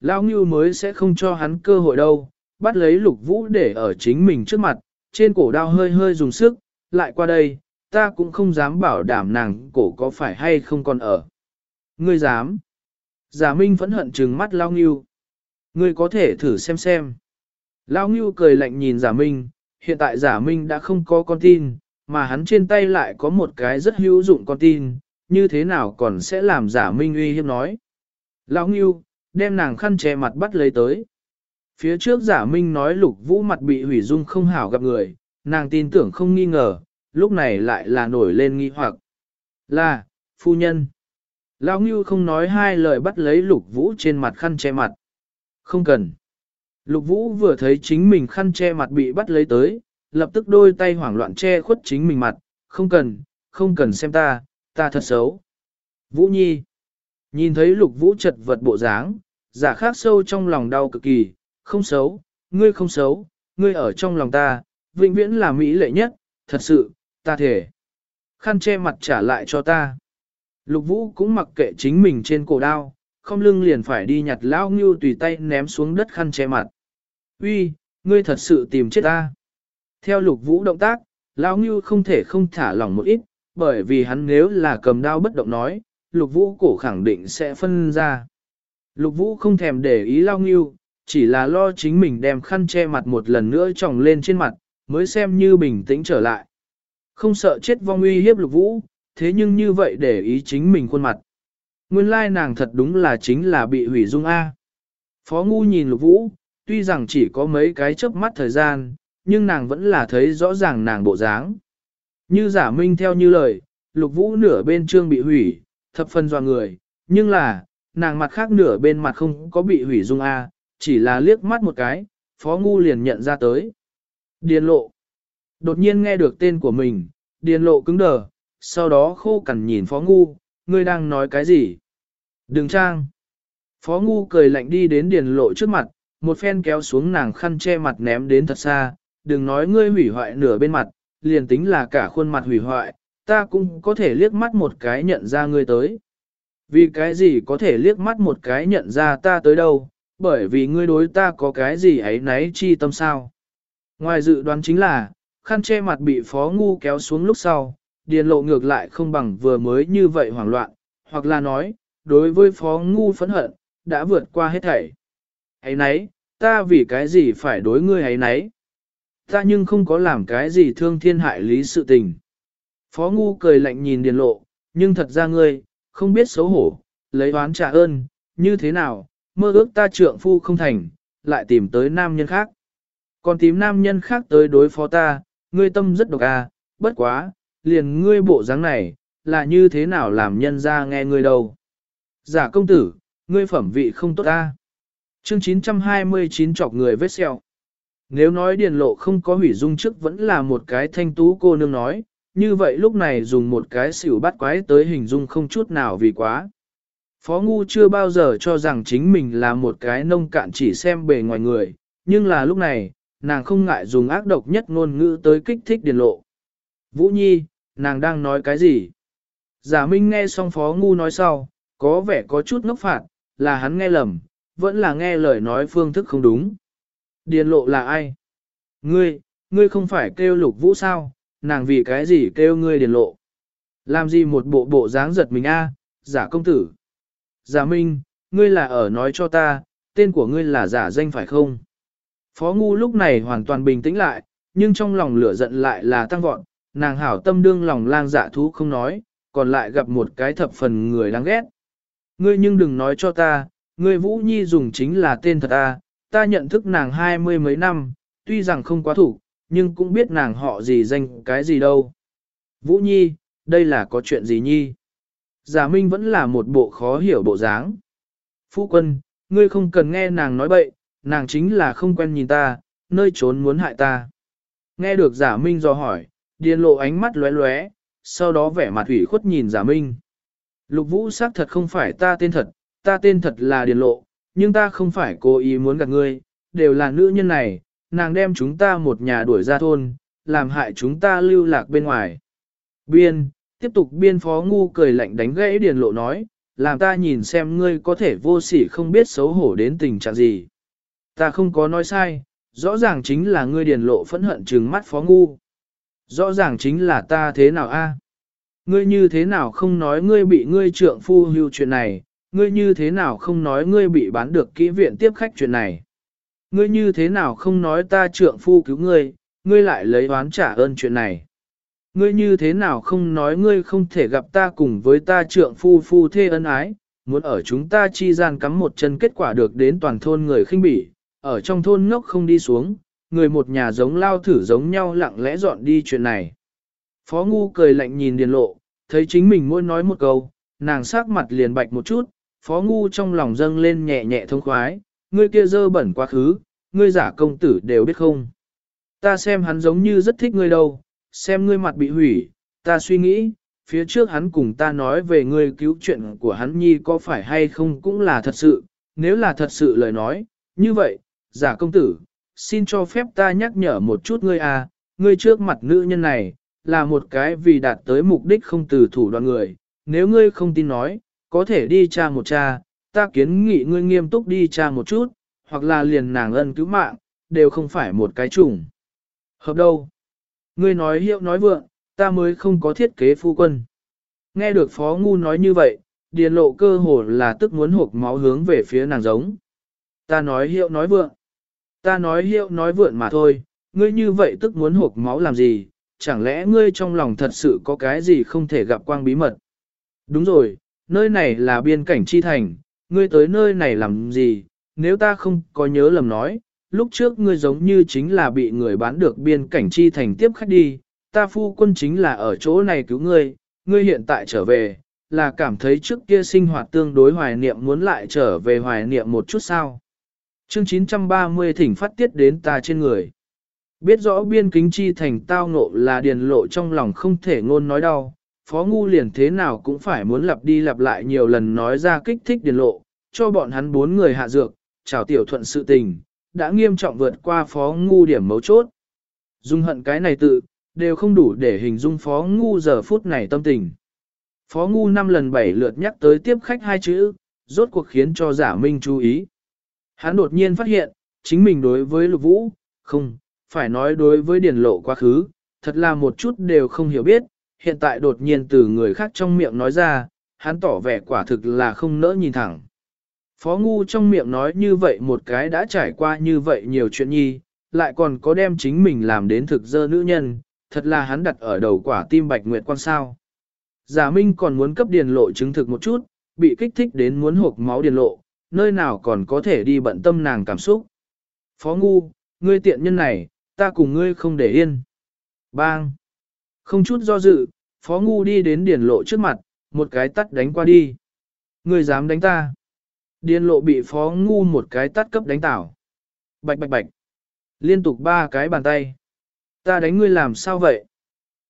Lao Ngưu mới sẽ không cho hắn cơ hội đâu, bắt lấy lục vũ để ở chính mình trước mặt, trên cổ đao hơi hơi dùng sức, lại qua đây, ta cũng không dám bảo đảm nàng cổ có phải hay không còn ở. Ngươi dám. Giả Minh phẫn hận trừng mắt Lao Ngưu. Ngươi có thể thử xem xem. Lao Ngưu cười lạnh nhìn Giả Minh, hiện tại Giả Minh đã không có con tin, mà hắn trên tay lại có một cái rất hữu dụng con tin, như thế nào còn sẽ làm Giả Minh uy hiếp nói. Lao Ngưu, đem nàng khăn che mặt bắt lấy tới. Phía trước Giả Minh nói lục vũ mặt bị hủy dung không hảo gặp người, nàng tin tưởng không nghi ngờ, lúc này lại là nổi lên nghi hoặc. Là, phu nhân. Lão Ngưu không nói hai lời bắt lấy lục vũ trên mặt khăn che mặt. Không cần. Lục vũ vừa thấy chính mình khăn che mặt bị bắt lấy tới, lập tức đôi tay hoảng loạn che khuất chính mình mặt. Không cần, không cần xem ta, ta thật xấu. Vũ Nhi. Nhìn thấy lục vũ chật vật bộ dáng, giả khác sâu trong lòng đau cực kỳ, không xấu, ngươi không xấu, ngươi ở trong lòng ta, vĩnh viễn là mỹ lệ nhất, thật sự, ta thể. Khăn che mặt trả lại cho ta. Lục vũ cũng mặc kệ chính mình trên cổ đao, không lưng liền phải đi nhặt lao ngưu tùy tay ném xuống đất khăn che mặt. Uy, ngươi thật sự tìm chết ta. Theo lục vũ động tác, lao ngưu không thể không thả lỏng một ít, bởi vì hắn nếu là cầm đao bất động nói, lục vũ cổ khẳng định sẽ phân ra. Lục vũ không thèm để ý lao nghiêu, chỉ là lo chính mình đem khăn che mặt một lần nữa tròng lên trên mặt, mới xem như bình tĩnh trở lại. Không sợ chết vong uy hiếp lục vũ, thế nhưng như vậy để ý chính mình khuôn mặt. Nguyên lai nàng thật đúng là chính là bị hủy dung A. Phó ngu nhìn lục vũ, tuy rằng chỉ có mấy cái chớp mắt thời gian, nhưng nàng vẫn là thấy rõ ràng nàng bộ dáng. Như giả minh theo như lời, lục vũ nửa bên trương bị hủy, thập phần doa người, nhưng là, nàng mặt khác nửa bên mặt không có bị hủy dung A, chỉ là liếc mắt một cái, phó ngu liền nhận ra tới. Điền lộ. Đột nhiên nghe được tên của mình, điền lộ cứng đờ, sau đó khô cằn nhìn phó ngu, ngươi đang nói cái gì? Đừng trang. Phó ngu cười lạnh đi đến điền lộ trước mặt, một phen kéo xuống nàng khăn che mặt ném đến thật xa, đừng nói ngươi hủy hoại nửa bên mặt, liền tính là cả khuôn mặt hủy hoại, ta cũng có thể liếc mắt một cái nhận ra ngươi tới. Vì cái gì có thể liếc mắt một cái nhận ra ta tới đâu, bởi vì ngươi đối ta có cái gì ấy nấy chi tâm sao. Ngoài dự đoán chính là, khăn che mặt bị phó ngu kéo xuống lúc sau, điền lộ ngược lại không bằng vừa mới như vậy hoảng loạn, hoặc là nói, đối với phó ngu phẫn hận, đã vượt qua hết thảy. Ấy nấy, ta vì cái gì phải đối ngươi ấy nấy? Ta nhưng không có làm cái gì thương thiên hại lý sự tình. Phó ngu cười lạnh nhìn điền lộ, nhưng thật ra ngươi, không biết xấu hổ, lấy oán trả ơn, như thế nào, mơ ước ta trượng phu không thành, lại tìm tới nam nhân khác. Còn tìm nam nhân khác tới đối phó ta, ngươi tâm rất độc à, bất quá, liền ngươi bộ dáng này, là như thế nào làm nhân ra nghe ngươi đâu. Giả công tử, ngươi phẩm vị không tốt ta. Chương 929 chọc người vết sẹo. Nếu nói điền lộ không có hủy dung trước vẫn là một cái thanh tú cô nương nói, như vậy lúc này dùng một cái xỉu bắt quái tới hình dung không chút nào vì quá. Phó Ngu chưa bao giờ cho rằng chính mình là một cái nông cạn chỉ xem bề ngoài người, nhưng là lúc này, nàng không ngại dùng ác độc nhất ngôn ngữ tới kích thích điền lộ. Vũ Nhi, nàng đang nói cái gì? Giả Minh nghe xong Phó Ngu nói sau, có vẻ có chút ngốc phạt, là hắn nghe lầm, vẫn là nghe lời nói phương thức không đúng. Điền lộ là ai? Ngươi, ngươi không phải kêu lục vũ sao, nàng vì cái gì kêu ngươi điền lộ? Làm gì một bộ bộ dáng giật mình a, giả công tử? Giả Minh, ngươi là ở nói cho ta, tên của ngươi là giả danh phải không? Phó Ngu lúc này hoàn toàn bình tĩnh lại, nhưng trong lòng lửa giận lại là tăng vọt, nàng hảo tâm đương lòng lang dạ thú không nói, còn lại gặp một cái thập phần người đáng ghét. Ngươi nhưng đừng nói cho ta, ngươi Vũ Nhi dùng chính là tên thật ta, ta nhận thức nàng hai mươi mấy năm, tuy rằng không quá thủ, nhưng cũng biết nàng họ gì danh cái gì đâu. Vũ Nhi, đây là có chuyện gì Nhi? Giả Minh vẫn là một bộ khó hiểu bộ dáng. Phu quân, ngươi không cần nghe nàng nói bậy, nàng chính là không quen nhìn ta, nơi trốn muốn hại ta. Nghe được giả Minh do hỏi, điền lộ ánh mắt lóe lóe, sau đó vẻ mặt ủy khuất nhìn giả Minh. Lục vũ xác thật không phải ta tên thật, ta tên thật là điền lộ, nhưng ta không phải cố ý muốn gạt ngươi, đều là nữ nhân này, nàng đem chúng ta một nhà đuổi ra thôn, làm hại chúng ta lưu lạc bên ngoài. Biên, tiếp tục biên phó ngu cười lạnh đánh gãy điền lộ nói, làm ta nhìn xem ngươi có thể vô sỉ không biết xấu hổ đến tình trạng gì. Ta không có nói sai, rõ ràng chính là ngươi điền lộ phẫn hận trừng mắt phó ngu. Rõ ràng chính là ta thế nào a? Ngươi như thế nào không nói ngươi bị ngươi trượng phu hưu chuyện này, ngươi như thế nào không nói ngươi bị bán được kỹ viện tiếp khách chuyện này. Ngươi như thế nào không nói ta trượng phu cứu ngươi, ngươi lại lấy oán trả ơn chuyện này. Ngươi như thế nào không nói ngươi không thể gặp ta cùng với ta trượng phu phu thê ân ái, muốn ở chúng ta chi gian cắm một chân kết quả được đến toàn thôn người khinh bỉ, ở trong thôn ngốc không đi xuống, người một nhà giống lao thử giống nhau lặng lẽ dọn đi chuyện này. Phó Ngu cười lạnh nhìn Điền Lộ, thấy chính mình muốn nói một câu, nàng sắc mặt liền bạch một chút, Phó Ngu trong lòng dâng lên nhẹ nhẹ thông khoái, ngươi kia dơ bẩn quá khứ, ngươi giả công tử đều biết không. Ta xem hắn giống như rất thích ngươi đâu, xem ngươi mặt bị hủy, ta suy nghĩ, phía trước hắn cùng ta nói về ngươi cứu chuyện của hắn nhi có phải hay không cũng là thật sự, nếu là thật sự lời nói, như vậy, giả công tử, xin cho phép ta nhắc nhở một chút ngươi à, ngươi trước mặt nữ nhân này, là một cái vì đạt tới mục đích không từ thủ đoạn người, nếu ngươi không tin nói, có thể đi tra một tra, ta kiến nghị ngươi nghiêm túc đi tra một chút, hoặc là liền nàng ân cứu mạng, đều không phải một cái chủng. Hợp đâu? Ngươi nói hiệu nói vượng, ta mới không có thiết kế phu quân. Nghe được Phó Ngu nói như vậy, điền lộ cơ hồ là tức muốn hộp máu hướng về phía nàng giống. Ta nói hiệu nói vượng. Ta nói hiệu nói vượng mà thôi, ngươi như vậy tức muốn hộp máu làm gì, chẳng lẽ ngươi trong lòng thật sự có cái gì không thể gặp quang bí mật. Đúng rồi, nơi này là biên cảnh chi thành, ngươi tới nơi này làm gì, nếu ta không có nhớ lầm nói, lúc trước ngươi giống như chính là bị người bán được biên cảnh chi thành tiếp khách đi, ta phu quân chính là ở chỗ này cứu ngươi, ngươi hiện tại trở về, là cảm thấy trước kia sinh hoạt tương đối hoài niệm muốn lại trở về hoài niệm một chút sao. Chương 930 thỉnh phát tiết đến ta trên người. Biết rõ biên kính chi thành tao ngộ là điền lộ trong lòng không thể ngôn nói đau, phó ngu liền thế nào cũng phải muốn lặp đi lặp lại nhiều lần nói ra kích thích điền lộ, cho bọn hắn bốn người hạ dược, chào tiểu thuận sự tình, đã nghiêm trọng vượt qua phó ngu điểm mấu chốt. Dung hận cái này tự, đều không đủ để hình dung phó ngu giờ phút này tâm tình. Phó ngu năm lần bảy lượt nhắc tới tiếp khách hai chữ, rốt cuộc khiến cho giả minh chú ý. Hắn đột nhiên phát hiện, chính mình đối với lục vũ, không, phải nói đối với điển lộ quá khứ, thật là một chút đều không hiểu biết, hiện tại đột nhiên từ người khác trong miệng nói ra, hắn tỏ vẻ quả thực là không nỡ nhìn thẳng. Phó Ngu trong miệng nói như vậy một cái đã trải qua như vậy nhiều chuyện nhi, lại còn có đem chính mình làm đến thực dơ nữ nhân, thật là hắn đặt ở đầu quả tim bạch nguyệt quan sao. Giả Minh còn muốn cấp điền lộ chứng thực một chút, bị kích thích đến muốn hộp máu điền lộ, nơi nào còn có thể đi bận tâm nàng cảm xúc. Phó Ngu, ngươi tiện nhân này, ta cùng ngươi không để yên. Bang! Không chút do dự, Phó Ngu đi đến điền lộ trước mặt, một cái tắt đánh qua đi. Người dám đánh ta? Điền lộ bị phó ngu một cái tắt cấp đánh tảo. Bạch bạch bạch. Liên tục ba cái bàn tay. Ta đánh ngươi làm sao vậy?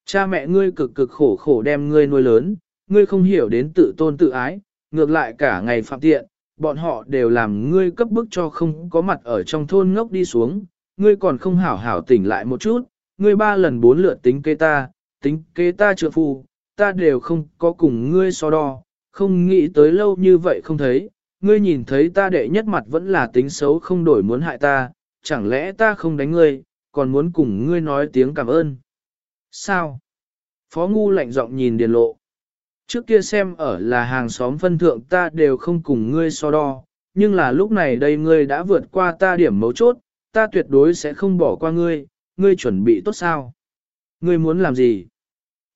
Cha mẹ ngươi cực cực khổ khổ đem ngươi nuôi lớn, ngươi không hiểu đến tự tôn tự ái, ngược lại cả ngày phạm tiện, bọn họ đều làm ngươi cấp bức cho không có mặt ở trong thôn ngốc đi xuống, ngươi còn không hảo hảo tỉnh lại một chút, ngươi ba lần bốn lượt tính kế ta, tính kế ta trượng phu, ta đều không có cùng ngươi so đo, không nghĩ tới lâu như vậy không thấy, ngươi nhìn thấy ta đệ nhất mặt vẫn là tính xấu không đổi muốn hại ta, chẳng lẽ ta không đánh ngươi, còn muốn cùng ngươi nói tiếng cảm ơn. Sao? Phó Ngu lạnh giọng nhìn Điền Lộ. Trước kia xem ở là hàng xóm phân thượng ta đều không cùng ngươi so đo, nhưng là lúc này đây ngươi đã vượt qua ta điểm mấu chốt, ta tuyệt đối sẽ không bỏ qua ngươi, ngươi chuẩn bị tốt sao? Ngươi muốn làm gì?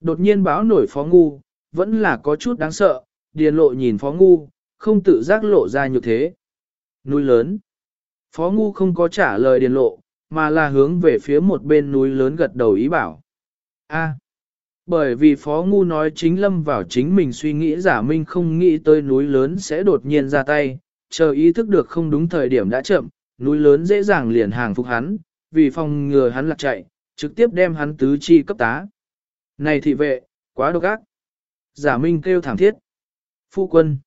Đột nhiên báo nổi Phó Ngu, vẫn là có chút đáng sợ, Điền Lộ nhìn Phó Ngu, không tự giác lộ ra như thế. Núi lớn. Phó Ngu không có trả lời điền lộ, mà là hướng về phía một bên núi lớn gật đầu ý bảo. A. bởi vì Phó Ngu nói chính lâm vào chính mình suy nghĩ giả minh không nghĩ tới núi lớn sẽ đột nhiên ra tay, chờ ý thức được không đúng thời điểm đã chậm, núi lớn dễ dàng liền hàng phục hắn, vì phòng ngừa hắn lạc chạy, trực tiếp đem hắn tứ chi cấp tá. Này thị vệ, quá độc ác. Giả minh kêu thảm thiết. Phu quân.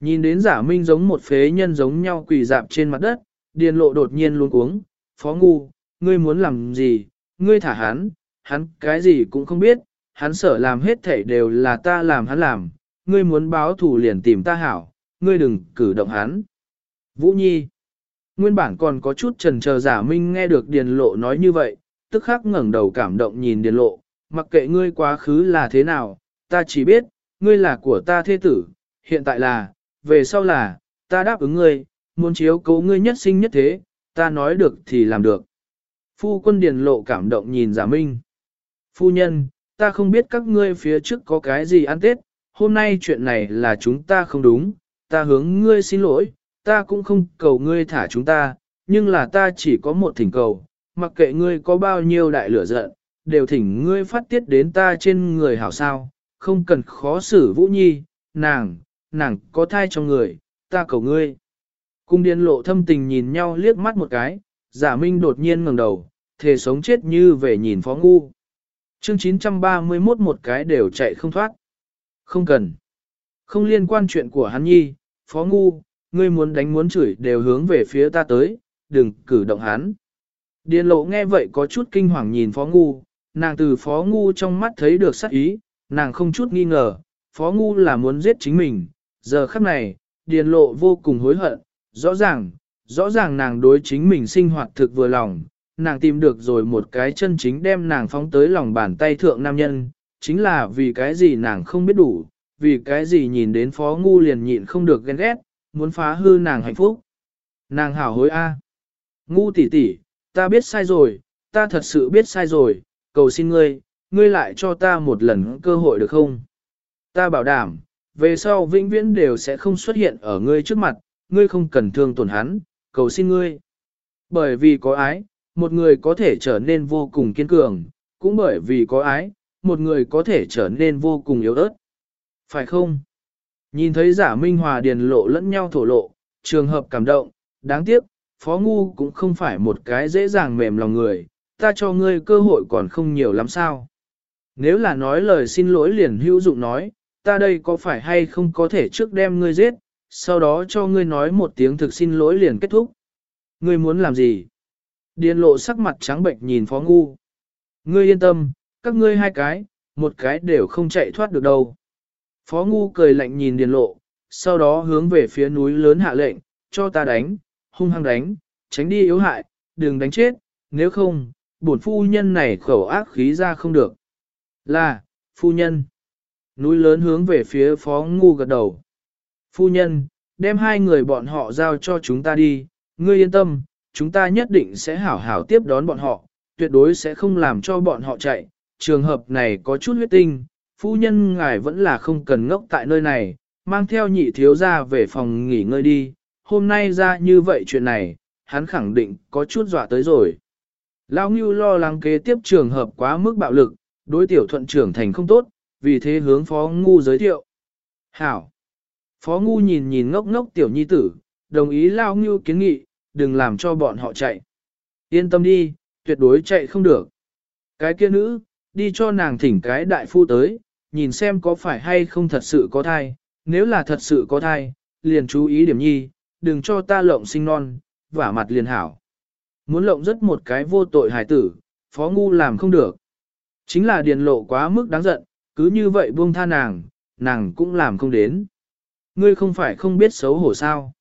Nhìn đến giả minh giống một phế nhân giống nhau quỳ dạp trên mặt đất, điền lộ đột nhiên luôn cuống, phó ngu, ngươi muốn làm gì, ngươi thả hắn, hắn cái gì cũng không biết, hắn sợ làm hết thảy đều là ta làm hắn làm, ngươi muốn báo thủ liền tìm ta hảo, ngươi đừng cử động hắn. Vũ Nhi Nguyên bản còn có chút trần chờ giả minh nghe được điền lộ nói như vậy, tức khắc ngẩng đầu cảm động nhìn điền lộ, mặc kệ ngươi quá khứ là thế nào, ta chỉ biết, ngươi là của ta thế tử, hiện tại là, về sau là, ta đáp ứng ngươi, muốn chiếu cố ngươi nhất sinh nhất thế, ta nói được thì làm được. Phu quân điền lộ cảm động nhìn giả minh. Phu nhân, ta không biết các ngươi phía trước có cái gì ăn tết, hôm nay chuyện này là chúng ta không đúng, ta hướng ngươi xin lỗi, ta cũng không cầu ngươi thả chúng ta, nhưng là ta chỉ có một thỉnh cầu, mặc kệ ngươi có bao nhiêu đại lửa giận, đều thỉnh ngươi phát tiết đến ta trên người hảo sao, không cần khó xử Vũ Nhi, nàng, nàng có thai trong người, ta cầu ngươi. Cung điên lộ thâm tình nhìn nhau liếc mắt một cái, giả minh đột nhiên ngẩng đầu, thề sống chết như về nhìn phó ngu. Chương 931 một cái đều chạy không thoát. Không cần. Không liên quan chuyện của hắn nhi, phó ngu, ngươi muốn đánh muốn chửi đều hướng về phía ta tới, đừng cử động hắn. Điền lộ nghe vậy có chút kinh hoàng nhìn phó ngu, nàng từ phó ngu trong mắt thấy được sắc ý, nàng không chút nghi ngờ, phó ngu là muốn giết chính mình. Giờ khắc này, điền lộ vô cùng hối hận, rõ ràng, rõ ràng nàng đối chính mình sinh hoạt thực vừa lòng, nàng tìm được rồi một cái chân chính đem nàng phóng tới lòng bàn tay thượng nam nhân, chính là vì cái gì nàng không biết đủ, vì cái gì nhìn đến phó ngu liền nhịn không được ghen ghét, muốn phá hư nàng hạnh phúc. Nàng hảo hối a. Ngu tỷ tỷ, ta biết sai rồi, ta thật sự biết sai rồi, cầu xin ngươi, ngươi lại cho ta một lần cơ hội được không? Ta bảo đảm, về sau vĩnh viễn đều sẽ không xuất hiện ở ngươi trước mặt, ngươi không cần thương tổn hắn, cầu xin ngươi. Bởi vì có ái, một người có thể trở nên vô cùng kiên cường, cũng bởi vì có ái, một người có thể trở nên vô cùng yếu ớt. Phải không? Nhìn thấy giả minh hòa điền lộ lẫn nhau thổ lộ, trường hợp cảm động, đáng tiếc, phó ngu cũng không phải một cái dễ dàng mềm lòng người, ta cho ngươi cơ hội còn không nhiều lắm sao. Nếu là nói lời xin lỗi liền hữu dụng nói, ta đây có phải hay không có thể trước đem ngươi giết, sau đó cho ngươi nói một tiếng thực xin lỗi liền kết thúc. Ngươi muốn làm gì? Điền lộ sắc mặt trắng bệnh nhìn phó ngu. Ngươi yên tâm, các ngươi hai cái, một cái đều không chạy thoát được đâu. Phó ngu cười lạnh nhìn điền lộ, sau đó hướng về phía núi lớn hạ lệnh, cho ta đánh, hung hăng đánh, tránh đi yếu hại, đừng đánh chết, nếu không, bổn phu nhân này khẩu ác khí ra không được. Là, phu nhân. Núi lớn hướng về phía phó ngu gật đầu. Phu nhân, đem hai người bọn họ giao cho chúng ta đi, ngươi yên tâm, chúng ta nhất định sẽ hảo hảo tiếp đón bọn họ, tuyệt đối sẽ không làm cho bọn họ chạy. Trường hợp này có chút huyết tinh, phu nhân ngài vẫn là không cần ngốc tại nơi này, mang theo nhị thiếu ra về phòng nghỉ ngơi đi, hôm nay ra như vậy chuyện này, hắn khẳng định có chút dọa tới rồi. Lão Ngưu lo lắng kế tiếp trường hợp quá mức bạo lực, đối tiểu thuận trưởng thành không tốt, vì thế hướng Phó Ngu giới thiệu. Hảo! Phó Ngu nhìn nhìn ngốc ngốc tiểu nhi tử, đồng ý Lão Ngưu kiến nghị, đừng làm cho bọn họ chạy. Yên tâm đi, tuyệt đối chạy không được. Cái kia nữ, đi cho nàng thỉnh cái đại phu tới, nhìn xem có phải hay không thật sự có thai, nếu là thật sự có thai, liền chú ý điểm nhi, đừng cho ta lộng sinh non, vả mặt liền hảo. Muốn lộng rất một cái vô tội hài tử, phó ngu làm không được. Chính là điền lộ quá mức đáng giận, cứ như vậy buông tha nàng, nàng cũng làm không đến. Ngươi không phải không biết xấu hổ sao.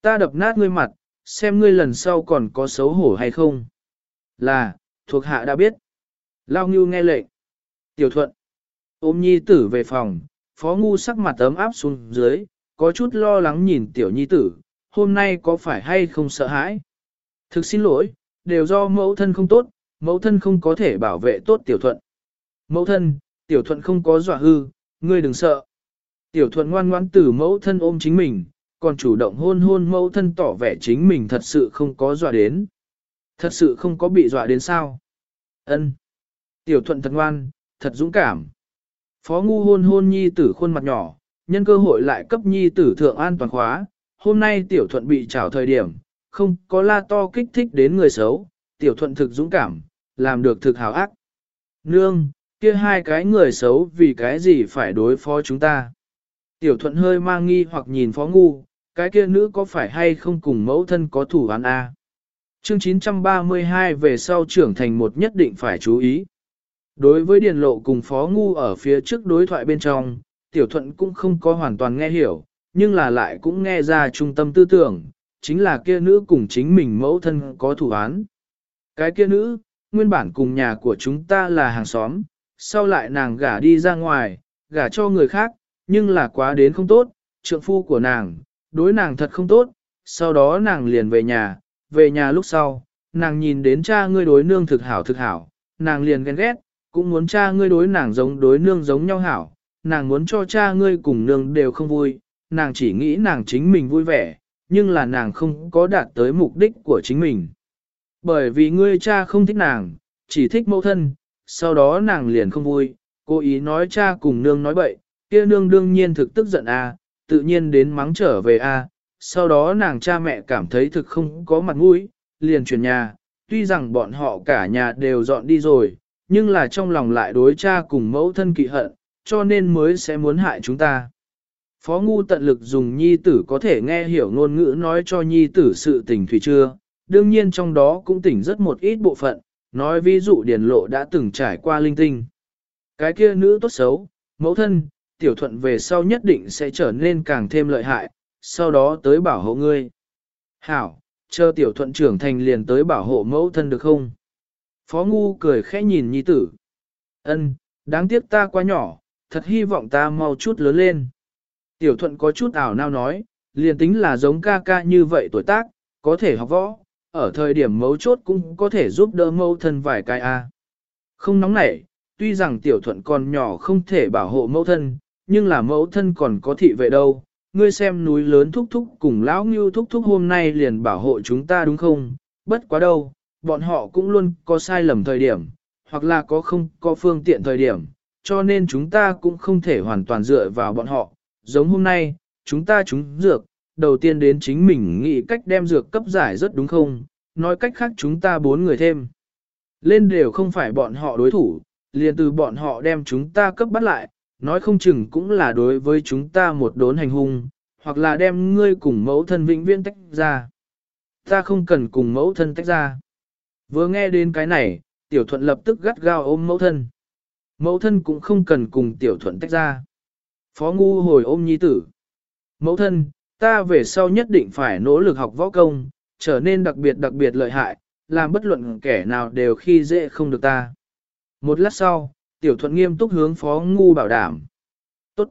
Ta đập nát ngươi mặt, xem ngươi lần sau còn có xấu hổ hay không. Là, thuộc hạ đã biết. Lao Ngưu nghe lệnh. Tiểu thuận. Ôm nhi tử về phòng, phó ngu sắc mặt ấm áp xuống dưới, có chút lo lắng nhìn tiểu nhi tử, hôm nay có phải hay không sợ hãi. Thực xin lỗi, đều do mẫu thân không tốt, mẫu thân không có thể bảo vệ tốt tiểu thuận. Mẫu thân, tiểu thuận không có dọa hư, ngươi đừng sợ. Tiểu thuận ngoan ngoãn từ mẫu thân ôm chính mình, còn chủ động hôn hôn mẫu thân tỏ vẻ chính mình thật sự không có dọa đến. Thật sự không có bị dọa đến sao? Ân. Tiểu thuận thật ngoan, thật dũng cảm. Phó ngu hôn hôn nhi tử khuôn mặt nhỏ, nhân cơ hội lại cấp nhi tử thượng an toàn khóa. Hôm nay tiểu thuận bị trảo thời điểm, không có la to kích thích đến người xấu, tiểu thuận thực dũng cảm, làm được thực hào ác. Nương, kia hai cái người xấu vì cái gì phải đối phó chúng ta? Tiểu thuận hơi mang nghi hoặc nhìn phó ngu, cái kia nữ có phải hay không cùng mẫu thân có thủ án A. Chương 932 về sau trưởng thành một nhất định phải chú ý. Đối với điền lộ cùng phó ngu ở phía trước đối thoại bên trong, tiểu thuận cũng không có hoàn toàn nghe hiểu, nhưng là lại cũng nghe ra trung tâm tư tưởng, chính là kia nữ cùng chính mình mẫu thân có thủ án. Cái kia nữ, nguyên bản cùng nhà của chúng ta là hàng xóm, sau lại nàng gả đi ra ngoài, gả cho người khác, nhưng là quá đến không tốt, trượng phu của nàng, đối nàng thật không tốt, sau đó nàng liền về nhà, về nhà lúc sau, nàng nhìn đến cha ngươi đối nương thực hảo thực hảo, nàng liền ghen ghét, cũng muốn cha ngươi đối nàng giống đối nương giống nhau hảo, nàng muốn cho cha ngươi cùng nương đều không vui, nàng chỉ nghĩ nàng chính mình vui vẻ, nhưng là nàng không có đạt tới mục đích của chính mình. Bởi vì ngươi cha không thích nàng, chỉ thích mẫu thân, sau đó nàng liền không vui, cố ý nói cha cùng nương nói bậy, kia nương đương nhiên thực tức giận a, tự nhiên đến mắng trở về a, sau đó nàng cha mẹ cảm thấy thực không có mặt mũi, liền chuyển nhà, tuy rằng bọn họ cả nhà đều dọn đi rồi, nhưng là trong lòng lại đối cha cùng mẫu thân kỵ hận, cho nên mới sẽ muốn hại chúng ta. Phó Ngu tận lực dùng nhi tử có thể nghe hiểu ngôn ngữ nói cho nhi tử sự tình thủy chưa, đương nhiên trong đó cũng tỉnh rất một ít bộ phận, nói ví dụ điển lộ đã từng trải qua linh tinh. Cái kia nữ tốt xấu, mẫu thân, tiểu thuận về sau nhất định sẽ trở nên càng thêm lợi hại, sau đó tới bảo hộ ngươi. Hảo, chờ tiểu thuận trưởng thành liền tới bảo hộ mẫu thân được không? Phó Ngu cười khẽ nhìn nhi tử. Ân, đáng tiếc ta quá nhỏ, thật hy vọng ta mau chút lớn lên. Tiểu thuận có chút ảo nao nói, liền tính là giống ca ca như vậy tuổi tác, có thể học võ, ở thời điểm mấu chốt cũng có thể giúp đỡ mâu thân vài cái a. Không nóng nảy, tuy rằng tiểu thuận còn nhỏ không thể bảo hộ mẫu thân, nhưng là mẫu thân còn có thị vệ đâu. Ngươi xem núi lớn thúc thúc cùng lão ngưu thúc thúc hôm nay liền bảo hộ chúng ta đúng không? Bất quá đâu, bọn họ cũng luôn có sai lầm thời điểm, hoặc là có không có phương tiện thời điểm, cho nên chúng ta cũng không thể hoàn toàn dựa vào bọn họ. Giống hôm nay, chúng ta trúng dược, đầu tiên đến chính mình nghĩ cách đem dược cấp giải rất đúng không, nói cách khác chúng ta bốn người thêm. Lên đều không phải bọn họ đối thủ, liền từ bọn họ đem chúng ta cấp bắt lại, nói không chừng cũng là đối với chúng ta một đốn hành hung, hoặc là đem ngươi cùng mẫu thân vĩnh viễn tách ra. Ta không cần cùng mẫu thân tách ra. Vừa nghe đến cái này, tiểu thuận lập tức gắt gao ôm mẫu thân. Mẫu thân cũng không cần cùng tiểu thuận tách ra. Phó ngu hồi ôm nhi tử. Mẫu thân, ta về sau nhất định phải nỗ lực học võ công, trở nên đặc biệt đặc biệt lợi hại, làm bất luận kẻ nào đều khi dễ không được ta. Một lát sau, tiểu thuận nghiêm túc hướng phó ngu bảo đảm. Tốt.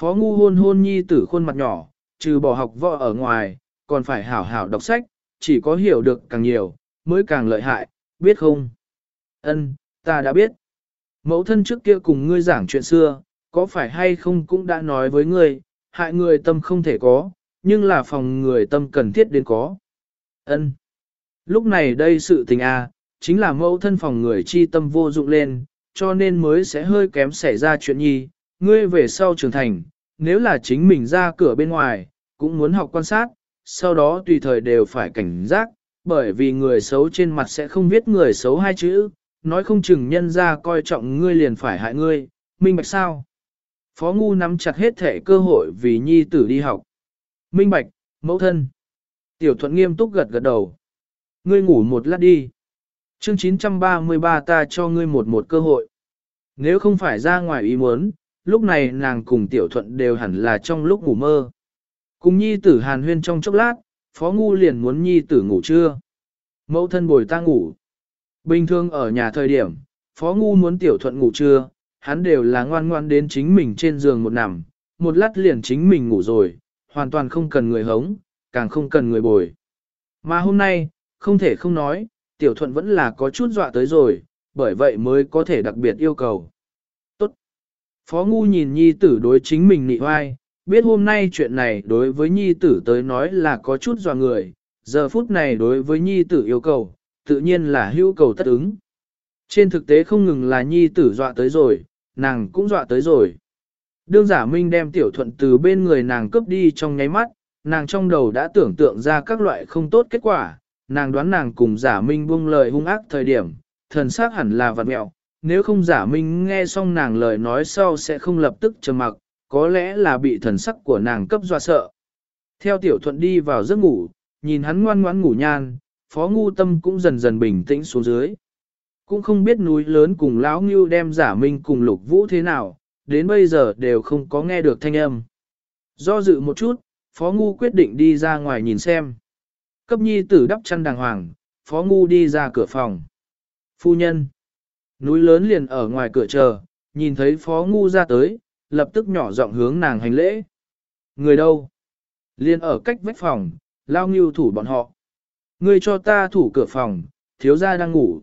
Phó ngu hôn hôn nhi tử khuôn mặt nhỏ, trừ bỏ học võ ở ngoài, còn phải hảo hảo đọc sách, chỉ có hiểu được càng nhiều, mới càng lợi hại, biết không? Ân, ta đã biết. Mẫu thân trước kia cùng ngươi giảng chuyện xưa, có phải hay không cũng đã nói với ngươi, hại người tâm không thể có, nhưng là phòng người tâm cần thiết đến có. Ân. Lúc này đây sự tình a, chính là mẫu thân phòng người chi tâm vô dụng lên, cho nên mới sẽ hơi kém xảy ra chuyện nhi, ngươi về sau trưởng thành, nếu là chính mình ra cửa bên ngoài, cũng muốn học quan sát, sau đó tùy thời đều phải cảnh giác, bởi vì người xấu trên mặt sẽ không viết người xấu hai chữ, nói không chừng nhân ra coi trọng ngươi liền phải hại ngươi, minh bạch sao? Phó Ngu nắm chặt hết thể cơ hội vì nhi tử đi học. Minh bạch, mẫu thân. Tiểu thuận nghiêm túc gật gật đầu. Ngươi ngủ một lát đi. Chương 933 ta cho ngươi một một cơ hội. Nếu không phải ra ngoài ý muốn, lúc này nàng cùng tiểu thuận đều hẳn là trong lúc ngủ mơ. Cùng nhi tử hàn huyên trong chốc lát, phó ngu liền muốn nhi tử ngủ trưa. Mẫu thân bồi ta ngủ. Bình thường ở nhà thời điểm, phó ngu muốn tiểu thuận ngủ trưa, hắn đều là ngoan ngoan đến chính mình trên giường một nằm, một lát liền chính mình ngủ rồi, hoàn toàn không cần người hống, càng không cần người bồi. Mà hôm nay, không thể không nói, tiểu thuận vẫn là có chút dọa tới rồi, bởi vậy mới có thể đặc biệt yêu cầu. Tốt. Phó Ngu nhìn nhi tử đối chính mình nị hoai, biết hôm nay chuyện này đối với nhi tử tới nói là có chút dọa người, giờ phút này đối với nhi tử yêu cầu, tự nhiên là hữu cầu tất ứng. Trên thực tế không ngừng là nhi tử dọa tới rồi, nàng cũng dọa tới rồi. Đương giả minh đem tiểu thuận từ bên người nàng cướp đi trong nháy mắt, nàng trong đầu đã tưởng tượng ra các loại không tốt kết quả, nàng đoán nàng cùng giả minh buông lời hung ác thời điểm, thần xác hẳn là vật mẹo, nếu không giả minh nghe xong nàng lời nói sau sẽ không lập tức trầm mặc, có lẽ là bị thần sắc của nàng cấp dọa sợ. Theo tiểu thuận đi vào giấc ngủ, nhìn hắn ngoan ngoãn ngủ nhan, phó ngu tâm cũng dần dần bình tĩnh xuống dưới. Cũng không biết núi lớn cùng lão ngưu đem giả minh cùng lục vũ thế nào, đến bây giờ đều không có nghe được thanh âm. Do dự một chút, Phó Ngu quyết định đi ra ngoài nhìn xem. Cấp nhi tử đắp chăn đàng hoàng, Phó Ngu đi ra cửa phòng. Phu nhân. Núi lớn liền ở ngoài cửa chờ, nhìn thấy Phó Ngu ra tới, lập tức nhỏ giọng hướng nàng hành lễ. Người đâu? Liên ở cách vách phòng, lao ngưu thủ bọn họ. Ngươi cho ta thủ cửa phòng, thiếu gia đang ngủ.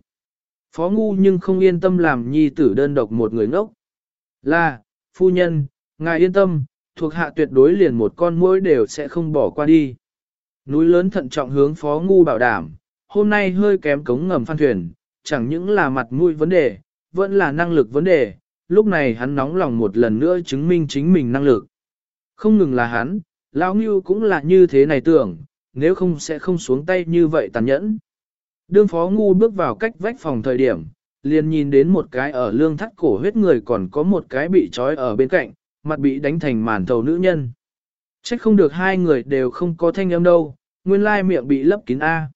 Phó ngu nhưng không yên tâm làm nhi tử đơn độc một người ngốc. Là, phu nhân, ngài yên tâm, thuộc hạ tuyệt đối liền một con mũi đều sẽ không bỏ qua đi. Núi lớn thận trọng hướng phó ngu bảo đảm, hôm nay hơi kém cống ngầm phan thuyền, chẳng những là mặt mũi vấn đề, vẫn là năng lực vấn đề, lúc này hắn nóng lòng một lần nữa chứng minh chính mình năng lực. Không ngừng là hắn, lão ngưu cũng là như thế này tưởng, nếu không sẽ không xuống tay như vậy tàn nhẫn. Đương phó ngu bước vào cách vách phòng thời điểm, liền nhìn đến một cái ở lương thắt cổ huyết người còn có một cái bị trói ở bên cạnh, mặt bị đánh thành màn thầu nữ nhân. Trách không được hai người đều không có thanh âm đâu, nguyên lai miệng bị lấp kín A.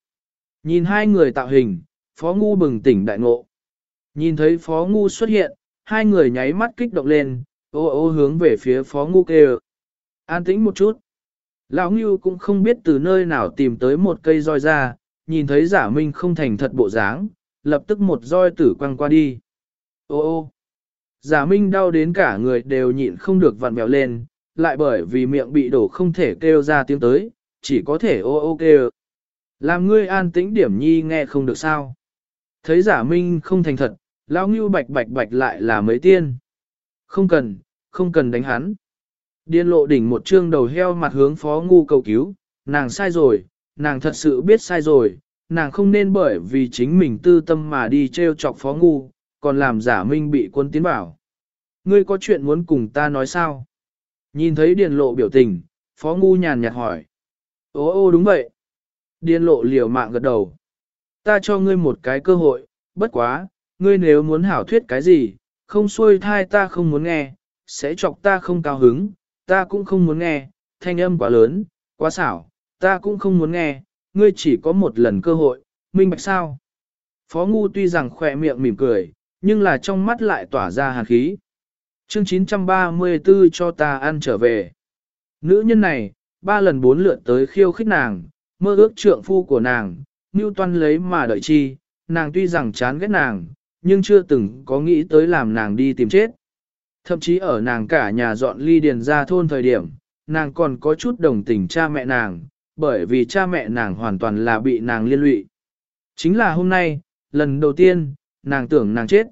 Nhìn hai người tạo hình, phó ngu bừng tỉnh đại ngộ. Nhìn thấy phó ngu xuất hiện, hai người nháy mắt kích động lên, ô ô hướng về phía phó ngu kêu. An tĩnh một chút. Lão Ngưu cũng không biết từ nơi nào tìm tới một cây roi ra, nhìn thấy giả minh không thành thật bộ dáng, lập tức một roi tử quăng qua đi. Ô ô! Giả minh đau đến cả người đều nhịn không được vặn mèo lên, lại bởi vì miệng bị đổ không thể kêu ra tiếng tới, chỉ có thể ô ô kêu. Làm ngươi an tĩnh điểm nhi nghe không được sao. Thấy giả minh không thành thật, lão ngưu bạch bạch bạch lại là mấy tiên. Không cần, không cần đánh hắn. Điên lộ đỉnh một trương đầu heo mặt hướng phó ngu cầu cứu, nàng sai rồi, nàng thật sự biết sai rồi, nàng không nên bởi vì chính mình tư tâm mà đi treo chọc phó ngu, còn làm giả minh bị quân tiến bảo. Ngươi có chuyện muốn cùng ta nói sao? Nhìn thấy điền lộ biểu tình, phó ngu nhàn nhạt hỏi. Ô ô đúng vậy. Điền lộ liều mạng gật đầu. Ta cho ngươi một cái cơ hội, bất quá, ngươi nếu muốn hảo thuyết cái gì, không xuôi thai ta không muốn nghe, sẽ chọc ta không cao hứng, ta cũng không muốn nghe, thanh âm quá lớn, quá xảo, ta cũng không muốn nghe, ngươi chỉ có một lần cơ hội, minh bạch sao? Phó Ngu tuy rằng khỏe miệng mỉm cười, nhưng là trong mắt lại tỏa ra hàn khí. Chương 934 cho ta ăn trở về. Nữ nhân này, ba lần bốn lượt tới khiêu khích nàng, mơ ước trượng phu của nàng, như Toan lấy mà đợi chi, nàng tuy rằng chán ghét nàng, nhưng chưa từng có nghĩ tới làm nàng đi tìm chết. Thậm chí ở nàng cả nhà dọn ly điền ra thôn thời điểm, nàng còn có chút đồng tình cha mẹ nàng, bởi vì cha mẹ nàng hoàn toàn là bị nàng liên lụy. Chính là hôm nay, lần đầu tiên, nàng tưởng nàng chết.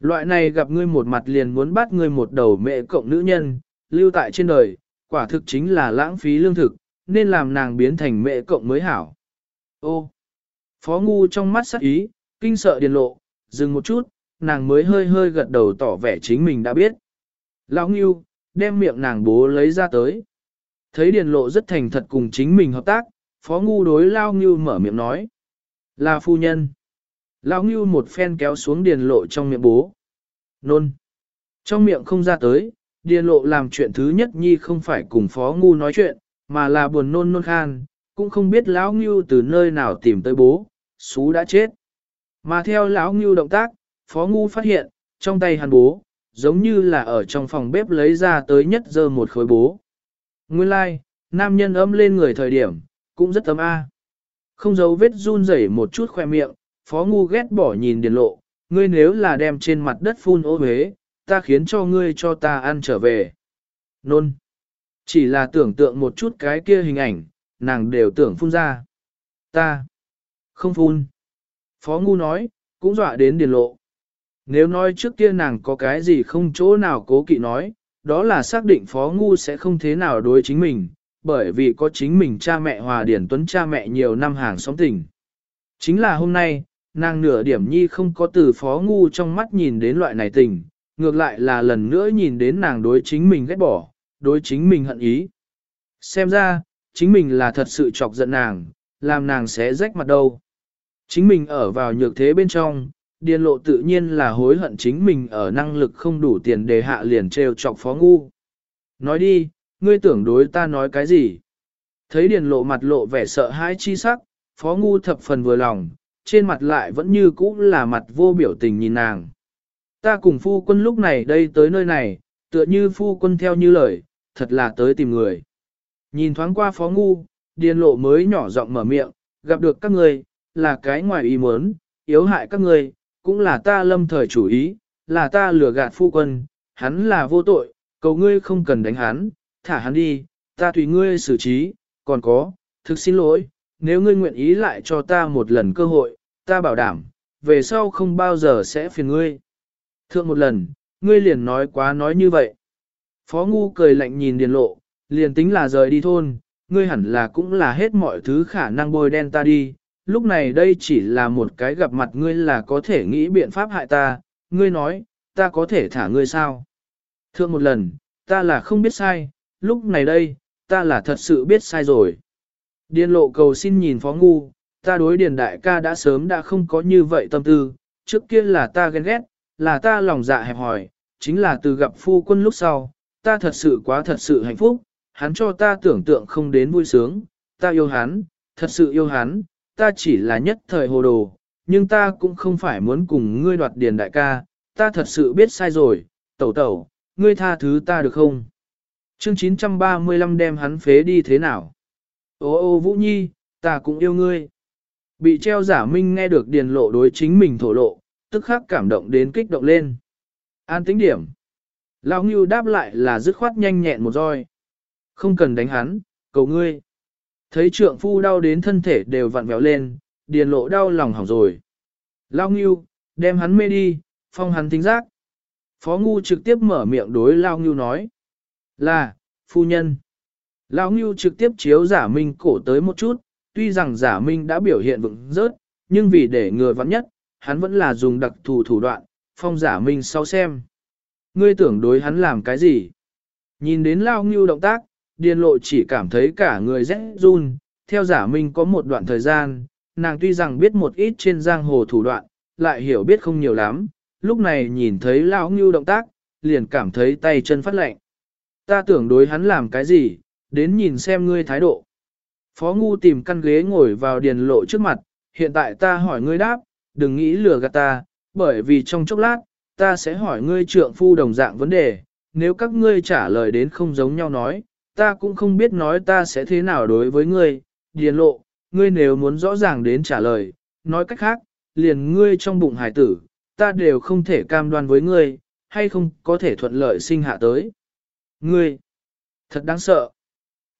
Loại này gặp ngươi một mặt liền muốn bắt ngươi một đầu mẹ cộng nữ nhân, lưu tại trên đời, quả thực chính là lãng phí lương thực, nên làm nàng biến thành mẹ cộng mới hảo. Ô! Phó ngu trong mắt sắc ý, kinh sợ điền lộ, dừng một chút, nàng mới hơi hơi gật đầu tỏ vẻ chính mình đã biết. Lão Ngưu, đem miệng nàng bố lấy ra tới. Thấy điền lộ rất thành thật cùng chính mình hợp tác, phó ngu đối Lao Ngưu mở miệng nói. Là phu nhân. Lão Ngưu một phen kéo xuống điền lộ trong miệng bố. Nôn. Trong miệng không ra tới, điền lộ làm chuyện thứ nhất nhi không phải cùng phó ngu nói chuyện, mà là buồn nôn nôn khan, cũng không biết lão Ngưu từ nơi nào tìm tới bố, xú đã chết. Mà theo lão Ngưu động tác, phó ngu phát hiện, trong tay hắn bố, giống như là ở trong phòng bếp lấy ra tới nhất giờ một khối bố. Nguyên lai, like, nam nhân ấm lên người thời điểm, cũng rất ấm a. Không giấu vết run rẩy một chút khoe miệng, phó ngu ghét bỏ nhìn điền lộ, ngươi nếu là đem trên mặt đất phun ô huế, ta khiến cho ngươi cho ta ăn trở về. Nôn. Chỉ là tưởng tượng một chút cái kia hình ảnh, nàng đều tưởng phun ra. Ta. Không phun. Phó ngu nói, cũng dọa đến điền lộ. Nếu nói trước kia nàng có cái gì không chỗ nào cố kỵ nói, đó là xác định Phó Ngu sẽ không thế nào đối chính mình, bởi vì có chính mình cha mẹ Hòa Điển Tuấn cha mẹ nhiều năm hàng xóm tình. Chính là hôm nay, nàng nửa điểm nhi không có từ Phó Ngu trong mắt nhìn đến loại này tình, ngược lại là lần nữa nhìn đến nàng đối chính mình ghét bỏ, đối chính mình hận ý. Xem ra, chính mình là thật sự chọc giận nàng, làm nàng sẽ rách mặt đâu. Chính mình ở vào nhược thế bên trong, điền lộ tự nhiên là hối hận chính mình ở năng lực không đủ tiền để hạ liền trêu chọc phó ngu. Nói đi, ngươi tưởng đối ta nói cái gì? Thấy điền lộ mặt lộ vẻ sợ hãi chi sắc, phó ngu thập phần vừa lòng, trên mặt lại vẫn như cũ là mặt vô biểu tình nhìn nàng. Ta cùng phu quân lúc này đây tới nơi này, tựa như phu quân theo như lời, thật là tới tìm người. Nhìn thoáng qua phó ngu, điền lộ mới nhỏ giọng mở miệng, gặp được các người, là cái ngoài ý muốn, yếu hại các người, cũng là ta lâm thời chủ ý, là ta lừa gạt phu quân, hắn là vô tội, cầu ngươi không cần đánh hắn, thả hắn đi, ta tùy ngươi xử trí, còn có, thực xin lỗi, nếu ngươi nguyện ý lại cho ta một lần cơ hội, ta bảo đảm, về sau không bao giờ sẽ phiền ngươi. Thượng một lần, ngươi liền nói quá nói như vậy. Phó Ngu cười lạnh nhìn điền lộ, liền tính là rời đi thôn, ngươi hẳn là cũng là hết mọi thứ khả năng bôi đen ta đi. Lúc này đây chỉ là một cái gặp mặt ngươi là có thể nghĩ biện pháp hại ta, ngươi nói, ta có thể thả ngươi sao? Thượng một lần, ta là không biết sai, lúc này đây, ta là thật sự biết sai rồi. Điền lộ cầu xin nhìn phó ngu, ta đối điền đại ca đã sớm đã không có như vậy tâm tư, trước kia là ta ghen ghét, là ta lòng dạ hẹp hòi, chính là từ gặp phu quân lúc sau, ta thật sự quá thật sự hạnh phúc, hắn cho ta tưởng tượng không đến vui sướng, ta yêu hắn, thật sự yêu hắn, ta chỉ là nhất thời hồ đồ, nhưng ta cũng không phải muốn cùng ngươi đoạt điền đại ca, ta thật sự biết sai rồi, tẩu tẩu, ngươi tha thứ ta được không? Chương 935 đem hắn phế đi thế nào? Ô ô Vũ Nhi, ta cũng yêu ngươi. Bị treo giả minh nghe được điền lộ đối chính mình thổ lộ, tức khắc cảm động đến kích động lên. An tính điểm. Lão Ngưu đáp lại là dứt khoát nhanh nhẹn một roi. Không cần đánh hắn, cầu ngươi. Thấy trượng phu đau đến thân thể đều vặn vẹo lên, điền lộ đau lòng hỏng rồi. Lao Ngưu, đem hắn mê đi, phong hắn tính giác. Phó Ngu trực tiếp mở miệng đối Lao Ngưu nói. Là, phu nhân. Lao Ngưu trực tiếp chiếu giả minh cổ tới một chút, tuy rằng giả minh đã biểu hiện vững rớt, nhưng vì để người vắn nhất, hắn vẫn là dùng đặc thù thủ đoạn, phong giả minh sau xem. Ngươi tưởng đối hắn làm cái gì? Nhìn đến Lao Ngưu động tác, điền lộ chỉ cảm thấy cả người rẽ run, theo giả minh có một đoạn thời gian, nàng tuy rằng biết một ít trên giang hồ thủ đoạn, lại hiểu biết không nhiều lắm, lúc này nhìn thấy lão Ngưu động tác, liền cảm thấy tay chân phát lạnh. Ta tưởng đối hắn làm cái gì, đến nhìn xem ngươi thái độ. Phó Ngu tìm căn ghế ngồi vào điền lộ trước mặt, hiện tại ta hỏi ngươi đáp, đừng nghĩ lừa gạt ta, bởi vì trong chốc lát, ta sẽ hỏi ngươi trượng phu đồng dạng vấn đề, nếu các ngươi trả lời đến không giống nhau nói, ta cũng không biết nói ta sẽ thế nào đối với ngươi, điền lộ, ngươi nếu muốn rõ ràng đến trả lời, nói cách khác, liền ngươi trong bụng hải tử, ta đều không thể cam đoan với ngươi, hay không có thể thuận lợi sinh hạ tới. Ngươi, thật đáng sợ.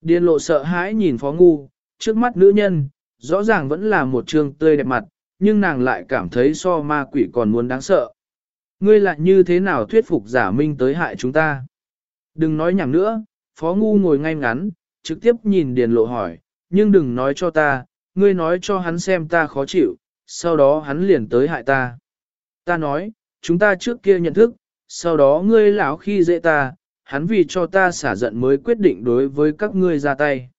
Điền lộ sợ hãi nhìn phó ngu, trước mắt nữ nhân, rõ ràng vẫn là một trường tươi đẹp mặt, nhưng nàng lại cảm thấy so ma quỷ còn muốn đáng sợ. Ngươi lại như thế nào thuyết phục giả minh tới hại chúng ta? Đừng nói nhảm nữa, phó ngu ngồi ngay ngắn, trực tiếp nhìn điền lộ hỏi, nhưng đừng nói cho ta, ngươi nói cho hắn xem ta khó chịu, sau đó hắn liền tới hại ta. Ta nói, chúng ta trước kia nhận thức, sau đó ngươi lão khi dễ ta, hắn vì cho ta xả giận mới quyết định đối với các ngươi ra tay.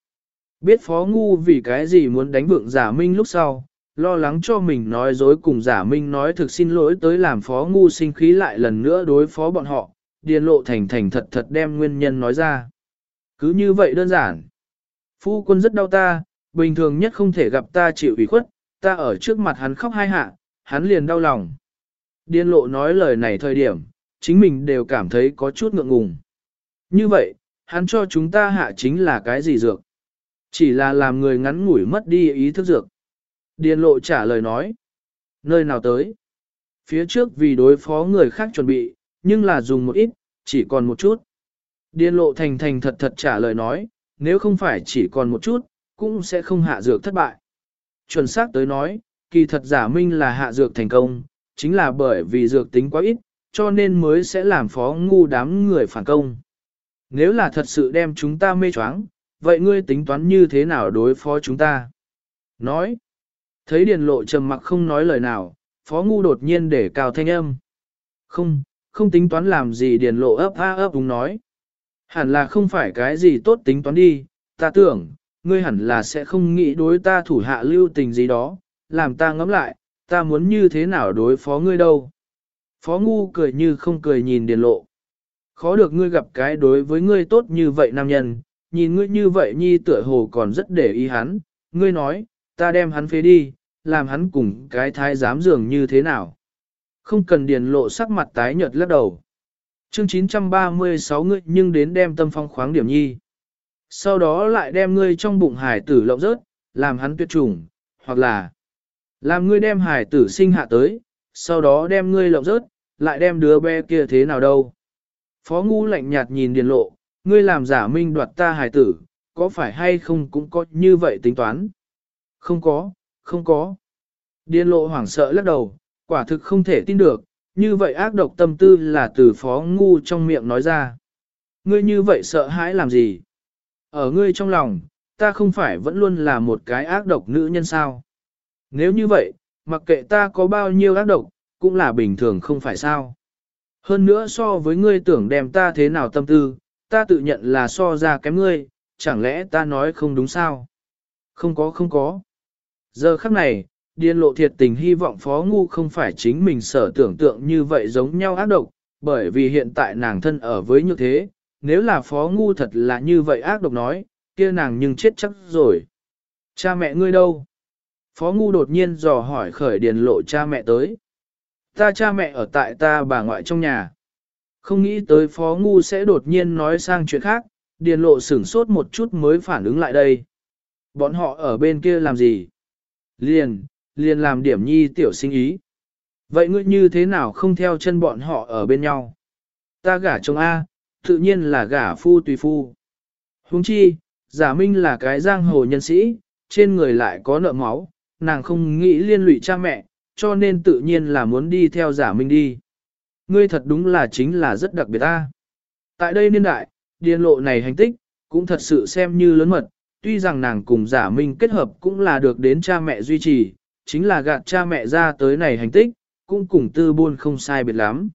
Biết phó ngu vì cái gì muốn đánh vượng giả minh lúc sau, lo lắng cho mình nói dối cùng giả minh nói thực xin lỗi tới làm phó ngu sinh khí lại lần nữa đối phó bọn họ, điền lộ thành thành thật thật đem nguyên nhân nói ra. Cứ như vậy đơn giản. Phu quân rất đau ta, bình thường nhất không thể gặp ta chịu ủy khuất, ta ở trước mặt hắn khóc hai hạ, hắn liền đau lòng. Điên lộ nói lời này thời điểm, chính mình đều cảm thấy có chút ngượng ngùng. Như vậy, hắn cho chúng ta hạ chính là cái gì dược? Chỉ là làm người ngắn ngủi mất đi ý thức dược. Điền lộ trả lời nói. Nơi nào tới? Phía trước vì đối phó người khác chuẩn bị, nhưng là dùng một ít, chỉ còn một chút. Điền lộ thành thành thật thật trả lời nói, nếu không phải chỉ còn một chút, cũng sẽ không hạ dược thất bại. Chuẩn xác tới nói, kỳ thật giả minh là hạ dược thành công, chính là bởi vì dược tính quá ít, cho nên mới sẽ làm phó ngu đám người phản công. Nếu là thật sự đem chúng ta mê choáng, vậy ngươi tính toán như thế nào đối phó chúng ta? Nói. Thấy điền lộ trầm mặc không nói lời nào, phó ngu đột nhiên để cao thanh âm. Không, không tính toán làm gì điền lộ ấp a ấp đúng nói. Hẳn là không phải cái gì tốt tính toán đi, ta tưởng, ngươi hẳn là sẽ không nghĩ đối ta thủ hạ lưu tình gì đó, làm ta ngẫm lại, ta muốn như thế nào đối phó ngươi đâu. Phó ngu cười như không cười nhìn điền lộ. Khó được ngươi gặp cái đối với ngươi tốt như vậy nam nhân, nhìn ngươi như vậy nhi tựa hồ còn rất để ý hắn, ngươi nói, ta đem hắn phế đi, làm hắn cùng cái thái giám dường như thế nào. Không cần điền lộ sắc mặt tái nhợt lắc đầu. Chương 936 ngươi nhưng đến đem tâm phong khoáng điểm nhi. Sau đó lại đem ngươi trong bụng hải tử lộng rớt, làm hắn tuyệt chủng, hoặc là làm ngươi đem hải tử sinh hạ tới, sau đó đem ngươi lộng rớt, lại đem đứa bé kia thế nào đâu. Phó ngu lạnh nhạt nhìn điền lộ, ngươi làm giả minh đoạt ta hải tử, có phải hay không cũng có như vậy tính toán. Không có, không có. Điền lộ hoảng sợ lắc đầu, quả thực không thể tin được, như vậy ác độc tâm tư là từ phó ngu trong miệng nói ra. Ngươi như vậy sợ hãi làm gì? Ở ngươi trong lòng, ta không phải vẫn luôn là một cái ác độc nữ nhân sao? Nếu như vậy, mặc kệ ta có bao nhiêu ác độc, cũng là bình thường không phải sao? Hơn nữa so với ngươi tưởng đem ta thế nào tâm tư, ta tự nhận là so ra kém ngươi, chẳng lẽ ta nói không đúng sao? Không có không có. Giờ khắc này, điên lộ thiệt tình hy vọng phó ngu không phải chính mình sở tưởng tượng như vậy giống nhau ác độc, bởi vì hiện tại nàng thân ở với như thế, nếu là phó ngu thật là như vậy ác độc nói, kia nàng nhưng chết chắc rồi. Cha mẹ ngươi đâu? Phó ngu đột nhiên dò hỏi khởi điền lộ cha mẹ tới. Ta cha mẹ ở tại ta bà ngoại trong nhà. Không nghĩ tới phó ngu sẽ đột nhiên nói sang chuyện khác, điền lộ sửng sốt một chút mới phản ứng lại đây. Bọn họ ở bên kia làm gì? Liền, liền làm điểm nhi tiểu sinh ý. Vậy ngươi như thế nào không theo chân bọn họ ở bên nhau? Ta gả chồng A, tự nhiên là gả phu tùy phu. Huống chi, giả minh là cái giang hồ nhân sĩ, trên người lại có nợ máu, nàng không nghĩ liên lụy cha mẹ, cho nên tự nhiên là muốn đi theo giả minh đi. Ngươi thật đúng là chính là rất đặc biệt ta. Tại đây niên đại, điên lộ này hành tích, cũng thật sự xem như lớn mật, tuy rằng nàng cùng giả minh kết hợp cũng là được đến cha mẹ duy trì, chính là gạt cha mẹ ra tới này hành tích, cũng cùng tư buôn không sai biệt lắm.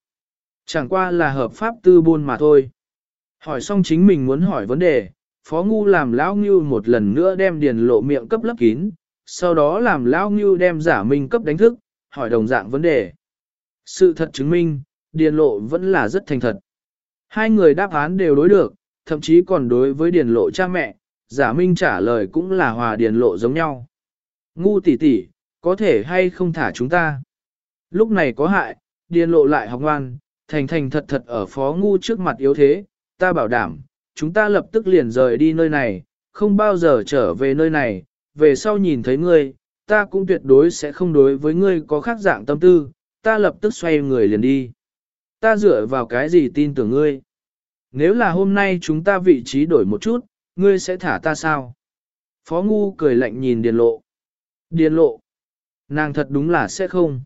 Chẳng qua là hợp pháp tư buôn mà thôi. Hỏi xong chính mình muốn hỏi vấn đề, Phó Ngu làm Lão Ngưu một lần nữa đem điền lộ miệng cấp lấp kín, sau đó làm Lão Ngưu đem giả minh cấp đánh thức, hỏi đồng dạng vấn đề. Sự thật chứng minh, điền lộ vẫn là rất thành thật. Hai người đáp án đều đối được, thậm chí còn đối với điền lộ cha mẹ, giả minh trả lời cũng là hòa điền lộ giống nhau. Ngu tỷ tỷ, có thể hay không thả chúng ta. Lúc này có hại, điền lộ lại học ngoan, thành thành thật thật ở phó ngu trước mặt yếu thế, ta bảo đảm, chúng ta lập tức liền rời đi nơi này, không bao giờ trở về nơi này, về sau nhìn thấy ngươi, ta cũng tuyệt đối sẽ không đối với ngươi có khác dạng tâm tư, ta lập tức xoay người liền đi. Ta dựa vào cái gì tin tưởng ngươi? Nếu là hôm nay chúng ta vị trí đổi một chút, ngươi sẽ thả ta sao? Phó Ngu cười lạnh nhìn Điền Lộ. Điền Lộ. Nàng thật đúng là sẽ không.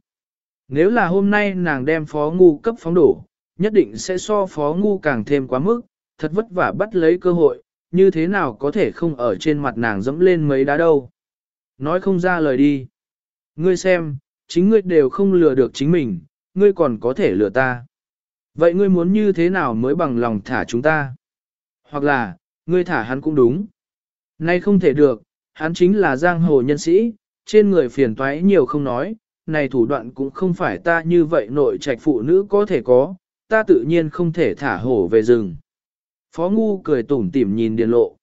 Nếu là hôm nay nàng đem Phó Ngu cấp phóng đổ, nhất định sẽ so Phó Ngu càng thêm quá mức, thật vất vả bắt lấy cơ hội, như thế nào có thể không ở trên mặt nàng dẫm lên mấy đá đâu. Nói không ra lời đi. Ngươi xem, chính ngươi đều không lừa được chính mình, ngươi còn có thể lừa ta. Vậy ngươi muốn như thế nào mới bằng lòng thả chúng ta? Hoặc là, ngươi thả hắn cũng đúng. Nay không thể được, hắn chính là giang hồ nhân sĩ, trên người phiền toái nhiều không nói, này thủ đoạn cũng không phải ta như vậy nội trạch phụ nữ có thể có, ta tự nhiên không thể thả hổ về rừng. Phó Ngu cười tủm tỉm nhìn Điền Lộ.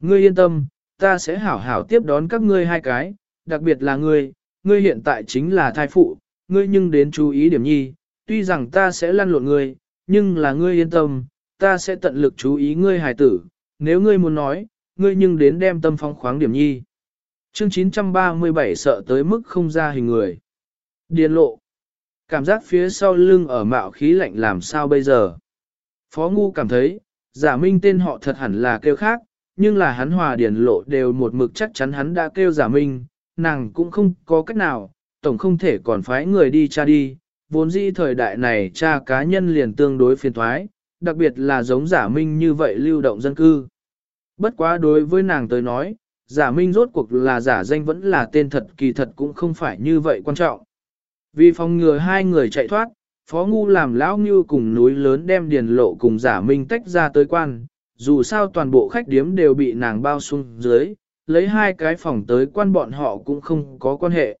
Ngươi yên tâm, ta sẽ hảo hảo tiếp đón các ngươi hai cái, đặc biệt là ngươi, ngươi hiện tại chính là thai phụ, ngươi nhưng đến chú ý điểm nhi, tuy rằng ta sẽ lăn lộn ngươi, nhưng là ngươi yên tâm, ta sẽ tận lực chú ý ngươi hài tử, nếu ngươi muốn nói, ngươi nhưng đến đem tâm phong khoáng điểm nhi. Chương 937 sợ tới mức không ra hình người. Điền lộ. Cảm giác phía sau lưng ở mạo khí lạnh làm sao bây giờ. Phó Ngu cảm thấy, giả minh tên họ thật hẳn là kêu khác, nhưng là hắn hòa điền lộ đều một mực chắc chắn hắn đã kêu giả minh, nàng cũng không có cách nào, tổng không thể còn phái người đi cha đi, vốn dĩ thời đại này cha cá nhân liền tương đối phiền thoái, đặc biệt là giống giả minh như vậy lưu động dân cư. Bất quá đối với nàng tới nói, giả minh rốt cuộc là giả danh vẫn là tên thật kỳ thật cũng không phải như vậy quan trọng. Vì phòng ngừa hai người chạy thoát, Phó Ngu làm lão như cùng núi lớn đem điền lộ cùng giả minh tách ra tới quan, dù sao toàn bộ khách điếm đều bị nàng bao xuống dưới, lấy hai cái phòng tới quan bọn họ cũng không có quan hệ.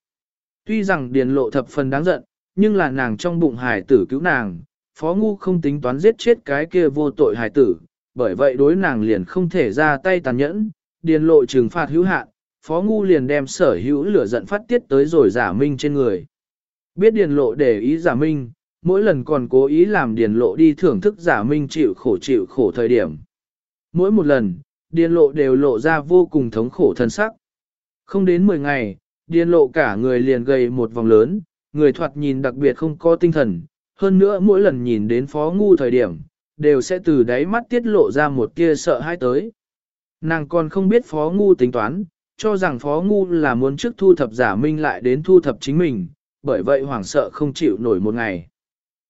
Tuy rằng điền lộ thập phần đáng giận, nhưng là nàng trong bụng hải tử cứu nàng, Phó Ngu không tính toán giết chết cái kia vô tội hải tử, bởi vậy đối nàng liền không thể ra tay tàn nhẫn, điền lộ trừng phạt hữu hạn, Phó Ngu liền đem sở hữu lửa giận phát tiết tới rồi giả minh trên người. Biết điền lộ để ý giả minh, mỗi lần còn cố ý làm điền lộ đi thưởng thức giả minh chịu khổ chịu khổ thời điểm. Mỗi một lần, điền lộ đều lộ ra vô cùng thống khổ thân sắc. Không đến 10 ngày, điền lộ cả người liền gầy một vòng lớn, người thoạt nhìn đặc biệt không có tinh thần, hơn nữa mỗi lần nhìn đến phó ngu thời điểm, đều sẽ từ đáy mắt tiết lộ ra một tia sợ hãi tới. Nàng còn không biết phó ngu tính toán, cho rằng phó ngu là muốn trước thu thập giả minh lại đến thu thập chính mình, bởi vậy hoảng sợ không chịu nổi một ngày.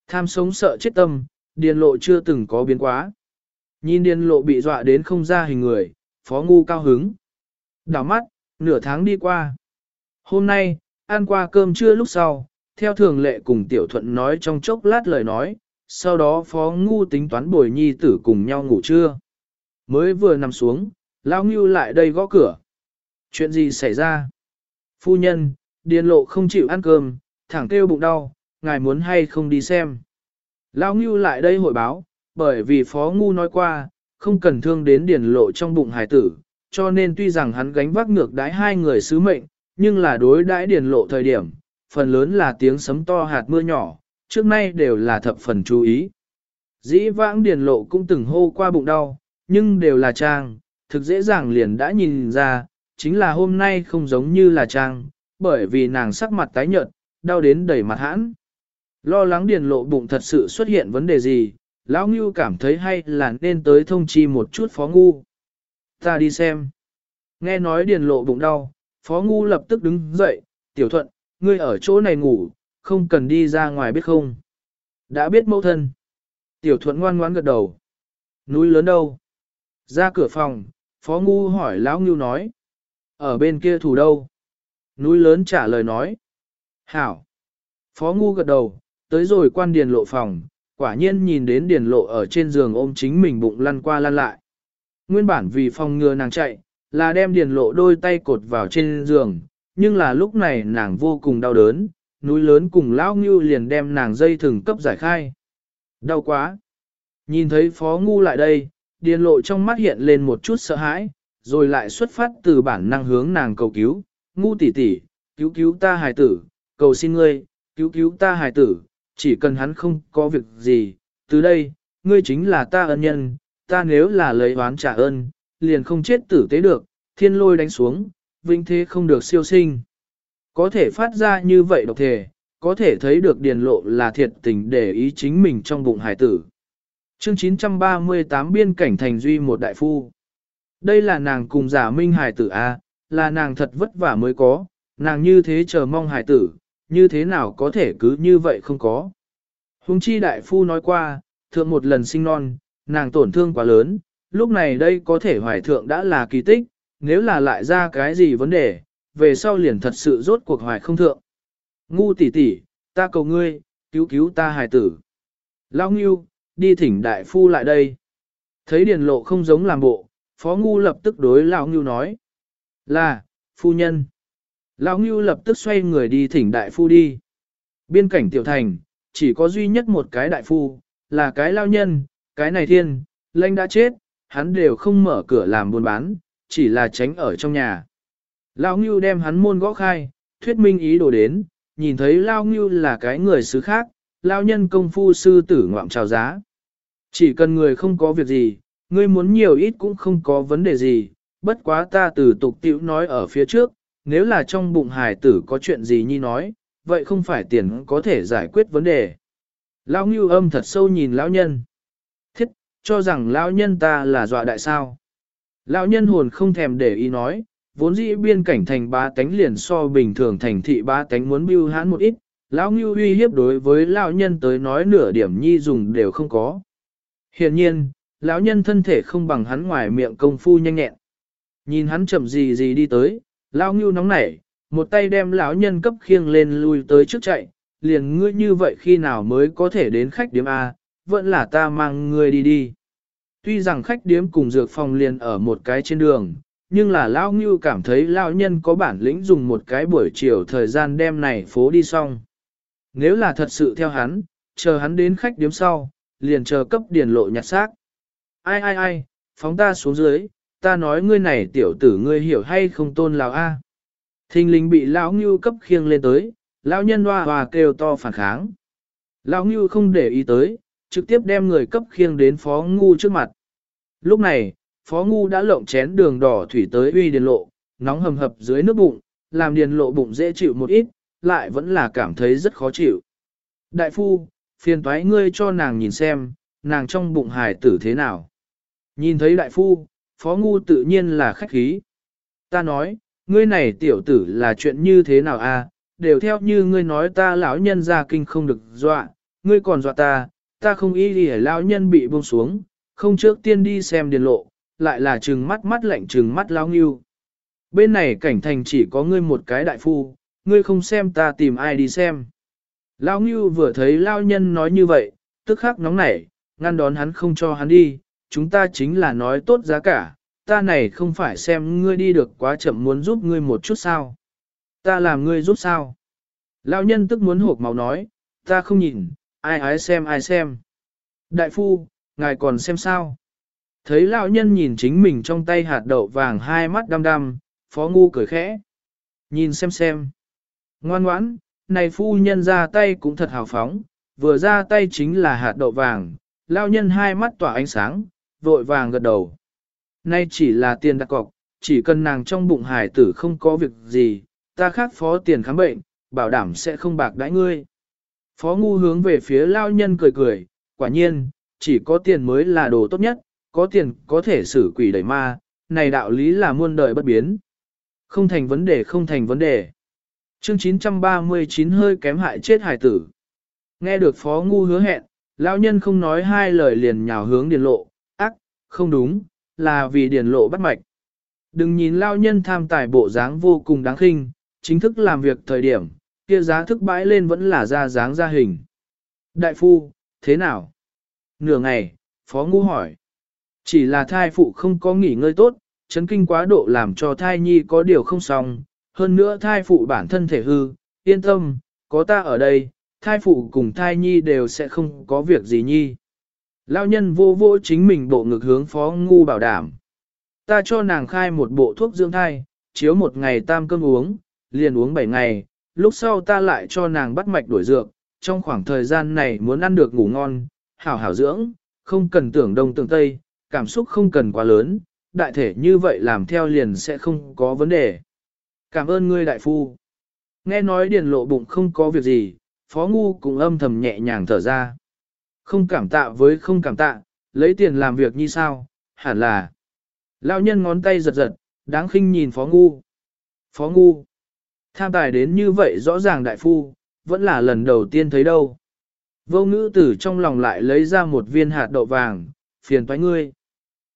Tham sống sợ chết tâm, điền lộ chưa từng có biến quá. Nhìn điền lộ bị dọa đến không ra hình người, phó ngu cao hứng. Đảo mắt, nửa tháng đi qua. Hôm nay, ăn qua cơm trưa lúc sau, theo thường lệ cùng tiểu thuận nói trong chốc lát lời nói, sau đó phó ngu tính toán bồi nhi tử cùng nhau ngủ trưa. Mới vừa nằm xuống, Lão ngưu lại đây gõ cửa. Chuyện gì xảy ra? Phu nhân, điền lộ không chịu ăn cơm, thẳng kêu bụng đau, ngài muốn hay không đi xem. Lão ngưu lại đây hội báo, bởi vì phó ngu nói qua, không cần thương đến điền lộ trong bụng hải tử, cho nên tuy rằng hắn gánh vác ngược đái hai người sứ mệnh, nhưng là đối đãi điền lộ thời điểm, phần lớn là tiếng sấm to hạt mưa nhỏ, trước nay đều là thập phần chú ý. Dĩ vãng điền lộ cũng từng hô qua bụng đau, nhưng đều là trang, thực dễ dàng liền đã nhìn ra, chính là hôm nay không giống như là trang, bởi vì nàng sắc mặt tái nhợt, đau đến đầy mặt hãn. Lo lắng điền lộ bụng thật sự xuất hiện vấn đề gì, lão ngưu cảm thấy hay là nên tới thông chi một chút phó ngu. Ta đi xem. Nghe nói điền lộ bụng đau, phó ngu lập tức đứng dậy, tiểu thuận, ngươi ở chỗ này ngủ, không cần đi ra ngoài biết không. Đã biết mẫu thân. Tiểu thuận ngoan ngoãn gật đầu. Núi lớn đâu? Ra cửa phòng, phó ngu hỏi lão ngưu nói. Ở bên kia thủ đâu? Núi lớn trả lời nói. Hảo. Phó ngu gật đầu, tới rồi quan điền lộ phòng, quả nhiên nhìn đến điền lộ ở trên giường ôm chính mình bụng lăn qua lăn lại. Nguyên bản vì phòng ngừa nàng chạy, là đem điền lộ đôi tay cột vào trên giường, nhưng là lúc này nàng vô cùng đau đớn, núi lớn cùng lão ngưu liền đem nàng dây thừng cấp giải khai. Đau quá! Nhìn thấy phó ngu lại đây, điền lộ trong mắt hiện lên một chút sợ hãi, rồi lại xuất phát từ bản năng hướng nàng cầu cứu, ngu tỷ tỷ, cứu cứu ta hài tử, cầu xin ngươi, cứu cứu ta hài tử, chỉ cần hắn không có việc gì, từ đây, ngươi chính là ta ân nhân, ta nếu là lấy oán trả ơn, liền không chết tử tế được, thiên lôi đánh xuống, vinh thế không được siêu sinh. Có thể phát ra như vậy độc thể, có thể thấy được điền lộ là thiệt tình để ý chính mình trong bụng hải tử. Chương 938 biên cảnh thành duy một đại phu. Đây là nàng cùng giả minh hải tử A, là nàng thật vất vả mới có, nàng như thế chờ mong hải tử, như thế nào có thể cứ như vậy không có. Hùng chi đại phu nói qua, thượng một lần sinh non, nàng tổn thương quá lớn, lúc này đây có thể hoài thượng đã là kỳ tích, nếu là lại ra cái gì vấn đề, về sau liền thật sự rốt cuộc hoài không thượng. Ngu tỷ tỷ, ta cầu ngươi, cứu cứu ta hài tử. Lao Ngưu, đi thỉnh đại phu lại đây. Thấy điền lộ không giống làm bộ, phó ngu lập tức đối Lão Ngưu nói. Là, phu nhân. Lão Ngưu lập tức xoay người đi thỉnh đại phu đi. Biên cảnh tiểu thành, chỉ có duy nhất một cái đại phu, là cái lao nhân, cái này thiên, lệnh đã chết, hắn đều không mở cửa làm buôn bán, chỉ là tránh ở trong nhà. Lao Ngưu đem hắn môn gõ khai, thuyết minh ý đồ đến, nhìn thấy Lao Ngưu là cái người xứ khác, Lao nhân công phu sư tử ngoạm chào giá. Chỉ cần người không có việc gì, ngươi muốn nhiều ít cũng không có vấn đề gì, bất quá ta từ tục tiểu nói ở phía trước, nếu là trong bụng hài tử có chuyện gì nhi nói, vậy không phải tiền có thể giải quyết vấn đề. Lão Ngưu âm thật sâu nhìn lão nhân. Thiết, cho rằng lão nhân ta là dọa đại sao. Lão nhân hồn không thèm để ý nói, vốn dĩ biên cảnh thành ba tánh liền so bình thường thành thị ba tánh muốn bưu hãn một ít, lão ngưu uy hiếp đối với lão nhân tới nói nửa điểm nhi dùng đều không có. Hiện nhiên, lão nhân thân thể không bằng hắn ngoài miệng công phu nhanh nhẹn. Nhìn hắn chậm gì gì đi tới, lão ngưu nóng nảy, một tay đem lão nhân cấp khiêng lên lui tới trước chạy, liền ngươi như vậy khi nào mới có thể đến khách điếm A, vẫn là ta mang ngươi đi đi. Tuy rằng khách điếm cùng dược phòng liền ở một cái trên đường, nhưng là Lao Ngưu cảm thấy Lao Nhân có bản lĩnh dùng một cái buổi chiều thời gian đem này phố đi xong. Nếu là thật sự theo hắn, chờ hắn đến khách điếm sau, liền chờ cấp điền lộ nhặt xác. Ai ai ai, phóng ta xuống dưới, ta nói ngươi này tiểu tử ngươi hiểu hay không tôn Lào A. Thình linh bị Lão Ngưu cấp khiêng lên tới, Lão Nhân hoa hòa kêu to phản kháng. Lão Ngưu không để ý tới, trực tiếp đem người cấp khiêng đến Phó Ngu trước mặt. Lúc này, Phó Ngu đã lộng chén đường đỏ thủy tới uy điền lộ, nóng hầm hập dưới nước bụng, làm điền lộ bụng dễ chịu một ít, lại vẫn là cảm thấy rất khó chịu. Đại phu, phiền toái ngươi cho nàng nhìn xem, nàng trong bụng hài tử thế nào. Nhìn thấy đại phu, Phó Ngu tự nhiên là khách khí. Ta nói, ngươi này tiểu tử là chuyện như thế nào a? À? đều theo như ngươi nói ta lão nhân ra kinh không được dọa, ngươi còn dọa ta, ta không ý gì lão nhân bị buông xuống, không trước tiên đi xem điền lộ, lại là trừng mắt mắt lạnh trừng mắt lão nghiêu. Bên này cảnh thành chỉ có ngươi một cái đại phu, ngươi không xem ta tìm ai đi xem. Lão Ngưu vừa thấy lão nhân nói như vậy, tức khắc nóng nảy, ngăn đón hắn không cho hắn đi, chúng ta chính là nói tốt giá cả, ta này không phải xem ngươi đi được quá chậm muốn giúp ngươi một chút sao. Ta làm ngươi giúp sao? Lão nhân tức muốn hộp máu nói, ta không nhìn, ai ái xem ai xem. Đại phu, ngài còn xem sao? Thấy lão nhân nhìn chính mình trong tay hạt đậu vàng hai mắt đăm đăm, phó ngu cười khẽ. Nhìn xem xem. Ngoan ngoãn, này phu nhân ra tay cũng thật hào phóng, vừa ra tay chính là hạt đậu vàng, lão nhân hai mắt tỏa ánh sáng, vội vàng gật đầu. Nay chỉ là tiền đặt cọc, chỉ cần nàng trong bụng hải tử không có việc gì, ta khác phó tiền khám bệnh, bảo đảm sẽ không bạc đãi ngươi. Phó ngu hướng về phía lao nhân cười cười, quả nhiên, chỉ có tiền mới là đồ tốt nhất, có tiền có thể xử quỷ đẩy ma, này đạo lý là muôn đời bất biến. Không thành vấn đề không thành vấn đề. Chương 939 hơi kém hại chết hải tử. Nghe được phó ngu hứa hẹn, lão nhân không nói hai lời liền nhào hướng điền lộ, ác, không đúng, là vì điền lộ bắt mạch. Đừng nhìn lão nhân tham tài bộ dáng vô cùng đáng khinh, chính thức làm việc thời điểm, kia giá thức bãi lên vẫn là ra dáng ra hình. Đại phu, thế nào? Nửa ngày, phó ngu hỏi. Chỉ là thai phụ không có nghỉ ngơi tốt, chấn kinh quá độ làm cho thai nhi có điều không xong, hơn nữa thai phụ bản thân thể hư, yên tâm, có ta ở đây, thai phụ cùng thai nhi đều sẽ không có việc gì nhi. Lao nhân vô vô chính mình bộ ngực hướng phó ngu bảo đảm. Ta cho nàng khai một bộ thuốc dưỡng thai, chiếu một ngày tam cơm uống, liền uống bảy ngày, lúc sau ta lại cho nàng bắt mạch đổi dược, trong khoảng thời gian này muốn ăn được ngủ ngon, hảo hảo dưỡng, không cần tưởng đông tưởng tây, cảm xúc không cần quá lớn, đại thể như vậy làm theo liền sẽ không có vấn đề. Cảm ơn ngươi đại phu. Nghe nói điền lộ bụng không có việc gì, phó ngu cũng âm thầm nhẹ nhàng thở ra. Không cảm tạ với không cảm tạ, lấy tiền làm việc như sao, hẳn là. Lão nhân ngón tay giật giật, đáng khinh nhìn phó ngu. Phó ngu. Tham tài đến như vậy rõ ràng đại phu, vẫn là lần đầu tiên thấy đâu. Vô ngữ tử trong lòng lại lấy ra một viên hạt đậu vàng, phiền thoái ngươi.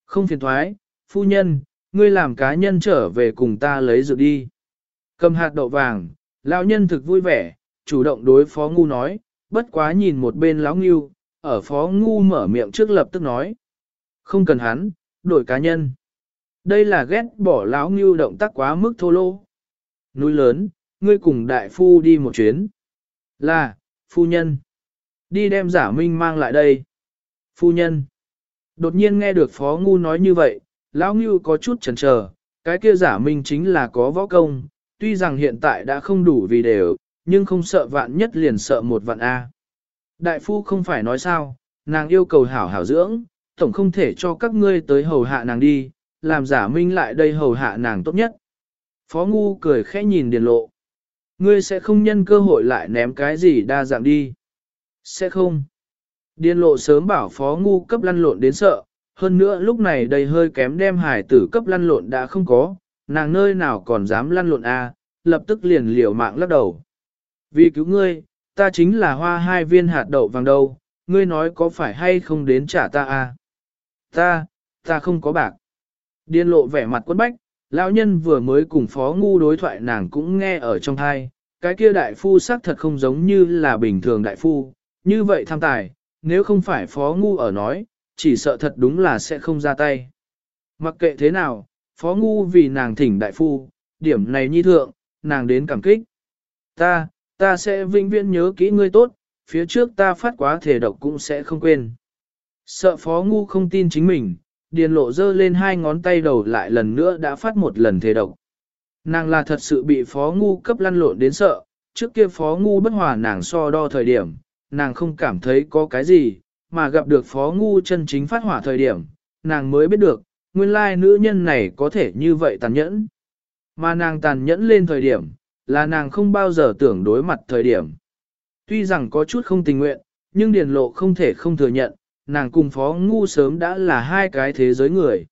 Không phiền thoái, phu nhân, ngươi làm cá nhân trở về cùng ta lấy dược đi. Cầm hạt đậu vàng, lão nhân thực vui vẻ, chủ động đối phó ngu nói, bất quá nhìn một bên lão ngưu, ở phó ngu mở miệng trước lập tức nói. Không cần hắn, đổi cá nhân. Đây là ghét bỏ lão ngưu động tác quá mức thô lô. Núi lớn, ngươi cùng đại phu đi một chuyến. Là, phu nhân. Đi đem giả minh mang lại đây. Phu nhân. Đột nhiên nghe được phó ngu nói như vậy, lão ngưu có chút chần chờ, cái kia giả minh chính là có võ công, tuy rằng hiện tại đã không đủ vì đều, nhưng không sợ vạn nhất liền sợ một vạn A. Đại phu không phải nói sao, nàng yêu cầu hảo hảo dưỡng, tổng không thể cho các ngươi tới hầu hạ nàng đi, làm giả minh lại đây hầu hạ nàng tốt nhất. Phó ngu cười khẽ nhìn điền lộ. Ngươi sẽ không nhân cơ hội lại ném cái gì đa dạng đi. Sẽ không. Điền lộ sớm bảo phó ngu cấp lăn lộn đến sợ, hơn nữa lúc này đầy hơi kém đem hải tử cấp lăn lộn đã không có, nàng nơi nào còn dám lăn lộn a, à, lập tức liền liều mạng lắc đầu. Vì cứu ngươi, ta chính là hoa hai viên hạt đậu vàng đâu, ngươi nói có phải hay không đến trả ta a? À? Ta, ta không có bạc. Điên lộ vẻ mặt quất bách, lão nhân vừa mới cùng phó ngu đối thoại nàng cũng nghe ở trong thai, cái kia đại phu xác thật không giống như là bình thường đại phu, như vậy tham tài, nếu không phải phó ngu ở nói, chỉ sợ thật đúng là sẽ không ra tay. Mặc kệ thế nào, phó ngu vì nàng thỉnh đại phu, điểm này nhi thượng, nàng đến cảm kích. Ta, ta sẽ vĩnh viễn nhớ kỹ ngươi tốt, phía trước ta phát quá thể độc cũng sẽ không quên. Sợ phó ngu không tin chính mình, điền lộ dơ lên hai ngón tay đầu lại lần nữa đã phát một lần thể độc. Nàng là thật sự bị phó ngu cấp lăn lộn đến sợ, trước kia phó ngu bất hòa nàng so đo thời điểm, nàng không cảm thấy có cái gì, mà gặp được phó ngu chân chính phát hỏa thời điểm, nàng mới biết được, nguyên lai nữ nhân này có thể như vậy tàn nhẫn. Mà nàng tàn nhẫn lên thời điểm, là nàng không bao giờ tưởng đối mặt thời điểm. Tuy rằng có chút không tình nguyện, nhưng điền lộ không thể không thừa nhận, nàng cùng phó ngu sớm đã là hai cái thế giới người.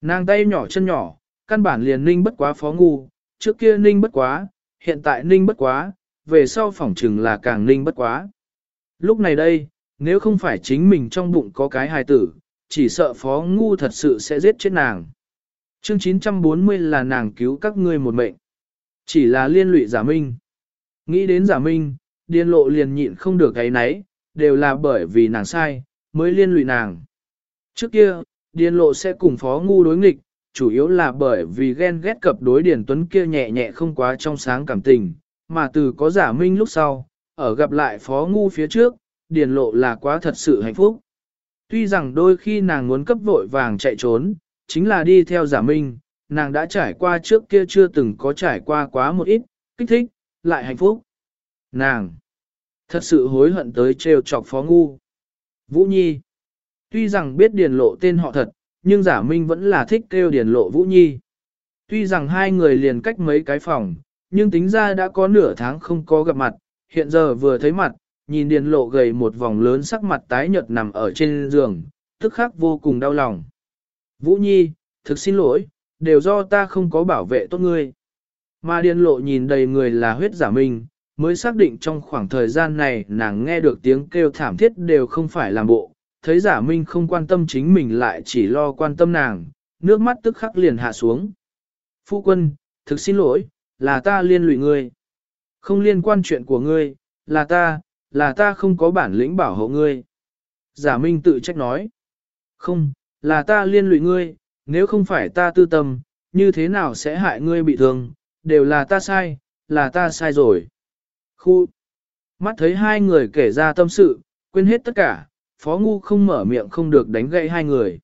Nàng tay nhỏ chân nhỏ, căn bản liền ninh bất quá phó ngu, trước kia ninh bất quá, hiện tại ninh bất quá, về sau phỏng chừng là càng ninh bất quá. Lúc này đây, nếu không phải chính mình trong bụng có cái hài tử, chỉ sợ phó ngu thật sự sẽ giết chết nàng. Chương 940 là nàng cứu các ngươi một mệnh. Chỉ là liên lụy giả minh. Nghĩ đến giả minh, điên lộ liền nhịn không được cái nấy, đều là bởi vì nàng sai, mới liên lụy nàng. Trước kia, điên lộ sẽ cùng phó ngu đối nghịch, chủ yếu là bởi vì ghen ghét cập đối điển tuấn kia nhẹ nhẹ không quá trong sáng cảm tình, mà từ có giả minh lúc sau, ở gặp lại phó ngu phía trước, điền lộ là quá thật sự hạnh phúc. Tuy rằng đôi khi nàng muốn cấp vội vàng chạy trốn, chính là đi theo giả minh, nàng đã trải qua trước kia chưa từng có trải qua quá một ít, kích thích, lại hạnh phúc. Nàng, thật sự hối hận tới trêu chọc phó ngu. Vũ Nhi, tuy rằng biết điền lộ tên họ thật, nhưng giả minh vẫn là thích kêu điền lộ Vũ Nhi. Tuy rằng hai người liền cách mấy cái phòng, nhưng tính ra đã có nửa tháng không có gặp mặt, hiện giờ vừa thấy mặt, nhìn điền lộ gầy một vòng lớn sắc mặt tái nhợt nằm ở trên giường, tức khắc vô cùng đau lòng. Vũ Nhi, thực xin lỗi, đều do ta không có bảo vệ tốt ngươi. Mà điền lộ nhìn đầy người là huyết giả minh, mới xác định trong khoảng thời gian này nàng nghe được tiếng kêu thảm thiết đều không phải làm bộ, thấy giả minh không quan tâm chính mình lại chỉ lo quan tâm nàng, nước mắt tức khắc liền hạ xuống. Phu quân, thực xin lỗi, là ta liên lụy ngươi. Không liên quan chuyện của ngươi, là ta, là ta không có bản lĩnh bảo hộ ngươi. Giả Minh tự trách nói. Không, là ta liên lụy ngươi, nếu không phải ta tư tâm, như thế nào sẽ hại ngươi bị thương, đều là ta sai, là ta sai rồi. Khu. Mắt thấy hai người kể ra tâm sự, quên hết tất cả, Phó Ngu không mở miệng không được đánh gậy hai người.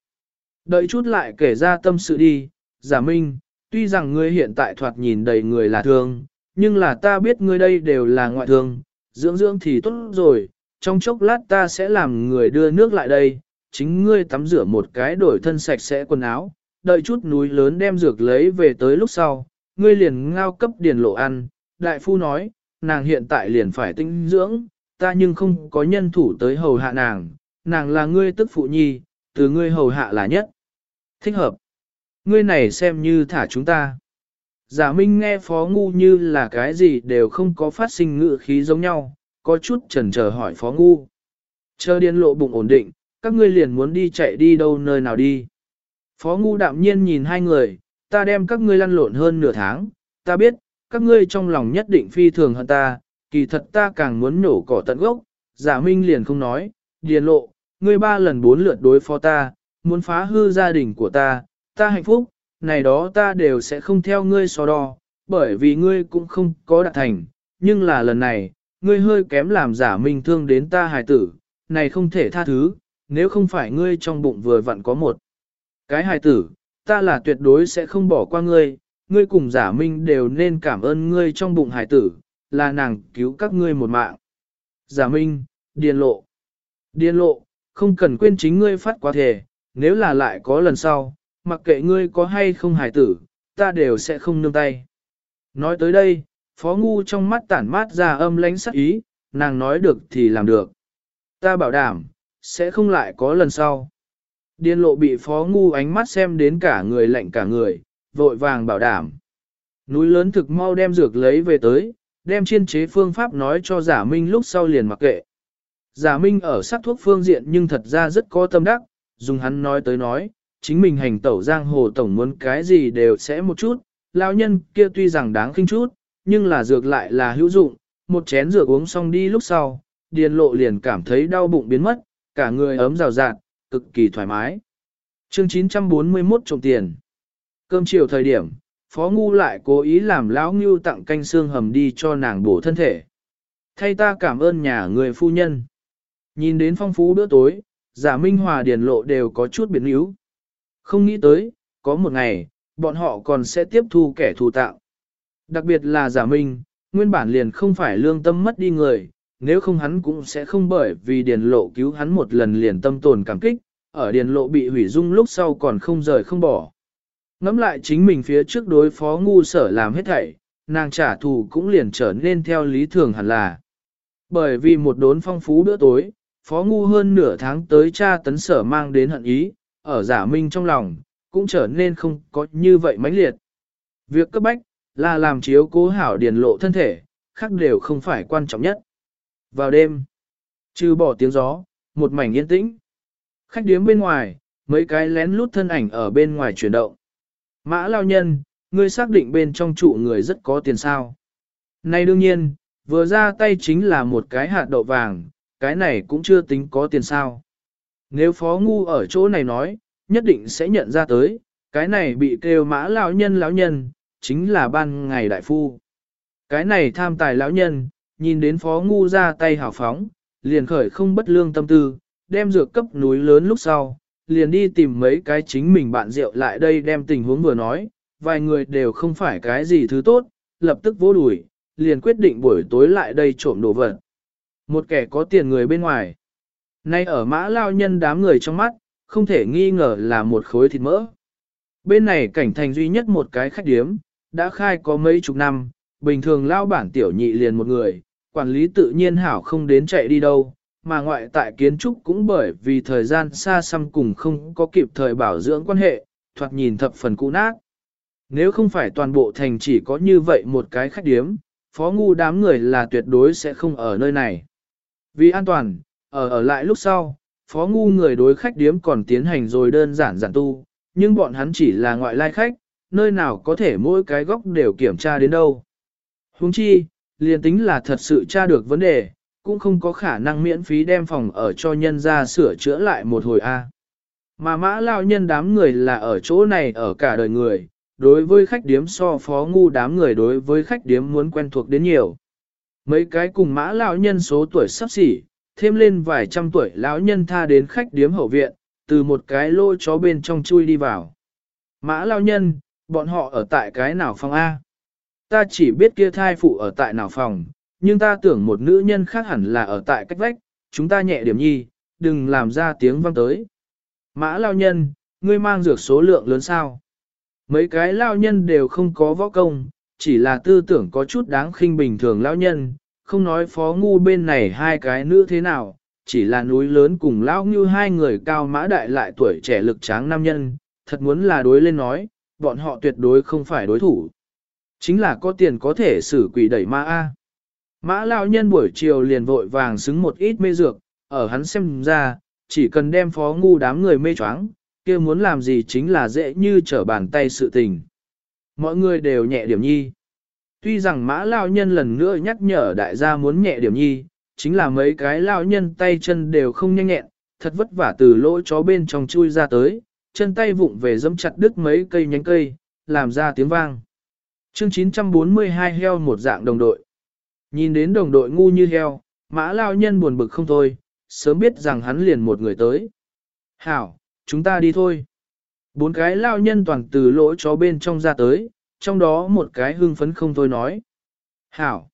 Đợi chút lại kể ra tâm sự đi, giả minh, tuy rằng ngươi hiện tại thoạt nhìn đầy người là thương, nhưng là ta biết ngươi đây đều là ngoại thương, dưỡng dưỡng thì tốt rồi, trong chốc lát ta sẽ làm người đưa nước lại đây, chính ngươi tắm rửa một cái đổi thân sạch sẽ quần áo, đợi chút núi lớn đem dược lấy về tới lúc sau, ngươi liền ngao cấp điền lộ ăn, đại phu nói, nàng hiện tại liền phải tinh dưỡng, ta nhưng không có nhân thủ tới hầu hạ nàng, nàng là ngươi tức phụ nhi, từ ngươi hầu hạ là nhất. Thích hợp. Ngươi này xem như thả chúng ta. Giả Minh nghe Phó Ngu như là cái gì đều không có phát sinh ngự khí giống nhau, có chút chần chờ hỏi Phó Ngu. Chờ điên lộ bụng ổn định, các ngươi liền muốn đi chạy đi đâu nơi nào đi. Phó Ngu đạm nhiên nhìn hai người, ta đem các ngươi lăn lộn hơn nửa tháng, ta biết, các ngươi trong lòng nhất định phi thường hơn ta, kỳ thật ta càng muốn nổ cỏ tận gốc. Giả Minh liền không nói, điền lộ, ngươi ba lần bốn lượt đối phó ta, muốn phá hư gia đình của ta, ta hạnh phúc, này đó ta đều sẽ không theo ngươi so đo, bởi vì ngươi cũng không có đạt thành, nhưng là lần này, ngươi hơi kém làm giả minh thương đến ta hài tử, này không thể tha thứ, nếu không phải ngươi trong bụng vừa vặn có một cái hài tử, ta là tuyệt đối sẽ không bỏ qua ngươi, ngươi cùng giả minh đều nên cảm ơn ngươi trong bụng hài tử, là nàng cứu các ngươi một mạng. Giả minh, điền lộ. Điền lộ, không cần quên chính ngươi phát quá thể, nếu là lại có lần sau, mặc kệ ngươi có hay không hài tử, ta đều sẽ không nương tay. Nói tới đây, Phó Ngu trong mắt tản mát ra âm lánh sắc ý, nàng nói được thì làm được. Ta bảo đảm, sẽ không lại có lần sau. Điên lộ bị Phó Ngu ánh mắt xem đến cả người lạnh cả người, vội vàng bảo đảm. Núi lớn thực mau đem dược lấy về tới, đem chiên chế phương pháp nói cho giả minh lúc sau liền mặc kệ. Giả minh ở sắc thuốc phương diện nhưng thật ra rất có tâm đắc, dùng hắn nói tới nói, chính mình hành tẩu giang hồ tổng muốn cái gì đều sẽ một chút, lão nhân kia tuy rằng đáng khinh chút, nhưng là dược lại là hữu dụng, một chén dược uống xong đi lúc sau, điền lộ liền cảm thấy đau bụng biến mất, cả người ấm rào rạt, cực kỳ thoải mái. Chương 941 trồng tiền. Cơm chiều thời điểm, Phó Ngu lại cố ý làm lão Ngưu tặng canh xương hầm đi cho nàng bổ thân thể. Thay ta cảm ơn nhà người phu nhân. Nhìn đến phong phú bữa tối, giả minh hòa điền lộ đều có chút biến yếu. Không nghĩ tới, có một ngày, bọn họ còn sẽ tiếp thu kẻ thù tạo. Đặc biệt là giả minh, nguyên bản liền không phải lương tâm mất đi người, nếu không hắn cũng sẽ không bởi vì điền lộ cứu hắn một lần liền tâm tồn cảm kích, ở điền lộ bị hủy dung lúc sau còn không rời không bỏ. Ngắm lại chính mình phía trước đối phó ngu sở làm hết thảy, nàng trả thù cũng liền trở nên theo lý thường hẳn là. Bởi vì một đốn phong phú bữa tối, phó ngu hơn nửa tháng tới cha tấn sở mang đến hận ý, ở giả minh trong lòng, cũng trở nên không có như vậy mãnh liệt. Việc cấp bách, là làm chiếu cố hảo điền lộ thân thể, khác đều không phải quan trọng nhất. Vào đêm, trừ bỏ tiếng gió, một mảnh yên tĩnh. Khách điếm bên ngoài, mấy cái lén lút thân ảnh ở bên ngoài chuyển động. Mã lao nhân, ngươi xác định bên trong trụ người rất có tiền sao. Này đương nhiên, vừa ra tay chính là một cái hạt đậu vàng, cái này cũng chưa tính có tiền sao. Nếu phó ngu ở chỗ này nói, nhất định sẽ nhận ra tới, cái này bị kêu mã lão nhân lão nhân, chính là ban ngày đại phu. Cái này tham tài lão nhân, nhìn đến phó ngu ra tay hào phóng, liền khởi không bất lương tâm tư, đem dược cấp núi lớn lúc sau, liền đi tìm mấy cái chính mình bạn rượu lại đây đem tình huống vừa nói, vài người đều không phải cái gì thứ tốt, lập tức vô đuổi, liền quyết định buổi tối lại đây trộm đồ vật. Một kẻ có tiền người bên ngoài. Nay ở mã lao nhân đám người trong mắt, không thể nghi ngờ là một khối thịt mỡ. Bên này cảnh thành duy nhất một cái khách điếm, đã khai có mấy chục năm, bình thường lao bản tiểu nhị liền một người, quản lý tự nhiên hảo không đến chạy đi đâu, mà ngoại tại kiến trúc cũng bởi vì thời gian xa xăm cùng không có kịp thời bảo dưỡng quan hệ, thoạt nhìn thập phần cũ nát. Nếu không phải toàn bộ thành chỉ có như vậy một cái khách điếm, phó ngu đám người là tuyệt đối sẽ không ở nơi này. Vì an toàn, ở ở lại lúc sau, phó ngu người đối khách điếm còn tiến hành rồi đơn giản giản tu, nhưng bọn hắn chỉ là ngoại lai khách, nơi nào có thể mỗi cái góc đều kiểm tra đến đâu. Huống chi, liền tính là thật sự tra được vấn đề, cũng không có khả năng miễn phí đem phòng ở cho nhân ra sửa chữa lại một hồi A. Mà mã lao nhân đám người là ở chỗ này ở cả đời người, đối với khách điếm so phó ngu đám người đối với khách điếm muốn quen thuộc đến nhiều. Mấy cái cùng mã lão nhân số tuổi sắp xỉ, thêm lên vài trăm tuổi lão nhân tha đến khách điếm hậu viện, từ một cái lô chó bên trong chui đi vào. Mã lão nhân, bọn họ ở tại cái nào phòng A? Ta chỉ biết kia thai phụ ở tại nào phòng, nhưng ta tưởng một nữ nhân khác hẳn là ở tại cách vách, chúng ta nhẹ điểm nhi, đừng làm ra tiếng vang tới. Mã lao nhân, ngươi mang dược số lượng lớn sao? Mấy cái lao nhân đều không có võ công, chỉ là tư tưởng có chút đáng khinh bình thường lao nhân, không nói phó ngu bên này hai cái nữ thế nào, chỉ là núi lớn cùng lão như hai người cao mã đại lại tuổi trẻ lực tráng nam nhân, thật muốn là đối lên nói, bọn họ tuyệt đối không phải đối thủ. Chính là có tiền có thể xử quỷ đẩy ma A. Mã lão nhân buổi chiều liền vội vàng xứng một ít mê dược, ở hắn xem ra, chỉ cần đem phó ngu đám người mê choáng, kia muốn làm gì chính là dễ như trở bàn tay sự tình. Mọi người đều nhẹ điểm nhi. Tuy rằng mã lao nhân lần nữa nhắc nhở đại gia muốn nhẹ điểm nhi, chính là mấy cái lao nhân tay chân đều không nhanh nhẹn, thật vất vả từ lỗ chó bên trong chui ra tới, chân tay vụng về dẫm chặt đứt mấy cây nhánh cây, làm ra tiếng vang. Chương 942 heo một dạng đồng đội. Nhìn đến đồng đội ngu như heo, mã lao nhân buồn bực không thôi, sớm biết rằng hắn liền một người tới. Hảo, chúng ta đi thôi. Bốn cái lao nhân toàn từ lỗ chó bên trong ra tới, trong đó một cái hưng phấn không thôi nói. Hảo.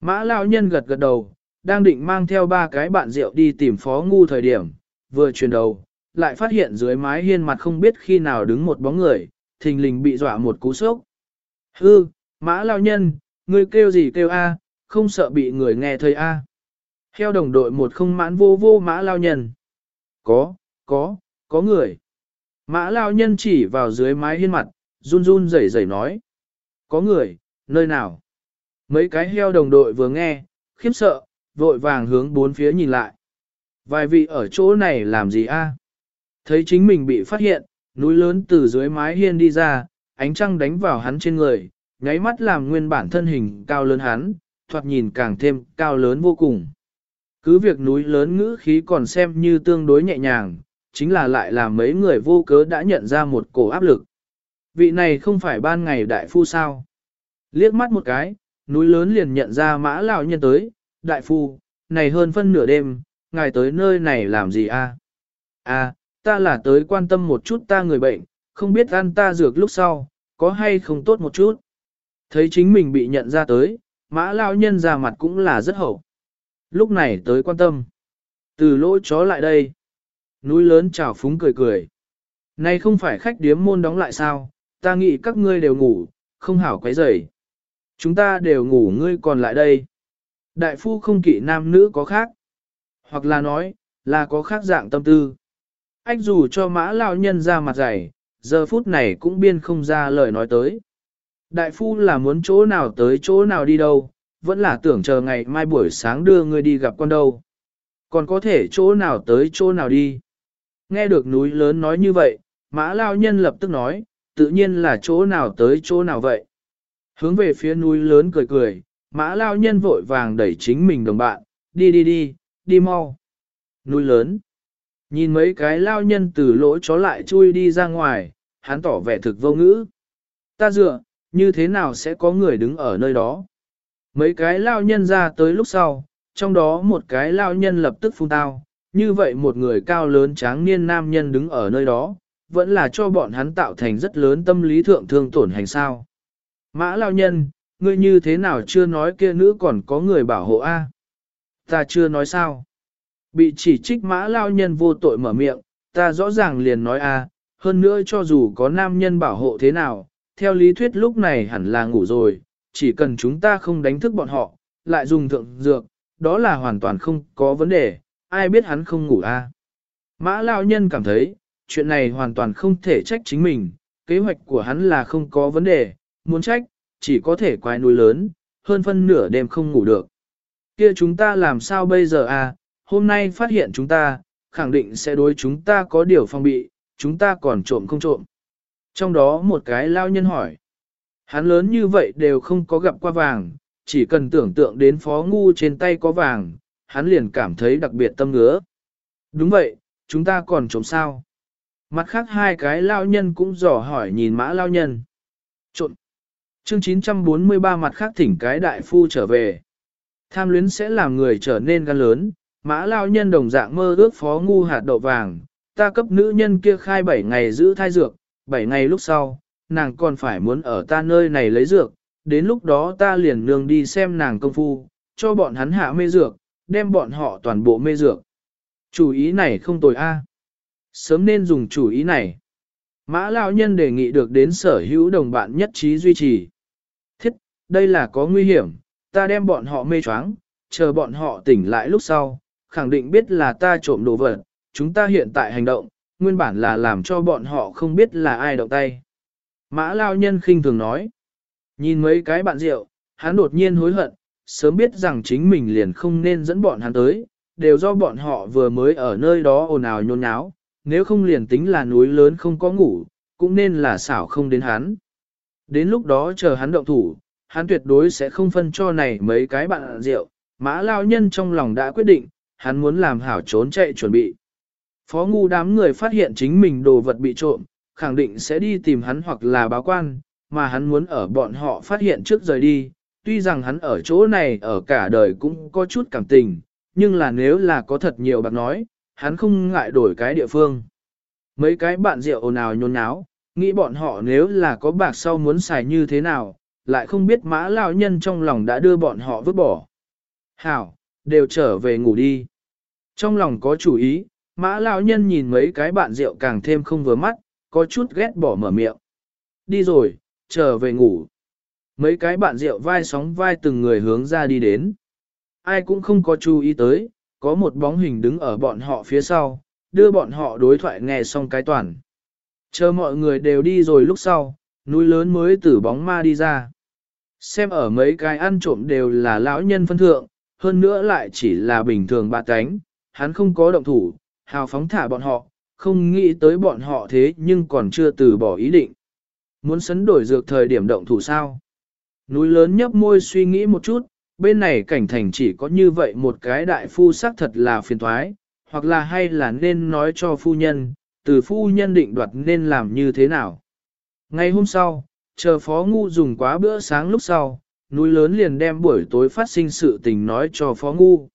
Mã lao nhân gật gật đầu, đang định mang theo ba cái bạn rượu đi tìm phó ngu thời điểm, vừa chuyển đầu, lại phát hiện dưới mái hiên mặt không biết khi nào đứng một bóng người, thình lình bị dọa một cú sốc. Hư, mã lao nhân, ngươi kêu gì kêu a, không sợ bị người nghe thấy a. Heo đồng đội một không mãn vô vô mã lao nhân. Có, có, có người. Mã lao nhân chỉ vào dưới mái hiên mặt, run run rẩy rẩy nói. Có người, nơi nào? Mấy cái heo đồng đội vừa nghe, khiếp sợ, vội vàng hướng bốn phía nhìn lại. Vài vị ở chỗ này làm gì a? Thấy chính mình bị phát hiện, núi lớn từ dưới mái hiên đi ra, ánh trăng đánh vào hắn trên người, nháy mắt làm nguyên bản thân hình cao lớn hắn, thoạt nhìn càng thêm cao lớn vô cùng. Cứ việc núi lớn ngữ khí còn xem như tương đối nhẹ nhàng, chính là lại là mấy người vô cớ đã nhận ra một cổ áp lực. Vị này không phải ban ngày đại phu sao? Liếc mắt một cái, núi lớn liền nhận ra mã lão nhân tới, đại phu, này hơn phân nửa đêm, ngài tới nơi này làm gì a? À? à, ta là tới quan tâm một chút ta người bệnh, không biết ăn ta dược lúc sau, có hay không tốt một chút. Thấy chính mình bị nhận ra tới, mã lão nhân ra mặt cũng là rất hậu. lúc này tới quan tâm. Từ lỗ chó lại đây. Núi lớn chào phúng cười cười. Này không phải khách điếm môn đóng lại sao, ta nghĩ các ngươi đều ngủ, không hảo quấy rầy. Chúng ta đều ngủ ngươi còn lại đây. Đại phu không kỵ nam nữ có khác. Hoặc là nói, là có khác dạng tâm tư. Ách dù cho mã lão nhân ra mặt dày, giờ phút này cũng biên không ra lời nói tới. Đại phu là muốn chỗ nào tới chỗ nào đi đâu, vẫn là tưởng chờ ngày mai buổi sáng đưa ngươi đi gặp con đâu. Còn có thể chỗ nào tới chỗ nào đi. Nghe được núi lớn nói như vậy, mã lao nhân lập tức nói, tự nhiên là chỗ nào tới chỗ nào vậy. Hướng về phía núi lớn cười cười, mã lao nhân vội vàng đẩy chính mình đồng bạn, đi đi đi, đi mau. Núi lớn. Nhìn mấy cái lao nhân từ lỗ chó lại chui đi ra ngoài, hắn tỏ vẻ thực vô ngữ. Ta dựa, như thế nào sẽ có người đứng ở nơi đó? Mấy cái lao nhân ra tới lúc sau, trong đó một cái lao nhân lập tức phun tao, như vậy một người cao lớn tráng niên nam nhân đứng ở nơi đó, vẫn là cho bọn hắn tạo thành rất lớn tâm lý thượng thương tổn hành sao. Mã lao nhân, ngươi như thế nào chưa nói kia nữ còn có người bảo hộ A? Ta chưa nói sao? Bị chỉ trích mã lao nhân vô tội mở miệng, ta rõ ràng liền nói A, hơn nữa cho dù có nam nhân bảo hộ thế nào, theo lý thuyết lúc này hẳn là ngủ rồi, chỉ cần chúng ta không đánh thức bọn họ, lại dùng thượng dược, đó là hoàn toàn không có vấn đề, ai biết hắn không ngủ a? Mã lao nhân cảm thấy, chuyện này hoàn toàn không thể trách chính mình, kế hoạch của hắn là không có vấn đề, muốn trách, chỉ có thể quái núi lớn, hơn phân nửa đêm không ngủ được. Kia chúng ta làm sao bây giờ à? hôm nay phát hiện chúng ta, khẳng định sẽ đối chúng ta có điều phong bị, chúng ta còn trộm không trộm. Trong đó một cái lao nhân hỏi, hắn lớn như vậy đều không có gặp qua vàng, chỉ cần tưởng tượng đến phó ngu trên tay có vàng, hắn liền cảm thấy đặc biệt tâm ngứa. Đúng vậy, chúng ta còn trộm sao? Mặt khác hai cái lao nhân cũng dò hỏi nhìn mã lao nhân. trộn Chương 943 mặt khác thỉnh cái đại phu trở về. Tham luyến sẽ làm người trở nên gan lớn, mã lao nhân đồng dạng mơ ước phó ngu hạt đậu vàng, ta cấp nữ nhân kia khai 7 ngày giữ thai dược, 7 ngày lúc sau, nàng còn phải muốn ở ta nơi này lấy dược, đến lúc đó ta liền nương đi xem nàng công phu, cho bọn hắn hạ mê dược, đem bọn họ toàn bộ mê dược. Chủ ý này không tồi a. Sớm nên dùng chủ ý này. Mã lão nhân đề nghị được đến sở hữu đồng bạn nhất trí duy trì. Thiết, đây là có nguy hiểm, ta đem bọn họ mê choáng, chờ bọn họ tỉnh lại lúc sau, khẳng định biết là ta trộm đồ vật, chúng ta hiện tại hành động, nguyên bản là làm cho bọn họ không biết là ai động tay. Mã lao nhân khinh thường nói, nhìn mấy cái bạn rượu, hắn đột nhiên hối hận, sớm biết rằng chính mình liền không nên dẫn bọn hắn tới, đều do bọn họ vừa mới ở nơi đó ồn ào nhôn nháo, nếu không liền tính là núi lớn không có ngủ, cũng nên là xảo không đến hắn. Đến lúc đó chờ hắn động thủ, hắn tuyệt đối sẽ không phân cho này mấy cái bạn rượu, mã lao nhân trong lòng đã quyết định, hắn muốn làm hảo trốn chạy chuẩn bị. Phó ngu đám người phát hiện chính mình đồ vật bị trộm, khẳng định sẽ đi tìm hắn hoặc là báo quan, mà hắn muốn ở bọn họ phát hiện trước rời đi. Tuy rằng hắn ở chỗ này ở cả đời cũng có chút cảm tình, nhưng là nếu là có thật nhiều bạc nói, hắn không ngại đổi cái địa phương. Mấy cái bạn rượu ồn ào nhôn nháo, nghĩ bọn họ nếu là có bạc sau muốn xài như thế nào, lại không biết mã lao nhân trong lòng đã đưa bọn họ vứt bỏ. Hảo, đều trở về ngủ đi. Trong lòng có chủ ý, mã lao nhân nhìn mấy cái bạn rượu càng thêm không vừa mắt, có chút ghét bỏ mở miệng. Đi rồi, trở về ngủ. Mấy cái bạn rượu vai sóng vai từng người hướng ra đi đến. Ai cũng không có chú ý tới, có một bóng hình đứng ở bọn họ phía sau, đưa bọn họ đối thoại nghe xong cái toàn. Chờ mọi người đều đi rồi lúc sau, núi lớn mới từ bóng ma đi ra. Xem ở mấy cái ăn trộm đều là lão nhân phân thượng, hơn nữa lại chỉ là bình thường bạ cánh, hắn không có động thủ, hào phóng thả bọn họ, không nghĩ tới bọn họ thế nhưng còn chưa từ bỏ ý định. Muốn sấn đổi dược thời điểm động thủ sao? Núi lớn nhấp môi suy nghĩ một chút, bên này cảnh thành chỉ có như vậy một cái đại phu xác thật là phiền thoái, hoặc là hay là nên nói cho phu nhân, từ phu nhân định đoạt nên làm như thế nào. Ngày hôm sau, chờ phó ngu dùng quá bữa sáng lúc sau, núi lớn liền đem buổi tối phát sinh sự tình nói cho phó ngu.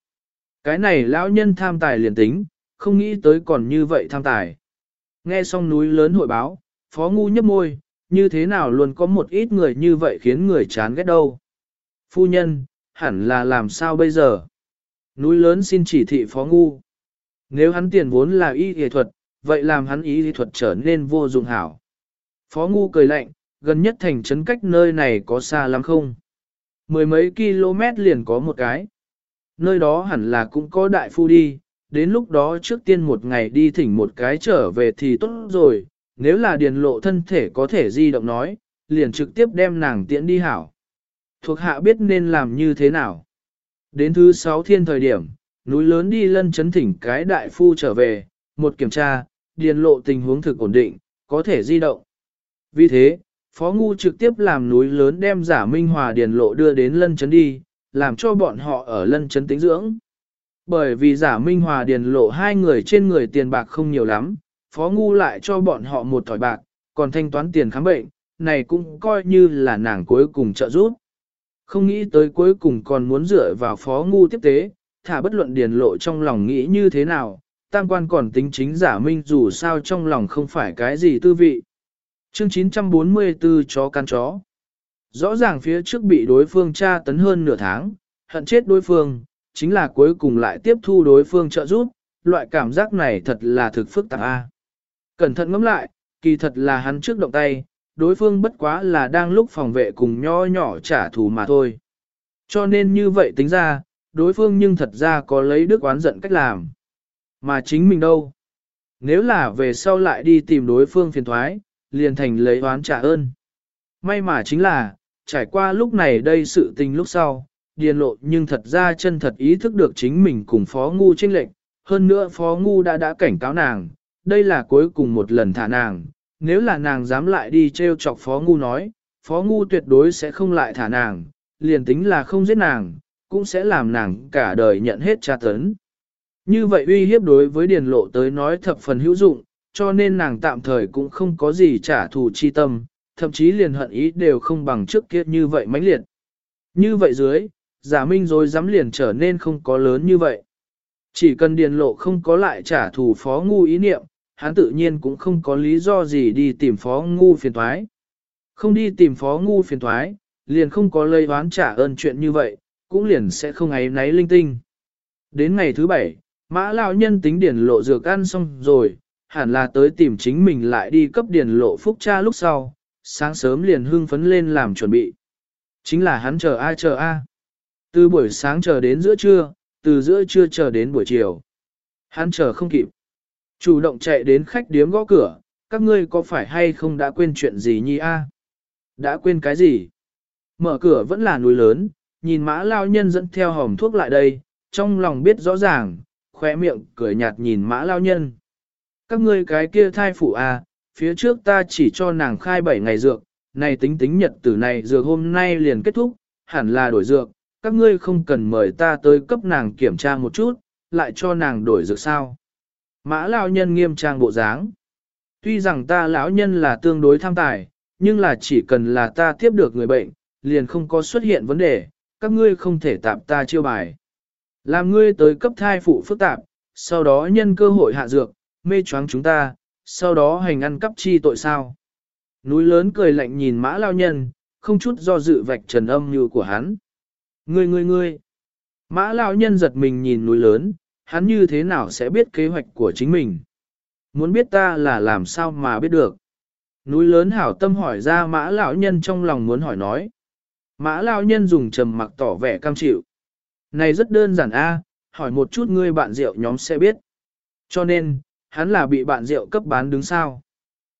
Cái này lão nhân tham tài liền tính, không nghĩ tới còn như vậy tham tài. Nghe xong núi lớn hội báo, phó ngu nhấp môi, như thế nào luôn có một ít người như vậy khiến người chán ghét đâu. Phu nhân, hẳn là làm sao bây giờ? Núi lớn xin chỉ thị phó ngu. Nếu hắn tiền vốn là y y thuật, vậy làm hắn y y thuật trở nên vô dụng hảo. Phó ngu cười lạnh, gần nhất thành trấn cách nơi này có xa lắm không? Mười mấy km liền có một cái. Nơi đó hẳn là cũng có đại phu đi, đến lúc đó trước tiên một ngày đi thỉnh một cái trở về thì tốt rồi, nếu là điền lộ thân thể có thể di động nói, liền trực tiếp đem nàng tiễn đi hảo. Thuộc hạ biết nên làm như thế nào. Đến thứ sáu thiên thời điểm, núi lớn đi lân chấn thỉnh cái đại phu trở về, một kiểm tra, điền lộ tình huống thực ổn định, có thể di động. Vì thế, Phó Ngu trực tiếp làm núi lớn đem giả minh hòa điền lộ đưa đến lân chấn đi, làm cho bọn họ ở lân chấn tính dưỡng. Bởi vì giả minh hòa điền lộ hai người trên người tiền bạc không nhiều lắm, Phó Ngu lại cho bọn họ một thỏi bạc, còn thanh toán tiền khám bệnh, này cũng coi như là nàng cuối cùng trợ giúp. Không nghĩ tới cuối cùng còn muốn dựa vào Phó Ngu tiếp tế, thả bất luận điền lộ trong lòng nghĩ như thế nào, tam quan còn tính chính giả minh dù sao trong lòng không phải cái gì tư vị. Chương 944 chó căn chó. Rõ ràng phía trước bị đối phương tra tấn hơn nửa tháng, hận chết đối phương, chính là cuối cùng lại tiếp thu đối phương trợ giúp, loại cảm giác này thật là thực phức tạp a. Cẩn thận ngẫm lại, kỳ thật là hắn trước động tay, đối phương bất quá là đang lúc phòng vệ cùng nho nhỏ trả thù mà thôi. Cho nên như vậy tính ra, đối phương nhưng thật ra có lấy đức oán giận cách làm. Mà chính mình đâu? Nếu là về sau lại đi tìm đối phương phiền thoái, liền thành lấy oán trả ơn. May mà chính là, trải qua lúc này đây sự tình lúc sau, điền lộ nhưng thật ra chân thật ý thức được chính mình cùng phó ngu tranh lệnh, hơn nữa phó ngu đã đã cảnh cáo nàng, đây là cuối cùng một lần thả nàng, nếu là nàng dám lại đi treo chọc phó ngu nói, phó ngu tuyệt đối sẽ không lại thả nàng, liền tính là không giết nàng, cũng sẽ làm nàng cả đời nhận hết tra tấn. Như vậy uy hiếp đối với điền lộ tới nói thập phần hữu dụng, cho nên nàng tạm thời cũng không có gì trả thù chi tâm, thậm chí liền hận ý đều không bằng trước kia như vậy mãnh liệt. Như vậy dưới, giả minh rồi dám liền trở nên không có lớn như vậy. Chỉ cần điền lộ không có lại trả thù phó ngu ý niệm, hắn tự nhiên cũng không có lý do gì đi tìm phó ngu phiền thoái. Không đi tìm phó ngu phiền thoái, liền không có lây oán trả ơn chuyện như vậy, cũng liền sẽ không ấy náy linh tinh. Đến ngày thứ bảy, mã lão nhân tính điển lộ dược ăn xong rồi, hẳn là tới tìm chính mình lại đi cấp điển lộ phúc cha lúc sau, sáng sớm liền hưng phấn lên làm chuẩn bị. Chính là hắn chờ ai chờ a. Từ buổi sáng chờ đến giữa trưa, từ giữa trưa chờ đến buổi chiều. Hắn chờ không kịp. Chủ động chạy đến khách điếm gõ cửa, các ngươi có phải hay không đã quên chuyện gì nhi a? Đã quên cái gì? Mở cửa vẫn là núi lớn, nhìn mã lao nhân dẫn theo hòm thuốc lại đây, trong lòng biết rõ ràng, khỏe miệng cười nhạt nhìn mã lao nhân. Các ngươi cái kia thai phụ a, phía trước ta chỉ cho nàng khai 7 ngày dược, này tính tính nhật tử này dược hôm nay liền kết thúc, hẳn là đổi dược, các ngươi không cần mời ta tới cấp nàng kiểm tra một chút, lại cho nàng đổi dược sao. Mã lão nhân nghiêm trang bộ dáng. Tuy rằng ta lão nhân là tương đối tham tài, nhưng là chỉ cần là ta tiếp được người bệnh, liền không có xuất hiện vấn đề, các ngươi không thể tạm ta chiêu bài. Làm ngươi tới cấp thai phụ phức tạp, sau đó nhân cơ hội hạ dược, mê choáng chúng ta, sau đó hành ăn cắp chi tội sao. Núi lớn cười lạnh nhìn mã lao nhân, không chút do dự vạch trần âm như của hắn. Ngươi ngươi ngươi. Mã lao nhân giật mình nhìn núi lớn, hắn như thế nào sẽ biết kế hoạch của chính mình. Muốn biết ta là làm sao mà biết được. Núi lớn hảo tâm hỏi ra mã lão nhân trong lòng muốn hỏi nói. Mã lão nhân dùng trầm mặc tỏ vẻ cam chịu. Này rất đơn giản a, hỏi một chút ngươi bạn rượu nhóm sẽ biết. Cho nên, hắn là bị bạn rượu cấp bán đứng sao.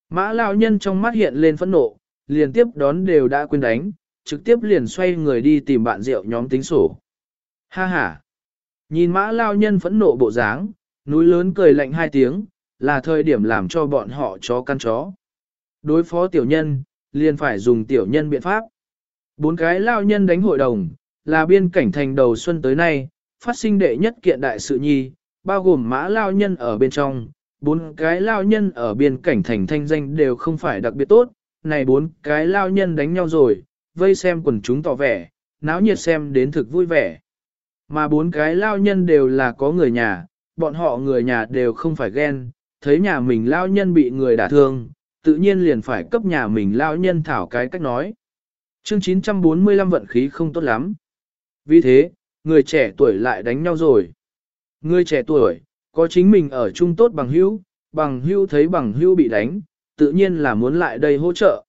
Mã lão nhân trong mắt hiện lên phẫn nộ, liền tiếp đón đều đã quên đánh, trực tiếp liền xoay người đi tìm bạn rượu nhóm tính sổ. Ha ha! Nhìn mã lao nhân phẫn nộ bộ dáng, núi lớn cười lạnh hai tiếng, là thời điểm làm cho bọn họ chó căn chó. Đối phó tiểu nhân, liền phải dùng tiểu nhân biện pháp. Bốn cái lao nhân đánh hội đồng, là biên cảnh thành đầu xuân tới nay, phát sinh đệ nhất kiện đại sự nhi, bao gồm mã lao nhân ở bên trong, bốn cái lao nhân ở biên cảnh thành thanh danh đều không phải đặc biệt tốt, này bốn cái lao nhân đánh nhau rồi, vây xem quần chúng tỏ vẻ, náo nhiệt xem đến thực vui vẻ. Mà bốn cái lao nhân đều là có người nhà, bọn họ người nhà đều không phải ghen, thấy nhà mình lao nhân bị người đả thương, tự nhiên liền phải cấp nhà mình lao nhân thảo cái cách nói. Chương 945 vận khí không tốt lắm. Vì thế, người trẻ tuổi lại đánh nhau rồi. Người trẻ tuổi, có chính mình ở chung tốt bằng hữu, bằng hữu thấy bằng hữu bị đánh, tự nhiên là muốn lại đây hỗ trợ.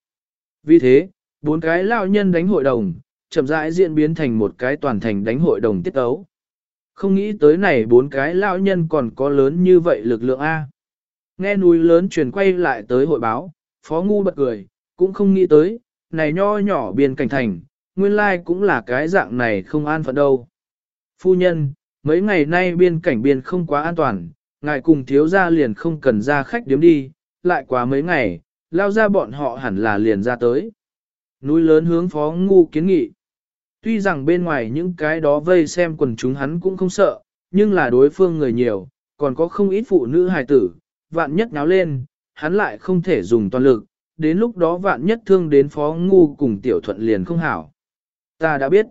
Vì thế, bốn cái lao nhân đánh hội đồng, chậm rãi diễn biến thành một cái toàn thành đánh hội đồng tiết tấu. Không nghĩ tới này bốn cái lão nhân còn có lớn như vậy lực lượng A. Nghe núi lớn truyền quay lại tới hội báo, phó ngu bật cười, cũng không nghĩ tới, này nho nhỏ biên cảnh thành, nguyên lai cũng là cái dạng này không an phận đâu. Phu nhân, mấy ngày nay biên cảnh biên không quá an toàn, ngài cùng thiếu gia liền không cần ra khách điếm đi, lại quá mấy ngày, lao ra bọn họ hẳn là liền ra tới. Núi lớn hướng phó ngu kiến nghị. Tuy rằng bên ngoài những cái đó vây xem quần chúng hắn cũng không sợ, nhưng là đối phương người nhiều, còn có không ít phụ nữ hài tử, vạn nhất náo lên, hắn lại không thể dùng toàn lực, đến lúc đó vạn nhất thương đến phó ngu cùng tiểu thuận liền không hảo. Ta đã biết.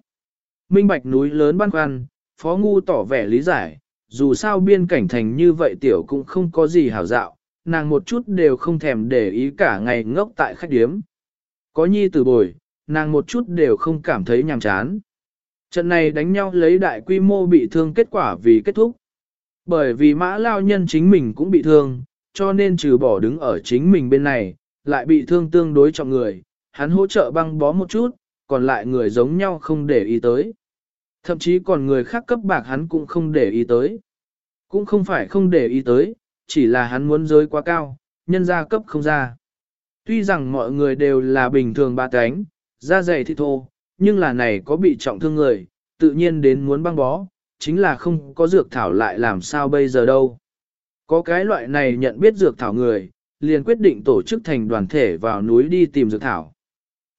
Minh bạch núi lớn băn khoăn, phó ngu tỏ vẻ lý giải, dù sao biên cảnh thành như vậy tiểu cũng không có gì hảo dạo, nàng một chút đều không thèm để ý cả ngày ngốc tại khách điếm. Có nhi tử bồi, nàng một chút đều không cảm thấy nhàm chán. Trận này đánh nhau lấy đại quy mô bị thương kết quả vì kết thúc. Bởi vì mã lao nhân chính mình cũng bị thương, cho nên trừ bỏ đứng ở chính mình bên này, lại bị thương tương đối trọng người, hắn hỗ trợ băng bó một chút, còn lại người giống nhau không để ý tới. Thậm chí còn người khác cấp bạc hắn cũng không để ý tới. Cũng không phải không để ý tới, chỉ là hắn muốn giới quá cao, nhân gia cấp không ra. Tuy rằng mọi người đều là bình thường ba cánh, da dày thì thô, nhưng là này có bị trọng thương người, tự nhiên đến muốn băng bó, chính là không có dược thảo lại làm sao bây giờ đâu. Có cái loại này nhận biết dược thảo người, liền quyết định tổ chức thành đoàn thể vào núi đi tìm dược thảo.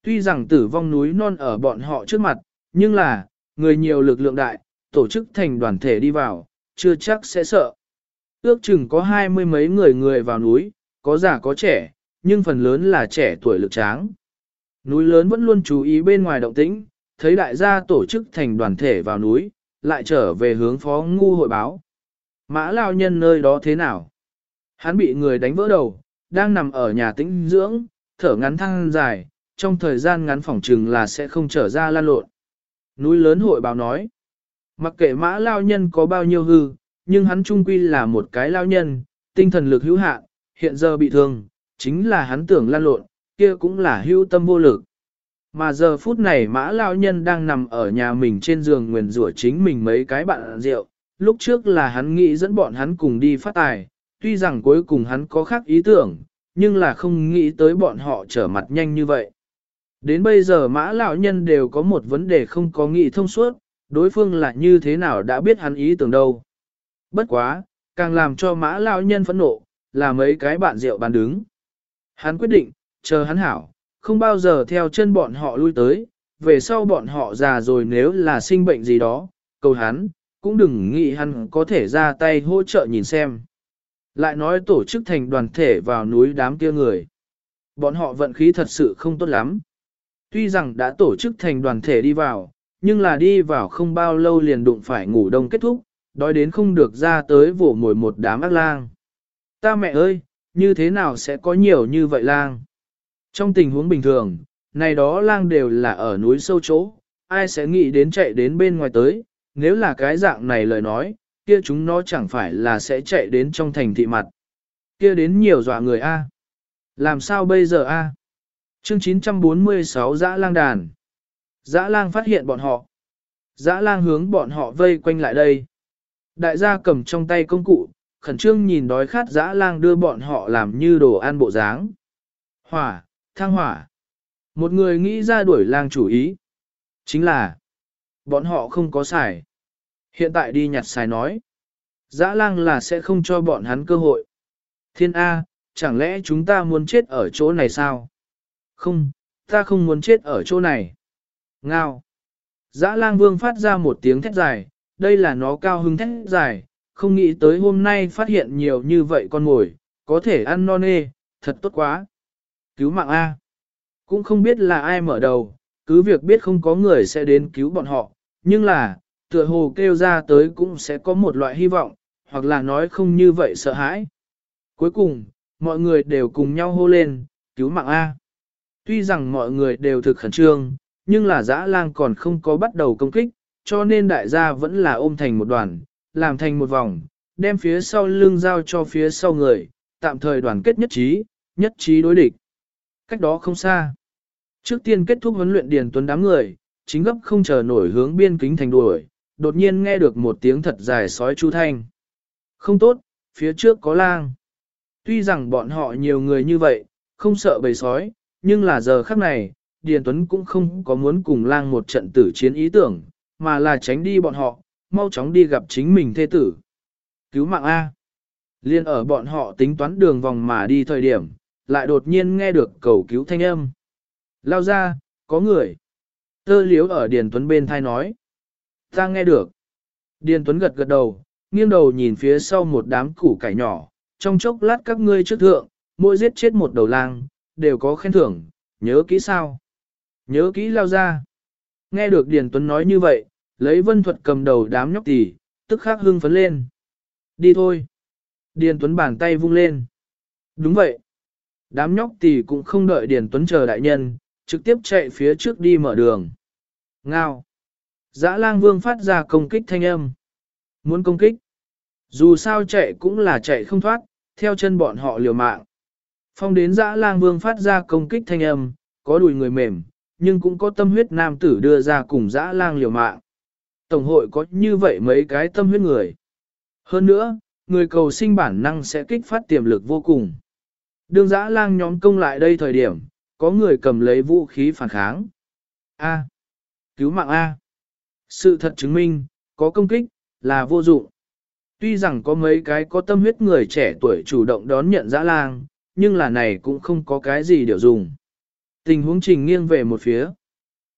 Tuy rằng tử vong núi non ở bọn họ trước mặt, nhưng là, người nhiều lực lượng đại, tổ chức thành đoàn thể đi vào, chưa chắc sẽ sợ. Ước chừng có hai mươi mấy người người vào núi, có già có trẻ, nhưng phần lớn là trẻ tuổi lực tráng. Núi lớn vẫn luôn chú ý bên ngoài động tĩnh, thấy đại gia tổ chức thành đoàn thể vào núi, lại trở về hướng phó ngu hội báo. Mã lao nhân nơi đó thế nào? Hắn bị người đánh vỡ đầu, đang nằm ở nhà tĩnh dưỡng, thở ngắn thăng dài, trong thời gian ngắn phỏng trừng là sẽ không trở ra lan lộn. Núi lớn hội báo nói, mặc kệ mã lao nhân có bao nhiêu hư, nhưng hắn trung quy là một cái lao nhân, tinh thần lực hữu hạn, hiện giờ bị thương, chính là hắn tưởng lan lộn, kia cũng là hưu tâm vô lực. Mà giờ phút này mã lao nhân đang nằm ở nhà mình trên giường nguyền rủa chính mình mấy cái bạn rượu, lúc trước là hắn nghĩ dẫn bọn hắn cùng đi phát tài, tuy rằng cuối cùng hắn có khác ý tưởng, nhưng là không nghĩ tới bọn họ trở mặt nhanh như vậy. Đến bây giờ mã lão nhân đều có một vấn đề không có nghĩ thông suốt, đối phương là như thế nào đã biết hắn ý tưởng đâu. Bất quá, càng làm cho mã lão nhân phẫn nộ, là mấy cái bạn rượu bàn đứng. Hắn quyết định, chờ hắn hảo, không bao giờ theo chân bọn họ lui tới, về sau bọn họ già rồi nếu là sinh bệnh gì đó, cầu hắn, cũng đừng nghĩ hắn có thể ra tay hỗ trợ nhìn xem. Lại nói tổ chức thành đoàn thể vào núi đám kia người. Bọn họ vận khí thật sự không tốt lắm. Tuy rằng đã tổ chức thành đoàn thể đi vào, nhưng là đi vào không bao lâu liền đụng phải ngủ đông kết thúc, đói đến không được ra tới vỗ mồi một đám ác lang. Ta mẹ ơi, như thế nào sẽ có nhiều như vậy lang? Trong tình huống bình thường, này đó lang đều là ở núi sâu chỗ, ai sẽ nghĩ đến chạy đến bên ngoài tới, nếu là cái dạng này lời nói, kia chúng nó chẳng phải là sẽ chạy đến trong thành thị mặt. Kia đến nhiều dọa người A. Làm sao bây giờ A? Chương 946 Dã lang đàn. Dã lang phát hiện bọn họ. Dã lang hướng bọn họ vây quanh lại đây. Đại gia cầm trong tay công cụ, khẩn trương nhìn đói khát dã lang đưa bọn họ làm như đồ ăn bộ dáng. Hỏa, thang hỏa. Một người nghĩ ra đuổi lang chủ ý. Chính là, bọn họ không có xài. Hiện tại đi nhặt xài nói. Dã lang là sẽ không cho bọn hắn cơ hội. Thiên A, chẳng lẽ chúng ta muốn chết ở chỗ này sao? Không, ta không muốn chết ở chỗ này. Ngao. Dã lang vương phát ra một tiếng thét dài, đây là nó cao hứng thét dài, không nghĩ tới hôm nay phát hiện nhiều như vậy con mồi, có thể ăn non nê, thật tốt quá. Cứu mạng A. Cũng không biết là ai mở đầu, cứ việc biết không có người sẽ đến cứu bọn họ, nhưng là, tựa hồ kêu ra tới cũng sẽ có một loại hy vọng, hoặc là nói không như vậy sợ hãi. Cuối cùng, mọi người đều cùng nhau hô lên, cứu mạng A. Tuy rằng mọi người đều thực khẩn trương, nhưng là dã lang còn không có bắt đầu công kích, cho nên đại gia vẫn là ôm thành một đoàn, làm thành một vòng, đem phía sau lưng giao cho phía sau người, tạm thời đoàn kết nhất trí, nhất trí đối địch. Cách đó không xa. Trước tiên kết thúc huấn luyện Điền Tuấn đám người, chính gấp không chờ nổi hướng biên kính thành đuổi, đột nhiên nghe được một tiếng thật dài sói chu thanh. Không tốt, phía trước có lang. Tuy rằng bọn họ nhiều người như vậy, không sợ bầy sói, nhưng là giờ khắc này, Điền Tuấn cũng không có muốn cùng lang một trận tử chiến ý tưởng, mà là tránh đi bọn họ, mau chóng đi gặp chính mình thê tử. Cứu mạng A. Liên ở bọn họ tính toán đường vòng mà đi thời điểm, lại đột nhiên nghe được cầu cứu thanh âm. Lao ra, có người. Tơ liếu ở Điền Tuấn bên thai nói. Ta nghe được. Điền Tuấn gật gật đầu, nghiêng đầu nhìn phía sau một đám củ cải nhỏ, trong chốc lát các ngươi trước thượng, mỗi giết chết một đầu lang, đều có khen thưởng, nhớ kỹ sao? Nhớ kỹ lao ra. Nghe được Điền Tuấn nói như vậy, lấy vân thuật cầm đầu đám nhóc tỷ, tức khắc hưng phấn lên. Đi thôi. Điền Tuấn bàn tay vung lên. Đúng vậy. Đám nhóc tỷ cũng không đợi Điền Tuấn chờ đại nhân, trực tiếp chạy phía trước đi mở đường. Ngao. Dã lang vương phát ra công kích thanh âm. Muốn công kích. Dù sao chạy cũng là chạy không thoát, theo chân bọn họ liều mạng. Phong đến dã lang vương phát ra công kích thanh âm, có đùi người mềm, nhưng cũng có tâm huyết nam tử đưa ra cùng dã lang liều mạng. Tổng hội có như vậy mấy cái tâm huyết người. Hơn nữa, người cầu sinh bản năng sẽ kích phát tiềm lực vô cùng đương dã lang nhóm công lại đây thời điểm, có người cầm lấy vũ khí phản kháng. A. Cứu mạng A. Sự thật chứng minh, có công kích, là vô dụng. Tuy rằng có mấy cái có tâm huyết người trẻ tuổi chủ động đón nhận dã lang, nhưng là này cũng không có cái gì điều dùng. Tình huống trình nghiêng về một phía.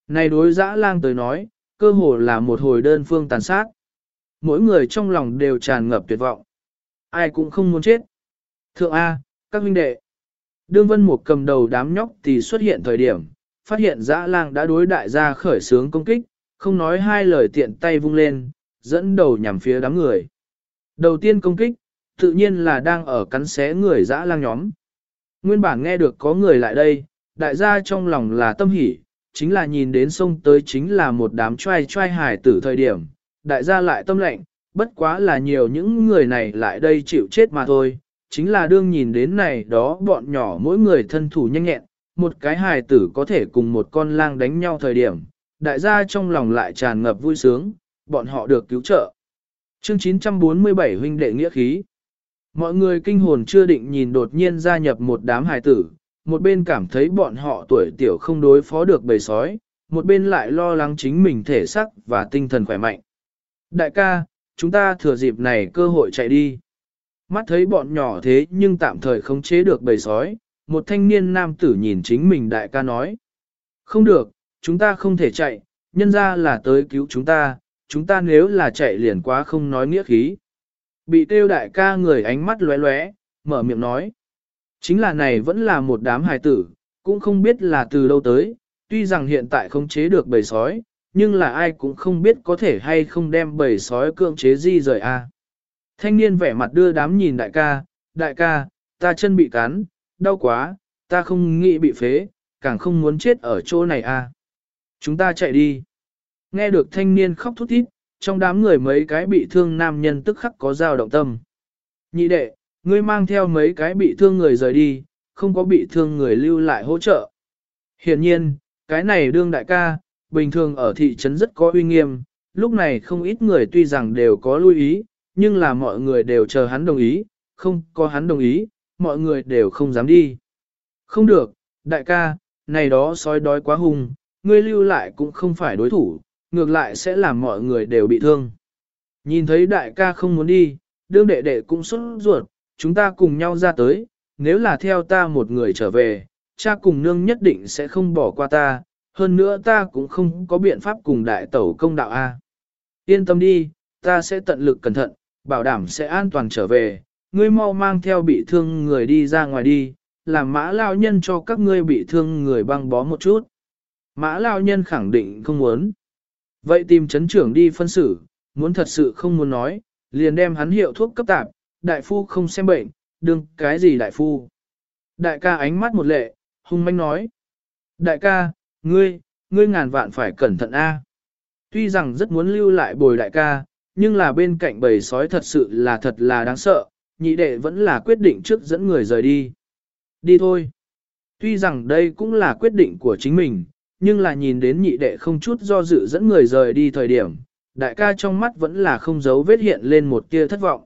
Này đối dã lang tới nói, cơ hồ là một hồi đơn phương tàn sát. Mỗi người trong lòng đều tràn ngập tuyệt vọng. Ai cũng không muốn chết. Thượng A, các huynh đệ. Đương Vân Mục cầm đầu đám nhóc thì xuất hiện thời điểm, phát hiện dã lang đã đối đại gia khởi sướng công kích, không nói hai lời tiện tay vung lên, dẫn đầu nhằm phía đám người. Đầu tiên công kích, tự nhiên là đang ở cắn xé người dã lang nhóm. Nguyên bản nghe được có người lại đây, đại gia trong lòng là tâm hỉ, chính là nhìn đến sông tới chính là một đám trai trai hải tử thời điểm, đại gia lại tâm lệnh, bất quá là nhiều những người này lại đây chịu chết mà thôi, chính là đương nhìn đến này đó bọn nhỏ mỗi người thân thủ nhanh nhẹn, một cái hài tử có thể cùng một con lang đánh nhau thời điểm, đại gia trong lòng lại tràn ngập vui sướng, bọn họ được cứu trợ. Chương 947 huynh đệ nghĩa khí Mọi người kinh hồn chưa định nhìn đột nhiên gia nhập một đám hài tử, một bên cảm thấy bọn họ tuổi tiểu không đối phó được bầy sói, một bên lại lo lắng chính mình thể sắc và tinh thần khỏe mạnh. Đại ca, chúng ta thừa dịp này cơ hội chạy đi. Mắt thấy bọn nhỏ thế nhưng tạm thời không chế được bầy sói, một thanh niên nam tử nhìn chính mình đại ca nói. Không được, chúng ta không thể chạy, nhân ra là tới cứu chúng ta, chúng ta nếu là chạy liền quá không nói nghĩa khí. Bị tiêu đại ca người ánh mắt lóe lóe, mở miệng nói. Chính là này vẫn là một đám hài tử, cũng không biết là từ đâu tới, tuy rằng hiện tại không chế được bầy sói, nhưng là ai cũng không biết có thể hay không đem bầy sói cưỡng chế di rời a. Thanh niên vẻ mặt đưa đám nhìn đại ca, đại ca, ta chân bị cắn, đau quá, ta không nghĩ bị phế, càng không muốn chết ở chỗ này à? Chúng ta chạy đi. Nghe được thanh niên khóc thút thít, trong đám người mấy cái bị thương nam nhân tức khắc có dao động tâm. Nhị đệ, ngươi mang theo mấy cái bị thương người rời đi, không có bị thương người lưu lại hỗ trợ. Hiển nhiên, cái này đương đại ca, bình thường ở thị trấn rất có uy nghiêm, lúc này không ít người tuy rằng đều có lưu ý, nhưng là mọi người đều chờ hắn đồng ý, không có hắn đồng ý, mọi người đều không dám đi. Không được, đại ca, này đó sói đói quá hung, ngươi lưu lại cũng không phải đối thủ, ngược lại sẽ làm mọi người đều bị thương. Nhìn thấy đại ca không muốn đi, đương đệ đệ cũng xuất ruột, chúng ta cùng nhau ra tới, nếu là theo ta một người trở về, cha cùng nương nhất định sẽ không bỏ qua ta, hơn nữa ta cũng không có biện pháp cùng đại tẩu công đạo A. Yên tâm đi, ta sẽ tận lực cẩn thận, bảo đảm sẽ an toàn trở về, ngươi mau mang theo bị thương người đi ra ngoài đi, làm mã lao nhân cho các ngươi bị thương người băng bó một chút. Mã lao nhân khẳng định không muốn. Vậy tìm chấn trưởng đi phân xử, muốn thật sự không muốn nói, liền đem hắn hiệu thuốc cấp tạp, đại phu không xem bệnh, đừng cái gì đại phu. Đại ca ánh mắt một lệ, hung manh nói. Đại ca, ngươi, ngươi ngàn vạn phải cẩn thận a. Tuy rằng rất muốn lưu lại bồi đại ca, nhưng là bên cạnh bầy sói thật sự là thật là đáng sợ, nhị đệ vẫn là quyết định trước dẫn người rời đi. Đi thôi. Tuy rằng đây cũng là quyết định của chính mình, nhưng là nhìn đến nhị đệ không chút do dự dẫn người rời đi thời điểm, đại ca trong mắt vẫn là không giấu vết hiện lên một tia thất vọng.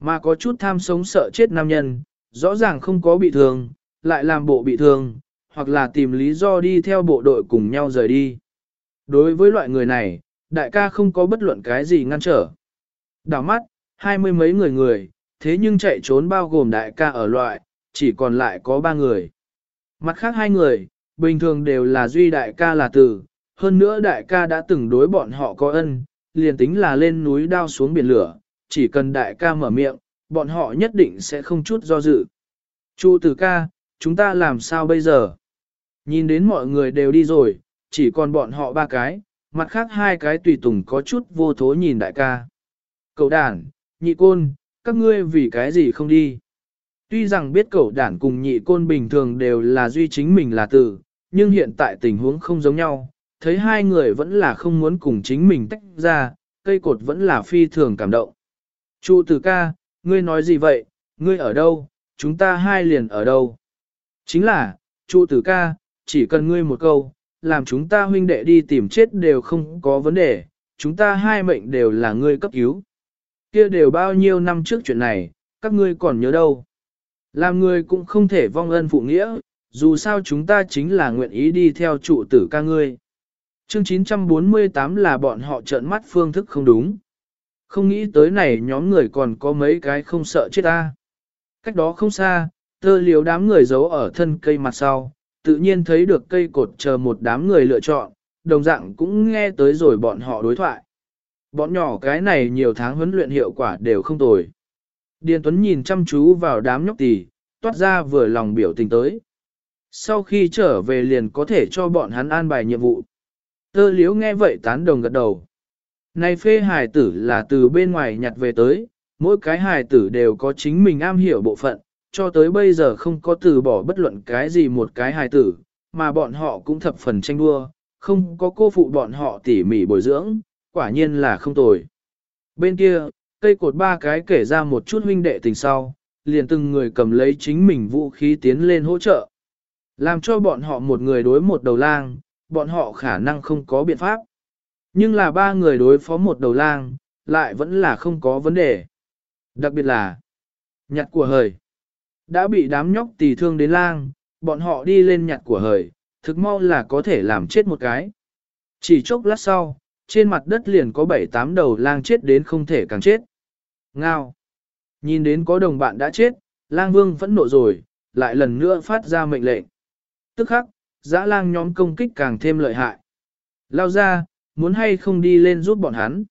Mà có chút tham sống sợ chết nam nhân, rõ ràng không có bị thương, lại làm bộ bị thương, hoặc là tìm lý do đi theo bộ đội cùng nhau rời đi. Đối với loại người này, đại ca không có bất luận cái gì ngăn trở. Đảo mắt, hai mươi mấy người người, thế nhưng chạy trốn bao gồm đại ca ở loại, chỉ còn lại có ba người. Mặt khác hai người, bình thường đều là duy đại ca là tử, hơn nữa đại ca đã từng đối bọn họ có ân, liền tính là lên núi đao xuống biển lửa, chỉ cần đại ca mở miệng, bọn họ nhất định sẽ không chút do dự. Chu tử ca, chúng ta làm sao bây giờ? Nhìn đến mọi người đều đi rồi, chỉ còn bọn họ ba cái, mặt khác hai cái tùy tùng có chút vô thố nhìn đại ca. Cậu đản, nhị côn, các ngươi vì cái gì không đi? Tuy rằng biết cậu đản cùng nhị côn bình thường đều là duy chính mình là tử, nhưng hiện tại tình huống không giống nhau, thấy hai người vẫn là không muốn cùng chính mình tách ra, cây cột vẫn là phi thường cảm động. Chu tử ca, ngươi nói gì vậy, ngươi ở đâu, chúng ta hai liền ở đâu? Chính là, Chu tử ca, chỉ cần ngươi một câu, làm chúng ta huynh đệ đi tìm chết đều không có vấn đề, chúng ta hai mệnh đều là ngươi cấp cứu. Kia đều bao nhiêu năm trước chuyện này, các ngươi còn nhớ đâu. Làm người cũng không thể vong ân phụ nghĩa, dù sao chúng ta chính là nguyện ý đi theo trụ tử ca ngươi. Chương 948 là bọn họ trợn mắt phương thức không đúng. Không nghĩ tới này nhóm người còn có mấy cái không sợ chết ta. Cách đó không xa, tơ liều đám người giấu ở thân cây mặt sau, tự nhiên thấy được cây cột chờ một đám người lựa chọn, đồng dạng cũng nghe tới rồi bọn họ đối thoại. Bọn nhỏ cái này nhiều tháng huấn luyện hiệu quả đều không tồi. Điền Tuấn nhìn chăm chú vào đám nhóc tỷ, toát ra vừa lòng biểu tình tới. Sau khi trở về liền có thể cho bọn hắn an bài nhiệm vụ. Tơ liếu nghe vậy tán đồng gật đầu. Này phê hài tử là từ bên ngoài nhặt về tới, mỗi cái hài tử đều có chính mình am hiểu bộ phận, cho tới bây giờ không có từ bỏ bất luận cái gì một cái hài tử, mà bọn họ cũng thập phần tranh đua, không có cô phụ bọn họ tỉ mỉ bồi dưỡng, quả nhiên là không tồi. Bên kia, cây cột ba cái kể ra một chút huynh đệ tình sau, liền từng người cầm lấy chính mình vũ khí tiến lên hỗ trợ. Làm cho bọn họ một người đối một đầu lang, bọn họ khả năng không có biện pháp. Nhưng là ba người đối phó một đầu lang, lại vẫn là không có vấn đề. Đặc biệt là, nhặt của hời. Đã bị đám nhóc tỳ thương đến lang, bọn họ đi lên nhặt của hời, thực mau là có thể làm chết một cái. Chỉ chốc lát sau, trên mặt đất liền có bảy tám đầu lang chết đến không thể càng chết. Ngao. Nhìn đến có đồng bạn đã chết, lang vương vẫn nộ rồi, lại lần nữa phát ra mệnh lệnh. Tức khắc, dã lang nhóm công kích càng thêm lợi hại. Lao ra, muốn hay không đi lên giúp bọn hắn.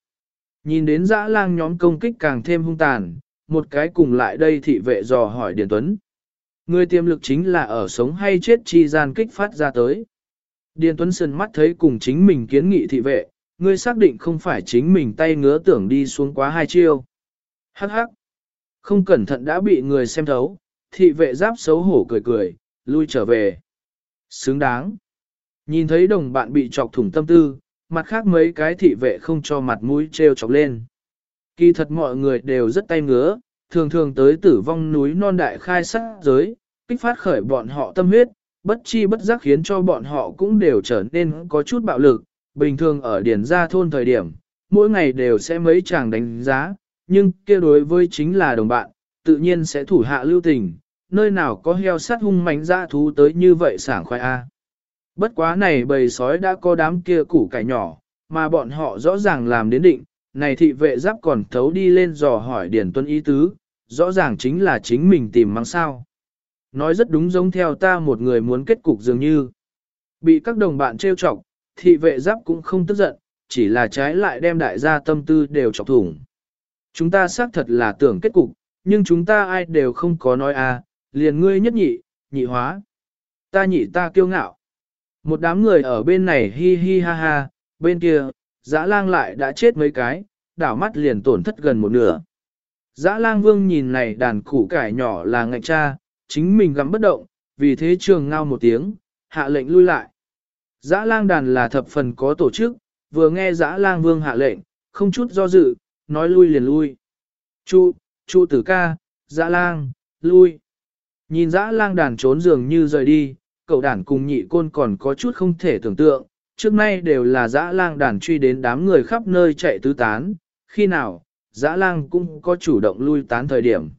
Nhìn đến dã lang nhóm công kích càng thêm hung tàn, một cái cùng lại đây thị vệ dò hỏi Điền Tuấn. Người tiềm lực chính là ở sống hay chết chi gian kích phát ra tới. Điền Tuấn sơn mắt thấy cùng chính mình kiến nghị thị vệ, ngươi xác định không phải chính mình tay ngứa tưởng đi xuống quá hai chiêu. Hắc hắc. Không cẩn thận đã bị người xem thấu, thị vệ giáp xấu hổ cười cười, lui trở về. Xứng đáng. Nhìn thấy đồng bạn bị chọc thủng tâm tư, mặt khác mấy cái thị vệ không cho mặt mũi treo chọc lên. Kỳ thật mọi người đều rất tay ngứa, thường thường tới tử vong núi non đại khai sát giới, kích phát khởi bọn họ tâm huyết, bất chi bất giác khiến cho bọn họ cũng đều trở nên có chút bạo lực, bình thường ở điển gia thôn thời điểm, mỗi ngày đều sẽ mấy chàng đánh giá, nhưng kia đối với chính là đồng bạn, tự nhiên sẽ thủ hạ lưu tình, nơi nào có heo sát hung mánh dã thú tới như vậy sảng khoai A. Bất quá này bầy sói đã có đám kia củ cải nhỏ, mà bọn họ rõ ràng làm đến định, này thị vệ giáp còn thấu đi lên dò hỏi Điển Tuân ý tứ, rõ ràng chính là chính mình tìm mang sao. Nói rất đúng giống theo ta một người muốn kết cục dường như. Bị các đồng bạn trêu chọc, thị vệ giáp cũng không tức giận, chỉ là trái lại đem đại gia tâm tư đều chọc thủng. Chúng ta xác thật là tưởng kết cục, nhưng chúng ta ai đều không có nói à, liền ngươi nhất nhị, nhị hóa. Ta nhị ta kiêu ngạo. Một đám người ở bên này hi hi ha ha, bên kia, dã lang lại đã chết mấy cái, đảo mắt liền tổn thất gần một nửa. Dã lang vương nhìn này đàn củ cải nhỏ là ngạch cha, chính mình gắm bất động, vì thế trường ngao một tiếng, hạ lệnh lui lại. Dã lang đàn là thập phần có tổ chức, vừa nghe dã lang vương hạ lệnh, không chút do dự, nói lui liền lui. Chu, chu tử ca, dã lang, lui. Nhìn dã lang đàn trốn dường như rời đi, cậu đàn cùng nhị côn còn có chút không thể tưởng tượng, trước nay đều là dã lang đàn truy đến đám người khắp nơi chạy tứ tán, khi nào, dã lang cũng có chủ động lui tán thời điểm.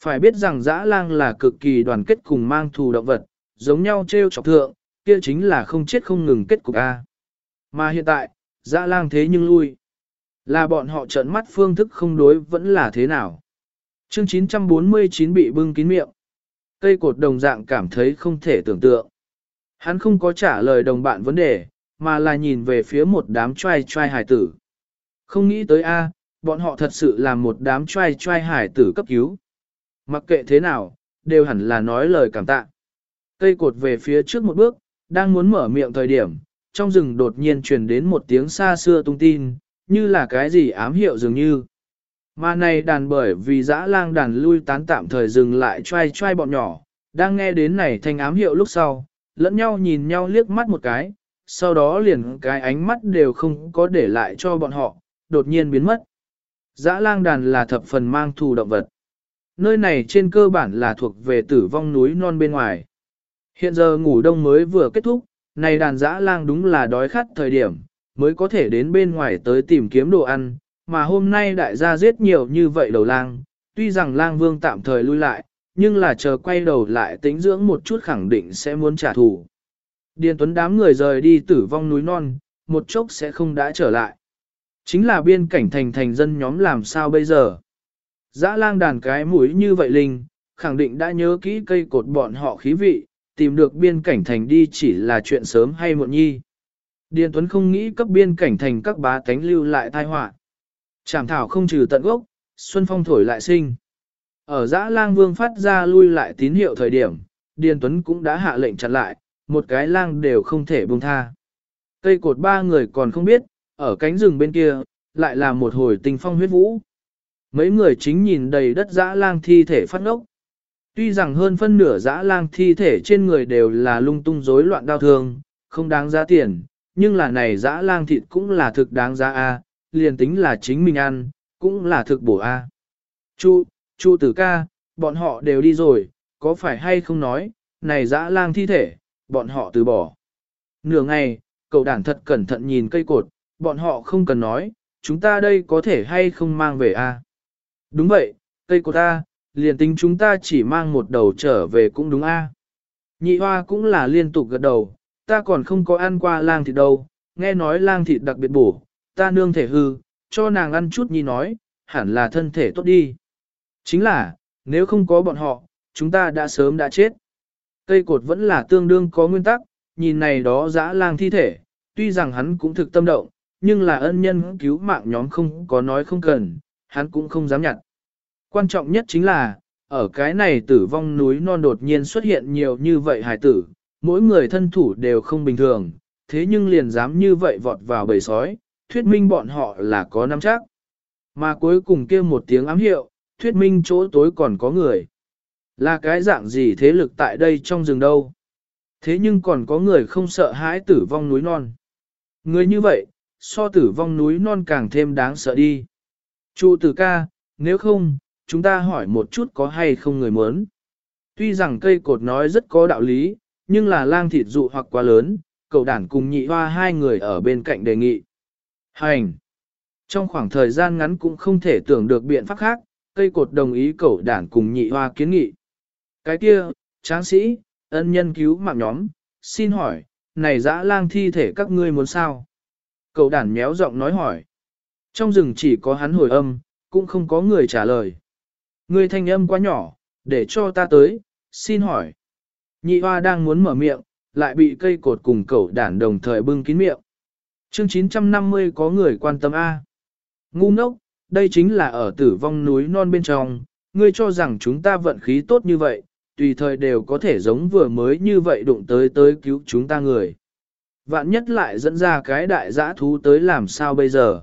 Phải biết rằng dã lang là cực kỳ đoàn kết cùng mang thù động vật, giống nhau treo chọc thượng, kia chính là không chết không ngừng kết cục A. Mà hiện tại, dã lang thế nhưng lui. Là bọn họ trợn mắt phương thức không đối vẫn là thế nào. Chương 949 bị bưng kín miệng. Cây cột đồng dạng cảm thấy không thể tưởng tượng. Hắn không có trả lời đồng bạn vấn đề, mà là nhìn về phía một đám trai trai hải tử. Không nghĩ tới A, bọn họ thật sự là một đám trai trai hải tử cấp cứu. Mặc kệ thế nào, đều hẳn là nói lời cảm tạ. Cây cột về phía trước một bước, đang muốn mở miệng thời điểm, trong rừng đột nhiên truyền đến một tiếng xa xưa tung tin, như là cái gì ám hiệu dường như. Mà này đàn bởi vì dã lang đàn lui tán tạm thời dừng lại trai trai bọn nhỏ, đang nghe đến này thanh ám hiệu lúc sau, lẫn nhau nhìn nhau liếc mắt một cái, sau đó liền cái ánh mắt đều không có để lại cho bọn họ, đột nhiên biến mất. Dã lang đàn là thập phần mang thù động vật. Nơi này trên cơ bản là thuộc về tử vong núi non bên ngoài. Hiện giờ ngủ đông mới vừa kết thúc, này đàn dã lang đúng là đói khát thời điểm, mới có thể đến bên ngoài tới tìm kiếm đồ ăn, mà hôm nay đại gia giết nhiều như vậy đầu lang, tuy rằng lang vương tạm thời lui lại, nhưng là chờ quay đầu lại tính dưỡng một chút khẳng định sẽ muốn trả thù. Điền tuấn đám người rời đi tử vong núi non, một chốc sẽ không đã trở lại. Chính là biên cảnh thành thành dân nhóm làm sao bây giờ. Dã lang đàn cái mũi như vậy linh, khẳng định đã nhớ kỹ cây cột bọn họ khí vị, tìm được biên cảnh thành đi chỉ là chuyện sớm hay muộn nhi. Điền Tuấn không nghĩ cấp biên cảnh thành các bá tánh lưu lại tai họa. Trảm thảo không trừ tận gốc, xuân phong thổi lại sinh. Ở dã lang vương phát ra lui lại tín hiệu thời điểm, Điền Tuấn cũng đã hạ lệnh chặn lại, một cái lang đều không thể buông tha. Cây cột ba người còn không biết, ở cánh rừng bên kia, lại là một hồi tình phong huyết vũ. Mấy người chính nhìn đầy đất dã lang thi thể phát ngốc. Tuy rằng hơn phân nửa dã lang thi thể trên người đều là lung tung rối loạn đau thương, không đáng giá tiền, nhưng là này dã lang thịt cũng là thực đáng giá a, liền tính là chính mình ăn, cũng là thực bổ a. Chu, Chu tử ca, bọn họ đều đi rồi, có phải hay không nói, này dã lang thi thể, bọn họ từ bỏ. Nửa ngày, cậu đàn thật cẩn thận nhìn cây cột, bọn họ không cần nói, chúng ta đây có thể hay không mang về a? Đúng vậy, cây cột ta, liền tính chúng ta chỉ mang một đầu trở về cũng đúng a. Nhị hoa cũng là liên tục gật đầu, ta còn không có ăn qua lang thịt đâu, nghe nói lang thịt đặc biệt bổ, ta nương thể hư, cho nàng ăn chút nhi nói, hẳn là thân thể tốt đi. Chính là, nếu không có bọn họ, chúng ta đã sớm đã chết. Cây cột vẫn là tương đương có nguyên tắc, nhìn này đó dã lang thi thể, tuy rằng hắn cũng thực tâm động, nhưng là ân nhân cứu mạng nhóm không có nói không cần, hắn cũng không dám nhặt. Quan trọng nhất chính là, ở cái này tử vong núi non đột nhiên xuất hiện nhiều như vậy hải tử, mỗi người thân thủ đều không bình thường, thế nhưng liền dám như vậy vọt vào bầy sói, thuyết minh bọn họ là có nắm chắc. Mà cuối cùng kia một tiếng ám hiệu, thuyết minh chỗ tối còn có người. Là cái dạng gì thế lực tại đây trong rừng đâu? Thế nhưng còn có người không sợ hãi tử vong núi non. Người như vậy, so tử vong núi non càng thêm đáng sợ đi. Chu tử ca, nếu không, chúng ta hỏi một chút có hay không người muốn. Tuy rằng cây cột nói rất có đạo lý, nhưng là lang thịt dụ hoặc quá lớn, cậu đản cùng nhị hoa hai người ở bên cạnh đề nghị. Hành! Trong khoảng thời gian ngắn cũng không thể tưởng được biện pháp khác, cây cột đồng ý cậu đản cùng nhị hoa kiến nghị. Cái kia, tráng sĩ, ân nhân cứu mạng nhóm, xin hỏi, này dã lang thi thể các ngươi muốn sao? Cậu đản méo giọng nói hỏi. Trong rừng chỉ có hắn hồi âm, cũng không có người trả lời. Người thanh âm quá nhỏ, để cho ta tới, xin hỏi. Nhị hoa đang muốn mở miệng, lại bị cây cột cùng cậu đản đồng thời bưng kín miệng. Chương 950 có người quan tâm A. Ngu ngốc, đây chính là ở tử vong núi non bên trong, ngươi cho rằng chúng ta vận khí tốt như vậy, tùy thời đều có thể giống vừa mới như vậy đụng tới tới cứu chúng ta người. Vạn nhất lại dẫn ra cái đại giã thú tới làm sao bây giờ.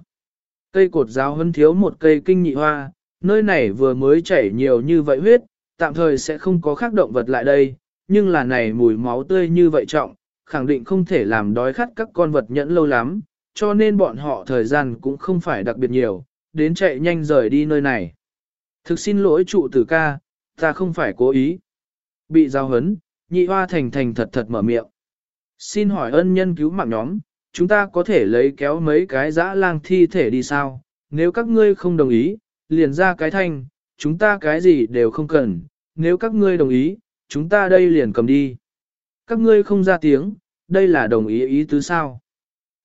Cây cột giáo hân thiếu một cây kinh nhị hoa, nơi này vừa mới chảy nhiều như vậy huyết, tạm thời sẽ không có khác động vật lại đây, nhưng là này mùi máu tươi như vậy trọng, khẳng định không thể làm đói khát các con vật nhẫn lâu lắm, cho nên bọn họ thời gian cũng không phải đặc biệt nhiều, đến chạy nhanh rời đi nơi này. Thực xin lỗi trụ tử ca, ta không phải cố ý. Bị giao hấn, nhị hoa thành thành thật thật mở miệng. Xin hỏi ân nhân cứu mạng nhóm, chúng ta có thể lấy kéo mấy cái dã lang thi thể đi sao? Nếu các ngươi không đồng ý, liền ra cái thanh, chúng ta cái gì đều không cần. Nếu các ngươi đồng ý, chúng ta đây liền cầm đi. Các ngươi không ra tiếng, đây là đồng ý ý tứ sao?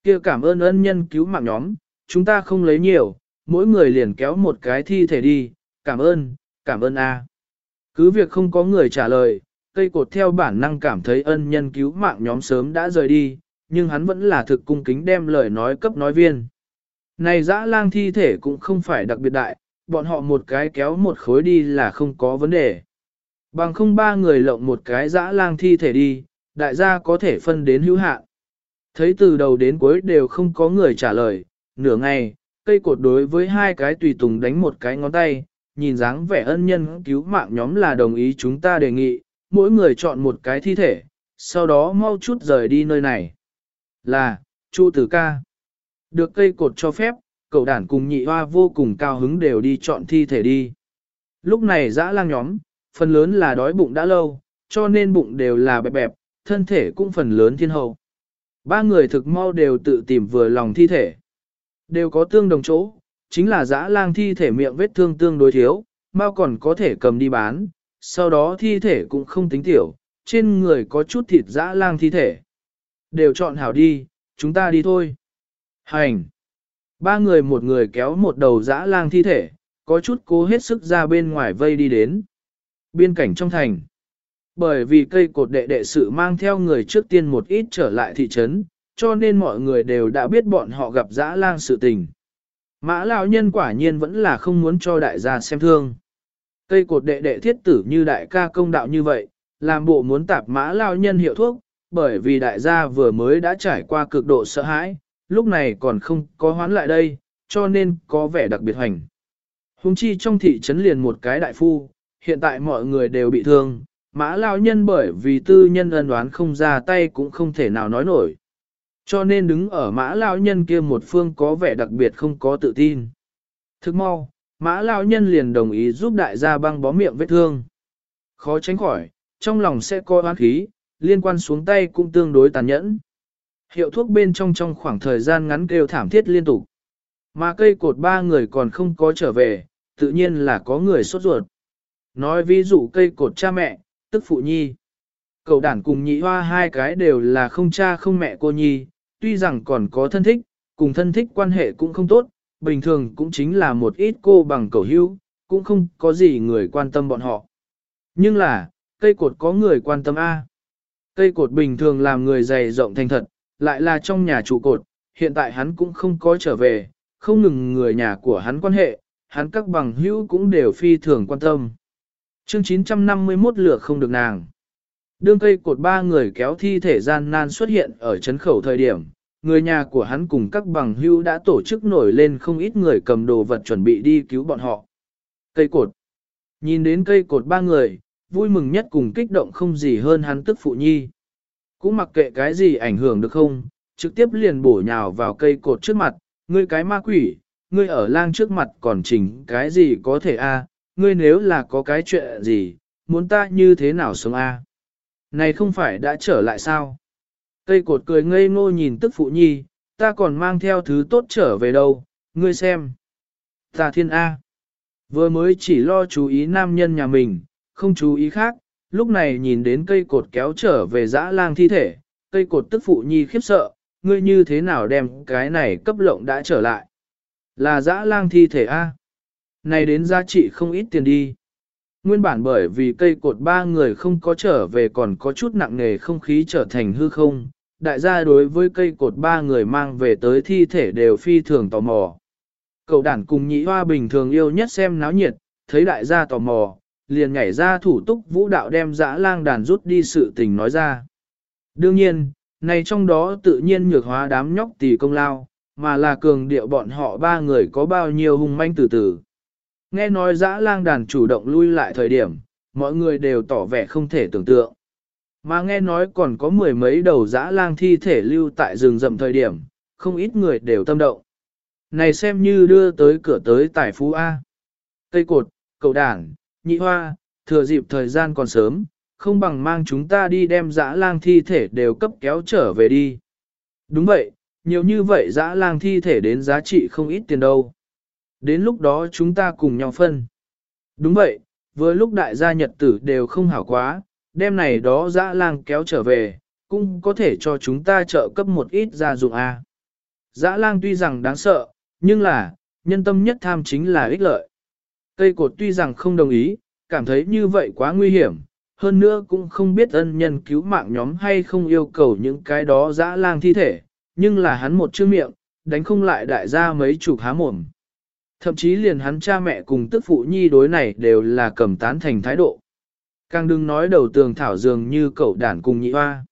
kia cảm ơn ân nhân cứu mạng nhóm, chúng ta không lấy nhiều, mỗi người liền kéo một cái thi thể đi, cảm ơn, cảm ơn a. Cứ việc không có người trả lời, cây cột theo bản năng cảm thấy ân nhân cứu mạng nhóm sớm đã rời đi, nhưng hắn vẫn là thực cung kính đem lời nói cấp nói viên. Này dã lang thi thể cũng không phải đặc biệt đại, bọn họ một cái kéo một khối đi là không có vấn đề. Bằng không ba người lộng một cái dã lang thi thể đi, đại gia có thể phân đến hữu hạn. Thấy từ đầu đến cuối đều không có người trả lời, nửa ngày, cây cột đối với hai cái tùy tùng đánh một cái ngón tay, nhìn dáng vẻ ân nhân cứu mạng nhóm là đồng ý chúng ta đề nghị, mỗi người chọn một cái thi thể, sau đó mau chút rời đi nơi này. Là, Chu Tử Ca. Được cây cột cho phép, cậu đản cùng nhị hoa vô cùng cao hứng đều đi chọn thi thể đi. Lúc này dã lang nhóm, phần lớn là đói bụng đã lâu, cho nên bụng đều là bẹp bẹp, thân thể cũng phần lớn thiên hậu. Ba người thực mau đều tự tìm vừa lòng thi thể. Đều có tương đồng chỗ, chính là dã lang thi thể miệng vết thương tương đối thiếu, mau còn có thể cầm đi bán, sau đó thi thể cũng không tính tiểu, trên người có chút thịt dã lang thi thể. Đều chọn hảo đi, chúng ta đi thôi. Hành! Ba người một người kéo một đầu dã lang thi thể, có chút cố hết sức ra bên ngoài vây đi đến. Biên cảnh trong thành. Bởi vì cây cột đệ đệ sự mang theo người trước tiên một ít trở lại thị trấn, cho nên mọi người đều đã biết bọn họ gặp dã lang sự tình. Mã lão nhân quả nhiên vẫn là không muốn cho đại gia xem thương. Cây cột đệ đệ thiết tử như đại ca công đạo như vậy, làm bộ muốn tạp mã lão nhân hiệu thuốc, bởi vì đại gia vừa mới đã trải qua cực độ sợ hãi, lúc này còn không có hoán lại đây, cho nên có vẻ đặc biệt hoành. Hùng chi trong thị trấn liền một cái đại phu, hiện tại mọi người đều bị thương, mã lão nhân bởi vì tư nhân ân đoán không ra tay cũng không thể nào nói nổi. Cho nên đứng ở mã lão nhân kia một phương có vẻ đặc biệt không có tự tin. Thức mau, mã lão nhân liền đồng ý giúp đại gia băng bó miệng vết thương. Khó tránh khỏi, trong lòng sẽ có oán khí, liên quan xuống tay cũng tương đối tàn nhẫn. Hiệu thuốc bên trong trong khoảng thời gian ngắn kêu thảm thiết liên tục. Mà cây cột ba người còn không có trở về, tự nhiên là có người sốt ruột. Nói ví dụ cây cột cha mẹ, tức phụ nhi. Cậu đản cùng nhị hoa hai cái đều là không cha không mẹ cô nhi, tuy rằng còn có thân thích, cùng thân thích quan hệ cũng không tốt, bình thường cũng chính là một ít cô bằng cầu hữu, cũng không có gì người quan tâm bọn họ. Nhưng là, cây cột có người quan tâm A. Cây cột bình thường làm người dày rộng thành thật, lại là trong nhà trụ cột, hiện tại hắn cũng không có trở về, không ngừng người nhà của hắn quan hệ, hắn các bằng hữu cũng đều phi thường quan tâm. Chương 951 lửa không được nàng. Đương cây cột ba người kéo thi thể gian nan xuất hiện ở chấn khẩu thời điểm, người nhà của hắn cùng các bằng hữu đã tổ chức nổi lên không ít người cầm đồ vật chuẩn bị đi cứu bọn họ. Cây cột. Nhìn đến cây cột ba người, vui mừng nhất cùng kích động không gì hơn hắn tức phụ nhi. Cũng mặc kệ cái gì ảnh hưởng được không, trực tiếp liền bổ nhào vào cây cột trước mặt, ngươi cái ma quỷ, ngươi ở lang trước mặt còn chỉnh cái gì có thể a? ngươi nếu là có cái chuyện gì, muốn ta như thế nào sống a? Này không phải đã trở lại sao? Cây cột cười ngây ngô nhìn tức phụ nhi, ta còn mang theo thứ tốt trở về đâu, ngươi xem. Ta thiên A. Vừa mới chỉ lo chú ý nam nhân nhà mình, không chú ý khác, lúc này nhìn đến cây cột kéo trở về dã lang thi thể, cây cột tức phụ nhi khiếp sợ, ngươi như thế nào đem cái này cấp lộng đã trở lại. Là dã lang thi thể A. Này đến giá trị không ít tiền đi. Nguyên bản bởi vì cây cột ba người không có trở về còn có chút nặng nề không khí trở thành hư không, đại gia đối với cây cột ba người mang về tới thi thể đều phi thường tò mò. Cậu đản cùng nhị hoa bình thường yêu nhất xem náo nhiệt, thấy đại gia tò mò, liền nhảy ra thủ túc vũ đạo đem dã lang đàn rút đi sự tình nói ra. Đương nhiên, này trong đó tự nhiên nhược hóa đám nhóc tỷ công lao, mà là cường điệu bọn họ ba người có bao nhiêu hung manh từ từ. Nghe nói dã lang đàn chủ động lui lại thời điểm, mọi người đều tỏ vẻ không thể tưởng tượng. Mà nghe nói còn có mười mấy đầu dã lang thi thể lưu tại rừng rậm thời điểm, không ít người đều tâm động. Này xem như đưa tới cửa tới tài phú A. Cây cột, Cầu đảng, nhị hoa, thừa dịp thời gian còn sớm, không bằng mang chúng ta đi đem dã lang thi thể đều cấp kéo trở về đi. Đúng vậy, nhiều như vậy dã lang thi thể đến giá trị không ít tiền đâu. Đến lúc đó chúng ta cùng nhau phân. Đúng vậy, vừa lúc đại gia nhật tử đều không hảo quá, đêm này đó dã lang kéo trở về, cũng có thể cho chúng ta trợ cấp một ít gia dụng A. Dã lang tuy rằng đáng sợ, nhưng là, nhân tâm nhất tham chính là ích lợi. Cây cột tuy rằng không đồng ý, cảm thấy như vậy quá nguy hiểm, hơn nữa cũng không biết ân nhân cứu mạng nhóm hay không yêu cầu những cái đó dã lang thi thể, nhưng là hắn một chữ miệng, đánh không lại đại gia mấy chục há mồm. Thậm chí liền hắn cha mẹ cùng tức phụ nhi đối này đều là cầm tán thành thái độ. Càng đừng nói đầu tường thảo dường như cậu đản cùng nhị hoa.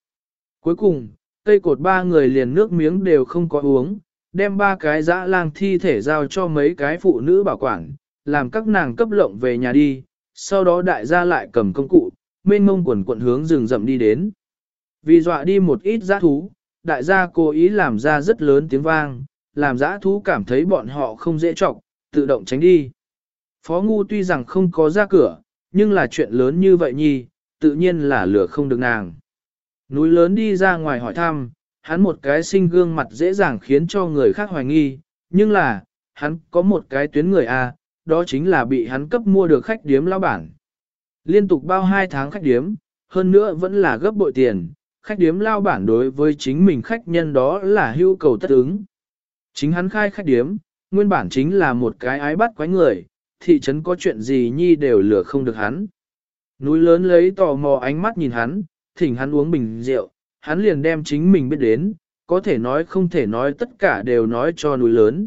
Cuối cùng, cây cột ba người liền nước miếng đều không có uống, đem ba cái dã lang thi thể giao cho mấy cái phụ nữ bảo quản, làm các nàng cấp lộng về nhà đi, sau đó đại gia lại cầm công cụ, mênh mông quần quận hướng rừng rậm đi đến. Vì dọa đi một ít giã thú, đại gia cố ý làm ra rất lớn tiếng vang, làm giã thú cảm thấy bọn họ không dễ trọng, tự động tránh đi. Phó Ngu tuy rằng không có ra cửa, nhưng là chuyện lớn như vậy nhi, tự nhiên là lửa không được nàng. Núi lớn đi ra ngoài hỏi thăm, hắn một cái sinh gương mặt dễ dàng khiến cho người khác hoài nghi, nhưng là, hắn có một cái tuyến người A, đó chính là bị hắn cấp mua được khách điếm lao bản. Liên tục bao hai tháng khách điếm, hơn nữa vẫn là gấp bội tiền, khách điếm lao bản đối với chính mình khách nhân đó là hưu cầu tất ứng. Chính hắn khai khách điếm, nguyên bản chính là một cái ái bắt quái người, thị trấn có chuyện gì nhi đều lừa không được hắn. Núi lớn lấy tò mò ánh mắt nhìn hắn, thỉnh hắn uống bình rượu, hắn liền đem chính mình biết đến, có thể nói không thể nói tất cả đều nói cho núi lớn.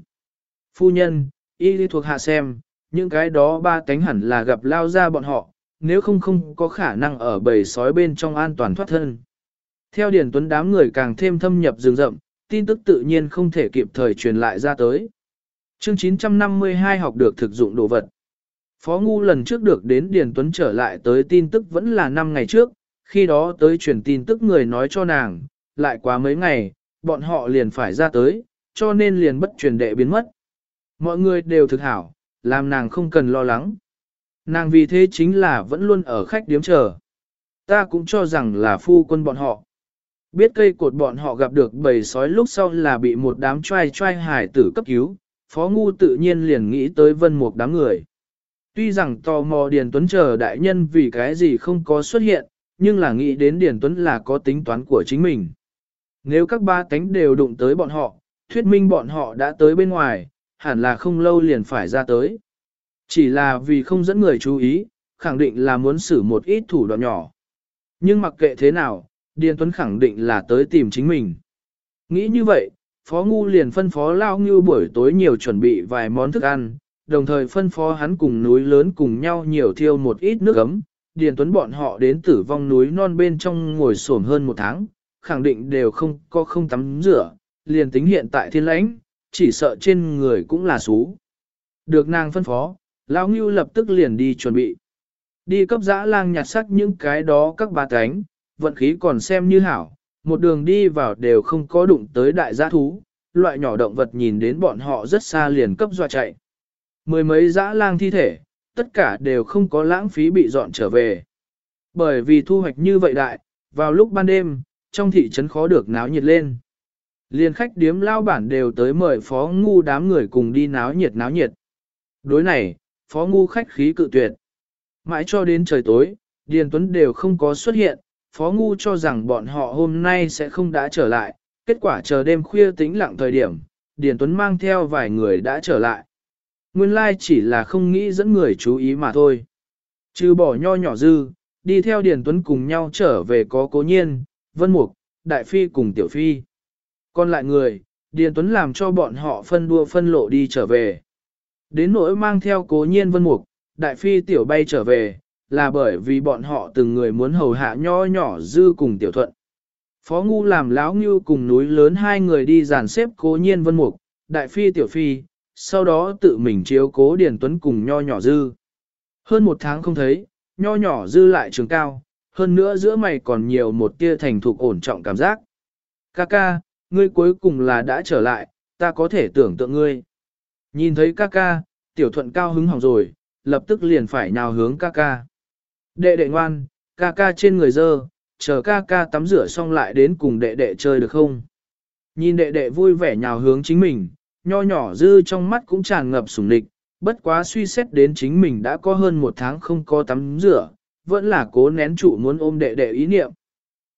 Phu nhân, y đi thuộc hạ xem, những cái đó ba cánh hẳn là gặp lao ra bọn họ, nếu không không có khả năng ở bầy sói bên trong an toàn thoát thân. Theo Điển Tuấn đám người càng thêm thâm nhập rừng rậm, tin tức tự nhiên không thể kịp thời truyền lại ra tới. Chương 952 học được thực dụng đồ vật. Phó Ngu lần trước được đến Điền Tuấn trở lại tới tin tức vẫn là 5 ngày trước, khi đó tới truyền tin tức người nói cho nàng, lại quá mấy ngày, bọn họ liền phải ra tới, cho nên liền bất truyền đệ biến mất. Mọi người đều thực hảo, làm nàng không cần lo lắng. Nàng vì thế chính là vẫn luôn ở khách điếm chờ. Ta cũng cho rằng là phu quân bọn họ. Biết cây cột bọn họ gặp được bầy sói lúc sau là bị một đám trai trai hải tử cấp cứu, Phó Ngu tự nhiên liền nghĩ tới vân Mục đám người. Tuy rằng tò mò Điền Tuấn chờ đại nhân vì cái gì không có xuất hiện, nhưng là nghĩ đến Điền Tuấn là có tính toán của chính mình. Nếu các ba tánh đều đụng tới bọn họ, thuyết minh bọn họ đã tới bên ngoài, hẳn là không lâu liền phải ra tới. Chỉ là vì không dẫn người chú ý, khẳng định là muốn xử một ít thủ đoạn nhỏ. Nhưng mặc kệ thế nào, Điền Tuấn khẳng định là tới tìm chính mình. Nghĩ như vậy, Phó Ngu liền phân phó Lao Ngưu buổi tối nhiều chuẩn bị vài món thức ăn, đồng thời phân phó hắn cùng núi lớn cùng nhau nhiều thiêu một ít nước ấm. Điền Tuấn bọn họ đến tử vong núi non bên trong ngồi xổm hơn một tháng, khẳng định đều không có không tắm rửa, liền tính hiện tại thiên lãnh, chỉ sợ trên người cũng là xú. Được nàng phân phó, Lão Ngưu lập tức liền đi chuẩn bị. Đi cấp dã lang nhặt sắc những cái đó các bà cánh, vận khí còn xem như hảo, một đường đi vào đều không có đụng tới đại giã thú, loại nhỏ động vật nhìn đến bọn họ rất xa liền cấp dọa chạy. Mười mấy dã lang thi thể, tất cả đều không có lãng phí bị dọn trở về. Bởi vì thu hoạch như vậy đại, vào lúc ban đêm, trong thị trấn khó được náo nhiệt lên. Liên khách điếm lao bản đều tới mời phó ngu đám người cùng đi náo nhiệt náo nhiệt. Đối này, phó ngu khách khí cự tuyệt. Mãi cho đến trời tối, Điền Tuấn đều không có xuất hiện, phó ngu cho rằng bọn họ hôm nay sẽ không đã trở lại, kết quả chờ đêm khuya tĩnh lặng thời điểm, Điền Tuấn mang theo vài người đã trở lại. Nguyên lai chỉ là không nghĩ dẫn người chú ý mà thôi. Trừ bỏ nho nhỏ dư, đi theo Điền Tuấn cùng nhau trở về có cố nhiên, Vân Mục, Đại Phi cùng Tiểu Phi. Còn lại người, Điền Tuấn làm cho bọn họ phân đua phân lộ đi trở về. Đến nỗi mang theo cố nhiên Vân Mục, Đại Phi Tiểu bay trở về, là bởi vì bọn họ từng người muốn hầu hạ nho nhỏ dư cùng Tiểu Thuận. Phó Ngu làm lão ngưu cùng núi lớn hai người đi dàn xếp cố nhiên Vân Mục, Đại Phi Tiểu Phi, sau đó tự mình chiếu cố Điền Tuấn cùng nho nhỏ dư. Hơn một tháng không thấy, nho nhỏ dư lại trường cao, hơn nữa giữa mày còn nhiều một tia thành thục ổn trọng cảm giác. Ca ca, ngươi cuối cùng là đã trở lại, ta có thể tưởng tượng ngươi. Nhìn thấy ca ca, tiểu thuận cao hứng hỏng rồi, lập tức liền phải nhào hướng ca ca. Đệ đệ ngoan, ca ca trên người dơ, chờ ca ca tắm rửa xong lại đến cùng đệ đệ chơi được không? Nhìn đệ đệ vui vẻ nhào hướng chính mình, nho nhỏ dư trong mắt cũng tràn ngập sủng địch, bất quá suy xét đến chính mình đã có hơn một tháng không có tắm rửa, vẫn là cố nén trụ muốn ôm đệ đệ ý niệm.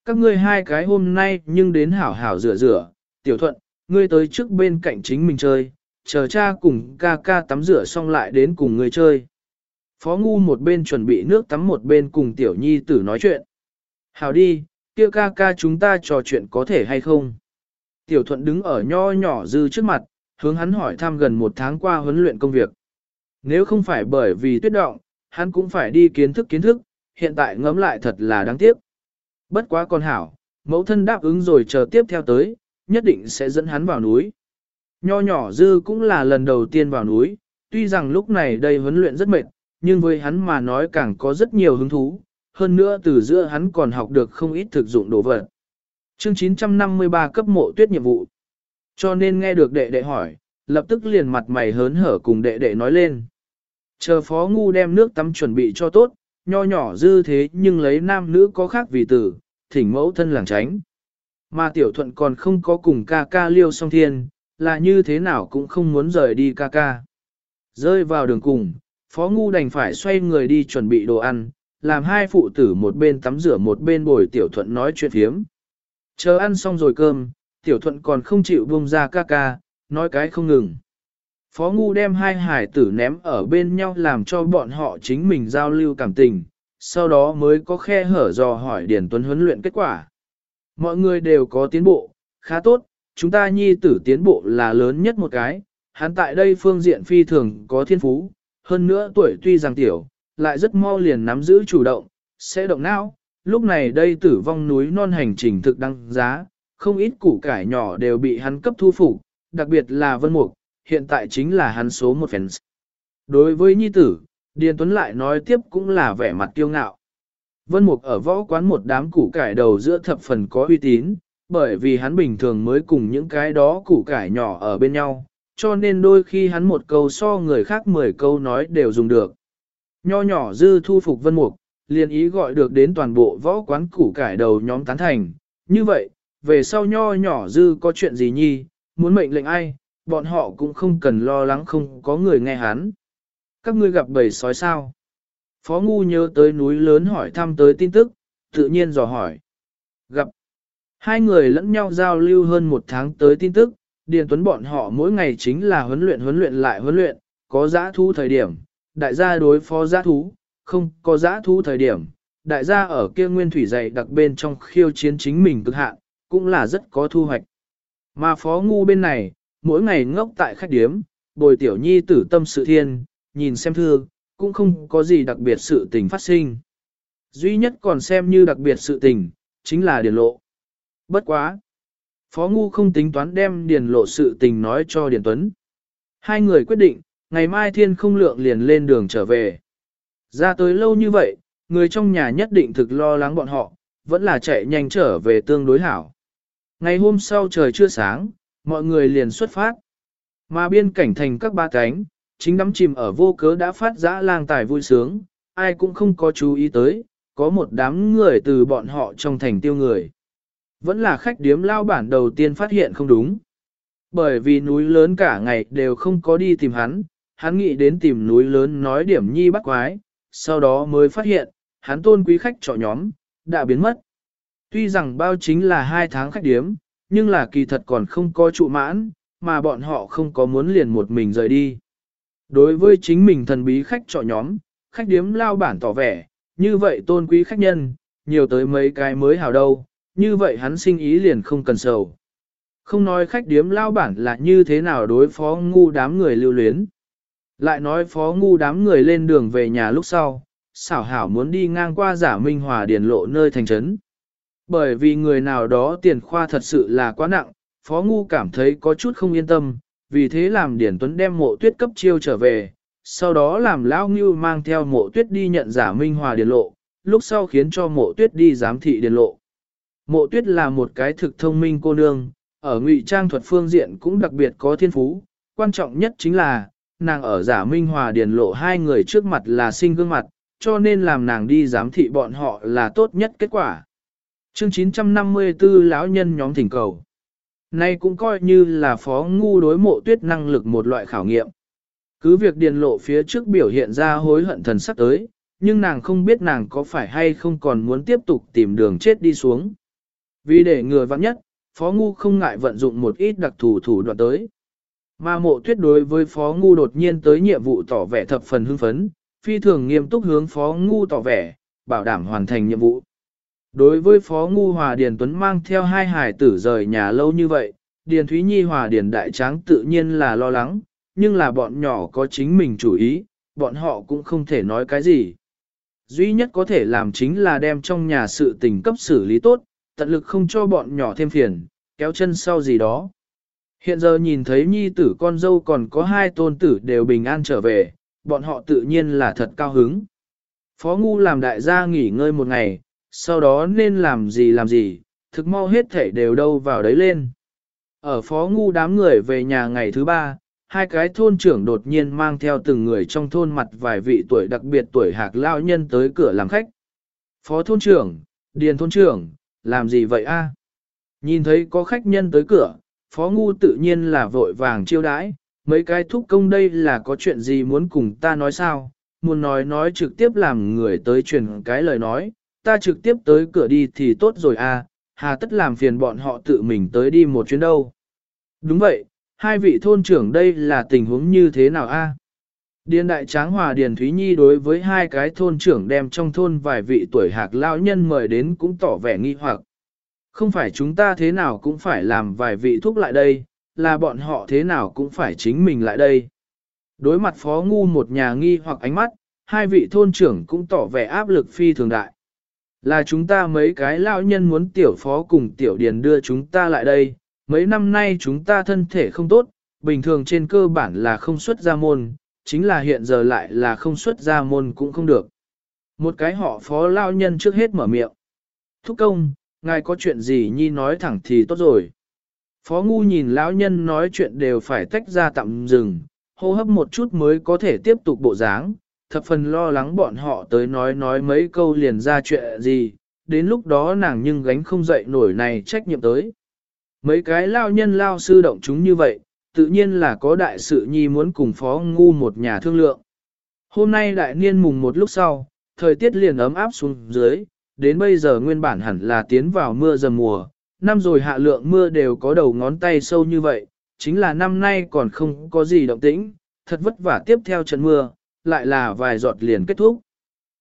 Các ngươi hai cái hôm nay nhưng đến hảo hảo rửa rửa, tiểu thuận, ngươi tới trước bên cạnh chính mình chơi, chờ cha cùng ca ca tắm rửa xong lại đến cùng ngươi chơi. Phó ngu một bên chuẩn bị nước tắm một bên cùng tiểu nhi tử nói chuyện. Hảo đi, kia ca ca chúng ta trò chuyện có thể hay không? Tiểu thuận đứng ở nho nhỏ dư trước mặt, hướng hắn hỏi thăm gần một tháng qua huấn luyện công việc. Nếu không phải bởi vì tuyết động, hắn cũng phải đi kiến thức kiến thức, hiện tại ngẫm lại thật là đáng tiếc. Bất quá con hảo, mẫu thân đáp ứng rồi chờ tiếp theo tới, nhất định sẽ dẫn hắn vào núi. Nho nhỏ dư cũng là lần đầu tiên vào núi, tuy rằng lúc này đây huấn luyện rất mệt, nhưng với hắn mà nói càng có rất nhiều hứng thú, hơn nữa từ giữa hắn còn học được không ít thực dụng đồ vật. Chương 953 cấp mộ tuyết nhiệm vụ. Cho nên nghe được đệ đệ hỏi, lập tức liền mặt mày hớn hở cùng đệ đệ nói lên. Chờ phó ngu đem nước tắm chuẩn bị cho tốt, nho nhỏ dư thế nhưng lấy nam nữ có khác vì tử, thỉnh mẫu thân làng tránh. Mà tiểu thuận còn không có cùng ca ca liêu song thiên, là như thế nào cũng không muốn rời đi ca ca. Rơi vào đường cùng, phó ngu đành phải xoay người đi chuẩn bị đồ ăn, làm hai phụ tử một bên tắm rửa một bên bồi tiểu thuận nói chuyện phiếm. Chờ ăn xong rồi cơm, tiểu thuận còn không chịu buông ra ca ca, nói cái không ngừng. Phó Ngu đem hai hải tử ném ở bên nhau làm cho bọn họ chính mình giao lưu cảm tình, sau đó mới có khe hở dò hỏi Điển Tuấn huấn luyện kết quả. Mọi người đều có tiến bộ, khá tốt, chúng ta nhi tử tiến bộ là lớn nhất một cái, hắn tại đây phương diện phi thường có thiên phú, hơn nữa tuổi tuy rằng tiểu, lại rất mau liền nắm giữ chủ động, sẽ động não. Lúc này đây tử vong núi non hành trình thực đăng giá, không ít củ cải nhỏ đều bị hắn cấp thu phục, đặc biệt là Vân Mục, hiện tại chính là hắn số một fans. Đối với nhi tử, Điền Tuấn lại nói tiếp cũng là vẻ mặt kiêu ngạo. Vân Mục ở võ quán một đám củ cải đầu giữa thập phần có uy tín, bởi vì hắn bình thường mới cùng những cái đó củ cải nhỏ ở bên nhau, cho nên đôi khi hắn một câu so người khác 10 câu nói đều dùng được. Nho nhỏ dư thu phục Vân Mục, liền ý gọi được đến toàn bộ võ quán củ cải đầu nhóm tán thành. Như vậy, về sau nho nhỏ dư có chuyện gì nhi, muốn mệnh lệnh ai, bọn họ cũng không cần lo lắng không có người nghe hắn. Các ngươi gặp bầy sói sao? Phó Ngu nhớ tới núi lớn hỏi thăm tới tin tức, tự nhiên dò hỏi. Gặp. Hai người lẫn nhau giao lưu hơn một tháng tới tin tức, Điền Tuấn bọn họ mỗi ngày chính là huấn luyện huấn luyện lại huấn luyện, có giã thu thời điểm, đại gia đối phó giã thú, không có giã thu thời điểm, đại gia ở kia nguyên thủy dày đặc bên trong khiêu chiến chính mình cực hạn, cũng là rất có thu hoạch. Mà phó ngu bên này, mỗi ngày ngốc tại khách điếm, bồi tiểu nhi tử tâm sự thiên, nhìn xem thư, cũng không có gì đặc biệt sự tình phát sinh. Duy nhất còn xem như đặc biệt sự tình, chính là điền lộ. Bất quá. Phó Ngu không tính toán đem điền lộ sự tình nói cho Điền Tuấn. Hai người quyết định, ngày mai thiên không lượng liền lên đường trở về. Ra tới lâu như vậy, người trong nhà nhất định thực lo lắng bọn họ, vẫn là chạy nhanh trở về tương đối hảo. Ngày hôm sau trời chưa sáng, mọi người liền xuất phát. Mà biên cảnh thành các ba cánh, chính đắm chìm ở vô cớ đã phát dã lang tài vui sướng, ai cũng không có chú ý tới, có một đám người từ bọn họ trong thành tiêu người. Vẫn là khách điếm lao bản đầu tiên phát hiện không đúng. Bởi vì núi lớn cả ngày đều không có đi tìm hắn, hắn nghĩ đến tìm núi lớn nói điểm nhi bắt quái, sau đó mới phát hiện, hắn tôn quý khách trọ nhóm, đã biến mất. Tuy rằng bao chính là hai tháng khách điếm, nhưng là kỳ thật còn không có trụ mãn, mà bọn họ không có muốn liền một mình rời đi. Đối với chính mình thần bí khách trọ nhóm, khách điếm lao bản tỏ vẻ, như vậy tôn quý khách nhân, nhiều tới mấy cái mới hào đâu, như vậy hắn sinh ý liền không cần sầu. Không nói khách điếm lao bản là như thế nào đối phó ngu đám người lưu luyến. Lại nói phó ngu đám người lên đường về nhà lúc sau, xảo hảo muốn đi ngang qua giả minh hòa điền lộ nơi thành trấn. Bởi vì người nào đó tiền khoa thật sự là quá nặng, phó ngu cảm thấy có chút không yên tâm, vì thế làm Điển Tuấn đem mộ tuyết cấp chiêu trở về, sau đó làm Lão Ngưu mang theo mộ tuyết đi nhận giả minh hòa điền lộ, lúc sau khiến cho mộ tuyết đi giám thị điền lộ. Mộ tuyết là một cái thực thông minh cô nương, ở ngụy trang thuật phương diện cũng đặc biệt có thiên phú, quan trọng nhất chính là, nàng ở giả minh hòa điền lộ hai người trước mặt là sinh gương mặt, cho nên làm nàng đi giám thị bọn họ là tốt nhất kết quả. Chương 954 lão nhân nhóm thỉnh cầu. Nay cũng coi như là phó ngu đối mộ tuyết năng lực một loại khảo nghiệm. Cứ việc điền lộ phía trước biểu hiện ra hối hận thần sắc tới, nhưng nàng không biết nàng có phải hay không còn muốn tiếp tục tìm đường chết đi xuống. Vì để ngừa vắng nhất, phó ngu không ngại vận dụng một ít đặc thù thủ đoạn tới. Mà mộ tuyết đối với phó ngu đột nhiên tới nhiệm vụ tỏ vẻ thập phần hưng phấn, phi thường nghiêm túc hướng phó ngu tỏ vẻ, bảo đảm hoàn thành nhiệm vụ. Đối với phó ngu hòa Điền Tuấn mang theo hai hải tử rời nhà lâu như vậy, Điền Thúy Nhi hòa Điền Đại Tráng tự nhiên là lo lắng, nhưng là bọn nhỏ có chính mình chủ ý, bọn họ cũng không thể nói cái gì. Duy nhất có thể làm chính là đem trong nhà sự tình cấp xử lý tốt, tận lực không cho bọn nhỏ thêm phiền, kéo chân sau gì đó. Hiện giờ nhìn thấy nhi tử con dâu còn có hai tôn tử đều bình an trở về, bọn họ tự nhiên là thật cao hứng. Phó Ngu làm đại gia nghỉ ngơi một ngày, sau đó nên làm gì làm gì, thực mau hết thể đều đâu vào đấy lên. Ở Phó Ngu đám người về nhà ngày thứ ba, hai cái thôn trưởng đột nhiên mang theo từng người trong thôn mặt vài vị tuổi đặc biệt tuổi hạc lao nhân tới cửa làm khách. Phó thôn trưởng, điền thôn trưởng, làm gì vậy a? Nhìn thấy có khách nhân tới cửa, phó ngu tự nhiên là vội vàng chiêu đãi, mấy cái thúc công đây là có chuyện gì muốn cùng ta nói sao, muốn nói nói trực tiếp làm người tới truyền cái lời nói, ta trực tiếp tới cửa đi thì tốt rồi a, hà tất làm phiền bọn họ tự mình tới đi một chuyến đâu. Đúng vậy, hai vị thôn trưởng đây là tình huống như thế nào a? Điền đại tráng hòa Điền Thúy Nhi đối với hai cái thôn trưởng đem trong thôn vài vị tuổi hạc lão nhân mời đến cũng tỏ vẻ nghi hoặc. Không phải chúng ta thế nào cũng phải làm vài vị thuốc lại đây, là bọn họ thế nào cũng phải chính mình lại đây. Đối mặt phó ngu một nhà nghi hoặc ánh mắt, hai vị thôn trưởng cũng tỏ vẻ áp lực phi thường đại. Là chúng ta mấy cái lão nhân muốn tiểu phó cùng tiểu điền đưa chúng ta lại đây, mấy năm nay chúng ta thân thể không tốt, bình thường trên cơ bản là không xuất ra môn, chính là hiện giờ lại là không xuất ra môn cũng không được. Một cái họ phó lao nhân trước hết mở miệng. Thúc công, ngài có chuyện gì nhi nói thẳng thì tốt rồi. Phó ngu nhìn lão nhân nói chuyện đều phải tách ra tạm dừng, hô hấp một chút mới có thể tiếp tục bộ dáng, thập phần lo lắng bọn họ tới nói nói mấy câu liền ra chuyện gì, đến lúc đó nàng nhưng gánh không dậy nổi này trách nhiệm tới. Mấy cái lao nhân lao sư động chúng như vậy, tự nhiên là có đại sự nhi muốn cùng phó ngu một nhà thương lượng. Hôm nay đại niên mùng một lúc sau, thời tiết liền ấm áp xuống dưới, đến bây giờ nguyên bản hẳn là tiến vào mưa dầm mùa, năm rồi hạ lượng mưa đều có đầu ngón tay sâu như vậy, chính là năm nay còn không có gì động tĩnh, thật vất vả tiếp theo trận mưa, lại là vài giọt liền kết thúc.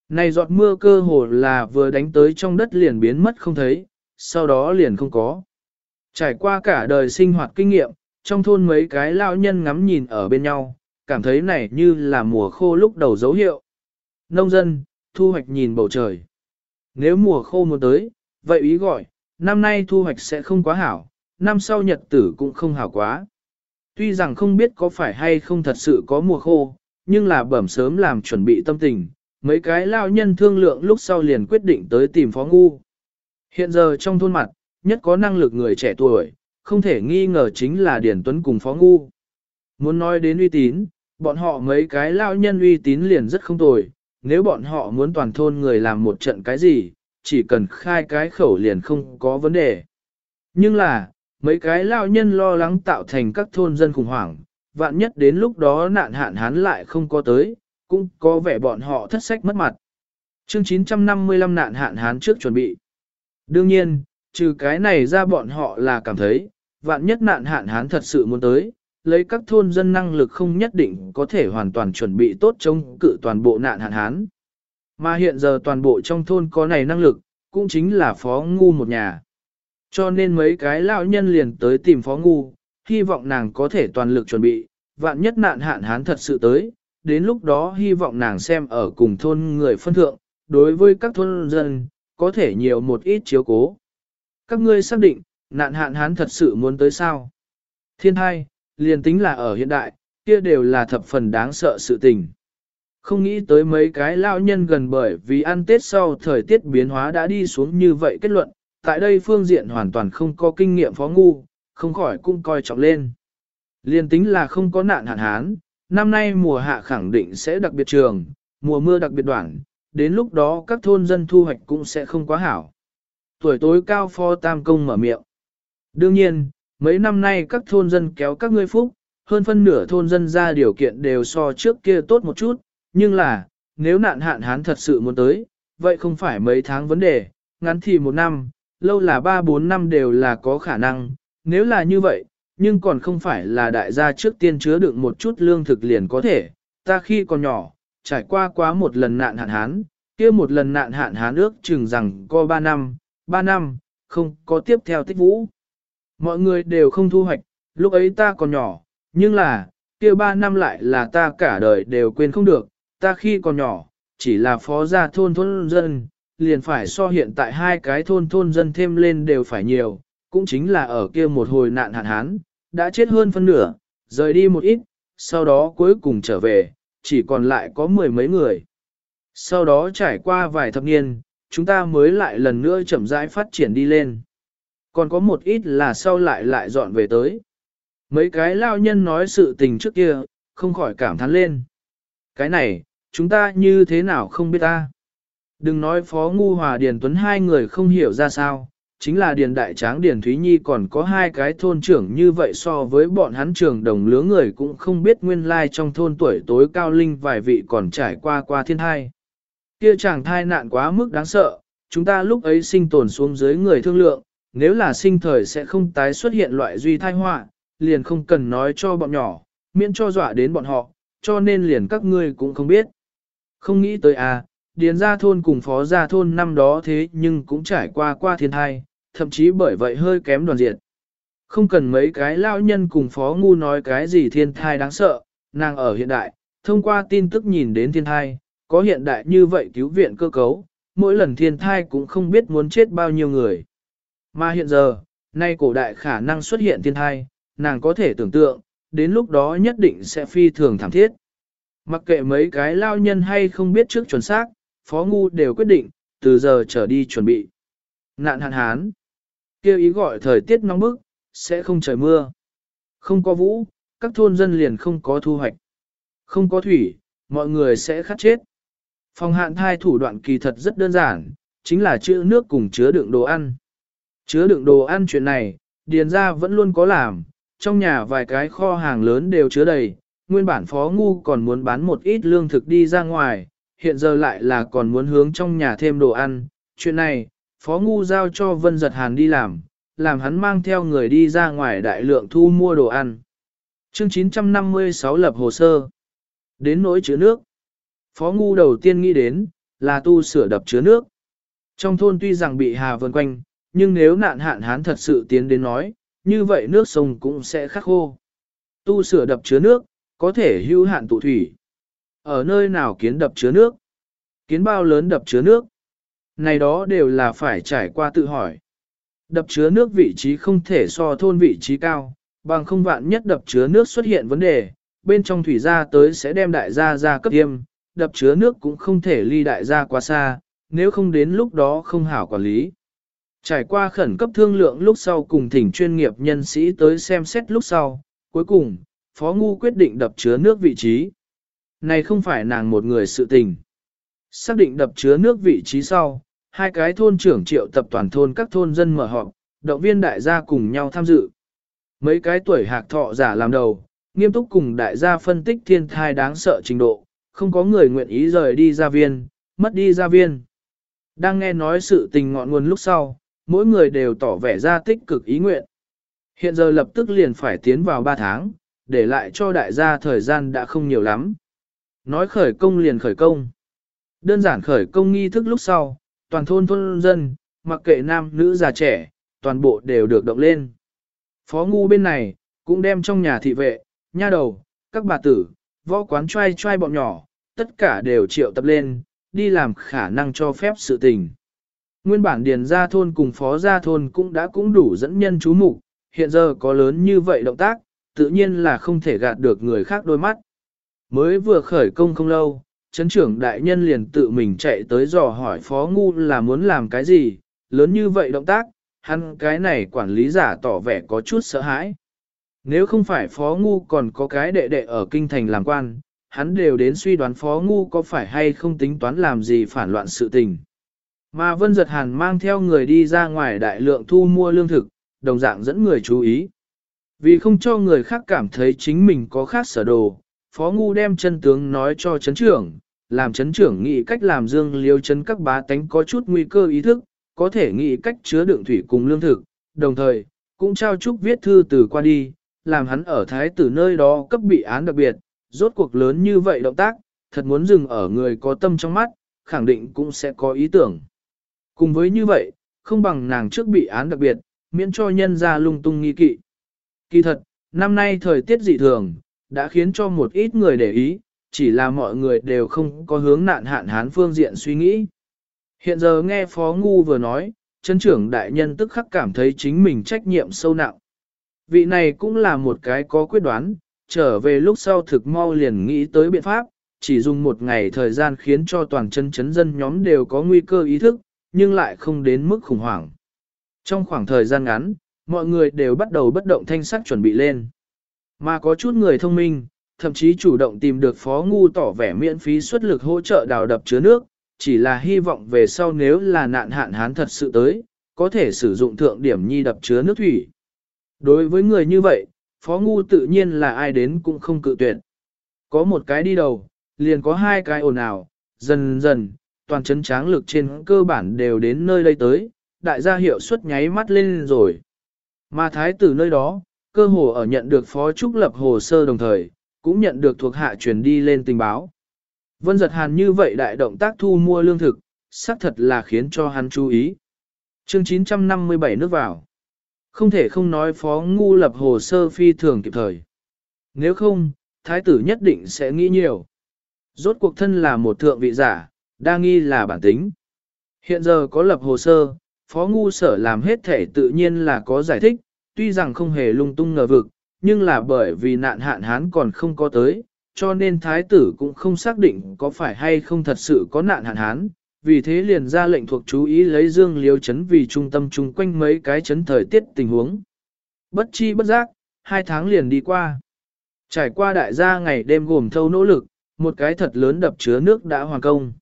Này giọt mưa cơ hồ là vừa đánh tới trong đất liền biến mất không thấy, sau đó liền không có. Trải qua cả đời sinh hoạt kinh nghiệm, trong thôn mấy cái lao nhân ngắm nhìn ở bên nhau, cảm thấy này như là mùa khô lúc đầu dấu hiệu. Nông dân, thu hoạch nhìn bầu trời. Nếu mùa khô muốn tới, vậy ý gọi, năm nay thu hoạch sẽ không quá hảo, năm sau nhật tử cũng không hảo quá. Tuy rằng không biết có phải hay không thật sự có mùa khô, nhưng là bẩm sớm làm chuẩn bị tâm tình, mấy cái lao nhân thương lượng lúc sau liền quyết định tới tìm phó ngu. Hiện giờ trong thôn mặt, nhất có năng lực người trẻ tuổi, không thể nghi ngờ chính là Điển Tuấn cùng Phó Ngu. Muốn nói đến uy tín, bọn họ mấy cái lao nhân uy tín liền rất không tồi, nếu bọn họ muốn toàn thôn người làm một trận cái gì, chỉ cần khai cái khẩu liền không có vấn đề. Nhưng là, mấy cái lao nhân lo lắng tạo thành các thôn dân khủng hoảng, vạn nhất đến lúc đó nạn hạn hán lại không có tới, cũng có vẻ bọn họ thất sách mất mặt. Chương 955 nạn hạn hán trước chuẩn bị. Đương nhiên, trừ cái này ra bọn họ là cảm thấy, vạn nhất nạn hạn hán thật sự muốn tới, lấy các thôn dân năng lực không nhất định có thể hoàn toàn chuẩn bị tốt chống cự toàn bộ nạn hạn hán. Mà hiện giờ toàn bộ trong thôn có này năng lực, cũng chính là phó ngu một nhà. Cho nên mấy cái lão nhân liền tới tìm phó ngu, hy vọng nàng có thể toàn lực chuẩn bị, vạn nhất nạn hạn hán thật sự tới, đến lúc đó hy vọng nàng xem ở cùng thôn người phân thượng, đối với các thôn dân, có thể nhiều một ít chiếu cố. Các ngươi xác định, nạn hạn hán thật sự muốn tới sao? Thiên hai, liền tính là ở hiện đại, kia đều là thập phần đáng sợ sự tình. Không nghĩ tới mấy cái lão nhân gần bởi vì ăn Tết sau thời tiết biến hóa đã đi xuống như vậy kết luận, tại đây phương diện hoàn toàn không có kinh nghiệm phó ngu, không khỏi cũng coi trọng lên. Liên tính là không có nạn hạn hán, năm nay mùa hạ khẳng định sẽ đặc biệt trường, mùa mưa đặc biệt đoạn, đến lúc đó các thôn dân thu hoạch cũng sẽ không quá hảo. Tuổi tối cao phó tam công mở miệng. Đương nhiên, mấy năm nay các thôn dân kéo các ngươi phúc, hơn phân nửa thôn dân ra điều kiện đều so trước kia tốt một chút, nhưng là, nếu nạn hạn hán thật sự muốn tới, vậy không phải mấy tháng vấn đề, ngắn thì một năm, lâu là ba bốn năm đều là có khả năng, nếu là như vậy, nhưng còn không phải là đại gia trước tiên chứa đựng một chút lương thực liền có thể, ta khi còn nhỏ, trải qua quá một lần nạn hạn hán, kia một lần nạn hạn hán ước chừng rằng có ba năm, ba năm, không có tiếp theo tích vũ. Mọi người đều không thu hoạch, lúc ấy ta còn nhỏ, nhưng là, kia ba năm lại là ta cả đời đều quên không được, ta khi còn nhỏ, chỉ là phó gia thôn thôn dân, liền phải so hiện tại hai cái thôn thôn dân thêm lên đều phải nhiều, cũng chính là ở kia một hồi nạn hạn hán, đã chết hơn phân nửa, rời đi một ít, sau đó cuối cùng trở về, chỉ còn lại có mười mấy người. Sau đó trải qua vài thập niên, chúng ta mới lại lần nữa chậm rãi phát triển đi lên. Còn có một ít là sau lại lại dọn về tới. Mấy cái lao nhân nói sự tình trước kia, không khỏi cảm thán lên. Cái này, chúng ta như thế nào không biết ta. Đừng nói Phó Ngu Hòa Điền Tuấn hai người không hiểu ra sao, chính là Điền Đại Tráng Điền Thúy Nhi còn có hai cái thôn trưởng như vậy so với bọn hắn trường đồng lứa người cũng không biết nguyên lai trong thôn tuổi tối cao linh vài vị còn trải qua qua thiên thai. Kia chàng thai nạn quá mức đáng sợ, chúng ta lúc ấy sinh tồn xuống dưới người thương lượng, nếu là sinh thời sẽ không tái xuất hiện loại duy thai họa, liền không cần nói cho bọn nhỏ, miễn cho dọa đến bọn họ, cho nên liền các ngươi cũng không biết. Không nghĩ tới à, điền gia thôn cùng phó gia thôn năm đó thế nhưng cũng trải qua qua thiên thai, thậm chí bởi vậy hơi kém đoàn diện. Không cần mấy cái lao nhân cùng phó ngu nói cái gì thiên thai đáng sợ, nàng ở hiện đại, thông qua tin tức nhìn đến thiên thai, có hiện đại như vậy cứu viện cơ cấu, mỗi lần thiên thai cũng không biết muốn chết bao nhiêu người. Mà hiện giờ, nay cổ đại khả năng xuất hiện thiên thai, nàng có thể tưởng tượng, đến lúc đó nhất định sẽ phi thường thảm thiết. Mặc kệ mấy cái lao nhân hay không biết trước chuẩn xác, phó ngu đều quyết định, từ giờ trở đi chuẩn bị. Nạn hạn hán. kêu ý gọi thời tiết nóng bức, sẽ không trời mưa. Không có vũ, các thôn dân liền không có thu hoạch. Không có thủy, mọi người sẽ khát chết. Phòng hạn thai thủ đoạn kỳ thật rất đơn giản, chính là chữ nước cùng chứa đựng đồ ăn. Chứa đựng đồ ăn chuyện này, điền ra vẫn luôn có làm, trong nhà vài cái kho hàng lớn đều chứa đầy, nguyên bản phó ngu còn muốn bán một ít lương thực đi ra ngoài, hiện giờ lại là còn muốn hướng trong nhà thêm đồ ăn. Chuyện này, phó ngu giao cho Vân Giật Hàn đi làm, làm hắn mang theo người đi ra ngoài đại lượng thu mua đồ ăn. Chương 956 lập hồ sơ. Đến nỗi chứa nước. Phó ngu đầu tiên nghĩ đến, là tu sửa đập chứa nước. Trong thôn tuy rằng bị hà vần quanh, nhưng nếu nạn hạn hán thật sự tiến đến nói, như vậy nước sông cũng sẽ khắc khô. Tu sửa đập chứa nước, có thể hưu hạn tụ thủy. Ở nơi nào kiến đập chứa nước? Kiến bao lớn đập chứa nước? Này đó đều là phải trải qua tự hỏi. Đập chứa nước vị trí không thể so thôn vị trí cao, bằng không vạn nhất đập chứa nước xuất hiện vấn đề, bên trong thủy gia tới sẽ đem đại gia ra cấp tiêm, đập chứa nước cũng không thể ly đại gia quá xa, nếu không đến lúc đó không hảo quản lý. Trải qua khẩn cấp thương lượng lúc sau cùng thỉnh chuyên nghiệp nhân sĩ tới xem xét lúc sau, cuối cùng, Phó Ngu quyết định đập chứa nước vị trí. Này không phải nàng một người sự tình. Xác định đập chứa nước vị trí sau, hai cái thôn trưởng triệu tập toàn thôn các thôn dân mở họp, động viên đại gia cùng nhau tham dự. Mấy cái tuổi hạc thọ giả làm đầu, nghiêm túc cùng đại gia phân tích thiên thai đáng sợ trình độ, không có người nguyện ý rời đi gia viên, mất đi gia viên. Đang nghe nói sự tình ngọn nguồn lúc sau, mỗi người đều tỏ vẻ ra tích cực ý nguyện. Hiện giờ lập tức liền phải tiến vào 3 tháng, để lại cho đại gia thời gian đã không nhiều lắm. Nói khởi công liền khởi công. Đơn giản khởi công nghi thức lúc sau, toàn thôn thôn dân, mặc kệ nam nữ già trẻ, toàn bộ đều được động lên. Phó ngu bên này, cũng đem trong nhà thị vệ, nha đầu, các bà tử, võ quán trai trai bọn nhỏ, tất cả đều triệu tập lên, đi làm khả năng cho phép sự tình. Nguyên bản điền gia thôn cùng phó gia thôn cũng đã cũng đủ dẫn nhân chú mục, hiện giờ có lớn như vậy động tác, tự nhiên là không thể gạt được người khác đôi mắt. Mới vừa khởi công không lâu, chấn trưởng đại nhân liền tự mình chạy tới dò hỏi phó ngu là muốn làm cái gì, lớn như vậy động tác, hắn cái này quản lý giả tỏ vẻ có chút sợ hãi. Nếu không phải phó ngu còn có cái đệ đệ ở kinh thành làm quan, hắn đều đến suy đoán phó ngu có phải hay không tính toán làm gì phản loạn sự tình. Mà Vân Giật Hàn mang theo người đi ra ngoài đại lượng thu mua lương thực, đồng dạng dẫn người chú ý. Vì không cho người khác cảm thấy chính mình có khác sở đồ, Phó Ngu đem chân tướng nói cho chấn trưởng, làm chấn trưởng nghĩ cách làm dương liêu chấn các bá tánh có chút nguy cơ ý thức, có thể nghĩ cách chứa đựng thủy cùng lương thực, đồng thời, cũng trao chúc viết thư từ qua đi, làm hắn ở thái tử nơi đó cấp bị án đặc biệt, rốt cuộc lớn như vậy động tác, thật muốn dừng ở người có tâm trong mắt, khẳng định cũng sẽ có ý tưởng. Cùng với như vậy, không bằng nàng trước bị án đặc biệt, miễn cho nhân ra lung tung nghi kỵ. Kỳ thật, năm nay thời tiết dị thường, đã khiến cho một ít người để ý, chỉ là mọi người đều không có hướng nạn hạn hán phương diện suy nghĩ. Hiện giờ nghe Phó Ngu vừa nói, chân trưởng đại nhân tức khắc cảm thấy chính mình trách nhiệm sâu nặng. Vị này cũng là một cái có quyết đoán, trở về lúc sau thực mau liền nghĩ tới biện pháp, chỉ dùng một ngày thời gian khiến cho toàn chân chấn dân nhóm đều có nguy cơ ý thức, nhưng lại không đến mức khủng hoảng. Trong khoảng thời gian ngắn, mọi người đều bắt đầu bất động thanh sắc chuẩn bị lên. Mà có chút người thông minh, thậm chí chủ động tìm được phó ngu tỏ vẻ miễn phí xuất lực hỗ trợ đào đập chứa nước, chỉ là hy vọng về sau nếu là nạn hạn hán thật sự tới, có thể sử dụng thượng điểm nhi đập chứa nước thủy. Đối với người như vậy, phó ngu tự nhiên là ai đến cũng không cự tuyệt. Có một cái đi đầu, liền có hai cái ồn ào, dần dần, toàn chấn tráng lực trên cơ bản đều đến nơi đây tới, đại gia hiệu suất nháy mắt lên rồi. Mà thái tử nơi đó, cơ hồ ở nhận được phó trúc lập hồ sơ đồng thời, cũng nhận được thuộc hạ truyền đi lên tình báo. Vân giật hàn như vậy đại động tác thu mua lương thực, xác thật là khiến cho hắn chú ý. Chương 957 nước vào. Không thể không nói phó ngu lập hồ sơ phi thường kịp thời. Nếu không, thái tử nhất định sẽ nghĩ nhiều. Rốt cuộc thân là một thượng vị giả, đa nghi là bản tính. Hiện giờ có lập hồ sơ, phó ngu sở làm hết thể tự nhiên là có giải thích, tuy rằng không hề lung tung ngờ vực, nhưng là bởi vì nạn hạn hán còn không có tới, cho nên thái tử cũng không xác định có phải hay không thật sự có nạn hạn hán, vì thế liền ra lệnh thuộc chú ý lấy dương liêu chấn vì trung tâm chung quanh mấy cái chấn thời tiết tình huống. Bất chi bất giác, hai tháng liền đi qua. Trải qua đại gia ngày đêm gồm thâu nỗ lực, một cái thật lớn đập chứa nước đã hoàn công.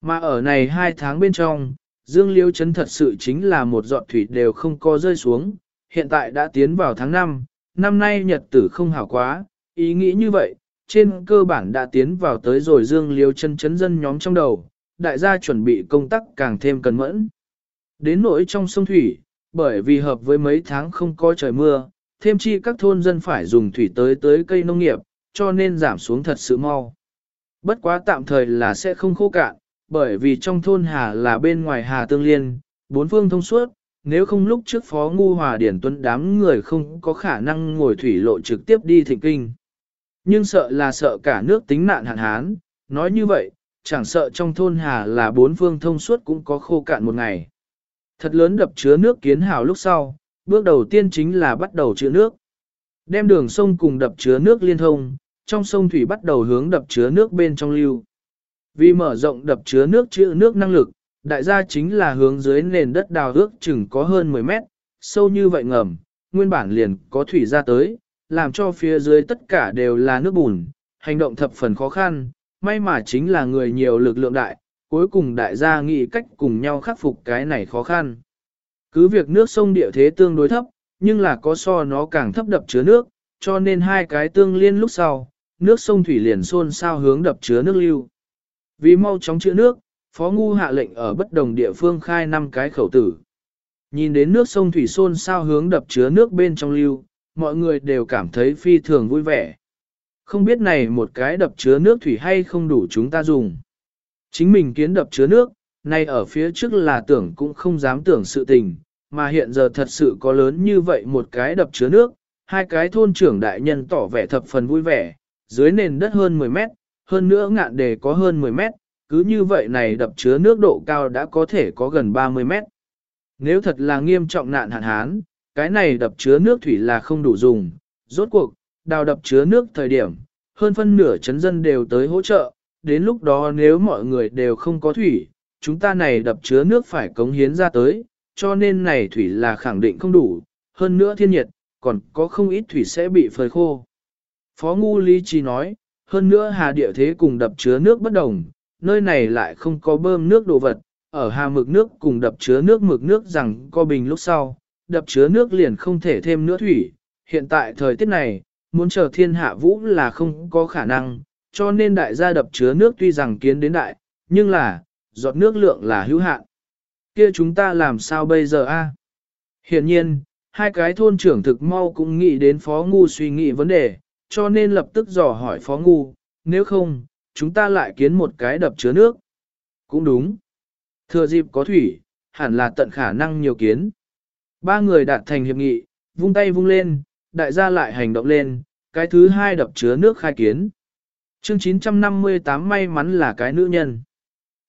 Mà ở này hai tháng bên trong, dương liêu chấn thật sự chính là một giọt thủy đều không có rơi xuống, hiện tại đã tiến vào tháng 5, năm nay nhật tử không hảo quá, ý nghĩ như vậy, trên cơ bản đã tiến vào tới rồi dương liêu chân chấn dân nhóm trong đầu, đại gia chuẩn bị công tác càng thêm cẩn mẫn. Đến nỗi trong sông Thủy, bởi vì hợp với mấy tháng không có trời mưa, thêm chi các thôn dân phải dùng thủy tới tới cây nông nghiệp, cho nên giảm xuống thật sự mau. Bất quá tạm thời là sẽ không khô cạn, bởi vì trong thôn Hà là bên ngoài Hà Tương Liên, bốn phương thông suốt, nếu không lúc trước Phó Ngu Hòa Điển Tuấn đám người không có khả năng ngồi thủy lộ trực tiếp đi thịnh kinh. Nhưng sợ là sợ cả nước tính nạn hạn hán, nói như vậy, chẳng sợ trong thôn Hà là bốn phương thông suốt cũng có khô cạn một ngày. Thật lớn đập chứa nước kiến hào lúc sau, bước đầu tiên chính là bắt đầu chứa nước. Đem đường sông cùng đập chứa nước liên thông, trong sông thủy bắt đầu hướng đập chứa nước bên trong lưu. Vì mở rộng đập chứa nước chứa nước năng lực, đại gia chính là hướng dưới nền đất đào ước chừng có hơn 10 mét, sâu như vậy ngầm, nguyên bản liền có thủy ra tới, làm cho phía dưới tất cả đều là nước bùn, hành động thập phần khó khăn, may mà chính là người nhiều lực lượng đại, cuối cùng đại gia nghĩ cách cùng nhau khắc phục cái này khó khăn. Cứ việc nước sông địa thế tương đối thấp, nhưng là có so nó càng thấp đập chứa nước, cho nên hai cái tương liên lúc sau, nước sông thủy liền xôn sao hướng đập chứa nước lưu. Vì mau chóng chữa nước, Phó Ngu hạ lệnh ở bất đồng địa phương khai năm cái khẩu tử. Nhìn đến nước sông thủy xôn sao hướng đập chứa nước bên trong lưu, mọi người đều cảm thấy phi thường vui vẻ. Không biết này một cái đập chứa nước thủy hay không đủ chúng ta dùng. Chính mình kiến đập chứa nước, nay ở phía trước là tưởng cũng không dám tưởng sự tình, mà hiện giờ thật sự có lớn như vậy một cái đập chứa nước, hai cái thôn trưởng đại nhân tỏ vẻ thập phần vui vẻ, dưới nền đất hơn 10 mét, hơn nữa ngạn đề có hơn 10 mét, cứ như vậy này đập chứa nước độ cao đã có thể có gần 30 mét. Nếu thật là nghiêm trọng nạn hạn hán, cái này đập chứa nước thủy là không đủ dùng, rốt cuộc, đào đập chứa nước thời điểm, hơn phân nửa chấn dân đều tới hỗ trợ, đến lúc đó nếu mọi người đều không có thủy, chúng ta này đập chứa nước phải cống hiến ra tới, cho nên này thủy là khẳng định không đủ, hơn nữa thiên nhiệt, còn có không ít thủy sẽ bị phơi khô. Phó Ngu Lý chi nói, hơn nữa hà địa thế cùng đập chứa nước bất đồng, nơi này lại không có bơm nước đồ vật, ở hà mực nước cùng đập chứa nước mực nước rằng co bình lúc sau, đập chứa nước liền không thể thêm nữa thủy, hiện tại thời tiết này, muốn chờ thiên hạ vũ là không có khả năng, cho nên đại gia đập chứa nước tuy rằng kiến đến đại, nhưng là, giọt nước lượng là hữu hạn. Kia chúng ta làm sao bây giờ a? Hiện nhiên, hai cái thôn trưởng thực mau cũng nghĩ đến Phó Ngu suy nghĩ vấn đề, cho nên lập tức dò hỏi Phó Ngu, nếu không, chúng ta lại kiến một cái đập chứa nước. Cũng đúng. Thừa dịp có thủy, hẳn là tận khả năng nhiều kiến. Ba người đạt thành hiệp nghị, vung tay vung lên, đại gia lại hành động lên, cái thứ hai đập chứa nước khai kiến. Chương 958 may mắn là cái nữ nhân.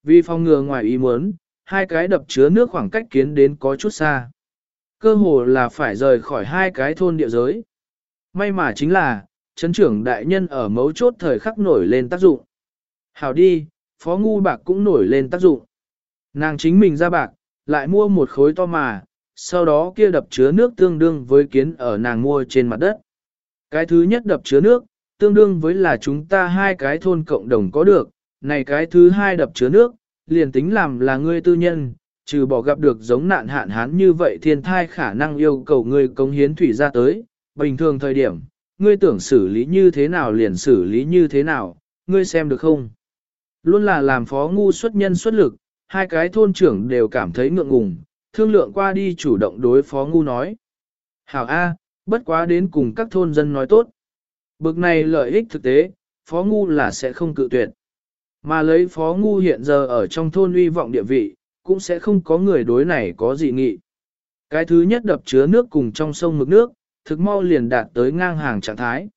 Vì phòng ngừa ngoài ý muốn, hai cái đập chứa nước khoảng cách kiến đến có chút xa. Cơ hồ là phải rời khỏi hai cái thôn địa giới. May mà chính là, chấn trưởng đại nhân ở mấu chốt thời khắc nổi lên tác dụng. Hảo đi, phó ngu bạc cũng nổi lên tác dụng. Nàng chính mình ra bạc, lại mua một khối to mà, sau đó kia đập chứa nước tương đương với kiến ở nàng mua trên mặt đất. Cái thứ nhất đập chứa nước, tương đương với là chúng ta hai cái thôn cộng đồng có được, này cái thứ hai đập chứa nước, liền tính làm là ngươi tư nhân, trừ bỏ gặp được giống nạn hạn hán như vậy thiên thai khả năng yêu cầu ngươi cống hiến thủy ra tới, bình thường thời điểm, ngươi tưởng xử lý như thế nào liền xử lý như thế nào, ngươi xem được không? Luôn là làm phó ngu xuất nhân xuất lực, hai cái thôn trưởng đều cảm thấy ngượng ngùng, thương lượng qua đi chủ động đối phó ngu nói. Hảo A, bất quá đến cùng các thôn dân nói tốt. Bực này lợi ích thực tế, phó ngu là sẽ không cự tuyệt. Mà lấy phó ngu hiện giờ ở trong thôn uy vọng địa vị, cũng sẽ không có người đối này có dị nghị. Cái thứ nhất đập chứa nước cùng trong sông mực nước, thực mau liền đạt tới ngang hàng trạng thái.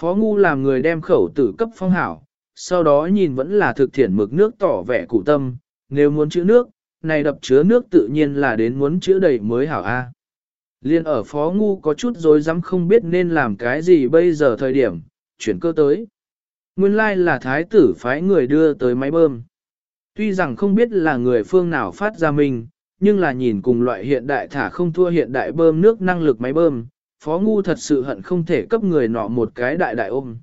Phó ngu làm người đem khẩu tử cấp phong hảo, sau đó nhìn vẫn là thực thiện mực nước tỏ vẻ cụ tâm, nếu muốn chữa nước, này đập chứa nước tự nhiên là đến muốn chữa đầy mới hảo A. Liên ở phó ngu có chút rối dám không biết nên làm cái gì bây giờ thời điểm, chuyển cơ tới. Nguyên lai like là thái tử phái người đưa tới máy bơm. Tuy rằng không biết là người phương nào phát ra mình, nhưng là nhìn cùng loại hiện đại thả không thua hiện đại bơm nước năng lực máy bơm, phó ngu thật sự hận không thể cấp người nọ một cái đại đại ôm.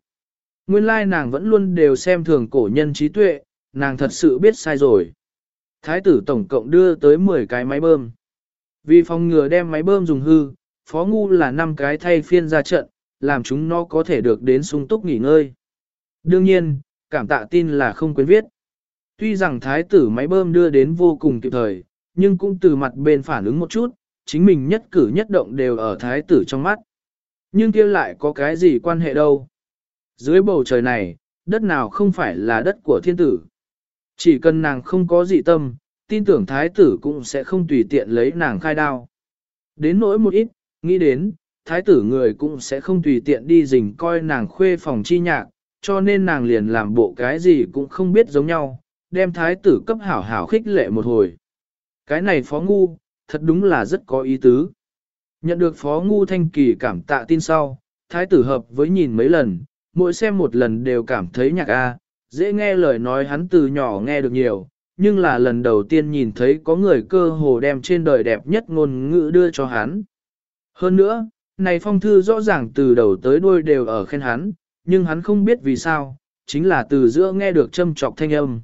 Nguyên lai like nàng vẫn luôn đều xem thường cổ nhân trí tuệ, nàng thật sự biết sai rồi. Thái tử tổng cộng đưa tới 10 cái máy bơm. Vì phòng ngừa đem máy bơm dùng hư, phó ngu là 5 cái thay phiên ra trận, làm chúng nó có thể được đến sung túc nghỉ ngơi. Đương nhiên, cảm tạ tin là không quên viết. Tuy rằng thái tử máy bơm đưa đến vô cùng kịp thời, nhưng cũng từ mặt bên phản ứng một chút, chính mình nhất cử nhất động đều ở thái tử trong mắt. Nhưng kia lại có cái gì quan hệ đâu. Dưới bầu trời này, đất nào không phải là đất của thiên tử. Chỉ cần nàng không có dị tâm, tin tưởng thái tử cũng sẽ không tùy tiện lấy nàng khai đao. Đến nỗi một ít, nghĩ đến, thái tử người cũng sẽ không tùy tiện đi rình coi nàng khuê phòng chi nhạc, cho nên nàng liền làm bộ cái gì cũng không biết giống nhau, đem thái tử cấp hảo hảo khích lệ một hồi. Cái này phó ngu, thật đúng là rất có ý tứ. Nhận được phó ngu thanh kỳ cảm tạ tin sau, thái tử hợp với nhìn mấy lần, mỗi xem một lần đều cảm thấy nhạc A, dễ nghe lời nói hắn từ nhỏ nghe được nhiều, nhưng là lần đầu tiên nhìn thấy có người cơ hồ đem trên đời đẹp nhất ngôn ngữ đưa cho hắn. Hơn nữa, này phong thư rõ ràng từ đầu tới đuôi đều ở khen hắn, nhưng hắn không biết vì sao, chính là từ giữa nghe được châm trọc thanh âm.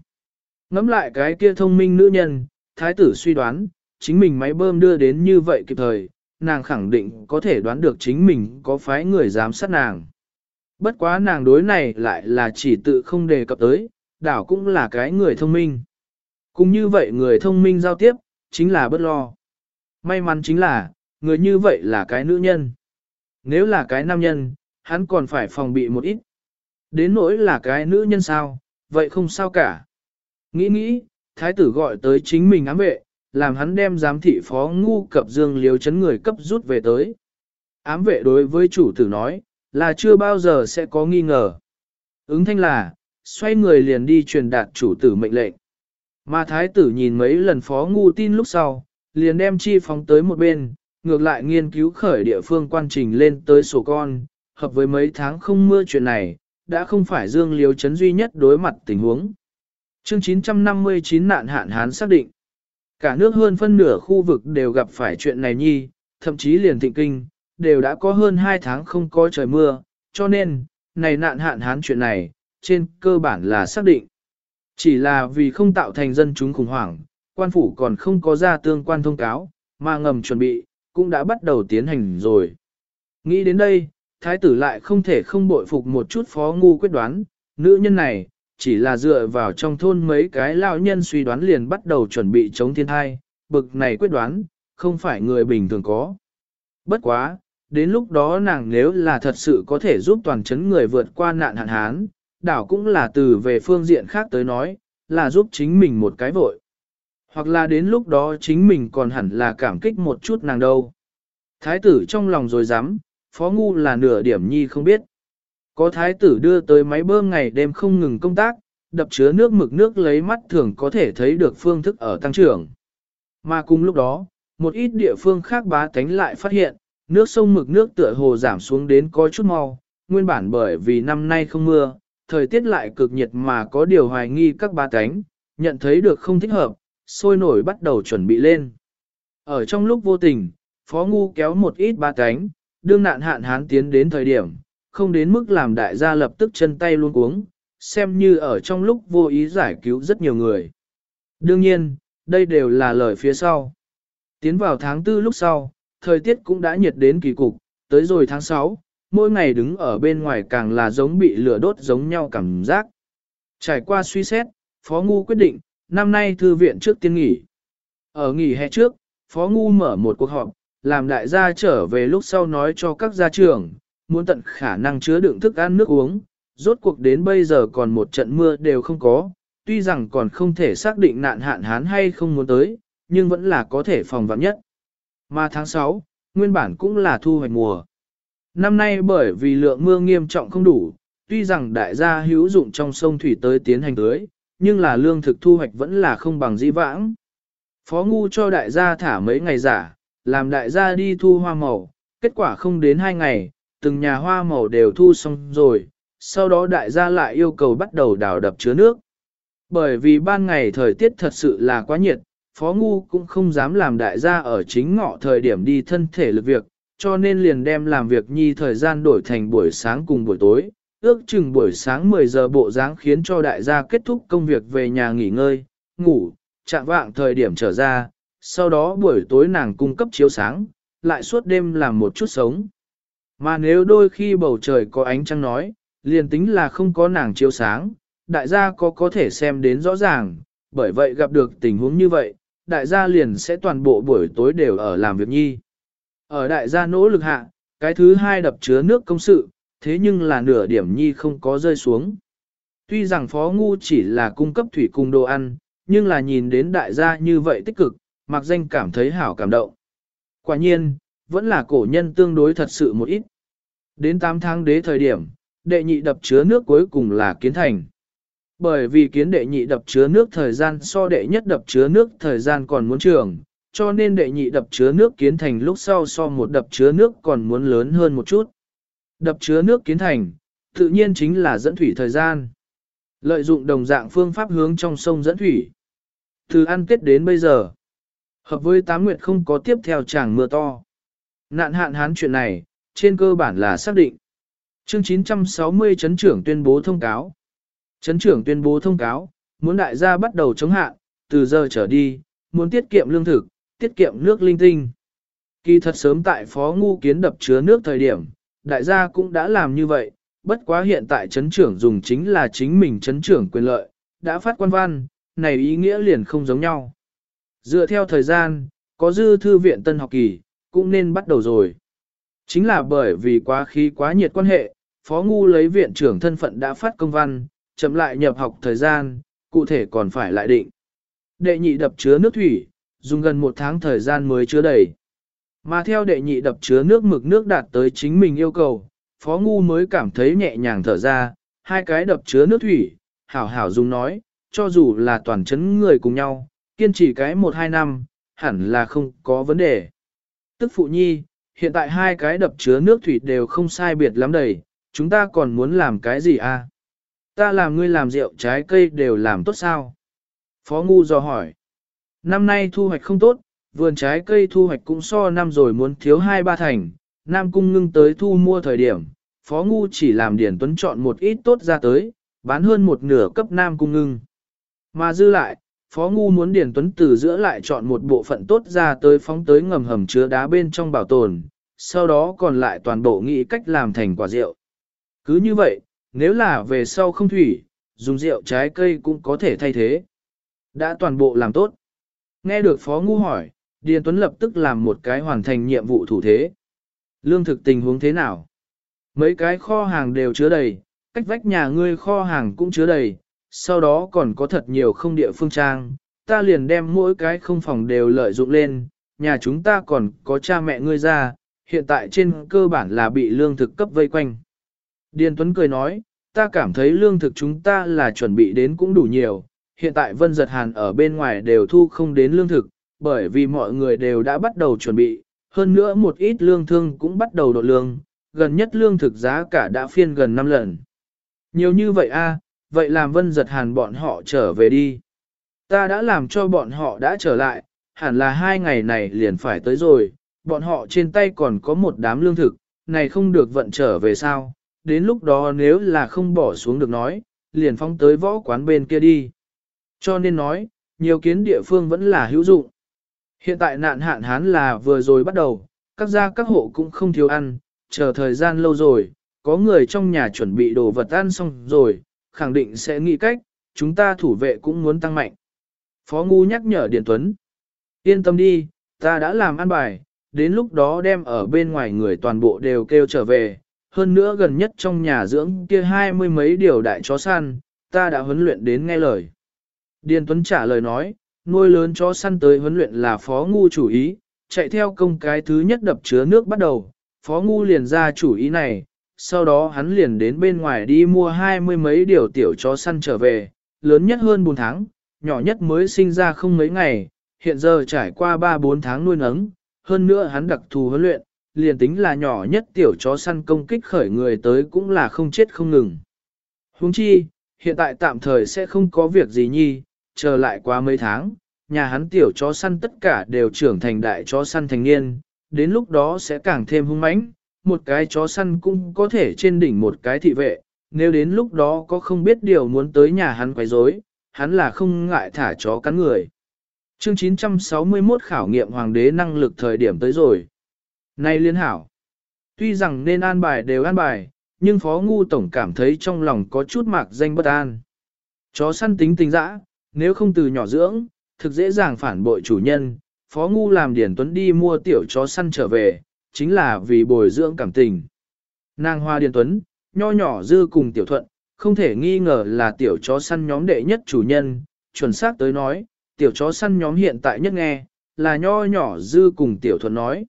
Ngắm lại cái kia thông minh nữ nhân, thái tử suy đoán, chính mình máy bơm đưa đến như vậy kịp thời, nàng khẳng định có thể đoán được chính mình có phái người giám sát nàng. Bất quá nàng đối này lại là chỉ tự không đề cập tới, đảo cũng là cái người thông minh. Cũng như vậy người thông minh giao tiếp, chính là bất lo. May mắn chính là, người như vậy là cái nữ nhân. Nếu là cái nam nhân, hắn còn phải phòng bị một ít. Đến nỗi là cái nữ nhân sao, vậy không sao cả. Nghĩ nghĩ, thái tử gọi tới chính mình ám vệ, làm hắn đem giám thị phó ngu cập dương liếu chấn người cấp rút về tới. Ám vệ đối với chủ tử nói, là chưa bao giờ sẽ có nghi ngờ. Ứng thanh là, xoay người liền đi truyền đạt chủ tử mệnh lệnh. Mà thái tử nhìn mấy lần phó ngu tin lúc sau, liền đem chi phóng tới một bên, ngược lại nghiên cứu khởi địa phương quan trình lên tới sổ con, hợp với mấy tháng không mưa chuyện này, đã không phải dương liếu chấn duy nhất đối mặt tình huống. Chương 959 nạn hạn hán xác định. cả nước hơn phân nửa khu vực đều gặp phải chuyện này nhi, thậm chí liền thịnh kinh, đều đã có hơn 2 tháng không có trời mưa, cho nên, này nạn hạn hán chuyện này, trên cơ bản là xác định. Chỉ là vì không tạo thành dân chúng khủng hoảng, quan phủ còn không có ra tương quan thông cáo, mà ngầm chuẩn bị, cũng đã bắt đầu tiến hành rồi. Nghĩ đến đây, thái tử lại không thể không bội phục một chút phó ngu quyết đoán, nữ nhân này, chỉ là dựa vào trong thôn mấy cái lao nhân suy đoán liền bắt đầu chuẩn bị chống thiên thai, bực này quyết đoán, không phải người bình thường có. Bất quá, đến lúc đó nàng nếu là thật sự có thể giúp toàn chấn người vượt qua nạn hạn hán, đảo cũng là từ về phương diện khác tới nói, là giúp chính mình một cái vội. Hoặc là đến lúc đó chính mình còn hẳn là cảm kích một chút nàng đâu. Thái tử trong lòng rồi dám, phó ngu là nửa điểm nhi không biết. Có thái tử đưa tới máy bơm ngày đêm không ngừng công tác, đập chứa nước mực nước lấy mắt thường có thể thấy được phương thức ở tăng trưởng. Mà cùng lúc đó, một ít địa phương khác bá tánh lại phát hiện, nước sông mực nước tựa hồ giảm xuống đến có chút mau, nguyên bản bởi vì năm nay không mưa, thời tiết lại cực nhiệt mà có điều hoài nghi các ba cánh nhận thấy được không thích hợp, sôi nổi bắt đầu chuẩn bị lên. Ở trong lúc vô tình, Phó Ngu kéo một ít ba cánh, đương nạn hạn hán tiến đến thời điểm, không đến mức làm đại gia lập tức chân tay luôn uống, xem như ở trong lúc vô ý giải cứu rất nhiều người. Đương nhiên, đây đều là lời phía sau. Tiến vào tháng 4 lúc sau, thời tiết cũng đã nhiệt đến kỳ cục, tới rồi tháng 6, mỗi ngày đứng ở bên ngoài càng là giống bị lửa đốt giống nhau cảm giác. Trải qua suy xét, Phó Ngu quyết định, năm nay thư viện trước tiên nghỉ. Ở nghỉ hè trước, Phó Ngu mở một cuộc họp, làm đại gia trở về lúc sau nói cho các gia trưởng, muốn tận khả năng chứa đựng thức ăn nước uống, rốt cuộc đến bây giờ còn một trận mưa đều không có, tuy rằng còn không thể xác định nạn hạn hán hay không muốn tới, nhưng vẫn là có thể phòng vạn nhất. Mà tháng 6, nguyên bản cũng là thu hoạch mùa. Năm nay bởi vì lượng mưa nghiêm trọng không đủ, tuy rằng đại gia hữu dụng trong sông thủy tới tiến hành tưới, nhưng là lương thực thu hoạch vẫn là không bằng dĩ vãng. Phó ngu cho đại gia thả mấy ngày giả, làm đại gia đi thu hoa màu, kết quả không đến hai ngày, từng nhà hoa màu đều thu xong rồi, sau đó đại gia lại yêu cầu bắt đầu đào đập chứa nước. Bởi vì ban ngày thời tiết thật sự là quá nhiệt, Phó Ngu cũng không dám làm đại gia ở chính ngọ thời điểm đi thân thể lực việc, cho nên liền đem làm việc nhi thời gian đổi thành buổi sáng cùng buổi tối, ước chừng buổi sáng 10 giờ bộ dáng khiến cho đại gia kết thúc công việc về nhà nghỉ ngơi, ngủ, chạm vạng thời điểm trở ra, sau đó buổi tối nàng cung cấp chiếu sáng, lại suốt đêm làm một chút sống. Mà nếu đôi khi bầu trời có ánh trăng nói, liền tính là không có nàng chiếu sáng, đại gia có có thể xem đến rõ ràng, bởi vậy gặp được tình huống như vậy, đại gia liền sẽ toàn bộ buổi tối đều ở làm việc nhi. Ở đại gia nỗ lực hạ, cái thứ hai đập chứa nước công sự, thế nhưng là nửa điểm nhi không có rơi xuống. Tuy rằng phó ngu chỉ là cung cấp thủy cung đồ ăn, nhưng là nhìn đến đại gia như vậy tích cực, mặc danh cảm thấy hảo cảm động. Quả nhiên, vẫn là cổ nhân tương đối thật sự một ít. Đến 8 tháng đế thời điểm, đệ nhị đập chứa nước cuối cùng là kiến thành. Bởi vì kiến đệ nhị đập chứa nước thời gian so đệ nhất đập chứa nước thời gian còn muốn trường, cho nên đệ nhị đập chứa nước kiến thành lúc sau so một đập chứa nước còn muốn lớn hơn một chút. Đập chứa nước kiến thành, tự nhiên chính là dẫn thủy thời gian. Lợi dụng đồng dạng phương pháp hướng trong sông dẫn thủy. Từ ăn tết đến bây giờ, hợp với tám nguyệt không có tiếp theo tràng mưa to. Nạn hạn hán chuyện này, trên cơ bản là xác định. Chương 960 Chấn trưởng tuyên bố thông cáo. Chấn trưởng tuyên bố thông cáo, muốn đại gia bắt đầu chống hạn, từ giờ trở đi, muốn tiết kiệm lương thực, tiết kiệm nước linh tinh. Kỳ thật sớm tại phó ngu kiến đập chứa nước thời điểm, đại gia cũng đã làm như vậy, bất quá hiện tại chấn trưởng dùng chính là chính mình chấn trưởng quyền lợi, đã phát quan văn, này ý nghĩa liền không giống nhau. Dựa theo thời gian, có dư thư viện tân học kỳ, cũng nên bắt đầu rồi. Chính là bởi vì quá khí quá nhiệt quan hệ, Phó Ngu lấy viện trưởng thân phận đã phát công văn, chậm lại nhập học thời gian, cụ thể còn phải lại định. Đệ nhị đập chứa nước thủy, dùng gần một tháng thời gian mới chứa đầy. Mà theo đệ nhị đập chứa nước mực nước đạt tới chính mình yêu cầu, Phó Ngu mới cảm thấy nhẹ nhàng thở ra, hai cái đập chứa nước thủy, hảo hảo dùng nói, cho dù là toàn chấn người cùng nhau, kiên trì cái một hai năm, hẳn là không có vấn đề. Tức phụ nhi, hiện tại hai cái đập chứa nước thủy đều không sai biệt lắm đầy, chúng ta còn muốn làm cái gì à? Ta làm ngươi làm rượu trái cây đều làm tốt sao? Phó Ngu do hỏi. Năm nay thu hoạch không tốt, vườn trái cây thu hoạch cũng so năm rồi muốn thiếu hai ba thành, Nam Cung ngưng tới thu mua thời điểm, Phó Ngu chỉ làm Điển Tuấn chọn một ít tốt ra tới, bán hơn một nửa cấp Nam Cung ngưng. Mà dư lại, Phó Ngu muốn Điển Tuấn từ giữa lại chọn một bộ phận tốt ra tới phóng tới ngầm hầm chứa đá bên trong bảo tồn, sau đó còn lại toàn bộ nghĩ cách làm thành quả rượu. Cứ như vậy, nếu là về sau không thủy, dùng rượu trái cây cũng có thể thay thế. Đã toàn bộ làm tốt. Nghe được Phó Ngu hỏi, Điền Tuấn lập tức làm một cái hoàn thành nhiệm vụ thủ thế. Lương thực tình huống thế nào? Mấy cái kho hàng đều chứa đầy, cách vách nhà ngươi kho hàng cũng chứa đầy, sau đó còn có thật nhiều không địa phương trang, ta liền đem mỗi cái không phòng đều lợi dụng lên, nhà chúng ta còn có cha mẹ ngươi ra, hiện tại trên cơ bản là bị lương thực cấp vây quanh. Điền Tuấn cười nói, ta cảm thấy lương thực chúng ta là chuẩn bị đến cũng đủ nhiều, hiện tại Vân Giật Hàn ở bên ngoài đều thu không đến lương thực, bởi vì mọi người đều đã bắt đầu chuẩn bị, hơn nữa một ít lương thương cũng bắt đầu đột lương, gần nhất lương thực giá cả đã phiên gần 5 lần. Nhiều như vậy a, vậy làm Vân Giật Hàn bọn họ trở về đi. Ta đã làm cho bọn họ đã trở lại, hẳn là hai ngày này liền phải tới rồi, bọn họ trên tay còn có một đám lương thực, này không được vận trở về sao, đến lúc đó nếu là không bỏ xuống được nói, liền phong tới võ quán bên kia đi. Cho nên nói, nhiều kiến địa phương vẫn là hữu dụng. Hiện tại nạn hạn hán là vừa rồi bắt đầu, các gia các hộ cũng không thiếu ăn, chờ thời gian lâu rồi, có người trong nhà chuẩn bị đồ vật ăn xong rồi, khẳng định sẽ nghĩ cách, chúng ta thủ vệ cũng muốn tăng mạnh. Phó Ngu nhắc nhở Điện Tuấn. Yên tâm đi, ta đã làm ăn bài, đến lúc đó đem ở bên ngoài người toàn bộ đều kêu trở về. Hơn nữa gần nhất trong nhà dưỡng kia hai mươi mấy điều đại chó săn, ta đã huấn luyện đến nghe lời. Điền Tuấn trả lời nói, nuôi lớn chó săn tới huấn luyện là phó ngu chủ ý, chạy theo công cái thứ nhất đập chứa nước bắt đầu, phó ngu liền ra chủ ý này, sau đó hắn liền đến bên ngoài đi mua hai mươi mấy điều tiểu chó săn trở về, lớn nhất hơn 4 tháng, nhỏ nhất mới sinh ra không mấy ngày, hiện giờ trải qua 3-4 tháng nuôi nấng, hơn nữa hắn đặc thù huấn luyện, liền tính là nhỏ nhất tiểu chó săn công kích khởi người tới cũng là không chết không ngừng. Huống chi, hiện tại tạm thời sẽ không có việc gì nhi, chờ lại qua mấy tháng, nhà hắn tiểu chó săn tất cả đều trưởng thành đại chó săn thành niên, đến lúc đó sẽ càng thêm hung mãnh, một cái chó săn cũng có thể trên đỉnh một cái thị vệ, nếu đến lúc đó có không biết điều muốn tới nhà hắn quấy rối, hắn là không ngại thả chó cắn người. Chương 961 khảo nghiệm hoàng đế năng lực thời điểm tới rồi. Này liên hảo, tuy rằng nên an bài đều an bài, nhưng Phó Ngu Tổng cảm thấy trong lòng có chút mạc danh bất an. Chó săn tính tình dã, nếu không từ nhỏ dưỡng, thực dễ dàng phản bội chủ nhân. Phó Ngu làm Điển Tuấn đi mua tiểu chó săn trở về, chính là vì bồi dưỡng cảm tình. Nàng Hoa Điển Tuấn, nho nhỏ dư cùng tiểu thuận, không thể nghi ngờ là tiểu chó săn nhóm đệ nhất chủ nhân, chuẩn xác tới nói, tiểu chó săn nhóm hiện tại nhất nghe, là nho nhỏ dư cùng tiểu thuận nói.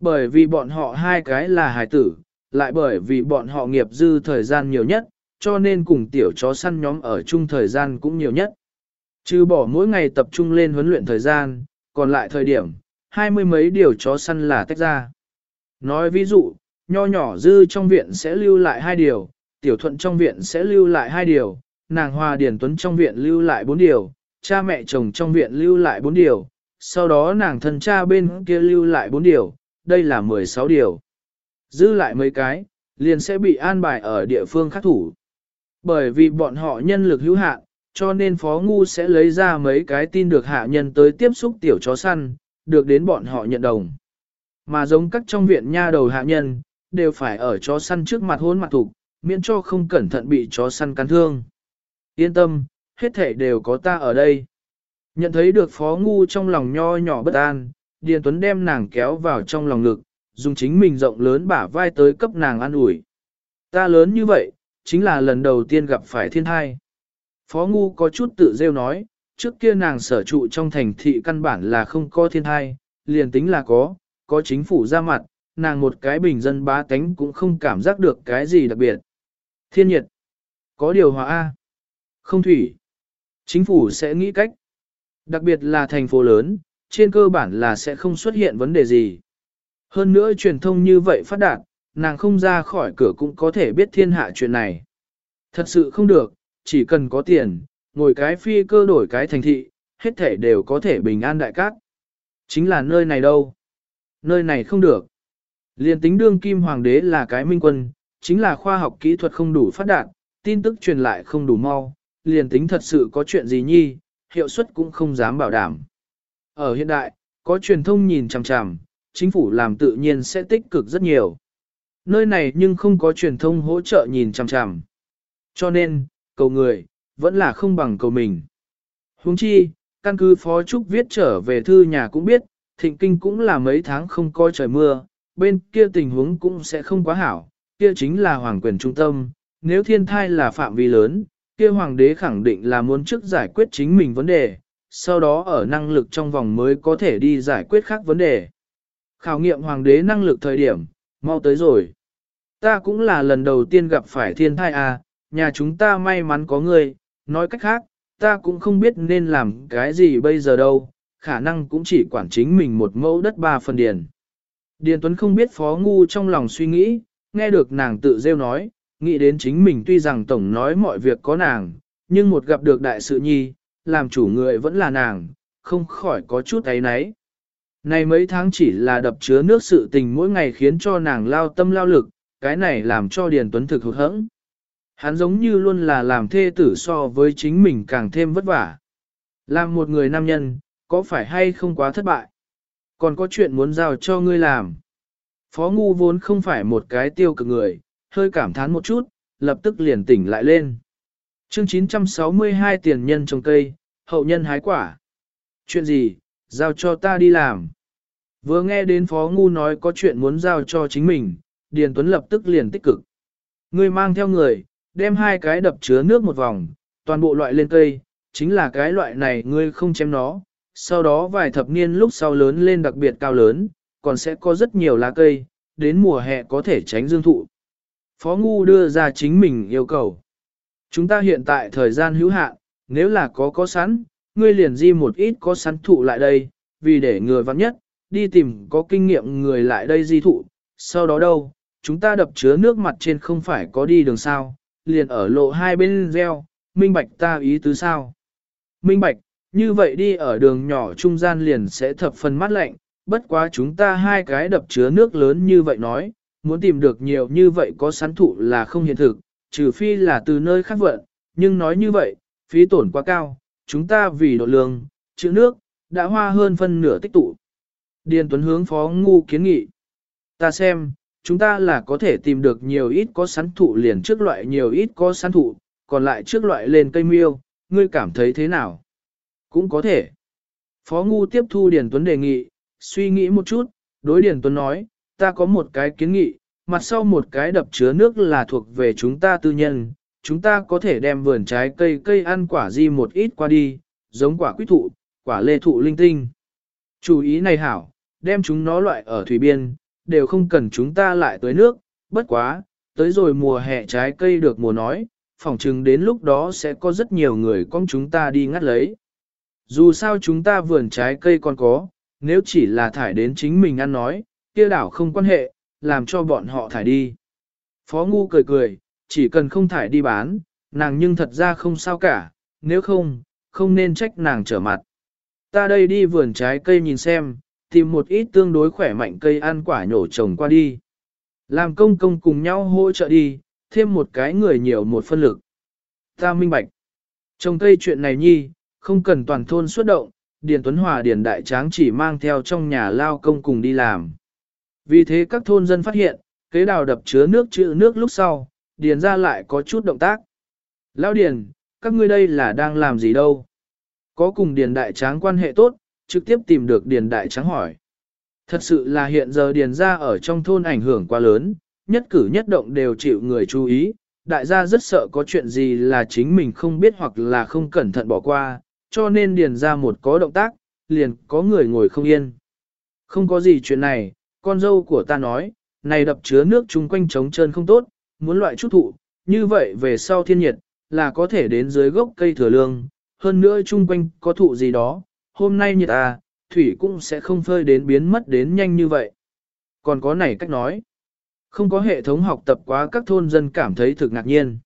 Bởi vì bọn họ hai cái là hài tử, lại bởi vì bọn họ nghiệp dư thời gian nhiều nhất, cho nên cùng tiểu chó săn nhóm ở chung thời gian cũng nhiều nhất. Trừ bỏ mỗi ngày tập trung lên huấn luyện thời gian, còn lại thời điểm, hai mươi mấy điều chó săn là tách ra. Nói ví dụ, nho nhỏ dư trong viện sẽ lưu lại hai điều, tiểu thuận trong viện sẽ lưu lại hai điều, nàng hòa điển tuấn trong viện lưu lại bốn điều, cha mẹ chồng trong viện lưu lại bốn điều, sau đó nàng thân cha bên kia lưu lại bốn điều, đây là 16 điều. Dư lại mấy cái, liền sẽ bị an bài ở địa phương khác thủ. Bởi vì bọn họ nhân lực hữu hạn, cho nên Phó Ngu sẽ lấy ra mấy cái tin được hạ nhân tới tiếp xúc tiểu chó săn, được đến bọn họ nhận đồng. Mà giống các trong viện nha đầu hạ nhân, đều phải ở chó săn trước mặt hôn mặt thục, miễn cho không cẩn thận bị chó săn cắn thương. Yên tâm, hết thể đều có ta ở đây. Nhận thấy được Phó Ngu trong lòng nho nhỏ bất an, Điền Tuấn đem nàng kéo vào trong lòng ngực, dùng chính mình rộng lớn bả vai tới cấp nàng an ủi. Ta lớn như vậy, chính là lần đầu tiên gặp phải thiên thai. Phó Ngu có chút tự rêu nói, trước kia nàng sở trụ trong thành thị căn bản là không có thiên thai, liền tính là có, có chính phủ ra mặt, nàng một cái bình dân bá tánh cũng không cảm giác được cái gì đặc biệt. Thiên nhiệt, có điều hòa A, không thủy, chính phủ sẽ nghĩ cách. Đặc biệt là thành phố lớn, trên cơ bản là sẽ không xuất hiện vấn đề gì. Hơn nữa truyền thông như vậy phát đạt, nàng không ra khỏi cửa cũng có thể biết thiên hạ chuyện này. Thật sự không được, chỉ cần có tiền, ngồi cái phi cơ đổi cái thành thị, hết thể đều có thể bình an đại cát. Chính là nơi này đâu? Nơi này không được. Liên tính đương kim hoàng đế là cái minh quân, chính là khoa học kỹ thuật không đủ phát đạt, tin tức truyền lại không đủ mau, liền tính thật sự có chuyện gì nhi, hiệu suất cũng không dám bảo đảm. Ở hiện đại, có truyền thông nhìn chằm chằm, chính phủ làm tự nhiên sẽ tích cực rất nhiều. Nơi này nhưng không có truyền thông hỗ trợ nhìn chằm chằm. Cho nên, cầu người, vẫn là không bằng cầu mình. Huống chi, căn cứ Phó Trúc viết trở về thư nhà cũng biết, thịnh kinh cũng là mấy tháng không có trời mưa, bên kia tình huống cũng sẽ không quá hảo, kia chính là hoàng quyền trung tâm, nếu thiên thai là phạm vi lớn, kia hoàng đế khẳng định là muốn trước giải quyết chính mình vấn đề, sau đó ở năng lực trong vòng mới có thể đi giải quyết khác vấn đề. Khảo nghiệm hoàng đế năng lực thời điểm, mau tới rồi. Ta cũng là lần đầu tiên gặp phải thiên thai à, nhà chúng ta may mắn có người, nói cách khác, ta cũng không biết nên làm cái gì bây giờ đâu, khả năng cũng chỉ quản chính mình một mẫu đất ba phần điền. Điền Tuấn không biết phó ngu trong lòng suy nghĩ, nghe được nàng tự rêu nói, nghĩ đến chính mình tuy rằng tổng nói mọi việc có nàng, nhưng một gặp được đại sự nhi, làm chủ người vẫn là nàng, không khỏi có chút ấy náy. Này mấy tháng chỉ là đập chứa nước sự tình mỗi ngày khiến cho nàng lao tâm lao lực, cái này làm cho Điền Tuấn thực hụt hẫng. Hắn giống như luôn là làm thê tử so với chính mình càng thêm vất vả. Làm một người nam nhân, có phải hay không quá thất bại? Còn có chuyện muốn giao cho ngươi làm. Phó ngu vốn không phải một cái tiêu cực người, hơi cảm thán một chút, lập tức liền tỉnh lại lên. Chương 962 tiền nhân trồng cây, hậu nhân hái quả. Chuyện gì, giao cho ta đi làm. Vừa nghe đến Phó Ngu nói có chuyện muốn giao cho chính mình, Điền Tuấn lập tức liền tích cực. Ngươi mang theo người, đem hai cái đập chứa nước một vòng, toàn bộ loại lên cây, chính là cái loại này ngươi không chém nó. Sau đó vài thập niên lúc sau lớn lên đặc biệt cao lớn, còn sẽ có rất nhiều lá cây, đến mùa hè có thể tránh dương thụ. Phó Ngu đưa ra chính mình yêu cầu. Chúng ta hiện tại thời gian hữu hạn, nếu là có có sẵn, ngươi liền di một ít có sẵn thụ lại đây, vì để người vắng nhất, đi tìm có kinh nghiệm người lại đây di thụ. Sau đó đâu, chúng ta đập chứa nước mặt trên không phải có đi đường sao, liền ở lộ hai bên gieo, minh bạch ta ý tứ sao. Minh bạch, như vậy đi ở đường nhỏ trung gian liền sẽ thập phần mát lạnh, bất quá chúng ta hai cái đập chứa nước lớn như vậy nói, muốn tìm được nhiều như vậy có sắn thụ là không hiện thực, trừ phi là từ nơi khác vận, nhưng nói như vậy, phí tổn quá cao, chúng ta vì độ lương, chữ nước, đã hoa hơn phân nửa tích tụ. Điền Tuấn hướng phó ngu kiến nghị. Ta xem, chúng ta là có thể tìm được nhiều ít có sắn thụ liền trước loại nhiều ít có sắn thụ, còn lại trước loại lên cây miêu, ngươi cảm thấy thế nào? Cũng có thể. Phó ngu tiếp thu Điền Tuấn đề nghị, suy nghĩ một chút, đối Điền Tuấn nói, ta có một cái kiến nghị, mặt sau một cái đập chứa nước là thuộc về chúng ta tư nhân, chúng ta có thể đem vườn trái cây cây ăn quả di một ít qua đi, giống quả quýt thụ, quả lê thụ linh tinh. Chú ý này hảo, đem chúng nó loại ở thủy biên, đều không cần chúng ta lại tới nước, bất quá, tới rồi mùa hè trái cây được mùa nói, phỏng chừng đến lúc đó sẽ có rất nhiều người con chúng ta đi ngắt lấy. Dù sao chúng ta vườn trái cây còn có, nếu chỉ là thải đến chính mình ăn nói, kia đảo không quan hệ, làm cho bọn họ thải đi. Phó Ngu cười cười, chỉ cần không thải đi bán, nàng nhưng thật ra không sao cả, nếu không, không nên trách nàng trở mặt. Ta đây đi vườn trái cây nhìn xem, tìm một ít tương đối khỏe mạnh cây ăn quả nhổ trồng qua đi. Làm công công cùng nhau hỗ trợ đi, thêm một cái người nhiều một phân lực. Ta minh bạch. Trồng cây chuyện này nhi, không cần toàn thôn xuất động, Điền Tuấn Hòa Điền Đại Tráng chỉ mang theo trong nhà lao công cùng đi làm. Vì thế các thôn dân phát hiện, kế đào đập chứa nước chữ nước lúc sau, Điền ra lại có chút động tác. Lao Điền, các ngươi đây là đang làm gì đâu? Có cùng Điền Đại Tráng quan hệ tốt, trực tiếp tìm được Điền Đại Tráng hỏi. Thật sự là hiện giờ Điền ra ở trong thôn ảnh hưởng quá lớn, nhất cử nhất động đều chịu người chú ý, đại gia rất sợ có chuyện gì là chính mình không biết hoặc là không cẩn thận bỏ qua, cho nên Điền ra một có động tác, liền có người ngồi không yên. Không có gì chuyện này, con dâu của ta nói, này đập chứa nước chung quanh trống trơn không tốt, muốn loại chút thụ, như vậy về sau thiên nhiệt, là có thể đến dưới gốc cây thừa lương, hơn nữa chung quanh có thụ gì đó, hôm nay nhiệt à, thủy cũng sẽ không phơi đến biến mất đến nhanh như vậy. Còn có này cách nói, không có hệ thống học tập quá các thôn dân cảm thấy thực ngạc nhiên.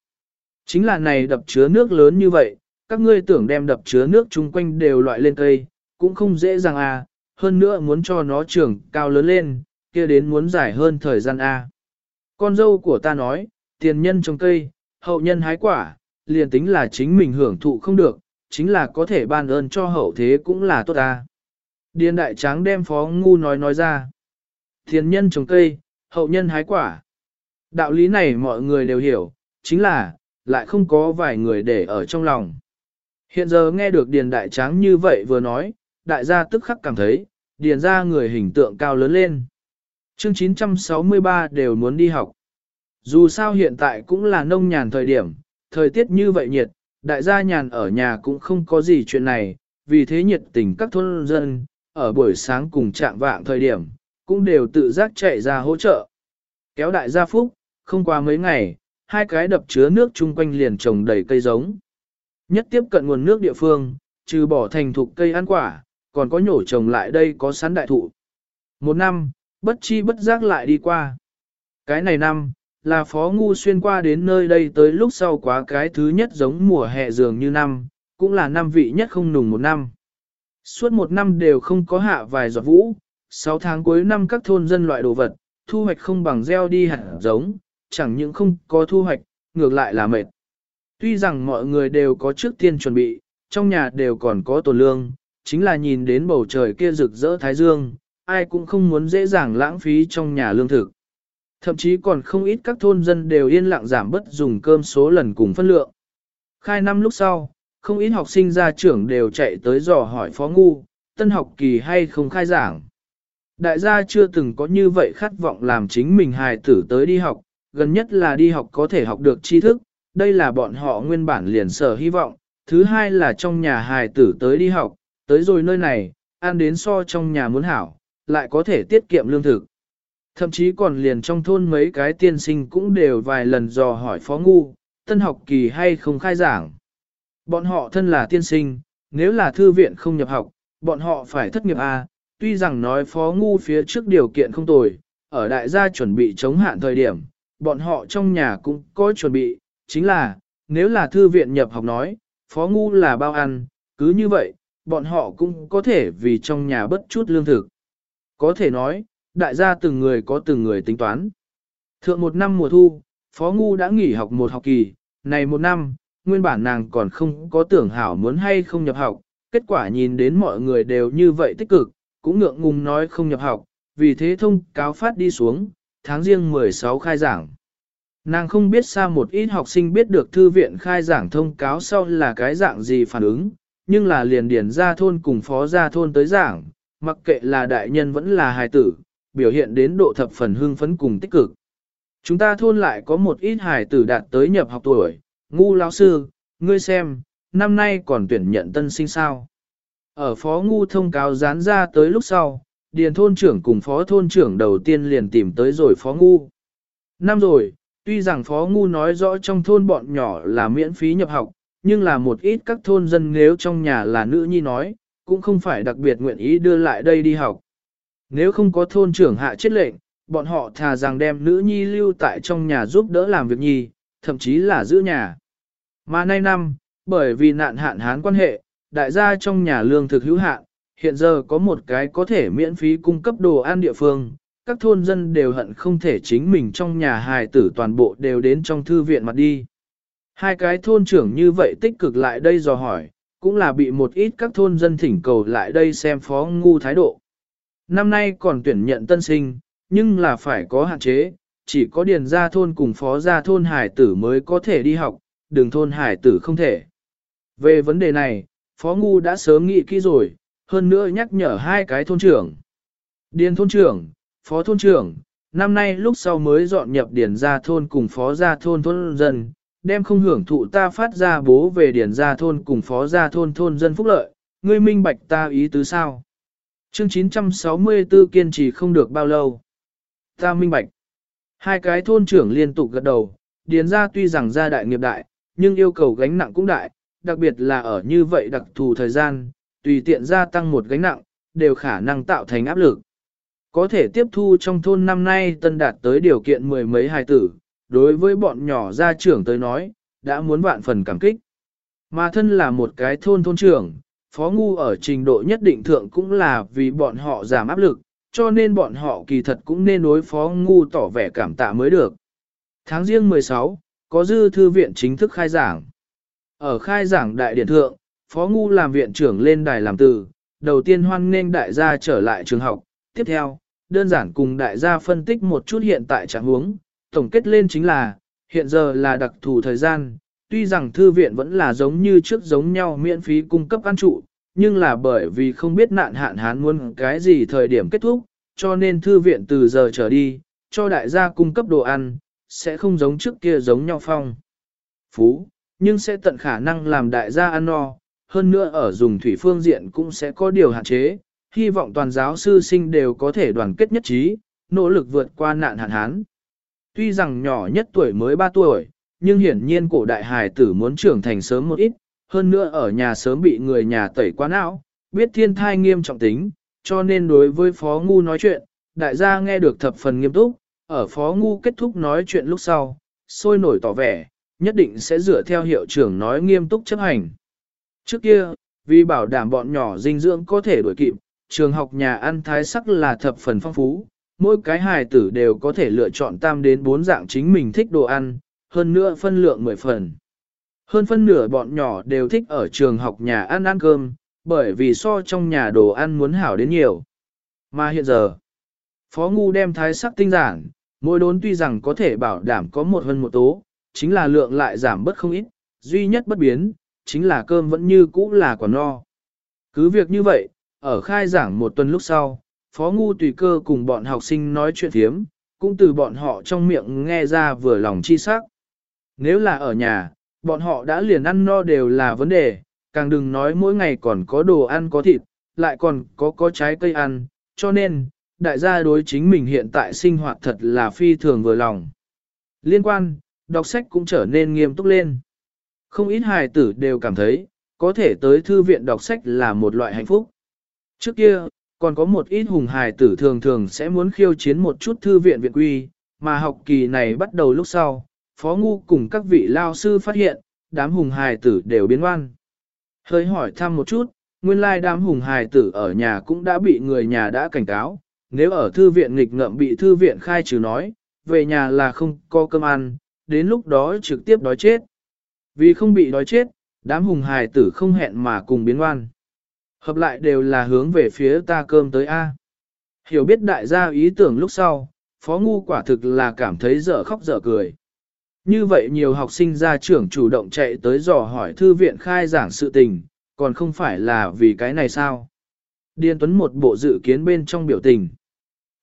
Chính là này đập chứa nước lớn như vậy, các ngươi tưởng đem đập chứa nước chung quanh đều loại lên cây, cũng không dễ dàng à, hơn nữa muốn cho nó trưởng cao lớn lên, kia đến muốn dài hơn thời gian à. Con dâu của ta nói, tiền nhân trồng cây, hậu nhân hái quả, liền tính là chính mình hưởng thụ không được, chính là có thể ban ơn cho hậu thế cũng là tốt ta. Điền đại tráng đem phó ngu nói nói ra. Thiền nhân trồng cây, hậu nhân hái quả. Đạo lý này mọi người đều hiểu, chính là, lại không có vài người để ở trong lòng. Hiện giờ nghe được điền đại tráng như vậy vừa nói, đại gia tức khắc cảm thấy, điền ra người hình tượng cao lớn lên. Chương 963 đều muốn đi học. Dù sao hiện tại cũng là nông nhàn thời điểm, thời tiết như vậy nhiệt, đại gia nhàn ở nhà cũng không có gì chuyện này, vì thế nhiệt tình các thôn dân, ở buổi sáng cùng trạng vạng thời điểm, cũng đều tự giác chạy ra hỗ trợ. Kéo đại gia phúc, không qua mấy ngày, hai cái đập chứa nước chung quanh liền trồng đầy cây giống. Nhất tiếp cận nguồn nước địa phương, trừ bỏ thành thục cây ăn quả, còn có nhổ trồng lại đây có sắn đại thụ. Một năm, bất chi bất giác lại đi qua. Cái này năm, là phó ngu xuyên qua đến nơi đây tới lúc sau quá cái thứ nhất giống mùa hè dường như năm, cũng là năm vị nhất không nùng một năm. Suốt một năm đều không có hạ vài giọt vũ, sáu tháng cuối năm các thôn dân loại đồ vật, thu hoạch không bằng gieo đi hạt giống, chẳng những không có thu hoạch, ngược lại là mệt. Tuy rằng mọi người đều có trước tiên chuẩn bị, trong nhà đều còn có tồn lương, chính là nhìn đến bầu trời kia rực rỡ thái dương, ai cũng không muốn dễ dàng lãng phí trong nhà lương thực. Thậm chí còn không ít các thôn dân đều yên lặng giảm bất dùng cơm số lần cùng phân lượng. Khai năm lúc sau, không ít học sinh ra trưởng đều chạy tới dò hỏi phó ngu, tân học kỳ hay không khai giảng. Đại gia chưa từng có như vậy khát vọng làm chính mình hài tử tới đi học, gần nhất là đi học có thể học được tri thức, đây là bọn họ nguyên bản liền sở hy vọng. Thứ hai là trong nhà hài tử tới đi học, tới rồi nơi này, ăn đến so trong nhà muốn hảo, lại có thể tiết kiệm lương thực. Thậm chí còn liền trong thôn mấy cái tiên sinh cũng đều vài lần dò hỏi phó ngu, tân học kỳ hay không khai giảng. Bọn họ thân là tiên sinh, nếu là thư viện không nhập học, bọn họ phải thất nghiệp A, tuy rằng nói phó ngu phía trước điều kiện không tồi, ở đại gia chuẩn bị chống hạn thời điểm, bọn họ trong nhà cũng có chuẩn bị, chính là, nếu là thư viện nhập học nói, phó ngu là bao ăn, cứ như vậy, bọn họ cũng có thể vì trong nhà bất chút lương thực. Có thể nói, đại gia từng người có từng người tính toán. Thượng một năm mùa thu, Phó Ngu đã nghỉ học một học kỳ, này một năm, nguyên bản nàng còn không có tưởng hảo muốn hay không nhập học, kết quả nhìn đến mọi người đều như vậy tích cực, cũng ngượng ngùng nói không nhập học, vì thế thông cáo phát đi xuống, tháng riêng 16 khai giảng. Nàng không biết sao một ít học sinh biết được thư viện khai giảng thông cáo sau là cái dạng gì phản ứng, nhưng là liền điển ra thôn cùng phó ra thôn tới giảng, mặc kệ là đại nhân vẫn là hài tử, biểu hiện đến độ thập phần hưng phấn cùng tích cực. Chúng ta thôn lại có một ít hài tử đạt tới nhập học tuổi, ngu lão sư, ngươi xem, năm nay còn tuyển nhận tân sinh sao. Ở phó ngu thông cáo dán ra tới lúc sau, điền thôn trưởng cùng phó thôn trưởng đầu tiên liền tìm tới rồi phó ngu. Năm rồi, tuy rằng phó ngu nói rõ trong thôn bọn nhỏ là miễn phí nhập học, nhưng là một ít các thôn dân nếu trong nhà là nữ nhi nói, cũng không phải đặc biệt nguyện ý đưa lại đây đi học. Nếu không có thôn trưởng hạ chết lệnh, bọn họ thà rằng đem nữ nhi lưu tại trong nhà giúp đỡ làm việc nhi, thậm chí là giữ nhà. Mà nay năm, bởi vì nạn hạn hán quan hệ, đại gia trong nhà lương thực hữu hạn, hiện giờ có một cái có thể miễn phí cung cấp đồ ăn địa phương, các thôn dân đều hận không thể chính mình trong nhà hài tử toàn bộ đều đến trong thư viện mặt đi. Hai cái thôn trưởng như vậy tích cực lại đây dò hỏi, cũng là bị một ít các thôn dân thỉnh cầu lại đây xem phó ngu thái độ. Năm nay còn tuyển nhận tân sinh, nhưng là phải có hạn chế, chỉ có điền gia thôn cùng phó gia thôn hải tử mới có thể đi học, đường thôn hải tử không thể. Về vấn đề này, phó ngu đã sớm nghĩ kỹ rồi, hơn nữa nhắc nhở hai cái thôn trưởng. Điền thôn trưởng, phó thôn trưởng, năm nay lúc sau mới dọn nhập điền gia thôn cùng phó gia thôn thôn dân, đem không hưởng thụ ta phát ra bố về điền gia thôn cùng phó gia thôn thôn dân phúc lợi, ngươi minh bạch ta ý tứ sao. Chương 964 kiên trì không được bao lâu. Ta minh bạch. Hai cái thôn trưởng liên tục gật đầu, điền gia tuy rằng gia đại nghiệp đại, nhưng yêu cầu gánh nặng cũng đại, đặc biệt là ở như vậy đặc thù thời gian, tùy tiện gia tăng một gánh nặng, đều khả năng tạo thành áp lực. Có thể tiếp thu trong thôn năm nay tân đạt tới điều kiện mười mấy hài tử, đối với bọn nhỏ gia trưởng tới nói, đã muốn vạn phần cảm kích. Mà thân là một cái thôn thôn trưởng, phó ngu ở trình độ nhất định thượng cũng là vì bọn họ giảm áp lực, cho nên bọn họ kỳ thật cũng nên đối phó ngu tỏ vẻ cảm tạ mới được. Tháng riêng 16, có dư thư viện chính thức khai giảng. Ở khai giảng đại điển thượng, phó ngu làm viện trưởng lên đài làm từ, đầu tiên hoan nghênh đại gia trở lại trường học, tiếp theo, đơn giản cùng đại gia phân tích một chút hiện tại trạng huống, tổng kết lên chính là, hiện giờ là đặc thù thời gian, tuy rằng thư viện vẫn là giống như trước giống nhau miễn phí cung cấp ăn trụ, nhưng là bởi vì không biết nạn hạn hán muốn cái gì thời điểm kết thúc, cho nên thư viện từ giờ trở đi, cho đại gia cung cấp đồ ăn, sẽ không giống trước kia giống nhau phong. Phú, nhưng sẽ tận khả năng làm đại gia ăn no, hơn nữa ở dùng thủy phương diện cũng sẽ có điều hạn chế, hy vọng toàn giáo sư sinh đều có thể đoàn kết nhất trí, nỗ lực vượt qua nạn hạn hán. Tuy rằng nhỏ nhất tuổi mới 3 tuổi, nhưng hiển nhiên cổ đại hài tử muốn trưởng thành sớm một ít, hơn nữa ở nhà sớm bị người nhà tẩy quá não, biết thiên thai nghiêm trọng tính, cho nên đối với Phó Ngu nói chuyện, đại gia nghe được thập phần nghiêm túc, ở Phó Ngu kết thúc nói chuyện lúc sau, sôi nổi tỏ vẻ, nhất định sẽ dựa theo hiệu trưởng nói nghiêm túc chấp hành. Trước kia, vì bảo đảm bọn nhỏ dinh dưỡng có thể đuổi kịp, trường học nhà ăn thái sắc là thập phần phong phú, mỗi cái hài tử đều có thể lựa chọn tam đến bốn dạng chính mình thích đồ ăn, hơn nữa phân lượng 10 phần. Hơn phân nửa bọn nhỏ đều thích ở trường học nhà ăn ăn cơm, bởi vì so trong nhà đồ ăn muốn hảo đến nhiều. Mà hiện giờ, Phó Ngu đem thái sắc tinh giản, mỗi đốn tuy rằng có thể bảo đảm có một hơn một tố, chính là lượng lại giảm bớt không ít, duy nhất bất biến, chính là cơm vẫn như cũ là quả no. Cứ việc như vậy, ở khai giảng một tuần lúc sau, Phó Ngu tùy cơ cùng bọn học sinh nói chuyện thiếm, cũng từ bọn họ trong miệng nghe ra vừa lòng chi sắc. Nếu là ở nhà, bọn họ đã liền ăn no đều là vấn đề, càng đừng nói mỗi ngày còn có đồ ăn có thịt, lại còn có có trái cây ăn, cho nên, đại gia đối chính mình hiện tại sinh hoạt thật là phi thường vừa lòng. Liên quan, đọc sách cũng trở nên nghiêm túc lên. Không ít hài tử đều cảm thấy, có thể tới thư viện đọc sách là một loại hạnh phúc. Trước kia, còn có một ít hùng hài tử thường thường sẽ muốn khiêu chiến một chút thư viện viện quy, mà học kỳ này bắt đầu lúc sau, Phó Ngu cùng các vị lao sư phát hiện, đám hùng hài tử đều biến oan, Hơi hỏi thăm một chút, nguyên lai đám hùng hài tử ở nhà cũng đã bị người nhà đã cảnh cáo, nếu ở thư viện nghịch ngợm bị thư viện khai trừ nói, về nhà là không có cơm ăn, đến lúc đó trực tiếp đói chết. Vì không bị đói chết, đám hùng hài tử không hẹn mà cùng biến oan, Hợp lại đều là hướng về phía ta cơm tới A. Hiểu biết đại gia ý tưởng lúc sau, Phó Ngu quả thực là cảm thấy dở khóc dở cười. Như vậy nhiều học sinh gia trưởng chủ động chạy tới dò hỏi thư viện khai giảng sự tình, còn không phải là vì cái này sao? Điền Tuấn một bộ dự kiến bên trong biểu tình.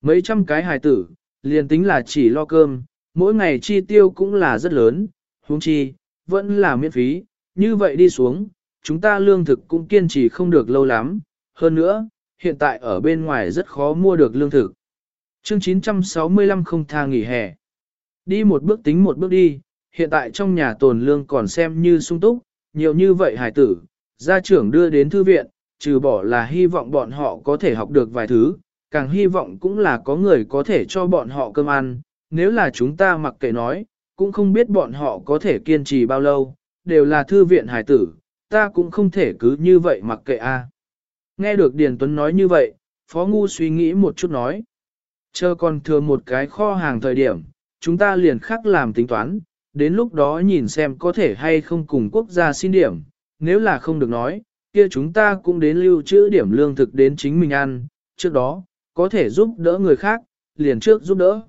Mấy trăm cái hài tử, liền tính là chỉ lo cơm, mỗi ngày chi tiêu cũng là rất lớn, huống chi, vẫn là miễn phí, như vậy đi xuống, chúng ta lương thực cũng kiên trì không được lâu lắm, hơn nữa, hiện tại ở bên ngoài rất khó mua được lương thực. Chương 965 không tha nghỉ hè. Đi một bước tính một bước đi, hiện tại trong nhà tồn lương còn xem như sung túc, nhiều như vậy hải tử, gia trưởng đưa đến thư viện, trừ bỏ là hy vọng bọn họ có thể học được vài thứ, càng hy vọng cũng là có người có thể cho bọn họ cơm ăn, nếu là chúng ta mặc kệ nói, cũng không biết bọn họ có thể kiên trì bao lâu, đều là thư viện hải tử, ta cũng không thể cứ như vậy mặc kệ a. Nghe được Điền Tuấn nói như vậy, Phó Ngu suy nghĩ một chút nói. Chờ còn thừa một cái kho hàng thời điểm, chúng ta liền khắc làm tính toán, đến lúc đó nhìn xem có thể hay không cùng quốc gia xin điểm, nếu là không được nói, kia chúng ta cũng đến lưu trữ điểm lương thực đến chính mình ăn, trước đó, có thể giúp đỡ người khác, liền trước giúp đỡ.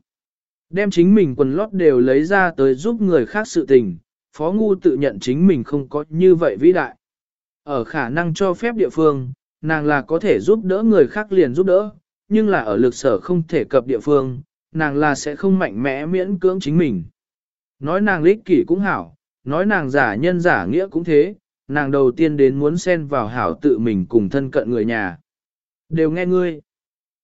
Đem chính mình quần lót đều lấy ra tới giúp người khác sự tình, Phó Ngu tự nhận chính mình không có như vậy vĩ đại. Ở khả năng cho phép địa phương, nàng là có thể giúp đỡ người khác liền giúp đỡ, nhưng là ở lực sở không thể cập địa phương, nàng là sẽ không mạnh mẽ miễn cưỡng chính mình. Nói nàng lích kỷ cũng hảo, nói nàng giả nhân giả nghĩa cũng thế, nàng đầu tiên đến muốn xen vào hảo tự mình cùng thân cận người nhà. Đều nghe ngươi.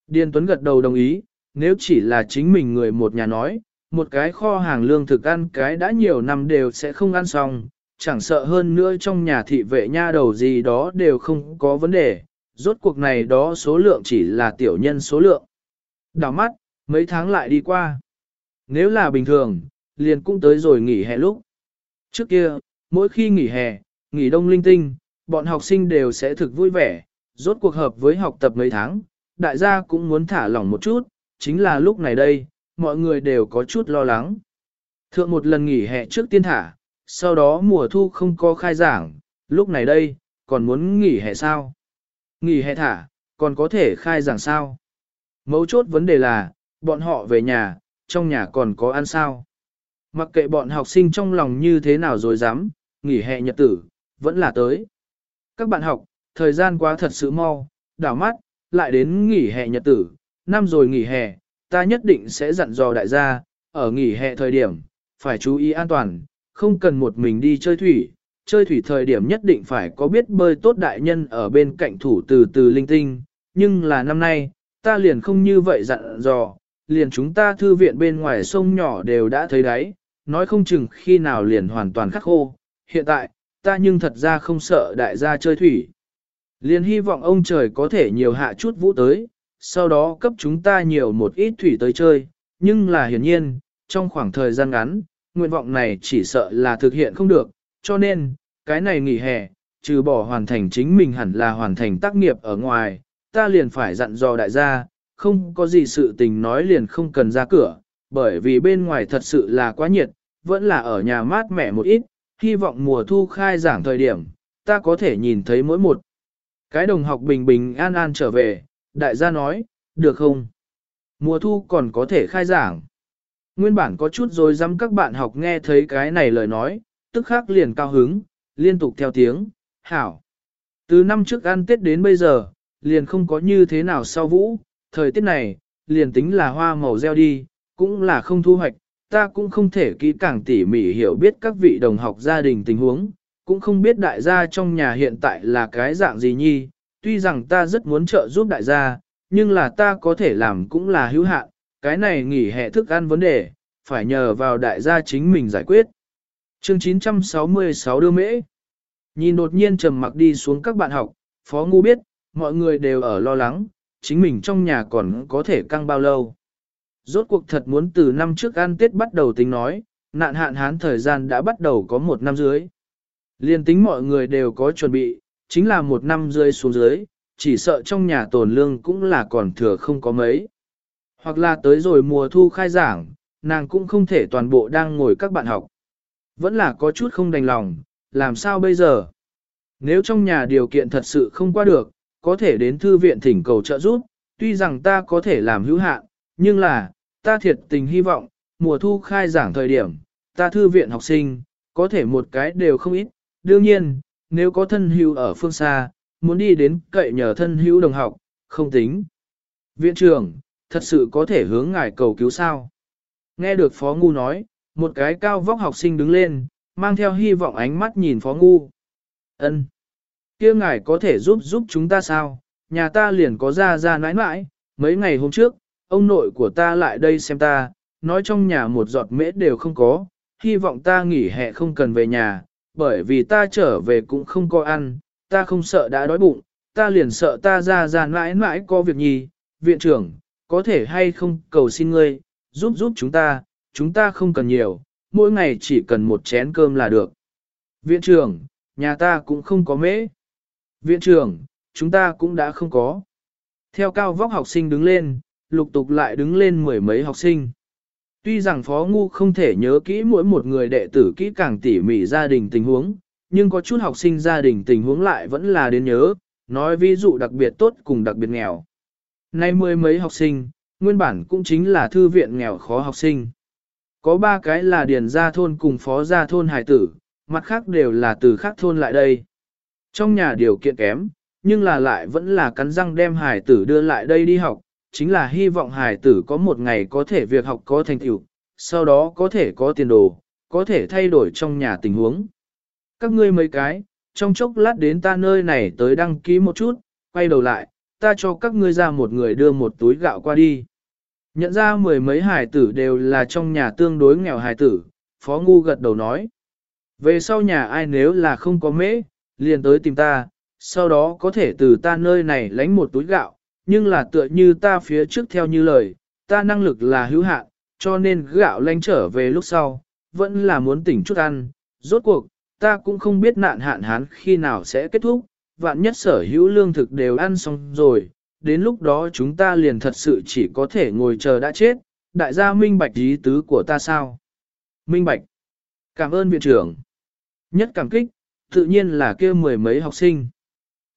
Điền Tuấn gật đầu đồng ý, nếu chỉ là chính mình người một nhà nói, một cái kho hàng lương thực ăn cái đã nhiều năm đều sẽ không ăn xong, chẳng sợ hơn nữa trong nhà thị vệ nha đầu gì đó đều không có vấn đề, rốt cuộc này đó số lượng chỉ là tiểu nhân số lượng. Đào mắt, mấy tháng lại đi qua. Nếu là bình thường, liền cũng tới rồi nghỉ hè lúc. Trước kia, mỗi khi nghỉ hè, nghỉ đông linh tinh, bọn học sinh đều sẽ thực vui vẻ, rốt cuộc hợp với học tập mấy tháng, đại gia cũng muốn thả lỏng một chút, chính là lúc này đây, mọi người đều có chút lo lắng. Thượng một lần nghỉ hè trước tiên thả, sau đó mùa thu không có khai giảng, lúc này đây, còn muốn nghỉ hè sao? Nghỉ hè thả, còn có thể khai giảng sao? Mấu chốt vấn đề là, bọn họ về nhà, trong nhà còn có ăn sao? Mặc kệ bọn học sinh trong lòng như thế nào rồi dám, nghỉ hè nhật tử, vẫn là tới. Các bạn học, thời gian quá thật sự mau, đảo mắt, lại đến nghỉ hè nhật tử, năm rồi nghỉ hè, ta nhất định sẽ dặn dò đại gia, ở nghỉ hè thời điểm, phải chú ý an toàn, không cần một mình đi chơi thủy, chơi thủy thời điểm nhất định phải có biết bơi tốt đại nhân ở bên cạnh thủ từ từ linh tinh, nhưng là năm nay, ta liền không như vậy dặn dò, liền chúng ta thư viện bên ngoài sông nhỏ đều đã thấy đấy, nói không chừng khi nào liền hoàn toàn khắc khô, hiện tại, ta nhưng thật ra không sợ đại gia chơi thủy. Liền hy vọng ông trời có thể nhiều hạ chút vũ tới, sau đó cấp chúng ta nhiều một ít thủy tới chơi, nhưng là hiển nhiên, trong khoảng thời gian ngắn, nguyện vọng này chỉ sợ là thực hiện không được, cho nên, cái này nghỉ hè, trừ bỏ hoàn thành chính mình hẳn là hoàn thành tác nghiệp ở ngoài, ta liền phải dặn dò đại gia, không có gì sự tình nói liền không cần ra cửa, bởi vì bên ngoài thật sự là quá nhiệt, vẫn là ở nhà mát mẻ một ít, hy vọng mùa thu khai giảng thời điểm, ta có thể nhìn thấy mỗi một cái đồng học bình bình an an trở về, đại gia nói, được không? Mùa thu còn có thể khai giảng. Nguyên bản có chút rồi dám các bạn học nghe thấy cái này lời nói, tức khắc liền cao hứng, liên tục theo tiếng, hảo. Từ năm trước ăn Tết đến bây giờ, liền không có như thế nào sau vũ, thời tiết này, liền tính là hoa màu gieo đi, cũng là không thu hoạch, ta cũng không thể kỹ càng tỉ mỉ hiểu biết các vị đồng học gia đình tình huống, cũng không biết đại gia trong nhà hiện tại là cái dạng gì nhi, tuy rằng ta rất muốn trợ giúp đại gia, nhưng là ta có thể làm cũng là hữu hạn, cái này nghỉ hè thức ăn vấn đề, phải nhờ vào đại gia chính mình giải quyết. Chương 966 đưa mễ. Nhìn đột nhiên trầm mặc đi xuống các bạn học, Phó Ngu biết, mọi người đều ở lo lắng, chính mình trong nhà còn có thể căng bao lâu. Rốt cuộc thật muốn từ năm trước ăn Tết bắt đầu tính nói, nạn hạn hán thời gian đã bắt đầu có một năm dưới. Liên tính mọi người đều có chuẩn bị, chính là một năm rơi xuống dưới, chỉ sợ trong nhà tồn lương cũng là còn thừa không có mấy. Hoặc là tới rồi mùa thu khai giảng, nàng cũng không thể toàn bộ đang ngồi các bạn học. Vẫn là có chút không đành lòng, làm sao bây giờ? Nếu trong nhà điều kiện thật sự không qua được, có thể đến thư viện thỉnh cầu trợ giúp, tuy rằng ta có thể làm hữu hạn, nhưng là, ta thiệt tình hy vọng, mùa thu khai giảng thời điểm, ta thư viện học sinh, có thể một cái đều không ít. Đương nhiên, nếu có thân hữu ở phương xa, muốn đi đến cậy nhờ thân hữu đồng học, không tính. Viện trưởng, thật sự có thể hướng ngài cầu cứu sao? Nghe được Phó Ngu nói, một cái cao vóc học sinh đứng lên, mang theo hy vọng ánh mắt nhìn Phó Ngu. Ân, kia ngài có thể giúp giúp chúng ta sao? Nhà ta liền có ra ra nãi nãi, mấy ngày hôm trước, ông nội của ta lại đây xem ta, nói trong nhà một giọt mễ đều không có, hy vọng ta nghỉ hè không cần về nhà, bởi vì ta trở về cũng không có ăn, ta không sợ đã đói bụng, ta liền sợ ta ra ra mãi mãi có việc nhì, viện trưởng, có thể hay không cầu xin ngươi, giúp giúp chúng ta, chúng ta không cần nhiều, mỗi ngày chỉ cần một chén cơm là được. Viện trưởng, nhà ta cũng không có mễ. Viện trưởng, chúng ta cũng đã không có. Theo cao vóc học sinh đứng lên, lục tục lại đứng lên mười mấy học sinh. Tuy rằng Phó Ngu không thể nhớ kỹ mỗi một người đệ tử kỹ càng tỉ mỉ gia đình tình huống, nhưng có chút học sinh gia đình tình huống lại vẫn là đến nhớ, nói ví dụ đặc biệt tốt cùng đặc biệt nghèo. Nay mười mấy học sinh, nguyên bản cũng chính là thư viện nghèo khó học sinh. Có ba cái là điền gia thôn cùng phó gia thôn hải tử, mặt khác đều là từ khác thôn lại đây. Trong nhà điều kiện kém, nhưng là lại vẫn là cắn răng đem hải tử đưa lại đây đi học, chính là hy vọng hải tử có một ngày có thể việc học có thành tựu, sau đó có thể có tiền đồ, có thể thay đổi trong nhà tình huống. Các ngươi mấy cái, trong chốc lát đến ta nơi này tới đăng ký một chút, quay đầu lại, ta cho các ngươi ra một người đưa một túi gạo qua đi. Nhận ra mười mấy hải tử đều là trong nhà tương đối nghèo hải tử, Phó Ngu gật đầu nói. Về sau nhà ai nếu là không có mễ, liền tới tìm ta, sau đó có thể từ ta nơi này lánh một túi gạo, nhưng là tựa như ta phía trước theo như lời, ta năng lực là hữu hạn, cho nên gạo lánh trở về lúc sau, vẫn là muốn tỉnh chút ăn, rốt cuộc, ta cũng không biết nạn hạn hán khi nào sẽ kết thúc, vạn nhất sở hữu lương thực đều ăn xong rồi, đến lúc đó chúng ta liền thật sự chỉ có thể ngồi chờ đã chết, đại gia minh bạch ý tứ của ta sao? Minh bạch. Cảm ơn viện trưởng. Nhất cảm kích, tự nhiên là kia mười mấy học sinh.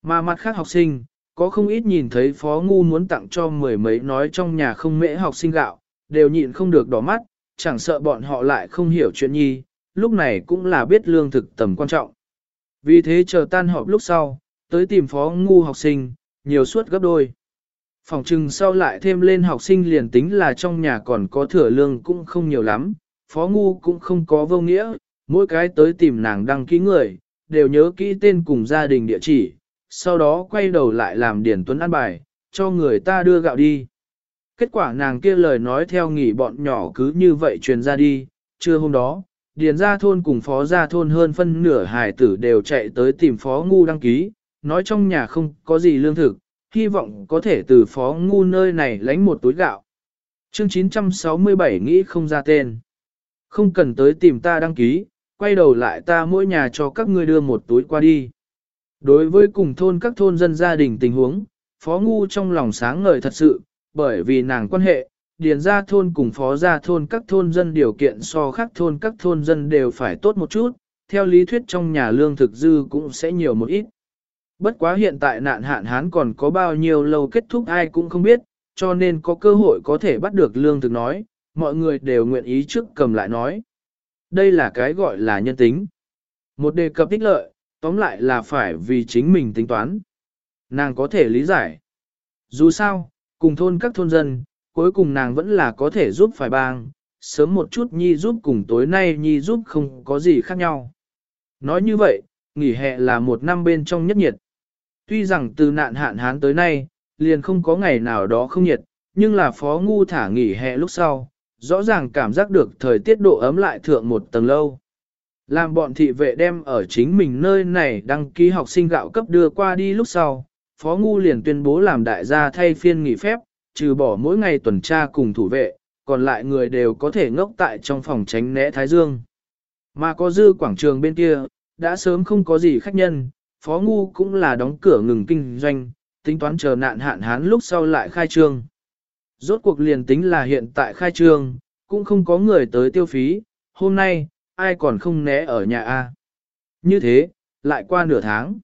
Mà mặt khác học sinh, có không ít nhìn thấy phó ngu muốn tặng cho mười mấy nói trong nhà không mễ học sinh gạo, đều nhịn không được đỏ mắt, chẳng sợ bọn họ lại không hiểu chuyện nhi, lúc này cũng là biết lương thực tầm quan trọng. Vì thế chờ tan họp lúc sau, tới tìm phó ngu học sinh, nhiều suốt gấp đôi. Phòng trừng sau lại thêm lên học sinh liền tính là trong nhà còn có thừa lương cũng không nhiều lắm, phó ngu cũng không có vô nghĩa, mỗi cái tới tìm nàng đăng ký người, đều nhớ kỹ tên cùng gia đình địa chỉ, sau đó quay đầu lại làm Điền tuấn ăn bài, cho người ta đưa gạo đi. Kết quả nàng kia lời nói theo nghỉ bọn nhỏ cứ như vậy truyền ra đi, trưa hôm đó, điền gia thôn cùng phó gia thôn hơn phân nửa hài tử đều chạy tới tìm phó ngu đăng ký, nói trong nhà không có gì lương thực, hy vọng có thể từ phó ngu nơi này lánh một túi gạo. Chương 967 nghĩ không ra tên. Không cần tới tìm ta đăng ký, quay đầu lại ta mỗi nhà cho các ngươi đưa một túi qua đi. Đối với cùng thôn các thôn dân gia đình tình huống, phó ngu trong lòng sáng ngời thật sự, bởi vì nàng quan hệ, điền gia thôn cùng phó gia thôn các thôn dân điều kiện so khác thôn các thôn dân đều phải tốt một chút, theo lý thuyết trong nhà lương thực dư cũng sẽ nhiều một ít. Bất quá hiện tại nạn hạn hán còn có bao nhiêu lâu kết thúc ai cũng không biết, cho nên có cơ hội có thể bắt được lương thực nói, mọi người đều nguyện ý trước cầm lại nói. Đây là cái gọi là nhân tính. Một đề cập ích lợi, tóm lại là phải vì chính mình tính toán. Nàng có thể lý giải. Dù sao, cùng thôn các thôn dân, cuối cùng nàng vẫn là có thể giúp phải bang, sớm một chút Nhi giúp cùng tối nay Nhi giúp không có gì khác nhau. Nói như vậy, nghỉ hè là một năm bên trong nhất nhiệt. Tuy rằng từ nạn hạn hán tới nay, liền không có ngày nào đó không nhiệt, nhưng là phó ngu thả nghỉ hè lúc sau, rõ ràng cảm giác được thời tiết độ ấm lại thượng một tầng lâu. Làm bọn thị vệ đem ở chính mình nơi này đăng ký học sinh gạo cấp đưa qua đi lúc sau, Phó Ngu liền tuyên bố làm đại gia thay phiên nghỉ phép, trừ bỏ mỗi ngày tuần tra cùng thủ vệ, còn lại người đều có thể ngốc tại trong phòng tránh né Thái Dương. Mà có dư quảng trường bên kia, đã sớm không có gì khách nhân, Phó Ngu cũng là đóng cửa ngừng kinh doanh, tính toán chờ nạn hạn hán lúc sau lại khai trương. Rốt cuộc liền tính là hiện tại khai trương, cũng không có người tới tiêu phí, hôm nay, ai còn không né ở nhà A. Như thế, lại qua nửa tháng.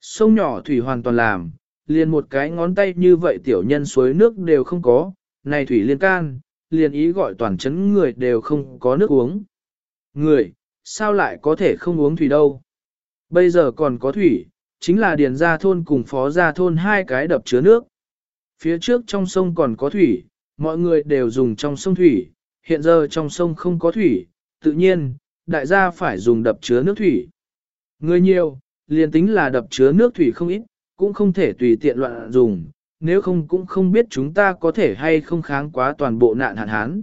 Sông nhỏ thủy hoàn toàn làm, liền một cái ngón tay như vậy tiểu nhân suối nước đều không có, này thủy liên can, liền ý gọi toàn chấn người đều không có nước uống. Người, sao lại có thể không uống thủy đâu? Bây giờ còn có thủy, chính là điền gia thôn cùng phó gia thôn hai cái đập chứa nước. Phía trước trong sông còn có thủy, mọi người đều dùng trong sông thủy, hiện giờ trong sông không có thủy, tự nhiên, đại gia phải dùng đập chứa nước thủy. Người nhiều, liền tính là đập chứa nước thủy không ít, cũng không thể tùy tiện loạn dùng, nếu không cũng không biết chúng ta có thể hay không kháng quá toàn bộ nạn hạn hán.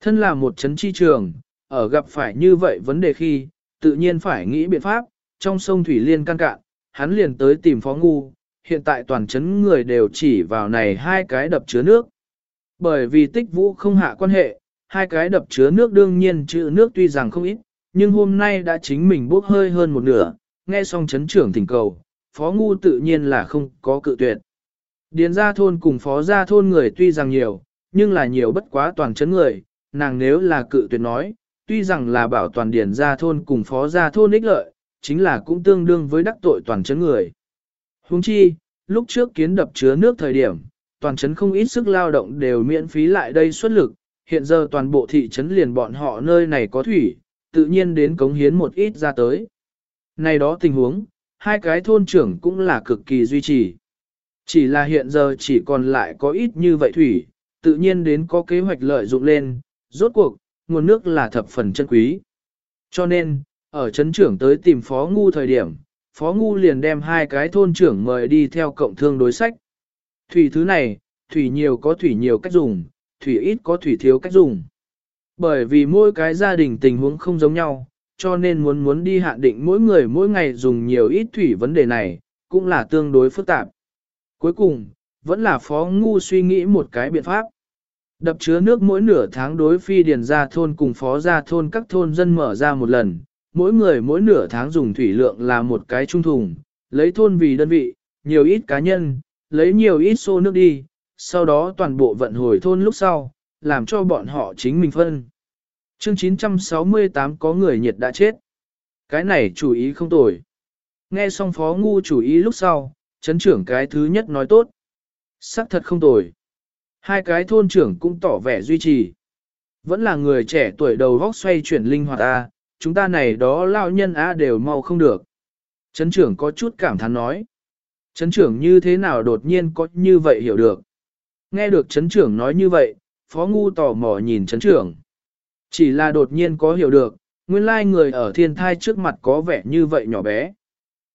Thân là một chấn chi trường, ở gặp phải như vậy vấn đề khi, tự nhiên phải nghĩ biện pháp, trong sông Thủy Liên can cạn, hắn liền tới tìm phó ngu, hiện tại toàn chấn người đều chỉ vào này hai cái đập chứa nước. Bởi vì tích vũ không hạ quan hệ, hai cái đập chứa nước đương nhiên chữ nước tuy rằng không ít, nhưng hôm nay đã chính mình bốc hơi hơn một nửa, nghe xong chấn trưởng thỉnh cầu, phó ngu tự nhiên là không có cự tuyệt. Điền gia thôn cùng phó gia thôn người tuy rằng nhiều, nhưng là nhiều bất quá toàn chấn người, nàng nếu là cự tuyệt nói, tuy rằng là bảo toàn điền gia thôn cùng phó gia thôn ích lợi, chính là cũng tương đương với đắc tội toàn chấn người. Huống chi, lúc trước kiến đập chứa nước thời điểm, toàn chấn không ít sức lao động đều miễn phí lại đây xuất lực, hiện giờ toàn bộ thị trấn liền bọn họ nơi này có thủy, tự nhiên đến cống hiến một ít ra tới. Này đó tình huống, hai cái thôn trưởng cũng là cực kỳ duy trì. Chỉ là hiện giờ chỉ còn lại có ít như vậy thủy, tự nhiên đến có kế hoạch lợi dụng lên, rốt cuộc, nguồn nước là thập phần chân quý. Cho nên, ở chấn trưởng tới tìm Phó Ngu thời điểm, Phó Ngu liền đem hai cái thôn trưởng mời đi theo cộng thương đối sách. Thủy thứ này, thủy nhiều có thủy nhiều cách dùng, thủy ít có thủy thiếu cách dùng. Bởi vì mỗi cái gia đình tình huống không giống nhau, cho nên muốn muốn đi hạn định mỗi người mỗi ngày dùng nhiều ít thủy vấn đề này, cũng là tương đối phức tạp. Cuối cùng, vẫn là phó ngu suy nghĩ một cái biện pháp. Đập chứa nước mỗi nửa tháng đối phi điền ra thôn cùng phó ra thôn các thôn dân mở ra một lần, mỗi người mỗi nửa tháng dùng thủy lượng là một cái trung thùng, lấy thôn vì đơn vị, nhiều ít cá nhân, lấy nhiều ít xô nước đi, sau đó toàn bộ vận hồi thôn lúc sau, làm cho bọn họ chính mình phân. Chương 968 có người nhiệt đã chết. Cái này chủ ý không tồi. Nghe xong phó ngu chủ ý lúc sau, chấn trưởng cái thứ nhất nói tốt. Sắc thật không tồi. Hai cái thôn trưởng cũng tỏ vẻ duy trì. Vẫn là người trẻ tuổi đầu vóc xoay chuyển linh hoạt A, chúng ta này đó lao nhân A đều mau không được. Chấn trưởng có chút cảm thán nói. Chấn trưởng như thế nào đột nhiên có như vậy hiểu được. Nghe được chấn trưởng nói như vậy, phó ngu tò mò nhìn chấn trưởng. Chỉ là đột nhiên có hiểu được, nguyên lai người ở thiên thai trước mặt có vẻ như vậy nhỏ bé.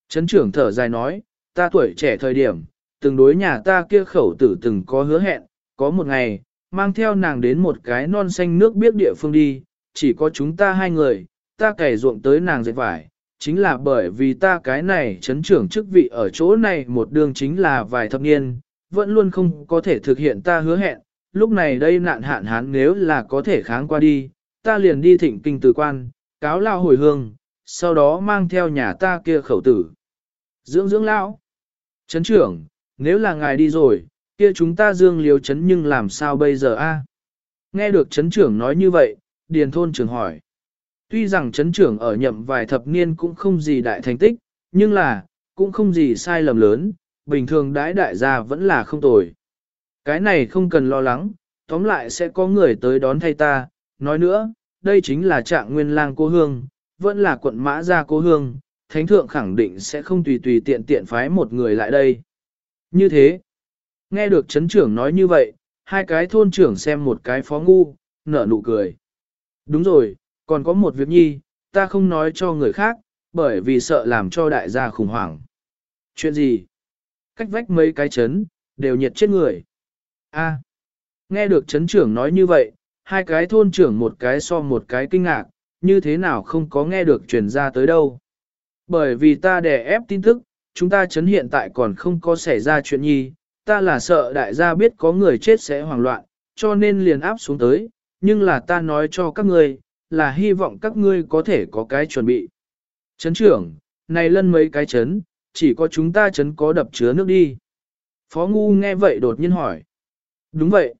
Chấn trưởng thở dài nói, ta tuổi trẻ thời điểm, từng đối nhà ta kia khẩu tử từng có hứa hẹn, có một ngày, mang theo nàng đến một cái non xanh nước biết địa phương đi, chỉ có chúng ta hai người, ta cày ruộng tới nàng dệt vải, chính là bởi vì ta cái này chấn trưởng chức vị ở chỗ này một đường chính là vài thập niên, vẫn luôn không có thể thực hiện ta hứa hẹn, lúc này đây nạn hạn hán nếu là có thể kháng qua đi, ta liền đi thịnh kinh từ quan, cáo lao hồi hương, sau đó mang theo nhà ta kia khẩu tử. Dưỡng dưỡng lão. Chấn trưởng, nếu là ngài đi rồi, kia chúng ta dương liều chấn nhưng làm sao bây giờ a? Nghe được chấn trưởng nói như vậy, điền thôn trưởng hỏi. Tuy rằng chấn trưởng ở nhậm vài thập niên cũng không gì đại thành tích, nhưng là, cũng không gì sai lầm lớn, bình thường đãi đại gia vẫn là không tồi. Cái này không cần lo lắng, tóm lại sẽ có người tới đón thay ta, nói nữa, đây chính là trạng nguyên lang cô hương, vẫn là quận mã gia cô hương, thánh thượng khẳng định sẽ không tùy tùy tiện tiện phái một người lại đây. Như thế, nghe được chấn trưởng nói như vậy, hai cái thôn trưởng xem một cái phó ngu, nở nụ cười. Đúng rồi, còn có một việc nhi, ta không nói cho người khác, bởi vì sợ làm cho đại gia khủng hoảng. Chuyện gì? Cách vách mấy cái chấn, đều nhiệt chết người. A. nghe được chấn trưởng nói như vậy, hai cái thôn trưởng một cái so một cái kinh ngạc, như thế nào không có nghe được truyền ra tới đâu. Bởi vì ta đè ép tin tức, chúng ta chấn hiện tại còn không có xảy ra chuyện nhi, ta là sợ đại gia biết có người chết sẽ hoảng loạn, cho nên liền áp xuống tới, nhưng là ta nói cho các ngươi, là hy vọng các ngươi có thể có cái chuẩn bị. Chấn trưởng, này lân mấy cái chấn, chỉ có chúng ta chấn có đập chứa nước đi. Phó Ngu nghe vậy đột nhiên hỏi. Đúng vậy.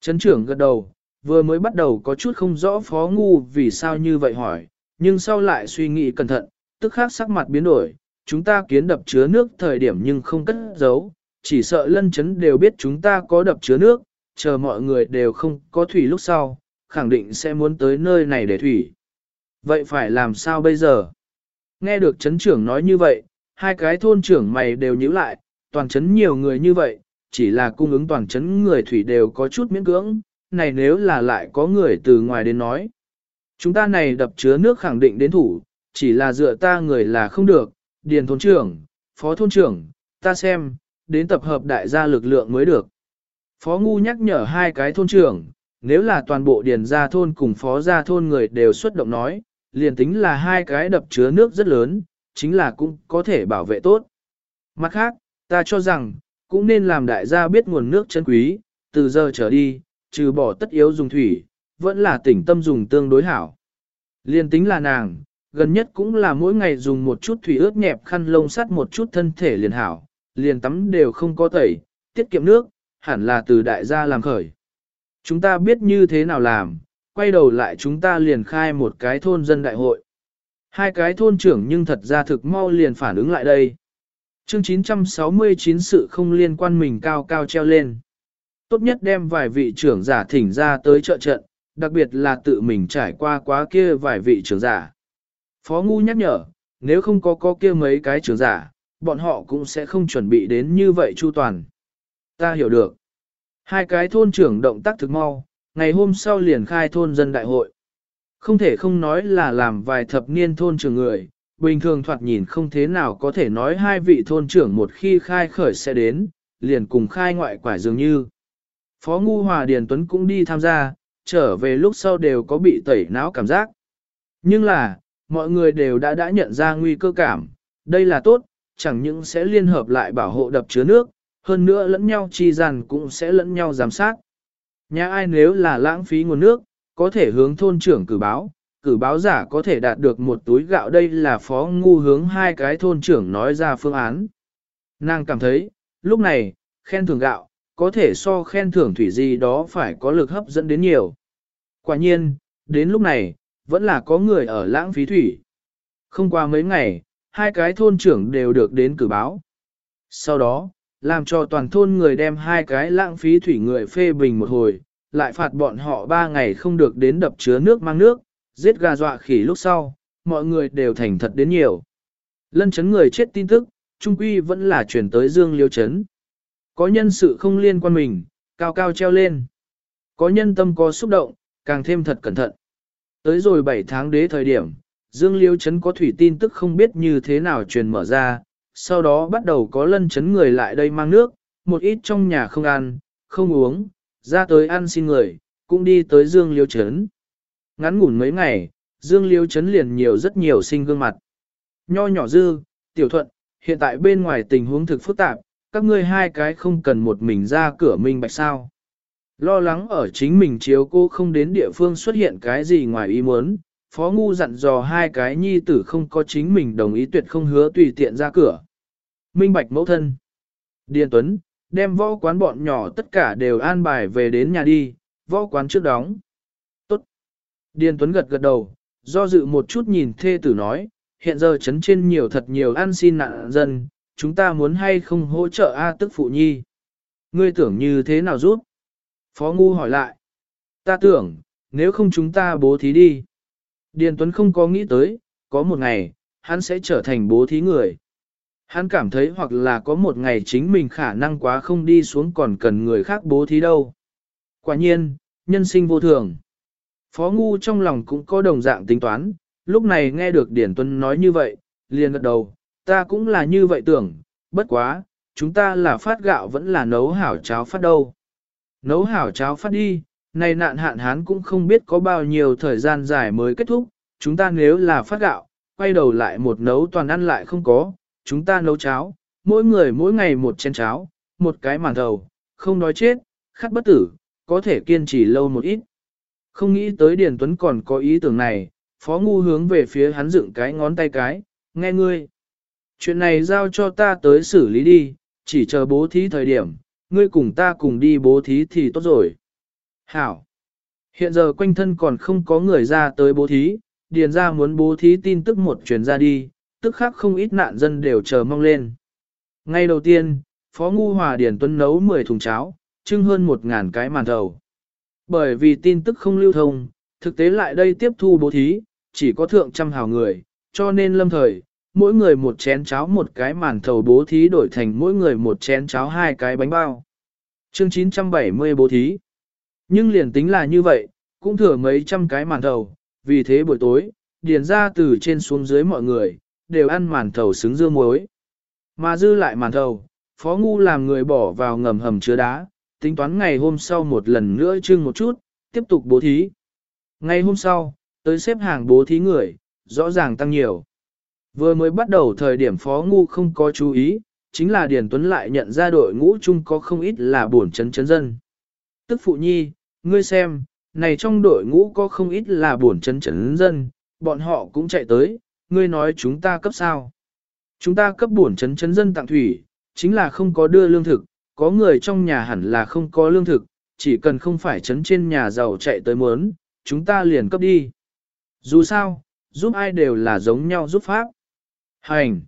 Chấn trưởng gật đầu, vừa mới bắt đầu có chút không rõ Phó Ngu vì sao như vậy hỏi, nhưng sau lại suy nghĩ cẩn thận, tức khắc sắc mặt biến đổi, chúng ta kiến đập chứa nước thời điểm nhưng không cất giấu, chỉ sợ lân chấn đều biết chúng ta có đập chứa nước, chờ mọi người đều không có thủy lúc sau, khẳng định sẽ muốn tới nơi này để thủy. Vậy phải làm sao bây giờ? Nghe được chấn trưởng nói như vậy, hai cái thôn trưởng mày đều nhíu lại, toàn chấn nhiều người như vậy, chỉ là cung ứng toàn chấn người thủy đều có chút miễn cưỡng, này nếu là lại có người từ ngoài đến nói. Chúng ta này đập chứa nước khẳng định đến thủ, chỉ là dựa ta người là không được, điền thôn trưởng, phó thôn trưởng, ta xem, đến tập hợp đại gia lực lượng mới được. Phó ngu nhắc nhở hai cái thôn trưởng, nếu là toàn bộ điền gia thôn cùng phó gia thôn người đều xuất động nói, liền tính là hai cái đập chứa nước rất lớn, chính là cũng có thể bảo vệ tốt. Mặt khác, ta cho rằng, cũng nên làm đại gia biết nguồn nước chân quý, từ giờ trở đi, trừ bỏ tất yếu dùng thủy, vẫn là tỉnh tâm dùng tương đối hảo. Liên tính là nàng, gần nhất cũng là mỗi ngày dùng một chút thủy ướt nhẹp khăn lông sắt một chút thân thể liền hảo, liền tắm đều không có tẩy, tiết kiệm nước, hẳn là từ đại gia làm khởi. Chúng ta biết như thế nào làm, quay đầu lại chúng ta liền khai một cái thôn dân đại hội. Hai cái thôn trưởng nhưng thật ra thực mau liền phản ứng lại đây. Chương 969 sự không liên quan mình cao cao treo lên. Tốt nhất đem vài vị trưởng giả thỉnh ra tới trợ trận, đặc biệt là tự mình trải qua quá kia vài vị trưởng giả. Phó Ngu nhắc nhở, nếu không có có kia mấy cái trưởng giả, bọn họ cũng sẽ không chuẩn bị đến như vậy chu toàn. Ta hiểu được. Hai cái thôn trưởng động tác thực mau, ngày hôm sau liền khai thôn dân đại hội. Không thể không nói là làm vài thập niên thôn trưởng người, bình thường thoạt nhìn không thế nào có thể nói hai vị thôn trưởng một khi khai khởi sẽ đến, liền cùng khai ngoại quả dường như. Phó Ngu Hòa Điền Tuấn cũng đi tham gia, trở về lúc sau đều có bị tẩy não cảm giác. Nhưng là, mọi người đều đã đã nhận ra nguy cơ cảm, đây là tốt, chẳng những sẽ liên hợp lại bảo hộ đập chứa nước, hơn nữa lẫn nhau chi dàn cũng sẽ lẫn nhau giám sát. Nhà ai nếu là lãng phí nguồn nước, có thể hướng thôn trưởng cử báo, cử báo giả có thể đạt được một túi gạo đây là phó ngu hướng hai cái thôn trưởng nói ra phương án. Nàng cảm thấy, lúc này, khen thưởng gạo, có thể so khen thưởng thủy gì đó phải có lực hấp dẫn đến nhiều. Quả nhiên, đến lúc này, vẫn là có người ở lãng phí thủy. Không qua mấy ngày, hai cái thôn trưởng đều được đến cử báo. Sau đó, làm cho toàn thôn người đem hai cái lãng phí thủy người phê bình một hồi, lại phạt bọn họ ba ngày không được đến đập chứa nước mang nước, giết gà dọa khỉ lúc sau, mọi người đều thành thật đến nhiều. Lân chấn người chết tin tức, trung quy vẫn là chuyển tới Dương Liêu chấn. Có nhân sự không liên quan mình, cao cao treo lên. Có nhân tâm có xúc động, càng thêm thật cẩn thận. Tới rồi 7 tháng đế thời điểm, Dương Liêu chấn có thủy tin tức không biết như thế nào truyền mở ra, sau đó bắt đầu có lân chấn người lại đây mang nước, một ít trong nhà không ăn, không uống, ra tới ăn xin người, cũng đi tới Dương Liêu chấn. Ngắn ngủn mấy ngày, Dương Liêu chấn liền nhiều rất nhiều sinh gương mặt. Nho nhỏ dư, tiểu thuận, hiện tại bên ngoài tình huống thực phức tạp, các ngươi hai cái không cần một mình ra cửa minh bạch sao. Lo lắng ở chính mình chiếu cô không đến địa phương xuất hiện cái gì ngoài ý muốn, Phó Ngu dặn dò hai cái nhi tử không có chính mình đồng ý tuyệt không hứa tùy tiện ra cửa. Minh bạch mẫu thân. Điền Tuấn, đem võ quán bọn nhỏ tất cả đều an bài về đến nhà đi, võ quán trước đóng. Tốt. Điền Tuấn gật gật đầu, do dự một chút nhìn thê tử nói, hiện giờ chấn trên nhiều thật nhiều ăn xin nạn dân, chúng ta muốn hay không hỗ trợ A tức phụ nhi. Ngươi tưởng như thế nào giúp? Phó Ngu hỏi lại. Ta tưởng, nếu không chúng ta bố thí đi. Điền Tuấn không có nghĩ tới, có một ngày, hắn sẽ trở thành bố thí người. Hắn cảm thấy hoặc là có một ngày chính mình khả năng quá không đi xuống còn cần người khác bố thí đâu. Quả nhiên, nhân sinh vô thường. Phó Ngu trong lòng cũng có đồng dạng tính toán, lúc này nghe được Điển Tuân nói như vậy, liền gật đầu, ta cũng là như vậy tưởng, bất quá, chúng ta là phát gạo vẫn là nấu hảo cháo phát đâu. Nấu hảo cháo phát đi, này nạn hạn hán cũng không biết có bao nhiêu thời gian dài mới kết thúc, chúng ta nếu là phát gạo, quay đầu lại một nấu toàn ăn lại không có, chúng ta nấu cháo, mỗi người mỗi ngày một chén cháo, một cái màn thầu, không đói chết, khát bất tử, có thể kiên trì lâu một ít. Không nghĩ tới Điền Tuấn còn có ý tưởng này, Phó Ngu hướng về phía hắn dựng cái ngón tay cái, nghe ngươi. Chuyện này giao cho ta tới xử lý đi, chỉ chờ bố thí thời điểm, ngươi cùng ta cùng đi bố thí thì tốt rồi. Hảo. Hiện giờ quanh thân còn không có người ra tới bố thí, điền ra muốn bố thí tin tức một truyền ra đi, tức khác không ít nạn dân đều chờ mong lên. Ngay đầu tiên, Phó Ngu Hòa Điền Tuấn nấu 10 thùng cháo, trưng hơn 1.000 cái màn thầu. Bởi vì tin tức không lưu thông, thực tế lại đây tiếp thu bố thí, chỉ có thượng trăm hào người, cho nên lâm thời, mỗi người một chén cháo một cái màn thầu bố thí đổi thành mỗi người một chén cháo hai cái bánh bao. Chương 970 bố thí. Nhưng liền tính là như vậy, cũng thừa mấy trăm cái màn thầu, vì thế buổi tối, điền ra từ trên xuống dưới mọi người, đều ăn màn thầu xứng dưa muối. Mà dư lại màn thầu, phó ngu làm người bỏ vào ngầm hầm chứa đá, tính toán ngày hôm sau một lần nữa trưng một chút, tiếp tục bố thí. Ngày hôm sau, tới xếp hàng bố thí người, rõ ràng tăng nhiều. Vừa mới bắt đầu thời điểm phó ngu không có chú ý, chính là Điền Tuấn lại nhận ra đội ngũ chung có không ít là buồn chấn chấn dân. Tức phụ nhi, ngươi xem, này trong đội ngũ có không ít là buồn chấn chấn dân, bọn họ cũng chạy tới, ngươi nói chúng ta cấp sao. Chúng ta cấp bổn chấn chấn dân tặng thủy, chính là không có đưa lương thực, có người trong nhà hẳn là không có lương thực, chỉ cần không phải chấn trên nhà giàu chạy tới muốn, chúng ta liền cấp đi. Dù sao, giúp ai đều là giống nhau giúp pháp. Hành!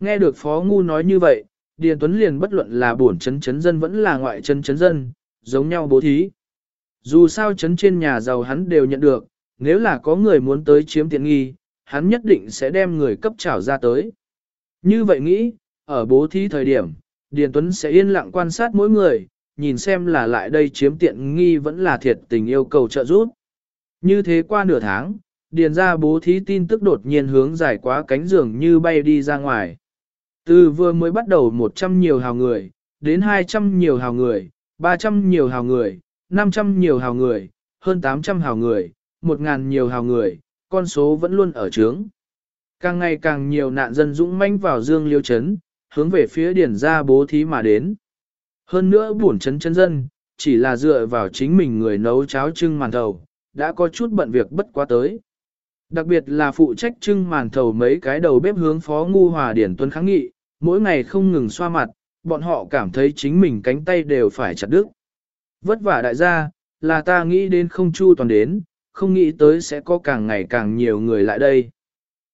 Nghe được Phó Ngu nói như vậy, Điền Tuấn liền bất luận là bổn chấn chấn dân vẫn là ngoại chấn chấn dân, giống nhau bố thí. Dù sao chấn trên nhà giàu hắn đều nhận được, nếu là có người muốn tới chiếm tiện nghi, hắn nhất định sẽ đem người cấp trảo ra tới. Như vậy nghĩ, ở bố thí thời điểm, Điền Tuấn sẽ yên lặng quan sát mỗi người, nhìn xem là lại đây chiếm tiện nghi vẫn là thiệt tình yêu cầu trợ giúp. Như thế qua nửa tháng, Điền ra bố thí tin tức đột nhiên hướng dài quá cánh giường như bay đi ra ngoài. Từ vừa mới bắt đầu 100 nhiều hào người, đến 200 nhiều hào người, 300 nhiều hào người, 500 nhiều hào người, hơn 800 hào người, 1.000 nhiều hào người, con số vẫn luôn ở trướng. Càng ngày càng nhiều nạn dân dũng manh vào dương liêu chấn, hướng về phía điển ra bố thí mà đến. Hơn nữa buồn chấn chân dân, chỉ là dựa vào chính mình người nấu cháo trưng màn thầu, đã có chút bận việc bất quá tới. Đặc biệt là phụ trách trưng màn thầu mấy cái đầu bếp hướng phó ngu hòa điển tuân kháng nghị, mỗi ngày không ngừng xoa mặt, bọn họ cảm thấy chính mình cánh tay đều phải chặt đứt. Vất vả đại gia, là ta nghĩ đến không chu toàn đến, không nghĩ tới sẽ có càng ngày càng nhiều người lại đây.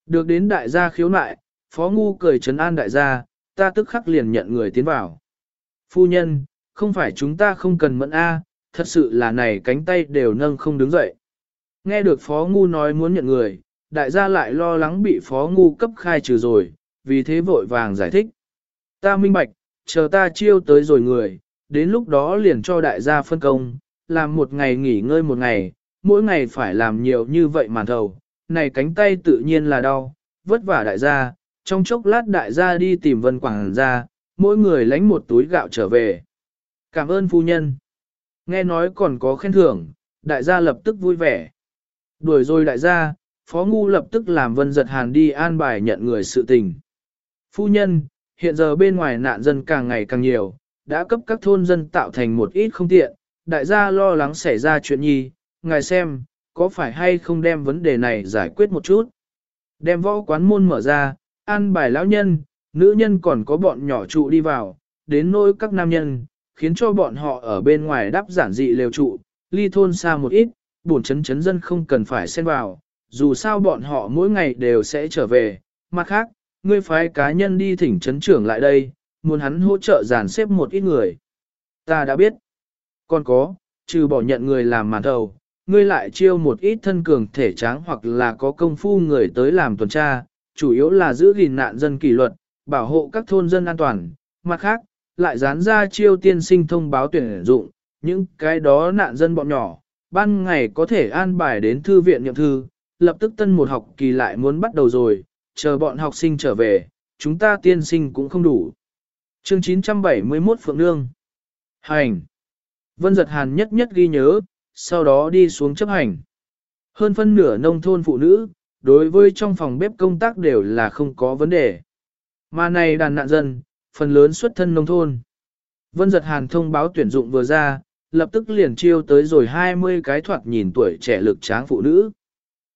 Được đến đại gia khiếu nại, phó ngu cười trấn an đại gia, ta tức khắc liền nhận người tiến vào. Phu nhân, không phải chúng ta không cần mẫn A, thật sự là này cánh tay đều nâng không đứng dậy. Nghe được phó ngu nói muốn nhận người, đại gia lại lo lắng bị phó ngu cấp khai trừ rồi, vì thế vội vàng giải thích. Ta minh bạch, chờ ta chiêu tới rồi người, đến lúc đó liền cho đại gia phân công, làm một ngày nghỉ ngơi một ngày, mỗi ngày phải làm nhiều như vậy mà thầu, này cánh tay tự nhiên là đau, vất vả đại gia, trong chốc lát đại gia đi tìm vân quảng ra, mỗi người lánh một túi gạo trở về. Cảm ơn phu nhân. Nghe nói còn có khen thưởng, đại gia lập tức vui vẻ. Đuổi rồi đại gia, phó ngu lập tức làm vân giật hàn đi an bài nhận người sự tình. Phu nhân, hiện giờ bên ngoài nạn dân càng ngày càng nhiều, đã cấp các thôn dân tạo thành một ít không tiện, đại gia lo lắng xảy ra chuyện nhi, ngài xem, có phải hay không đem vấn đề này giải quyết một chút. Đem võ quán môn mở ra, an bài lão nhân, nữ nhân còn có bọn nhỏ trụ đi vào, đến nỗi các nam nhân, khiến cho bọn họ ở bên ngoài đắp giản dị lều trụ, ly thôn xa một ít, buồn chấn chấn dân không cần phải xen vào, dù sao bọn họ mỗi ngày đều sẽ trở về. Mặt khác, ngươi phái cá nhân đi thỉnh chấn trưởng lại đây, muốn hắn hỗ trợ giàn xếp một ít người. Ta đã biết. Còn có, trừ bỏ nhận người làm màn thầu, ngươi lại chiêu một ít thân cường thể tráng hoặc là có công phu người tới làm tuần tra, chủ yếu là giữ gìn nạn dân kỷ luật, bảo hộ các thôn dân an toàn. Mặt khác, lại dán ra chiêu tiên sinh thông báo tuyển dụng, những cái đó nạn dân bọn nhỏ, ban ngày có thể an bài đến thư viện nhậm thư, lập tức tân một học kỳ lại muốn bắt đầu rồi, chờ bọn học sinh trở về, chúng ta tiên sinh cũng không đủ. Chương 971 Phượng Nương Hành Vân giật hàn nhất nhất ghi nhớ, sau đó đi xuống chấp hành. Hơn phân nửa nông thôn phụ nữ, đối với trong phòng bếp công tác đều là không có vấn đề. Mà này đàn nạn dân, phần lớn xuất thân nông thôn. Vân giật hàn thông báo tuyển dụng vừa ra, lập tức liền chiêu tới rồi 20 cái thoạt nhìn tuổi trẻ lực tráng phụ nữ.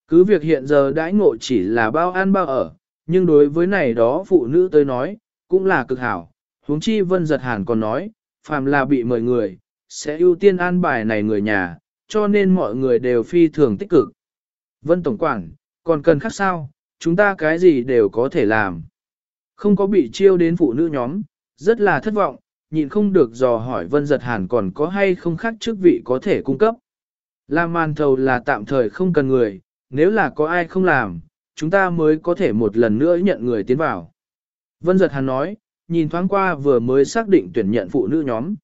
Cứ việc hiện giờ đãi ngộ chỉ là bao ăn bao ở, nhưng đối với này đó phụ nữ tới nói, cũng là cực hảo. huống chi vân giật hàn còn nói, phàm là bị mời người, sẽ ưu tiên an bài này người nhà, cho nên mọi người đều phi thường tích cực. Vân Tổng Quản, còn cần khác sao, chúng ta cái gì đều có thể làm. Không có bị chiêu đến phụ nữ nhóm, rất là thất vọng, nhịn không được dò hỏi Vân Giật Hàn còn có hay không khác chức vị có thể cung cấp. Làm màn thầu là tạm thời không cần người, nếu là có ai không làm, chúng ta mới có thể một lần nữa nhận người tiến vào. Vân Giật Hàn nói, nhìn thoáng qua vừa mới xác định tuyển nhận phụ nữ nhóm.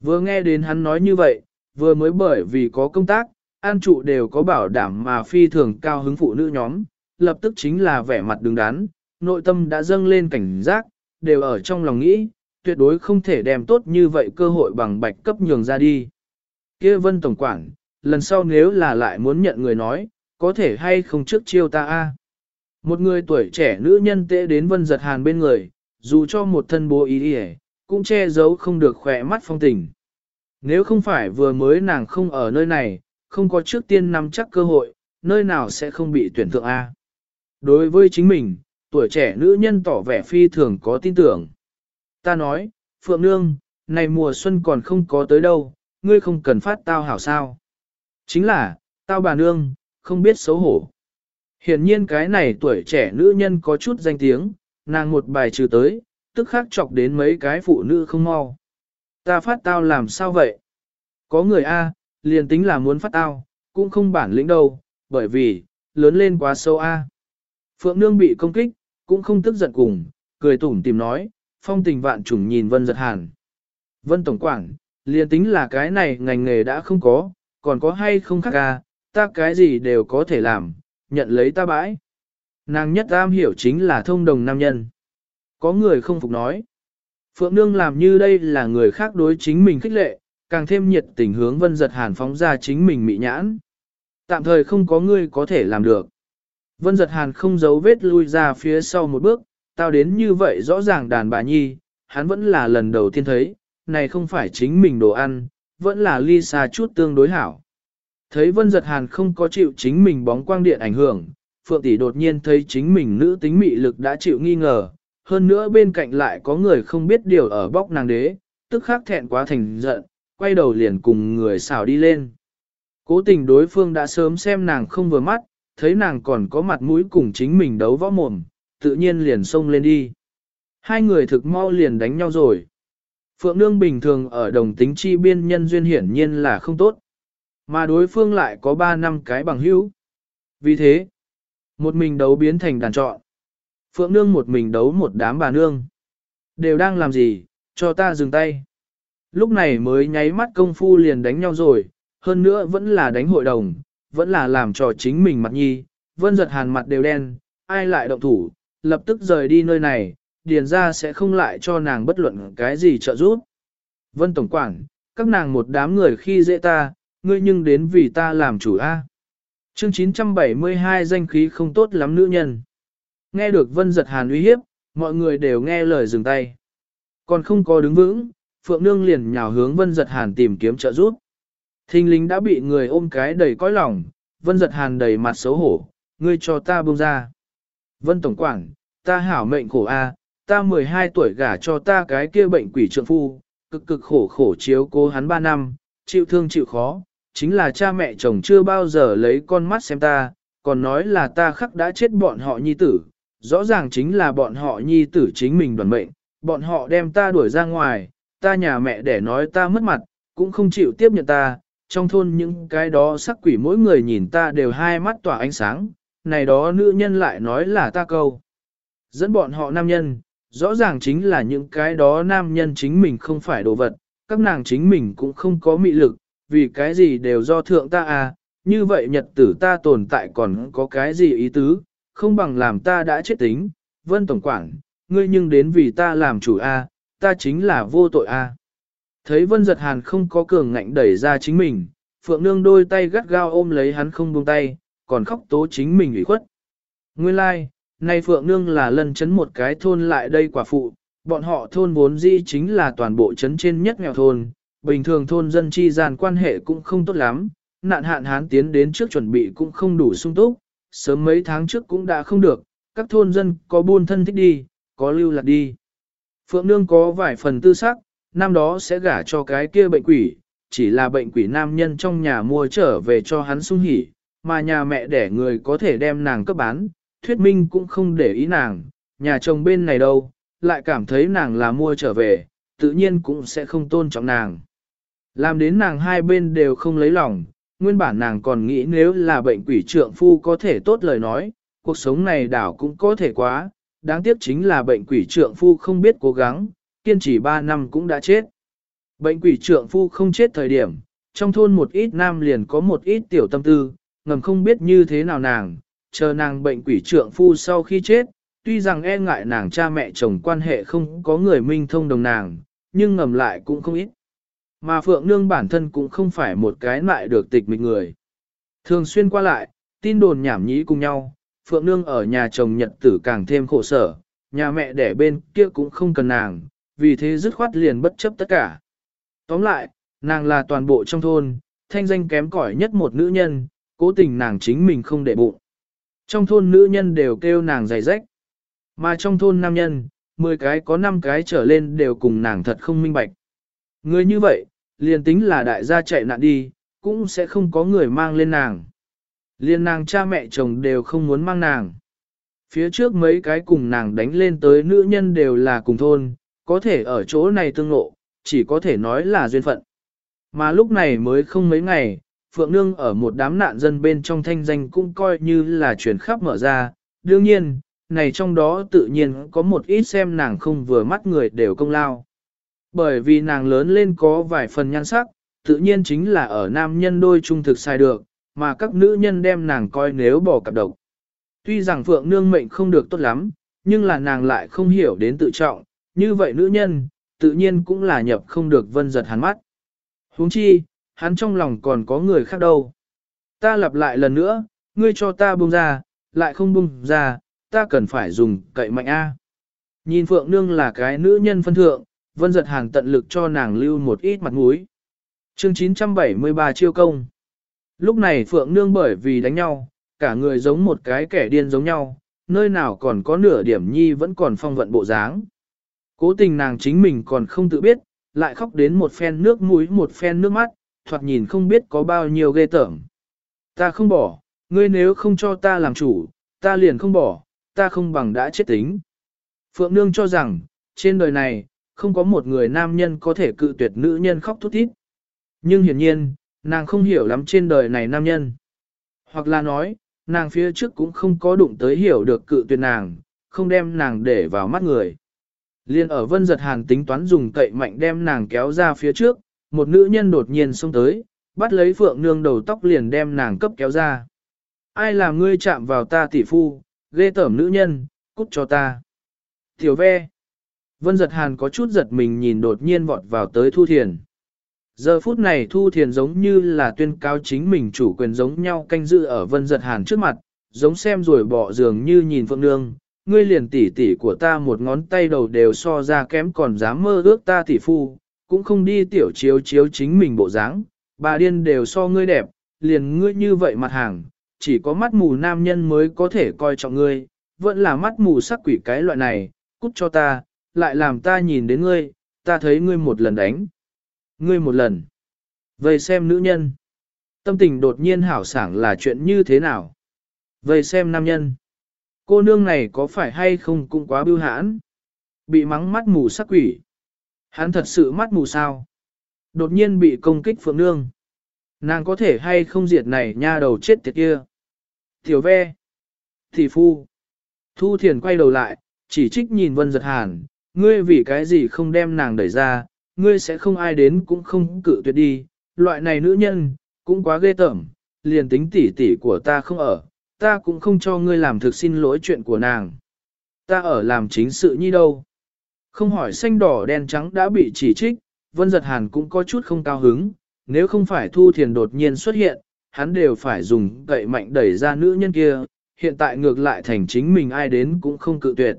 Vừa nghe đến hắn nói như vậy, vừa mới bởi vì có công tác, an trụ đều có bảo đảm mà phi thường cao hứng phụ nữ nhóm, lập tức chính là vẻ mặt đứng đắn, nội tâm đã dâng lên cảnh giác, đều ở trong lòng nghĩ, tuyệt đối không thể đem tốt như vậy cơ hội bằng bạch cấp nhường ra đi. kia vân tổng quản, lần sau nếu là lại muốn nhận người nói, có thể hay không trước chiêu ta a Một người tuổi trẻ nữ nhân tệ đến vân giật hàn bên người, dù cho một thân bố ý đi cũng che giấu không được khỏe mắt phong tình. Nếu không phải vừa mới nàng không ở nơi này, không có trước tiên nắm chắc cơ hội, nơi nào sẽ không bị tuyển thượng A. Đối với chính mình, tuổi trẻ nữ nhân tỏ vẻ phi thường có tin tưởng. Ta nói, Phượng Nương, này mùa xuân còn không có tới đâu, ngươi không cần phát tao hảo sao. Chính là, tao bà nương, không biết xấu hổ. Hiển nhiên cái này tuổi trẻ nữ nhân có chút danh tiếng, nàng một bài trừ tới, tức khắc chọc đến mấy cái phụ nữ không mau. Ta phát tao làm sao vậy? Có người A, liền tính là muốn phát tao, cũng không bản lĩnh đâu, bởi vì, lớn lên quá sâu A. Phượng Nương bị công kích, cũng không tức giận cùng, cười tủm tìm nói, phong tình vạn trùng nhìn Vân giật hàn. Vân Tổng Quảng, liền tính là cái này ngành nghề đã không có, còn có hay không khác A, ta cái gì đều có thể làm, nhận lấy ta bãi. Nàng nhất am hiểu chính là thông đồng nam nhân. Có người không phục nói. Phượng Nương làm như đây là người khác đối chính mình khích lệ, càng thêm nhiệt tình hướng vân giật hàn phóng ra chính mình mị nhãn. Tạm thời không có người có thể làm được. Vân giật hàn không giấu vết lui ra phía sau một bước, tao đến như vậy rõ ràng đàn bà nhi, hắn vẫn là lần đầu tiên thấy, này không phải chính mình đồ ăn, vẫn là ly xa chút tương đối hảo. Thấy vân giật hàn không có chịu chính mình bóng quang điện ảnh hưởng, Phượng tỷ đột nhiên thấy chính mình nữ tính mị lực đã chịu nghi ngờ, hơn nữa bên cạnh lại có người không biết điều ở bóc nàng đế, tức khắc thẹn quá thành giận, quay đầu liền cùng người xào đi lên. Cố tình đối phương đã sớm xem nàng không vừa mắt, thấy nàng còn có mặt mũi cùng chính mình đấu võ mồm, tự nhiên liền xông lên đi. Hai người thực mau liền đánh nhau rồi. Phượng Nương bình thường ở đồng tính chi biên nhân duyên hiển nhiên là không tốt. Mà đối phương lại có ba năm cái bằng hữu. Vì thế, một mình đấu biến thành đàn trọn. Phượng Nương một mình đấu một đám bà nương. Đều đang làm gì, cho ta dừng tay. Lúc này mới nháy mắt công phu liền đánh nhau rồi, hơn nữa vẫn là đánh hội đồng, vẫn là làm trò chính mình mặt nhi, vân giật hàn mặt đều đen, ai lại động thủ, lập tức rời đi nơi này, điền ra sẽ không lại cho nàng bất luận cái gì trợ giúp. Vân Tổng Quản, các nàng một đám người khi dễ ta, ngươi nhưng đến vì ta làm chủ A. Chương 972 danh khí không tốt lắm nữ nhân. Nghe được Vân giật hàn uy hiếp, mọi người đều nghe lời dừng tay. Còn không có đứng vững, Phượng Nương liền nhào hướng Vân giật hàn tìm kiếm trợ giúp. Thinh lính đã bị người ôm cái đầy cõi lòng, Vân giật hàn đầy mặt xấu hổ, ngươi cho ta buông ra. Vân Tổng quảng ta hảo mệnh khổ A, ta 12 tuổi gả cho ta cái kia bệnh quỷ trượng phu, cực cực khổ khổ chiếu cố hắn 3 năm, chịu thương chịu khó, chính là cha mẹ chồng chưa bao giờ lấy con mắt xem ta, còn nói là ta khắc đã chết bọn họ nhi tử, rõ ràng chính là bọn họ nhi tử chính mình đoàn mệnh, bọn họ đem ta đuổi ra ngoài, ta nhà mẹ để nói ta mất mặt, cũng không chịu tiếp nhận ta, trong thôn những cái đó sắc quỷ mỗi người nhìn ta đều hai mắt tỏa ánh sáng, này đó nữ nhân lại nói là ta câu. Dẫn bọn họ nam nhân, rõ ràng chính là những cái đó nam nhân chính mình không phải đồ vật, các nàng chính mình cũng không có mị lực, vì cái gì đều do thượng ta à, như vậy nhật tử ta tồn tại còn có cái gì ý tứ, không bằng làm ta đã chết tính, vân tổng quản, ngươi nhưng đến vì ta làm chủ a, à, ta chính là vô tội a. À. Thấy vân giật hàn không có cường ngạnh đẩy ra chính mình, phượng nương đôi tay gắt gao ôm lấy hắn không buông tay, còn khóc tố chính mình ủy khuất. Nguyên lai, like, nay Phượng Nương là lần chấn một cái thôn lại đây quả phụ, bọn họ thôn vốn dĩ chính là toàn bộ chấn trên nhất nghèo thôn, bình thường thôn dân chi gian quan hệ cũng không tốt lắm, nạn hạn hán tiến đến trước chuẩn bị cũng không đủ sung túc, sớm mấy tháng trước cũng đã không được, các thôn dân có buôn thân thích đi, có lưu lạc đi. Phượng Nương có vài phần tư sắc, năm đó sẽ gả cho cái kia bệnh quỷ, chỉ là bệnh quỷ nam nhân trong nhà mua trở về cho hắn sung hỉ, mà nhà mẹ đẻ người có thể đem nàng cấp bán, thuyết minh cũng không để ý nàng, nhà chồng bên này đâu, lại cảm thấy nàng là mua trở về, tự nhiên cũng sẽ không tôn trọng nàng. Làm đến nàng hai bên đều không lấy lòng, nguyên bản nàng còn nghĩ nếu là bệnh quỷ trượng phu có thể tốt lời nói, cuộc sống này đảo cũng có thể quá, đáng tiếc chính là bệnh quỷ trượng phu không biết cố gắng, kiên trì ba năm cũng đã chết. Bệnh quỷ trượng phu không chết thời điểm, trong thôn một ít nam liền có một ít tiểu tâm tư, ngầm không biết như thế nào nàng, chờ nàng bệnh quỷ trượng phu sau khi chết, tuy rằng e ngại nàng cha mẹ chồng quan hệ không có người minh thông đồng nàng, nhưng ngầm lại cũng không ít. Mà Phượng Nương bản thân cũng không phải một cái lại được tịch mịch người. Thường xuyên qua lại, tin đồn nhảm nhí cùng nhau, Phượng Nương ở nhà chồng nhật tử càng thêm khổ sở, nhà mẹ đẻ bên kia cũng không cần nàng, vì thế dứt khoát liền bất chấp tất cả. Tóm lại, nàng là toàn bộ trong thôn, thanh danh kém cỏi nhất một nữ nhân, cố tình nàng chính mình không để bụng. Trong thôn nữ nhân đều kêu nàng giày rách. Mà trong thôn nam nhân, 10 cái có 5 cái trở lên đều cùng nàng thật không minh bạch. Người như vậy, liền tính là đại gia chạy nạn đi, cũng sẽ không có người mang lên nàng. Liên nàng cha mẹ chồng đều không muốn mang nàng. Phía trước mấy cái cùng nàng đánh lên tới nữ nhân đều là cùng thôn, có thể ở chỗ này tương ngộ, chỉ có thể nói là duyên phận. Mà lúc này mới không mấy ngày, Phượng Nương ở một đám nạn dân bên trong thanh danh cũng coi như là chuyển khắp mở ra. Đương nhiên, này trong đó tự nhiên có một ít xem nàng không vừa mắt người đều công lao. Bởi vì nàng lớn lên có vài phần nhan sắc, tự nhiên chính là ở nam nhân đôi trung thực sai được, mà các nữ nhân đem nàng coi nếu bỏ cặp độc. Tuy rằng Phượng Nương mệnh không được tốt lắm, nhưng là nàng lại không hiểu đến tự trọng, như vậy nữ nhân, tự nhiên cũng là nhập không được vân giật hắn mắt. huống chi, hắn trong lòng còn có người khác đâu. Ta lặp lại lần nữa, ngươi cho ta buông ra, lại không buông ra, ta cần phải dùng cậy mạnh A. Nhìn Phượng Nương là cái nữ nhân phân thượng, Vân Giật Hàng tận lực cho nàng lưu một ít mặt mũi. Chương 973 chiêu công. Lúc này Phượng Nương bởi vì đánh nhau, cả người giống một cái kẻ điên giống nhau, nơi nào còn có nửa điểm nhi vẫn còn phong vận bộ dáng. Cố tình nàng chính mình còn không tự biết, lại khóc đến một phen nước mũi một phen nước mắt, thoạt nhìn không biết có bao nhiêu ghê tởm. Ta không bỏ, ngươi nếu không cho ta làm chủ, ta liền không bỏ, ta không bằng đã chết tính. Phượng Nương cho rằng, trên đời này, không có một người nam nhân có thể cự tuyệt nữ nhân khóc thút thít. Nhưng hiển nhiên, nàng không hiểu lắm trên đời này nam nhân. Hoặc là nói, nàng phía trước cũng không có đụng tới hiểu được cự tuyệt nàng, không đem nàng để vào mắt người. Liên ở vân giật hàn tính toán dùng cậy mạnh đem nàng kéo ra phía trước, một nữ nhân đột nhiên xông tới, bắt lấy phượng nương đầu tóc liền đem nàng cấp kéo ra. Ai làm ngươi chạm vào ta tỷ phu, ghê tởm nữ nhân, cút cho ta. Tiểu ve. Vân giật hàn có chút giật mình nhìn đột nhiên vọt vào tới thu thiền. Giờ phút này Thu Thiền giống như là tuyên cao chính mình chủ quyền giống nhau canh dự ở vân giật hàn trước mặt, giống xem rồi bỏ giường như nhìn Phượng Nương, ngươi liền tỷ tỷ của ta một ngón tay đầu đều so ra kém còn dám mơ ước ta tỷ phu, cũng không đi tiểu chiếu chiếu chính mình bộ dáng, bà điên đều so ngươi đẹp, liền ngươi như vậy mặt hàng, chỉ có mắt mù nam nhân mới có thể coi trọng ngươi, vẫn là mắt mù sắc quỷ cái loại này, cút cho ta, lại làm ta nhìn đến ngươi, ta thấy ngươi một lần đánh. Ngươi một lần. Vậy xem nữ nhân. Tâm tình đột nhiên hảo sảng là chuyện như thế nào? Vậy xem nam nhân. Cô nương này có phải hay không cũng quá bưu hãn? Bị mắng mắt mù sắc quỷ. Hắn thật sự mắt mù sao? Đột nhiên bị công kích phượng nương. Nàng có thể hay không diệt này nha đầu chết tiệt kia. Tiểu ve. Thị phu. Thu thiền quay đầu lại, chỉ trích nhìn vân giật hàn. Ngươi vì cái gì không đem nàng đẩy ra, ngươi sẽ không ai đến cũng không cự tuyệt đi. Loại này nữ nhân, cũng quá ghê tởm, liền tính tỉ tỉ của ta không ở, ta cũng không cho ngươi làm thực xin lỗi chuyện của nàng. Ta ở làm chính sự như đâu. Không hỏi xanh đỏ đen trắng đã bị chỉ trích, Vân Giật Hàn cũng có chút không cao hứng, nếu không phải Thu Thiền đột nhiên xuất hiện, hắn đều phải dùng gậy mạnh đẩy ra nữ nhân kia, hiện tại ngược lại thành chính mình ai đến cũng không cự tuyệt.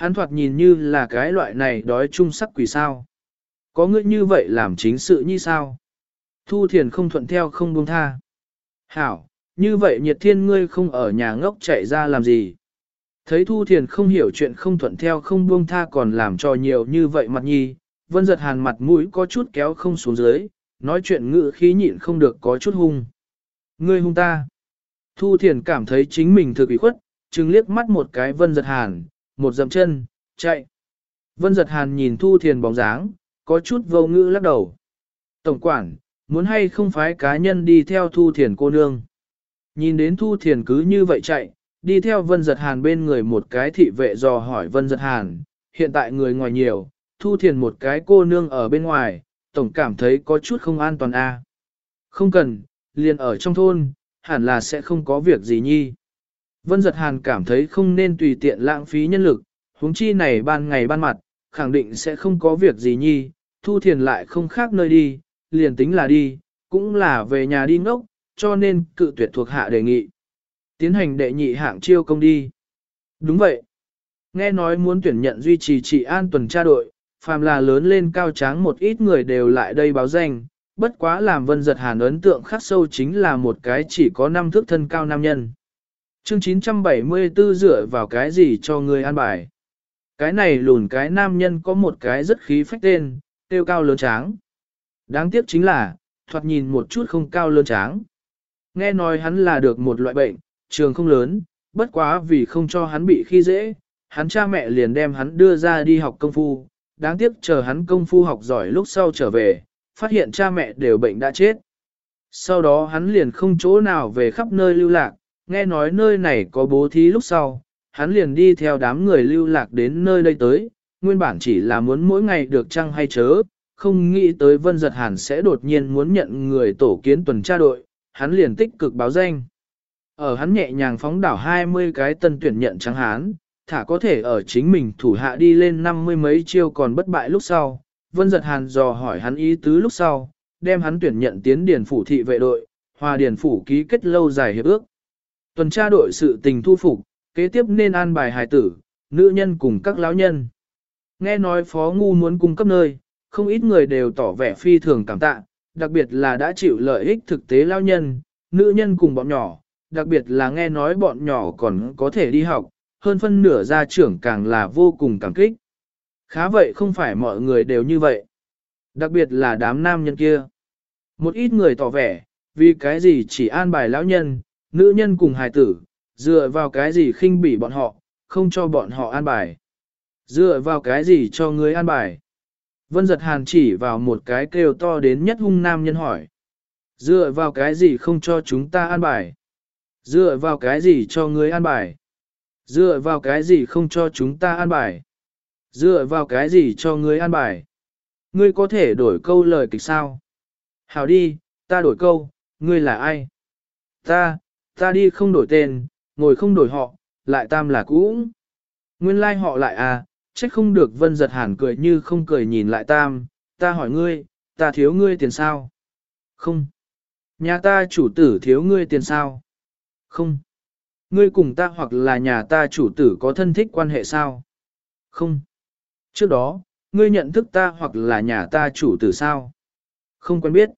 Hắn thoạt nhìn như là cái loại này đói chung sắc quỷ sao. Có ngươi như vậy làm chính sự như sao? Thu Thiền không thuận theo không buông tha. Hảo, như vậy nhiệt thiên ngươi không ở nhà ngốc chạy ra làm gì? Thấy Thu Thiền không hiểu chuyện không thuận theo không buông tha còn làm cho nhiều như vậy mặt nhi, vân giật hàn mặt mũi có chút kéo không xuống dưới, nói chuyện ngự khí nhịn không được có chút hung. Ngươi hung ta. Thu Thiền cảm thấy chính mình thực ý khuất, chừng liếc mắt một cái vân giật hàn, một dậm chân, chạy. Vân giật hàn nhìn Thu Thiền bóng dáng, có chút vô ngữ lắc đầu. Tổng quản, muốn hay không phái cá nhân đi theo Thu Thiền cô nương. Nhìn đến Thu Thiền cứ như vậy chạy, đi theo Vân Giật Hàn bên người một cái thị vệ dò hỏi Vân Giật Hàn, hiện tại người ngoài nhiều, Thu Thiền một cái cô nương ở bên ngoài, tổng cảm thấy có chút không an toàn a. À. Không cần, liền ở trong thôn, hẳn là sẽ không có việc gì nhi. Vân Giật Hàn cảm thấy không nên tùy tiện lãng phí nhân lực, huống chi này ban ngày ban mặt, khẳng định sẽ không có việc gì nhi, Thu Thiền lại không khác nơi đi, liền tính là đi, cũng là về nhà đi ngốc, cho nên cự tuyệt thuộc hạ đề nghị. Tiến hành đệ nhị hạng chiêu công đi. Đúng vậy. Nghe nói muốn tuyển nhận duy trì trị an tuần tra đội, phàm là lớn lên cao tráng một ít người đều lại đây báo danh, bất quá làm vân giật hàn ấn tượng khắc sâu chính là một cái chỉ có năm thước thân cao nam nhân. Chương 974 dựa vào cái gì cho người an bài? Cái này lùn cái nam nhân có một cái rất khí phách tên, tiêu cao lớn tráng. Đáng tiếc chính là, thoạt nhìn một chút không cao lớn tráng. Nghe nói hắn là được một loại bệnh, trường không lớn, bất quá vì không cho hắn bị khi dễ, hắn cha mẹ liền đem hắn đưa ra đi học công phu, đáng tiếc chờ hắn công phu học giỏi lúc sau trở về, phát hiện cha mẹ đều bệnh đã chết. Sau đó hắn liền không chỗ nào về khắp nơi lưu lạc, nghe nói nơi này có bố thí lúc sau, hắn liền đi theo đám người lưu lạc đến nơi đây tới, nguyên bản chỉ là muốn mỗi ngày được trăng hay chớ, không nghĩ tới Vân Giật Hàn sẽ đột nhiên muốn nhận người tổ kiến tuần tra đội, hắn liền tích cực báo danh. Ở hắn nhẹ nhàng phóng đảo 20 cái tân tuyển nhận trắng hán, thả có thể ở chính mình thủ hạ đi lên năm mươi mấy chiêu còn bất bại lúc sau. Vân giật hàn dò hỏi hắn ý tứ lúc sau, đem hắn tuyển nhận tiến điển phủ thị vệ đội, hòa điển phủ ký kết lâu dài hiệp ước. Tuần tra đội sự tình thu phục, kế tiếp nên an bài hài tử, nữ nhân cùng các lão nhân. Nghe nói phó ngu muốn cung cấp nơi, không ít người đều tỏ vẻ phi thường cảm tạ, đặc biệt là đã chịu lợi ích thực tế lao nhân, nữ nhân cùng bọn nhỏ, đặc biệt là nghe nói bọn nhỏ còn có thể đi học, hơn phân nửa gia trưởng càng là vô cùng cảm kích. Khá vậy không phải mọi người đều như vậy. Đặc biệt là đám nam nhân kia. Một ít người tỏ vẻ, vì cái gì chỉ an bài lão nhân, nữ nhân cùng hài tử, dựa vào cái gì khinh bỉ bọn họ, không cho bọn họ an bài. Dựa vào cái gì cho người an bài. Vân giật hàn chỉ vào một cái kêu to đến nhất hung nam nhân hỏi. Dựa vào cái gì không cho chúng ta an bài? Dựa vào cái gì cho người an bài? Dựa vào cái gì không cho chúng ta an bài? Dựa vào cái gì cho người an bài? Ngươi có thể đổi câu lời kịch sao? Hảo đi, ta đổi câu, ngươi là ai? Ta, ta đi không đổi tên, ngồi không đổi họ, lại tam là cũ. Nguyên lai like họ lại à, trách không được vân giật hàn cười như không cười nhìn lại tam, ta hỏi ngươi, ta thiếu ngươi tiền sao? Không. Nhà ta chủ tử thiếu ngươi tiền sao? Không. Ngươi cùng ta hoặc là nhà ta chủ tử có thân thích quan hệ sao? Không. Trước đó, ngươi nhận thức ta hoặc là nhà ta chủ tử sao? Không quen biết.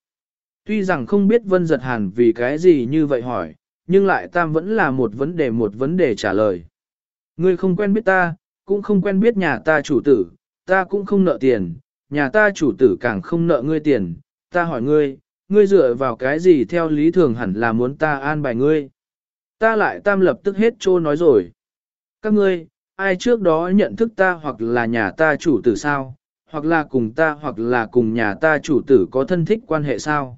Tuy rằng không biết vân giật hàn vì cái gì như vậy hỏi, nhưng lại tam vẫn là một vấn đề một vấn đề trả lời. Ngươi không quen biết ta, cũng không quen biết nhà ta chủ tử, ta cũng không nợ tiền, nhà ta chủ tử càng không nợ ngươi tiền, ta hỏi ngươi, ngươi dựa vào cái gì theo lý thường hẳn là muốn ta an bài ngươi. Ta lại tam lập tức hết trô nói rồi. Các ngươi, ai trước đó nhận thức ta hoặc là nhà ta chủ tử sao, hoặc là cùng ta hoặc là cùng nhà ta chủ tử có thân thích quan hệ sao.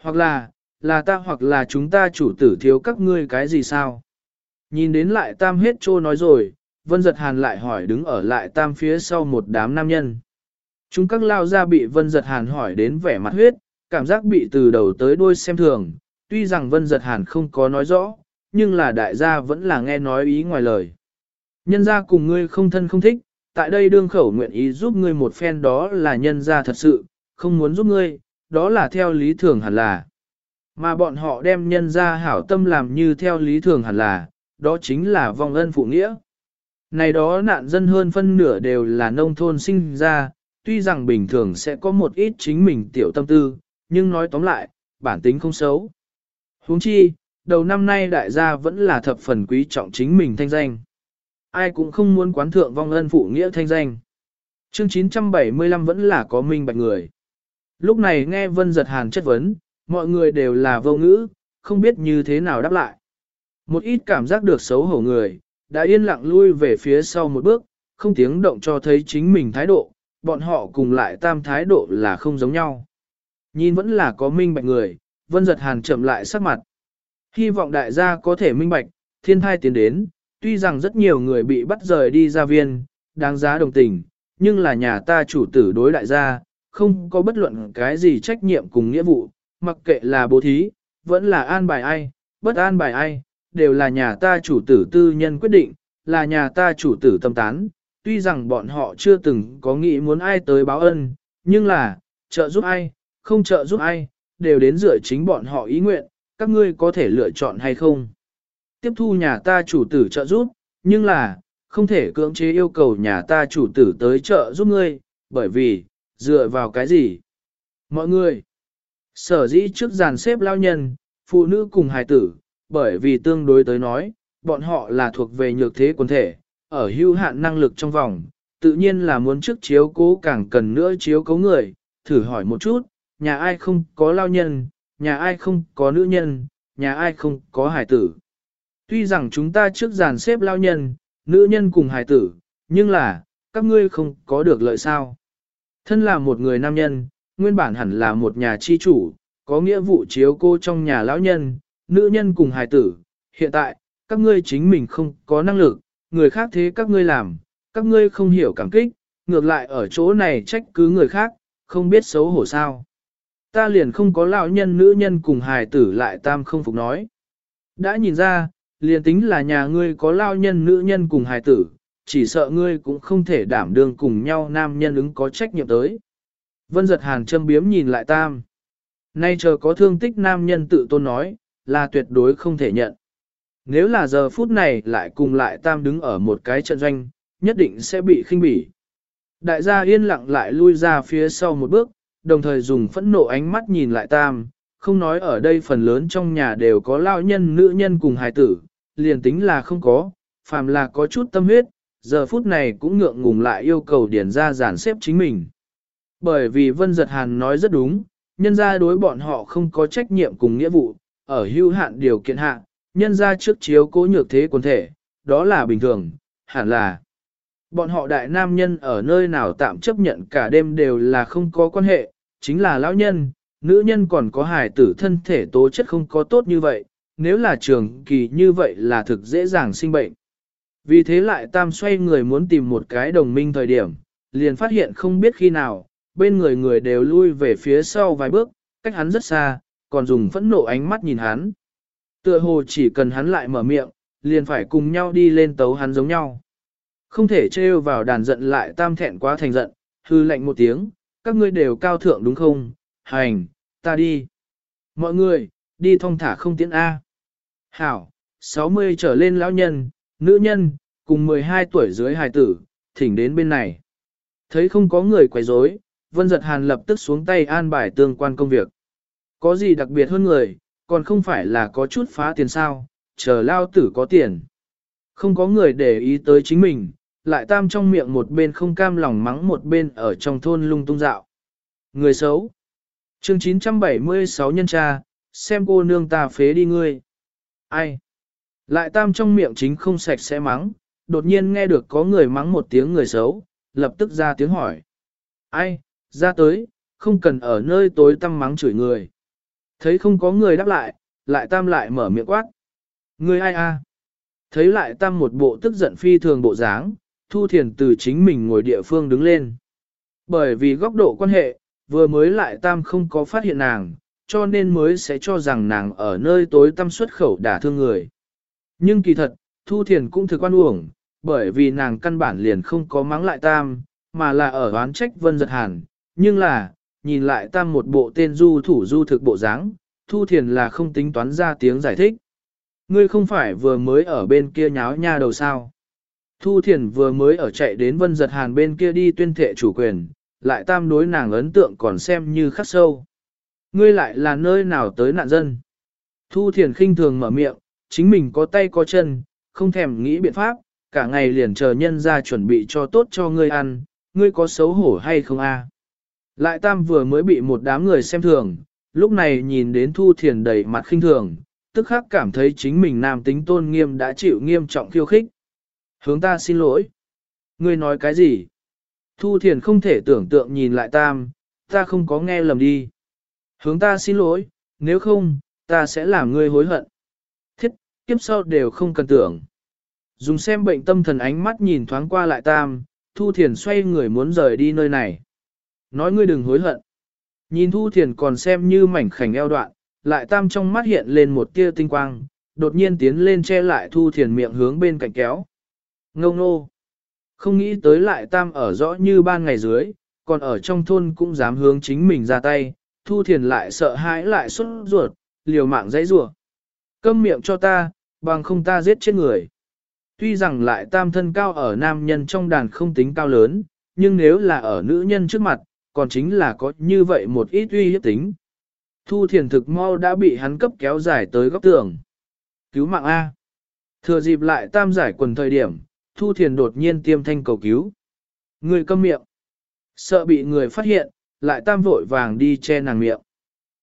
Hoặc là, là ta hoặc là chúng ta chủ tử thiếu các ngươi cái gì sao? Nhìn đến lại tam hết trô nói rồi, vân giật hàn lại hỏi đứng ở lại tam phía sau một đám nam nhân. Chúng các lao ra bị vân giật hàn hỏi đến vẻ mặt huyết, cảm giác bị từ đầu tới đuôi xem thường, tuy rằng vân giật hàn không có nói rõ, nhưng là đại gia vẫn là nghe nói ý ngoài lời. Nhân gia cùng ngươi không thân không thích, tại đây đương khẩu nguyện ý giúp ngươi một phen đó là nhân gia thật sự, không muốn giúp ngươi, đó là theo lý thường hẳn là. Mà bọn họ đem nhân gia hảo tâm làm như theo lý thường hẳn là, đó chính là vong ân phụ nghĩa. Này đó nạn dân hơn phân nửa đều là nông thôn sinh ra, tuy rằng bình thường sẽ có một ít chính mình tiểu tâm tư, nhưng nói tóm lại, bản tính không xấu. huống chi, đầu năm nay đại gia vẫn là thập phần quý trọng chính mình thanh danh. Ai cũng không muốn quán thượng vong ân phụ nghĩa thanh danh. Chương 975 vẫn là có minh bạch người. Lúc này nghe Vân Giật Hàn chất vấn, mọi người đều là vô ngữ, không biết như thế nào đáp lại. Một ít cảm giác được xấu hổ người, đã yên lặng lui về phía sau một bước, không tiếng động cho thấy chính mình thái độ, bọn họ cùng lại tam thái độ là không giống nhau. Nhìn vẫn là có minh bạch người, Vân Giật Hàn chậm lại sắc mặt. Hy vọng đại gia có thể minh bạch, thiên thai tiến đến, tuy rằng rất nhiều người bị bắt rời đi ra viên, đáng giá đồng tình, nhưng là nhà ta chủ tử đối đại gia, không có bất luận cái gì trách nhiệm cùng nghĩa vụ, mặc kệ là bố thí, vẫn là an bài ai, bất an bài ai, đều là nhà ta chủ tử tư nhân quyết định, là nhà ta chủ tử tâm tán, tuy rằng bọn họ chưa từng có nghĩ muốn ai tới báo ân, nhưng là, trợ giúp ai, không trợ giúp ai, đều đến dựa chính bọn họ ý nguyện, các ngươi có thể lựa chọn hay không. Tiếp thu nhà ta chủ tử trợ giúp, nhưng là, không thể cưỡng chế yêu cầu nhà ta chủ tử tới trợ giúp ngươi, bởi vì, dựa vào cái gì? Mọi người, sở dĩ trước dàn xếp lao nhân, phụ nữ cùng hài tử, bởi vì tương đối tới nói, bọn họ là thuộc về nhược thế quần thể, ở hưu hạn năng lực trong vòng, tự nhiên là muốn trước chiếu cố càng cần nữa chiếu cố người, thử hỏi một chút, nhà ai không có lao nhân, nhà ai không có nữ nhân, nhà ai không có hài tử. Tuy rằng chúng ta trước dàn xếp lao nhân, nữ nhân cùng hài tử, nhưng là, các ngươi không có được lợi sao. Thân là một người nam nhân, nguyên bản hẳn là một nhà chi chủ, có nghĩa vụ chiếu cô trong nhà lão nhân, nữ nhân cùng hài tử. Hiện tại, các ngươi chính mình không có năng lực, người khác thế các ngươi làm, các ngươi không hiểu cảm kích, ngược lại ở chỗ này trách cứ người khác, không biết xấu hổ sao. Ta liền không có lão nhân nữ nhân cùng hài tử lại tam không phục nói. Đã nhìn ra, liền tính là nhà ngươi có lao nhân nữ nhân cùng hài tử, chỉ sợ ngươi cũng không thể đảm đương cùng nhau nam nhân ứng có trách nhiệm tới. Vân giật hàn châm biếm nhìn lại tam. Nay chờ có thương tích nam nhân tự tôn nói, là tuyệt đối không thể nhận. Nếu là giờ phút này lại cùng lại tam đứng ở một cái trận doanh, nhất định sẽ bị khinh bỉ. Đại gia yên lặng lại lui ra phía sau một bước, đồng thời dùng phẫn nộ ánh mắt nhìn lại tam, không nói ở đây phần lớn trong nhà đều có lao nhân nữ nhân cùng hài tử, liền tính là không có, phàm là có chút tâm huyết, giờ phút này cũng ngượng ngùng lại yêu cầu điển ra giản xếp chính mình. Bởi vì Vân Giật Hàn nói rất đúng, nhân ra đối bọn họ không có trách nhiệm cùng nghĩa vụ, ở hưu hạn điều kiện hạn nhân ra trước chiếu cố nhược thế quần thể, đó là bình thường, hẳn là. Bọn họ đại nam nhân ở nơi nào tạm chấp nhận cả đêm đều là không có quan hệ, chính là lão nhân, nữ nhân còn có hài tử thân thể tố chất không có tốt như vậy, nếu là trường kỳ như vậy là thực dễ dàng sinh bệnh. Vì thế lại tam xoay người muốn tìm một cái đồng minh thời điểm, liền phát hiện không biết khi nào, bên người người đều lui về phía sau vài bước, cách hắn rất xa, còn dùng phẫn nộ ánh mắt nhìn hắn. Tựa hồ chỉ cần hắn lại mở miệng, liền phải cùng nhau đi lên tấu hắn giống nhau. Không thể trêu vào đàn giận lại tam thẹn quá thành giận, hư lạnh một tiếng, các ngươi đều cao thượng đúng không, hành, ta đi. Mọi người, đi thong thả không tiễn A. Hảo, 60 trở lên lão nhân, nữ nhân, cùng 12 tuổi dưới hài tử, thỉnh đến bên này. Thấy không có người quấy rối, Vân Giật Hàn lập tức xuống tay an bài tương quan công việc. Có gì đặc biệt hơn người, còn không phải là có chút phá tiền sao, chờ lao tử có tiền. Không có người để ý tới chính mình, lại tam trong miệng một bên không cam lòng mắng một bên ở trong thôn lung tung dạo. Người xấu. chương 976 nhân cha, xem cô nương ta phế đi ngươi. Ai? Lại tam trong miệng chính không sạch sẽ mắng, đột nhiên nghe được có người mắng một tiếng người xấu, lập tức ra tiếng hỏi. Ai? Ra tới, không cần ở nơi tối tăm mắng chửi người. Thấy không có người đáp lại, lại tam lại mở miệng quát. Người ai a? Thấy lại tam một bộ tức giận phi thường bộ dáng, Thu Thiền từ chính mình ngồi địa phương đứng lên. Bởi vì góc độ quan hệ, vừa mới lại tam không có phát hiện nàng, cho nên mới sẽ cho rằng nàng ở nơi tối tăm xuất khẩu đả thương người. Nhưng kỳ thật, Thu Thiền cũng thực quan uổng, bởi vì nàng căn bản liền không có mắng lại tam, mà là ở oán trách vân giật hàn. Nhưng là, nhìn lại tam một bộ tên du thủ du thực bộ dáng, Thu Thiền là không tính toán ra tiếng giải thích. Ngươi không phải vừa mới ở bên kia nháo nha đầu sao. Thu Thiền vừa mới ở chạy đến vân giật hàn bên kia đi tuyên thệ chủ quyền, lại tam đối nàng ấn tượng còn xem như khắc sâu. Ngươi lại là nơi nào tới nạn dân. Thu Thiền khinh thường mở miệng, chính mình có tay có chân, không thèm nghĩ biện pháp, cả ngày liền chờ nhân ra chuẩn bị cho tốt cho ngươi ăn, ngươi có xấu hổ hay không a? Lại tam vừa mới bị một đám người xem thường, lúc này nhìn đến Thu Thiền đầy mặt khinh thường, tức khắc cảm thấy chính mình nam tính tôn nghiêm đã chịu nghiêm trọng khiêu khích. Hướng ta xin lỗi. Ngươi nói cái gì? Thu Thiền không thể tưởng tượng nhìn lại tam, ta không có nghe lầm đi. Hướng ta xin lỗi, nếu không, ta sẽ làm ngươi hối hận. Thiết, kiếp sau đều không cần tưởng. Dùng xem bệnh tâm thần ánh mắt nhìn thoáng qua lại tam, Thu Thiền xoay người muốn rời đi nơi này. Nói ngươi đừng hối hận. Nhìn Thu Thiền còn xem như mảnh khảnh eo đoạn, lại tam trong mắt hiện lên một tia tinh quang, đột nhiên tiến lên che lại Thu Thiền miệng hướng bên cạnh kéo. Ngông nô. Không nghĩ tới lại tam ở rõ như ban ngày dưới, còn ở trong thôn cũng dám hướng chính mình ra tay, Thu Thiền lại sợ hãi lại xuất ruột, liều mạng dãy rủa. Câm miệng cho ta, bằng không ta giết chết người. Tuy rằng lại tam thân cao ở nam nhân trong đàn không tính cao lớn, nhưng nếu là ở nữ nhân trước mặt, còn chính là có như vậy một ít uy hiếp tính. Thu thiền thực mau đã bị hắn cấp kéo dài tới góc tường. Cứu mạng A. Thừa dịp lại tam giải quần thời điểm, Thu thiền đột nhiên tiêm thanh cầu cứu. Người câm miệng. Sợ bị người phát hiện, lại tam vội vàng đi che nàng miệng.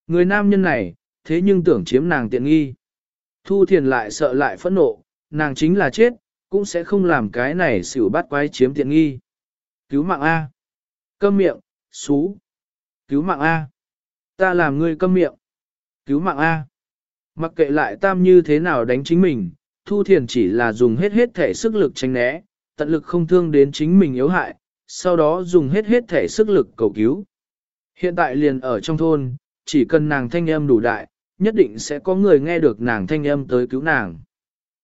Người nam nhân này, thế nhưng tưởng chiếm nàng tiện nghi. Thu thiền lại sợ lại phẫn nộ, nàng chính là chết, cũng sẽ không làm cái này xỉu bắt quái chiếm tiện nghi. Cứu mạng A. Câm miệng, xú. Cứu mạng A. Ta làm ngươi câm miệng. Cứu mạng A. Mặc kệ lại tam như thế nào đánh chính mình, Thu Thiền chỉ là dùng hết hết thể sức lực tránh né, tận lực không thương đến chính mình yếu hại, sau đó dùng hết hết thể sức lực cầu cứu. Hiện tại liền ở trong thôn, chỉ cần nàng thanh âm đủ đại, nhất định sẽ có người nghe được nàng thanh âm tới cứu nàng.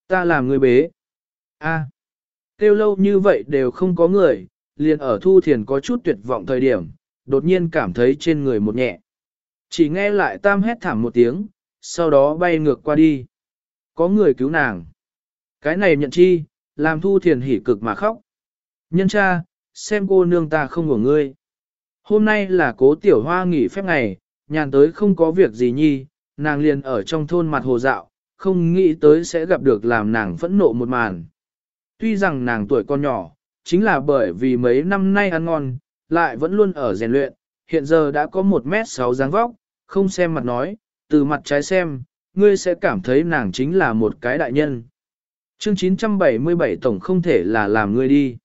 Ta làm người bế. A. À. Kêu lâu như vậy đều không có người, liền ở Thu Thiền có chút tuyệt vọng thời điểm, đột nhiên cảm thấy trên người một nhẹ. Chỉ nghe lại tam hét thảm một tiếng, sau đó bay ngược qua đi. Có người cứu nàng. Cái này nhận chi, làm Thu Thiền hỉ cực mà khóc. Nhân cha, xem cô nương ta không của ngươi. Hôm nay là cố tiểu hoa nghỉ phép ngày, nhàn tới không có việc gì nhi, nàng liền ở trong thôn mặt hồ dạo, không nghĩ tới sẽ gặp được làm nàng phẫn nộ một màn. Tuy rằng nàng tuổi con nhỏ, chính là bởi vì mấy năm nay ăn ngon, lại vẫn luôn ở rèn luyện, hiện giờ đã có 1 mét 6 dáng vóc, không xem mặt nói, từ mặt trái xem, ngươi sẽ cảm thấy nàng chính là một cái đại nhân. Chương 977 tổng không thể là làm ngươi đi.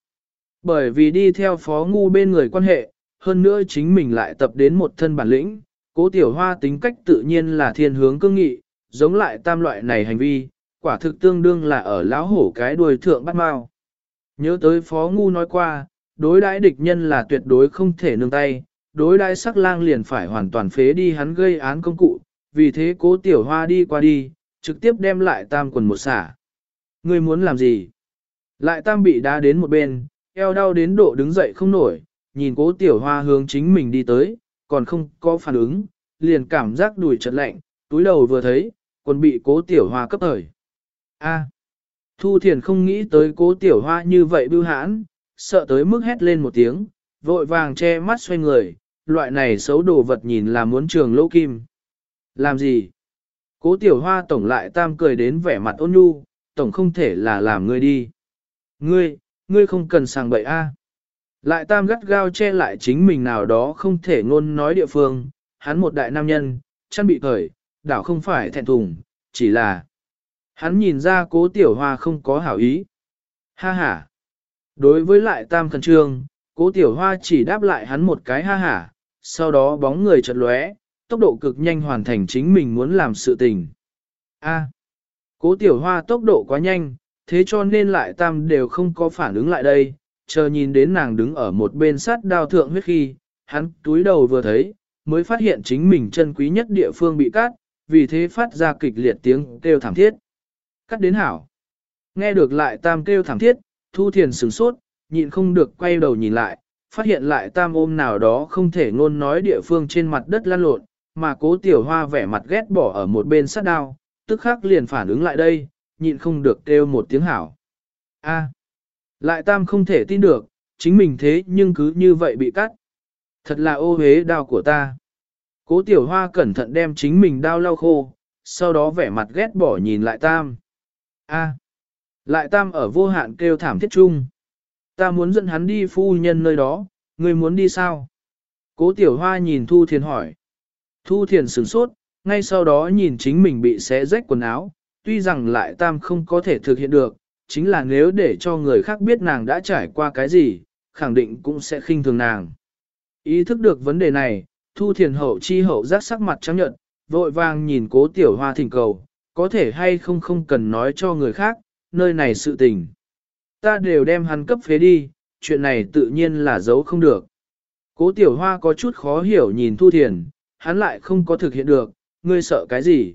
Bởi vì đi theo phó ngu bên người quan hệ, hơn nữa chính mình lại tập đến một thân bản lĩnh, cố tiểu hoa tính cách tự nhiên là thiên hướng cương nghị, giống lại tam loại này hành vi, quả thực tương đương là ở lão hổ cái đuôi thượng bắt mao. Nhớ tới phó ngu nói qua, đối đãi địch nhân là tuyệt đối không thể nương tay, đối đãi sắc lang liền phải hoàn toàn phế đi hắn gây án công cụ, vì thế cố tiểu hoa đi qua đi, trực tiếp đem lại tam quần một xả. Ngươi muốn làm gì? Lại tam bị đá đến một bên, eo đau đến độ đứng dậy không nổi, nhìn cố tiểu hoa hướng chính mình đi tới, còn không có phản ứng, liền cảm giác đùi chật lạnh, túi đầu vừa thấy, còn bị cố tiểu hoa cấp thời. A. Thu thiền không nghĩ tới cố tiểu hoa như vậy bưu hãn, sợ tới mức hét lên một tiếng, vội vàng che mắt xoay người, loại này xấu đồ vật nhìn là muốn trường lỗ kim. Làm gì? Cố tiểu hoa tổng lại tam cười đến vẻ mặt ôn nhu, tổng không thể là làm ngươi đi. Ngươi, ngươi không cần sàng bậy a. Lại tam gắt gao che lại chính mình nào đó không thể ngôn nói địa phương, hắn một đại nam nhân, chăn bị cởi, đảo không phải thẹn thùng, chỉ là hắn nhìn ra cố tiểu hoa không có hảo ý. Ha ha. Đối với lại tam khẩn trương, cố tiểu hoa chỉ đáp lại hắn một cái ha ha, sau đó bóng người chật lóe, tốc độ cực nhanh hoàn thành chính mình muốn làm sự tình. A. Cố tiểu hoa tốc độ quá nhanh, thế cho nên lại tam đều không có phản ứng lại đây, chờ nhìn đến nàng đứng ở một bên sát đao thượng huyết khi, hắn túi đầu vừa thấy, mới phát hiện chính mình chân quý nhất địa phương bị cắt, vì thế phát ra kịch liệt tiếng kêu thảm thiết. Cắt đến hảo. Nghe được lại tam kêu thảm thiết, thu thiền sửng sốt, nhịn không được quay đầu nhìn lại, phát hiện lại tam ôm nào đó không thể ngôn nói địa phương trên mặt đất lăn lộn, mà cố tiểu hoa vẻ mặt ghét bỏ ở một bên sát đao, tức khắc liền phản ứng lại đây, nhịn không được kêu một tiếng hảo. A. lại tam không thể tin được, chính mình thế nhưng cứ như vậy bị cắt. Thật là ô hế đao của ta. Cố tiểu hoa cẩn thận đem chính mình đao lau khô, sau đó vẻ mặt ghét bỏ nhìn lại tam. A. lại tam ở vô hạn kêu thảm thiết chung. Ta muốn dẫn hắn đi phu nhân nơi đó, người muốn đi sao? Cố tiểu hoa nhìn Thu Thiền hỏi. Thu Thiền sửng sốt, ngay sau đó nhìn chính mình bị xé rách quần áo, tuy rằng lại tam không có thể thực hiện được, chính là nếu để cho người khác biết nàng đã trải qua cái gì, khẳng định cũng sẽ khinh thường nàng. Ý thức được vấn đề này, Thu Thiền hậu chi hậu giác sắc mặt trắng nhận, vội vàng nhìn cố tiểu hoa thỉnh cầu, có thể hay không không cần nói cho người khác, nơi này sự tình. Ta đều đem hắn cấp phế đi, chuyện này tự nhiên là giấu không được. Cố tiểu hoa có chút khó hiểu nhìn Thu Thiền, hắn lại không có thực hiện được, ngươi sợ cái gì?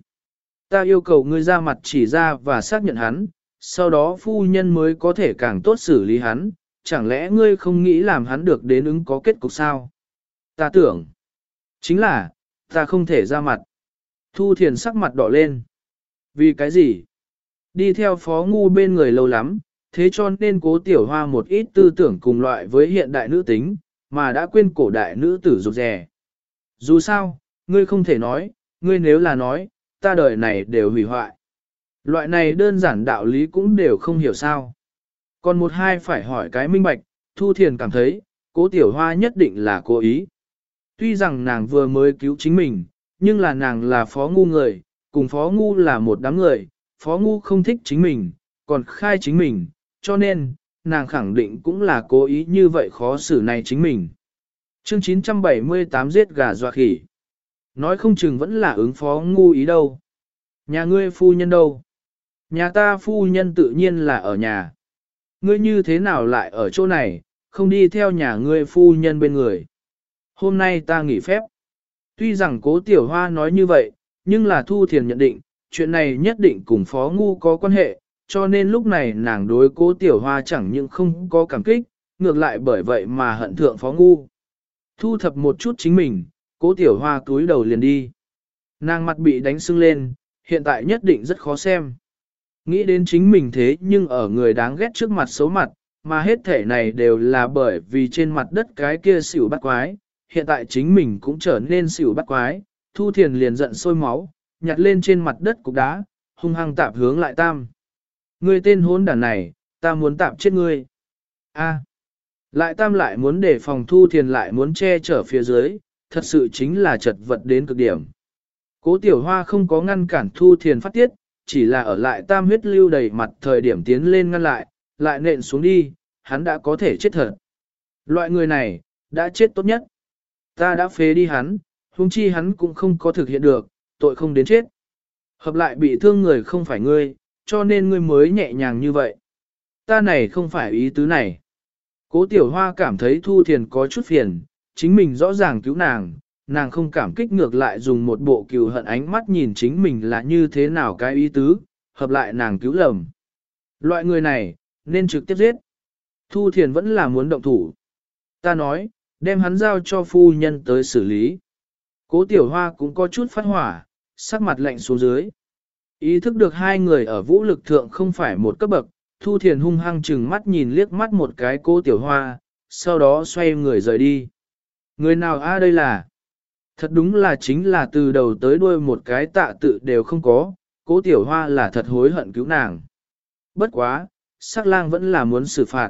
Ta yêu cầu ngươi ra mặt chỉ ra và xác nhận hắn, sau đó phu nhân mới có thể càng tốt xử lý hắn, chẳng lẽ ngươi không nghĩ làm hắn được đến ứng có kết cục sao? Ta tưởng, chính là, ta không thể ra mặt. Thu thiền sắc mặt đỏ lên. Vì cái gì? Đi theo phó ngu bên người lâu lắm, thế cho nên cố tiểu hoa một ít tư tưởng cùng loại với hiện đại nữ tính, mà đã quên cổ đại nữ tử rụt rè. Dù sao, ngươi không thể nói, ngươi nếu là nói, ta đời này đều hủy hoại. Loại này đơn giản đạo lý cũng đều không hiểu sao. Còn một hai phải hỏi cái minh bạch, Thu Thiền cảm thấy, cố tiểu hoa nhất định là cố ý. Tuy rằng nàng vừa mới cứu chính mình, nhưng là nàng là phó ngu người, cùng phó ngu là một đám người, phó ngu không thích chính mình, còn khai chính mình, cho nên, nàng khẳng định cũng là cố ý như vậy khó xử này chính mình. Chương 978 giết gà dọa khỉ. Nói không chừng vẫn là ứng phó ngu ý đâu. Nhà ngươi phu nhân đâu? Nhà ta phu nhân tự nhiên là ở nhà. Ngươi như thế nào lại ở chỗ này, không đi theo nhà ngươi phu nhân bên người. Hôm nay ta nghỉ phép. Tuy rằng cố tiểu hoa nói như vậy, nhưng là thu thiền nhận định, chuyện này nhất định cùng phó ngu có quan hệ, cho nên lúc này nàng đối cố tiểu hoa chẳng những không có cảm kích, ngược lại bởi vậy mà hận thượng phó ngu. Thu thập một chút chính mình, cố tiểu hoa túi đầu liền đi. Nàng mặt bị đánh sưng lên, hiện tại nhất định rất khó xem. Nghĩ đến chính mình thế nhưng ở người đáng ghét trước mặt xấu mặt, mà hết thể này đều là bởi vì trên mặt đất cái kia xỉu bắt quái, hiện tại chính mình cũng trở nên xỉu bắt quái, Thu Thiền liền giận sôi máu, nhặt lên trên mặt đất cục đá, hung hăng tạp hướng lại tam. Ngươi tên hốn đàn này, ta muốn tạp chết ngươi. A. Lại tam lại muốn để phòng Thu Thiền lại muốn che chở phía dưới, thật sự chính là chật vật đến cực điểm. Cố tiểu hoa không có ngăn cản Thu Thiền phát tiết, chỉ là ở lại tam huyết lưu đầy mặt thời điểm tiến lên ngăn lại, lại nện xuống đi, hắn đã có thể chết thật. Loại người này, đã chết tốt nhất. Ta đã phế đi hắn, huống chi hắn cũng không có thực hiện được, tội không đến chết. Hợp lại bị thương người không phải ngươi, cho nên ngươi mới nhẹ nhàng như vậy. Ta này không phải ý tứ này. Cố tiểu hoa cảm thấy thu thiền có chút phiền, chính mình rõ ràng cứu nàng, nàng không cảm kích ngược lại dùng một bộ cừu hận ánh mắt nhìn chính mình là như thế nào cái ý tứ, hợp lại nàng cứu lầm. Loại người này, nên trực tiếp giết. Thu thiền vẫn là muốn động thủ. Ta nói, đem hắn giao cho phu nhân tới xử lý. Cố tiểu hoa cũng có chút phát hỏa, sắc mặt lạnh xuống dưới. Ý thức được hai người ở vũ lực thượng không phải một cấp bậc, Thu Thiền hung hăng chừng mắt nhìn liếc mắt một cái cô tiểu hoa, sau đó xoay người rời đi. Người nào a đây là? Thật đúng là chính là từ đầu tới đuôi một cái tạ tự đều không có, cố tiểu hoa là thật hối hận cứu nàng. Bất quá, sắc lang vẫn là muốn xử phạt.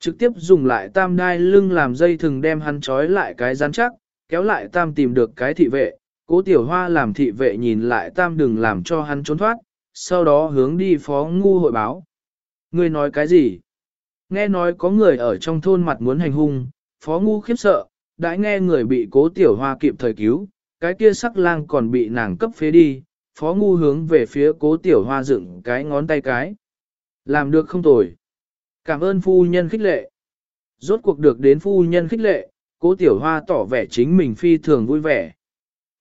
Trực tiếp dùng lại tam đai lưng làm dây thừng đem hắn trói lại cái rắn chắc, kéo lại tam tìm được cái thị vệ, cố tiểu hoa làm thị vệ nhìn lại tam đừng làm cho hắn trốn thoát, sau đó hướng đi phó ngu hội báo. Người nói cái gì? Nghe nói có người ở trong thôn mặt muốn hành hung, phó ngu khiếp sợ, đã nghe người bị cố tiểu hoa kịp thời cứu, cái kia sắc lang còn bị nàng cấp phế đi, phó ngu hướng về phía cố tiểu hoa dựng cái ngón tay cái. Làm được không tồi. Cảm ơn phu nhân khích lệ. Rốt cuộc được đến phu nhân khích lệ, cố tiểu hoa tỏ vẻ chính mình phi thường vui vẻ.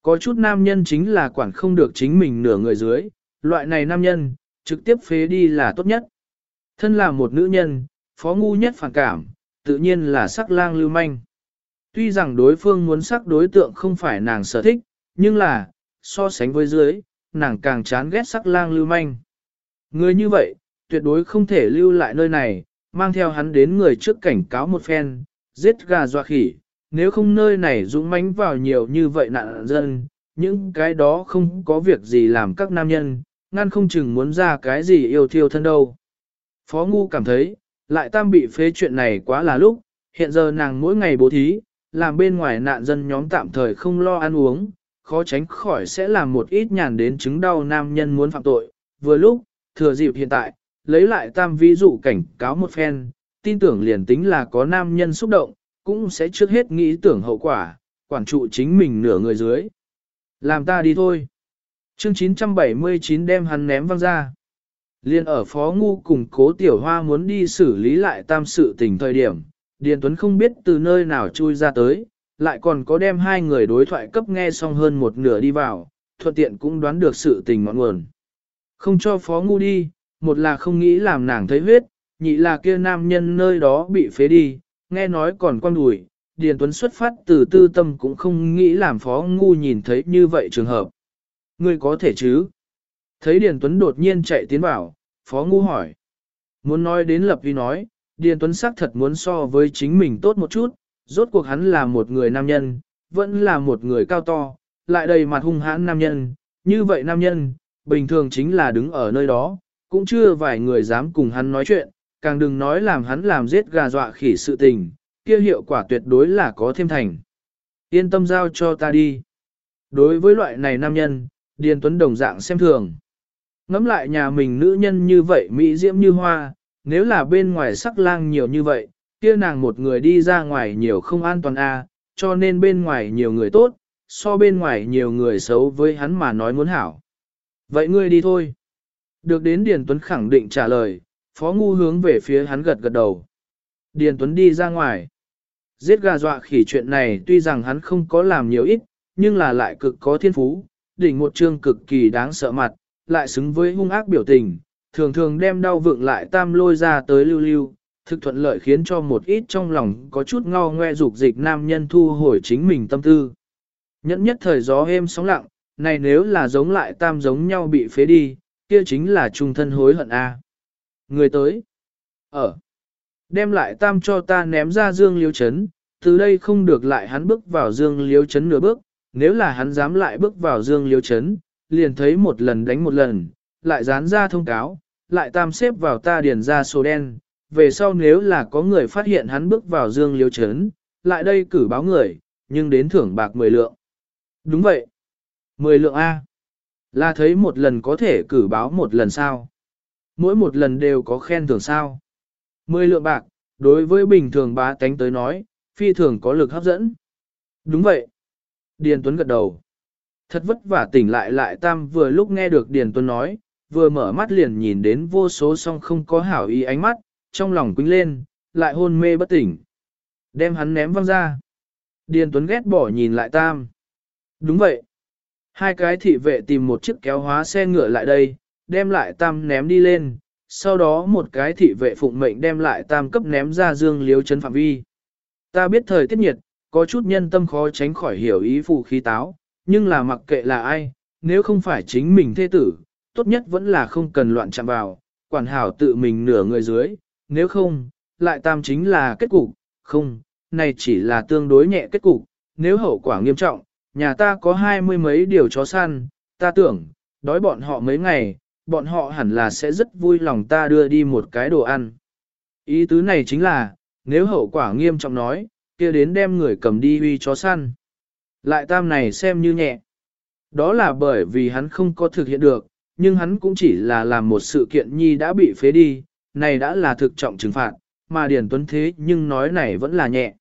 Có chút nam nhân chính là quản không được chính mình nửa người dưới, loại này nam nhân, trực tiếp phế đi là tốt nhất. Thân là một nữ nhân, phó ngu nhất phản cảm, tự nhiên là sắc lang lưu manh. Tuy rằng đối phương muốn sắc đối tượng không phải nàng sở thích, nhưng là, so sánh với dưới, nàng càng chán ghét sắc lang lưu manh. Người như vậy, tuyệt đối không thể lưu lại nơi này, mang theo hắn đến người trước cảnh cáo một phen, giết gà dọa khỉ, nếu không nơi này dũng mánh vào nhiều như vậy nạn dân, những cái đó không có việc gì làm các nam nhân, ngăn không chừng muốn ra cái gì yêu thiêu thân đâu. Phó Ngu cảm thấy, lại tam bị phế chuyện này quá là lúc, hiện giờ nàng mỗi ngày bố thí, làm bên ngoài nạn dân nhóm tạm thời không lo ăn uống, khó tránh khỏi sẽ làm một ít nhàn đến chứng đau nam nhân muốn phạm tội. Vừa lúc, thừa dịp hiện tại, lấy lại tam ví dụ cảnh cáo một phen, tin tưởng liền tính là có nam nhân xúc động, cũng sẽ trước hết nghĩ tưởng hậu quả, quản trụ chính mình nửa người dưới. Làm ta đi thôi. Chương 979 đem hắn ném văng ra. Liên ở Phó Ngu cùng cố tiểu hoa muốn đi xử lý lại tam sự tình thời điểm, Điền Tuấn không biết từ nơi nào chui ra tới, lại còn có đem hai người đối thoại cấp nghe xong hơn một nửa đi vào, thuận tiện cũng đoán được sự tình ngọn nguồn. Không cho Phó Ngu đi, một là không nghĩ làm nàng thấy huyết, nhị là kia nam nhân nơi đó bị phế đi, nghe nói còn quan đùi, Điền Tuấn xuất phát từ tư tâm cũng không nghĩ làm Phó Ngu nhìn thấy như vậy trường hợp. Ngươi có thể chứ? Thấy Điền Tuấn đột nhiên chạy tiến vào, Phó Ngu hỏi. Muốn nói đến lập vi nói, Điền Tuấn xác thật muốn so với chính mình tốt một chút, rốt cuộc hắn là một người nam nhân, vẫn là một người cao to, lại đầy mặt hung hãn nam nhân, như vậy nam nhân, bình thường chính là đứng ở nơi đó, cũng chưa vài người dám cùng hắn nói chuyện, càng đừng nói làm hắn làm giết gà dọa khỉ sự tình, kia hiệu quả tuyệt đối là có thêm thành. Yên tâm giao cho ta đi. Đối với loại này nam nhân, Điền Tuấn đồng dạng xem thường. Ngắm lại nhà mình nữ nhân như vậy mỹ diễm như hoa, nếu là bên ngoài sắc lang nhiều như vậy, kia nàng một người đi ra ngoài nhiều không an toàn a, à, cho nên bên ngoài nhiều người tốt, so bên ngoài nhiều người xấu với hắn mà nói muốn hảo. Vậy ngươi đi thôi. Được đến Điền Tuấn khẳng định trả lời, Phó Ngu hướng về phía hắn gật gật đầu. Điền Tuấn đi ra ngoài. Giết gà dọa khỉ chuyện này tuy rằng hắn không có làm nhiều ít, nhưng là lại cực có thiên phú, đỉnh một chương cực kỳ đáng sợ mặt, lại xứng với hung ác biểu tình, thường thường đem đau vượng lại tam lôi ra tới lưu lưu, thực thuận lợi khiến cho một ít trong lòng có chút ngao ngoe dục dịch nam nhân thu hồi chính mình tâm tư. Nhẫn nhất thời gió êm sóng lặng, này nếu là giống lại tam giống nhau bị phế đi, kia chính là trung thân hối hận a. Người tới. Ở. Đem lại tam cho ta ném ra dương liêu chấn, từ đây không được lại hắn bước vào dương liêu chấn nửa bước, nếu là hắn dám lại bước vào dương liêu chấn, liền thấy một lần đánh một lần, lại dán ra thông cáo, lại tam xếp vào ta điền ra số đen, về sau nếu là có người phát hiện hắn bước vào dương liêu chấn, lại đây cử báo người, nhưng đến thưởng bạc 10 lượng. Đúng vậy. 10 lượng A. Là thấy một lần có thể cử báo một lần sao? Mỗi một lần đều có khen thưởng sao? 10 lượng bạc, đối với bình thường bá tánh tới nói, phi thường có lực hấp dẫn. Đúng vậy. Điền Tuấn gật đầu. Thật vất vả tỉnh lại lại tam vừa lúc nghe được Điền Tuấn nói, vừa mở mắt liền nhìn đến vô số song không có hảo ý ánh mắt, trong lòng quýnh lên, lại hôn mê bất tỉnh. Đem hắn ném văng ra. Điền Tuấn ghét bỏ nhìn lại tam. Đúng vậy. Hai cái thị vệ tìm một chiếc kéo hóa xe ngựa lại đây, đem lại tam ném đi lên, sau đó một cái thị vệ phụng mệnh đem lại tam cấp ném ra dương liếu chấn phạm vi. Ta biết thời tiết nhiệt, có chút nhân tâm khó tránh khỏi hiểu ý phụ khí táo, nhưng là mặc kệ là ai, nếu không phải chính mình thê tử, tốt nhất vẫn là không cần loạn chạm vào, quản hảo tự mình nửa người dưới, nếu không, lại tam chính là kết cục, không, này chỉ là tương đối nhẹ kết cục, nếu hậu quả nghiêm trọng, nhà ta có hai mươi mấy điều chó săn, ta tưởng, đói bọn họ mấy ngày, bọn họ hẳn là sẽ rất vui lòng ta đưa đi một cái đồ ăn. Ý tứ này chính là, nếu hậu quả nghiêm trọng nói, kia đến đem người cầm đi uy chó săn. Lại tam này xem như nhẹ. Đó là bởi vì hắn không có thực hiện được, nhưng hắn cũng chỉ là làm một sự kiện nhi đã bị phế đi, này đã là thực trọng trừng phạt, mà Điền Tuấn thế nhưng nói này vẫn là nhẹ.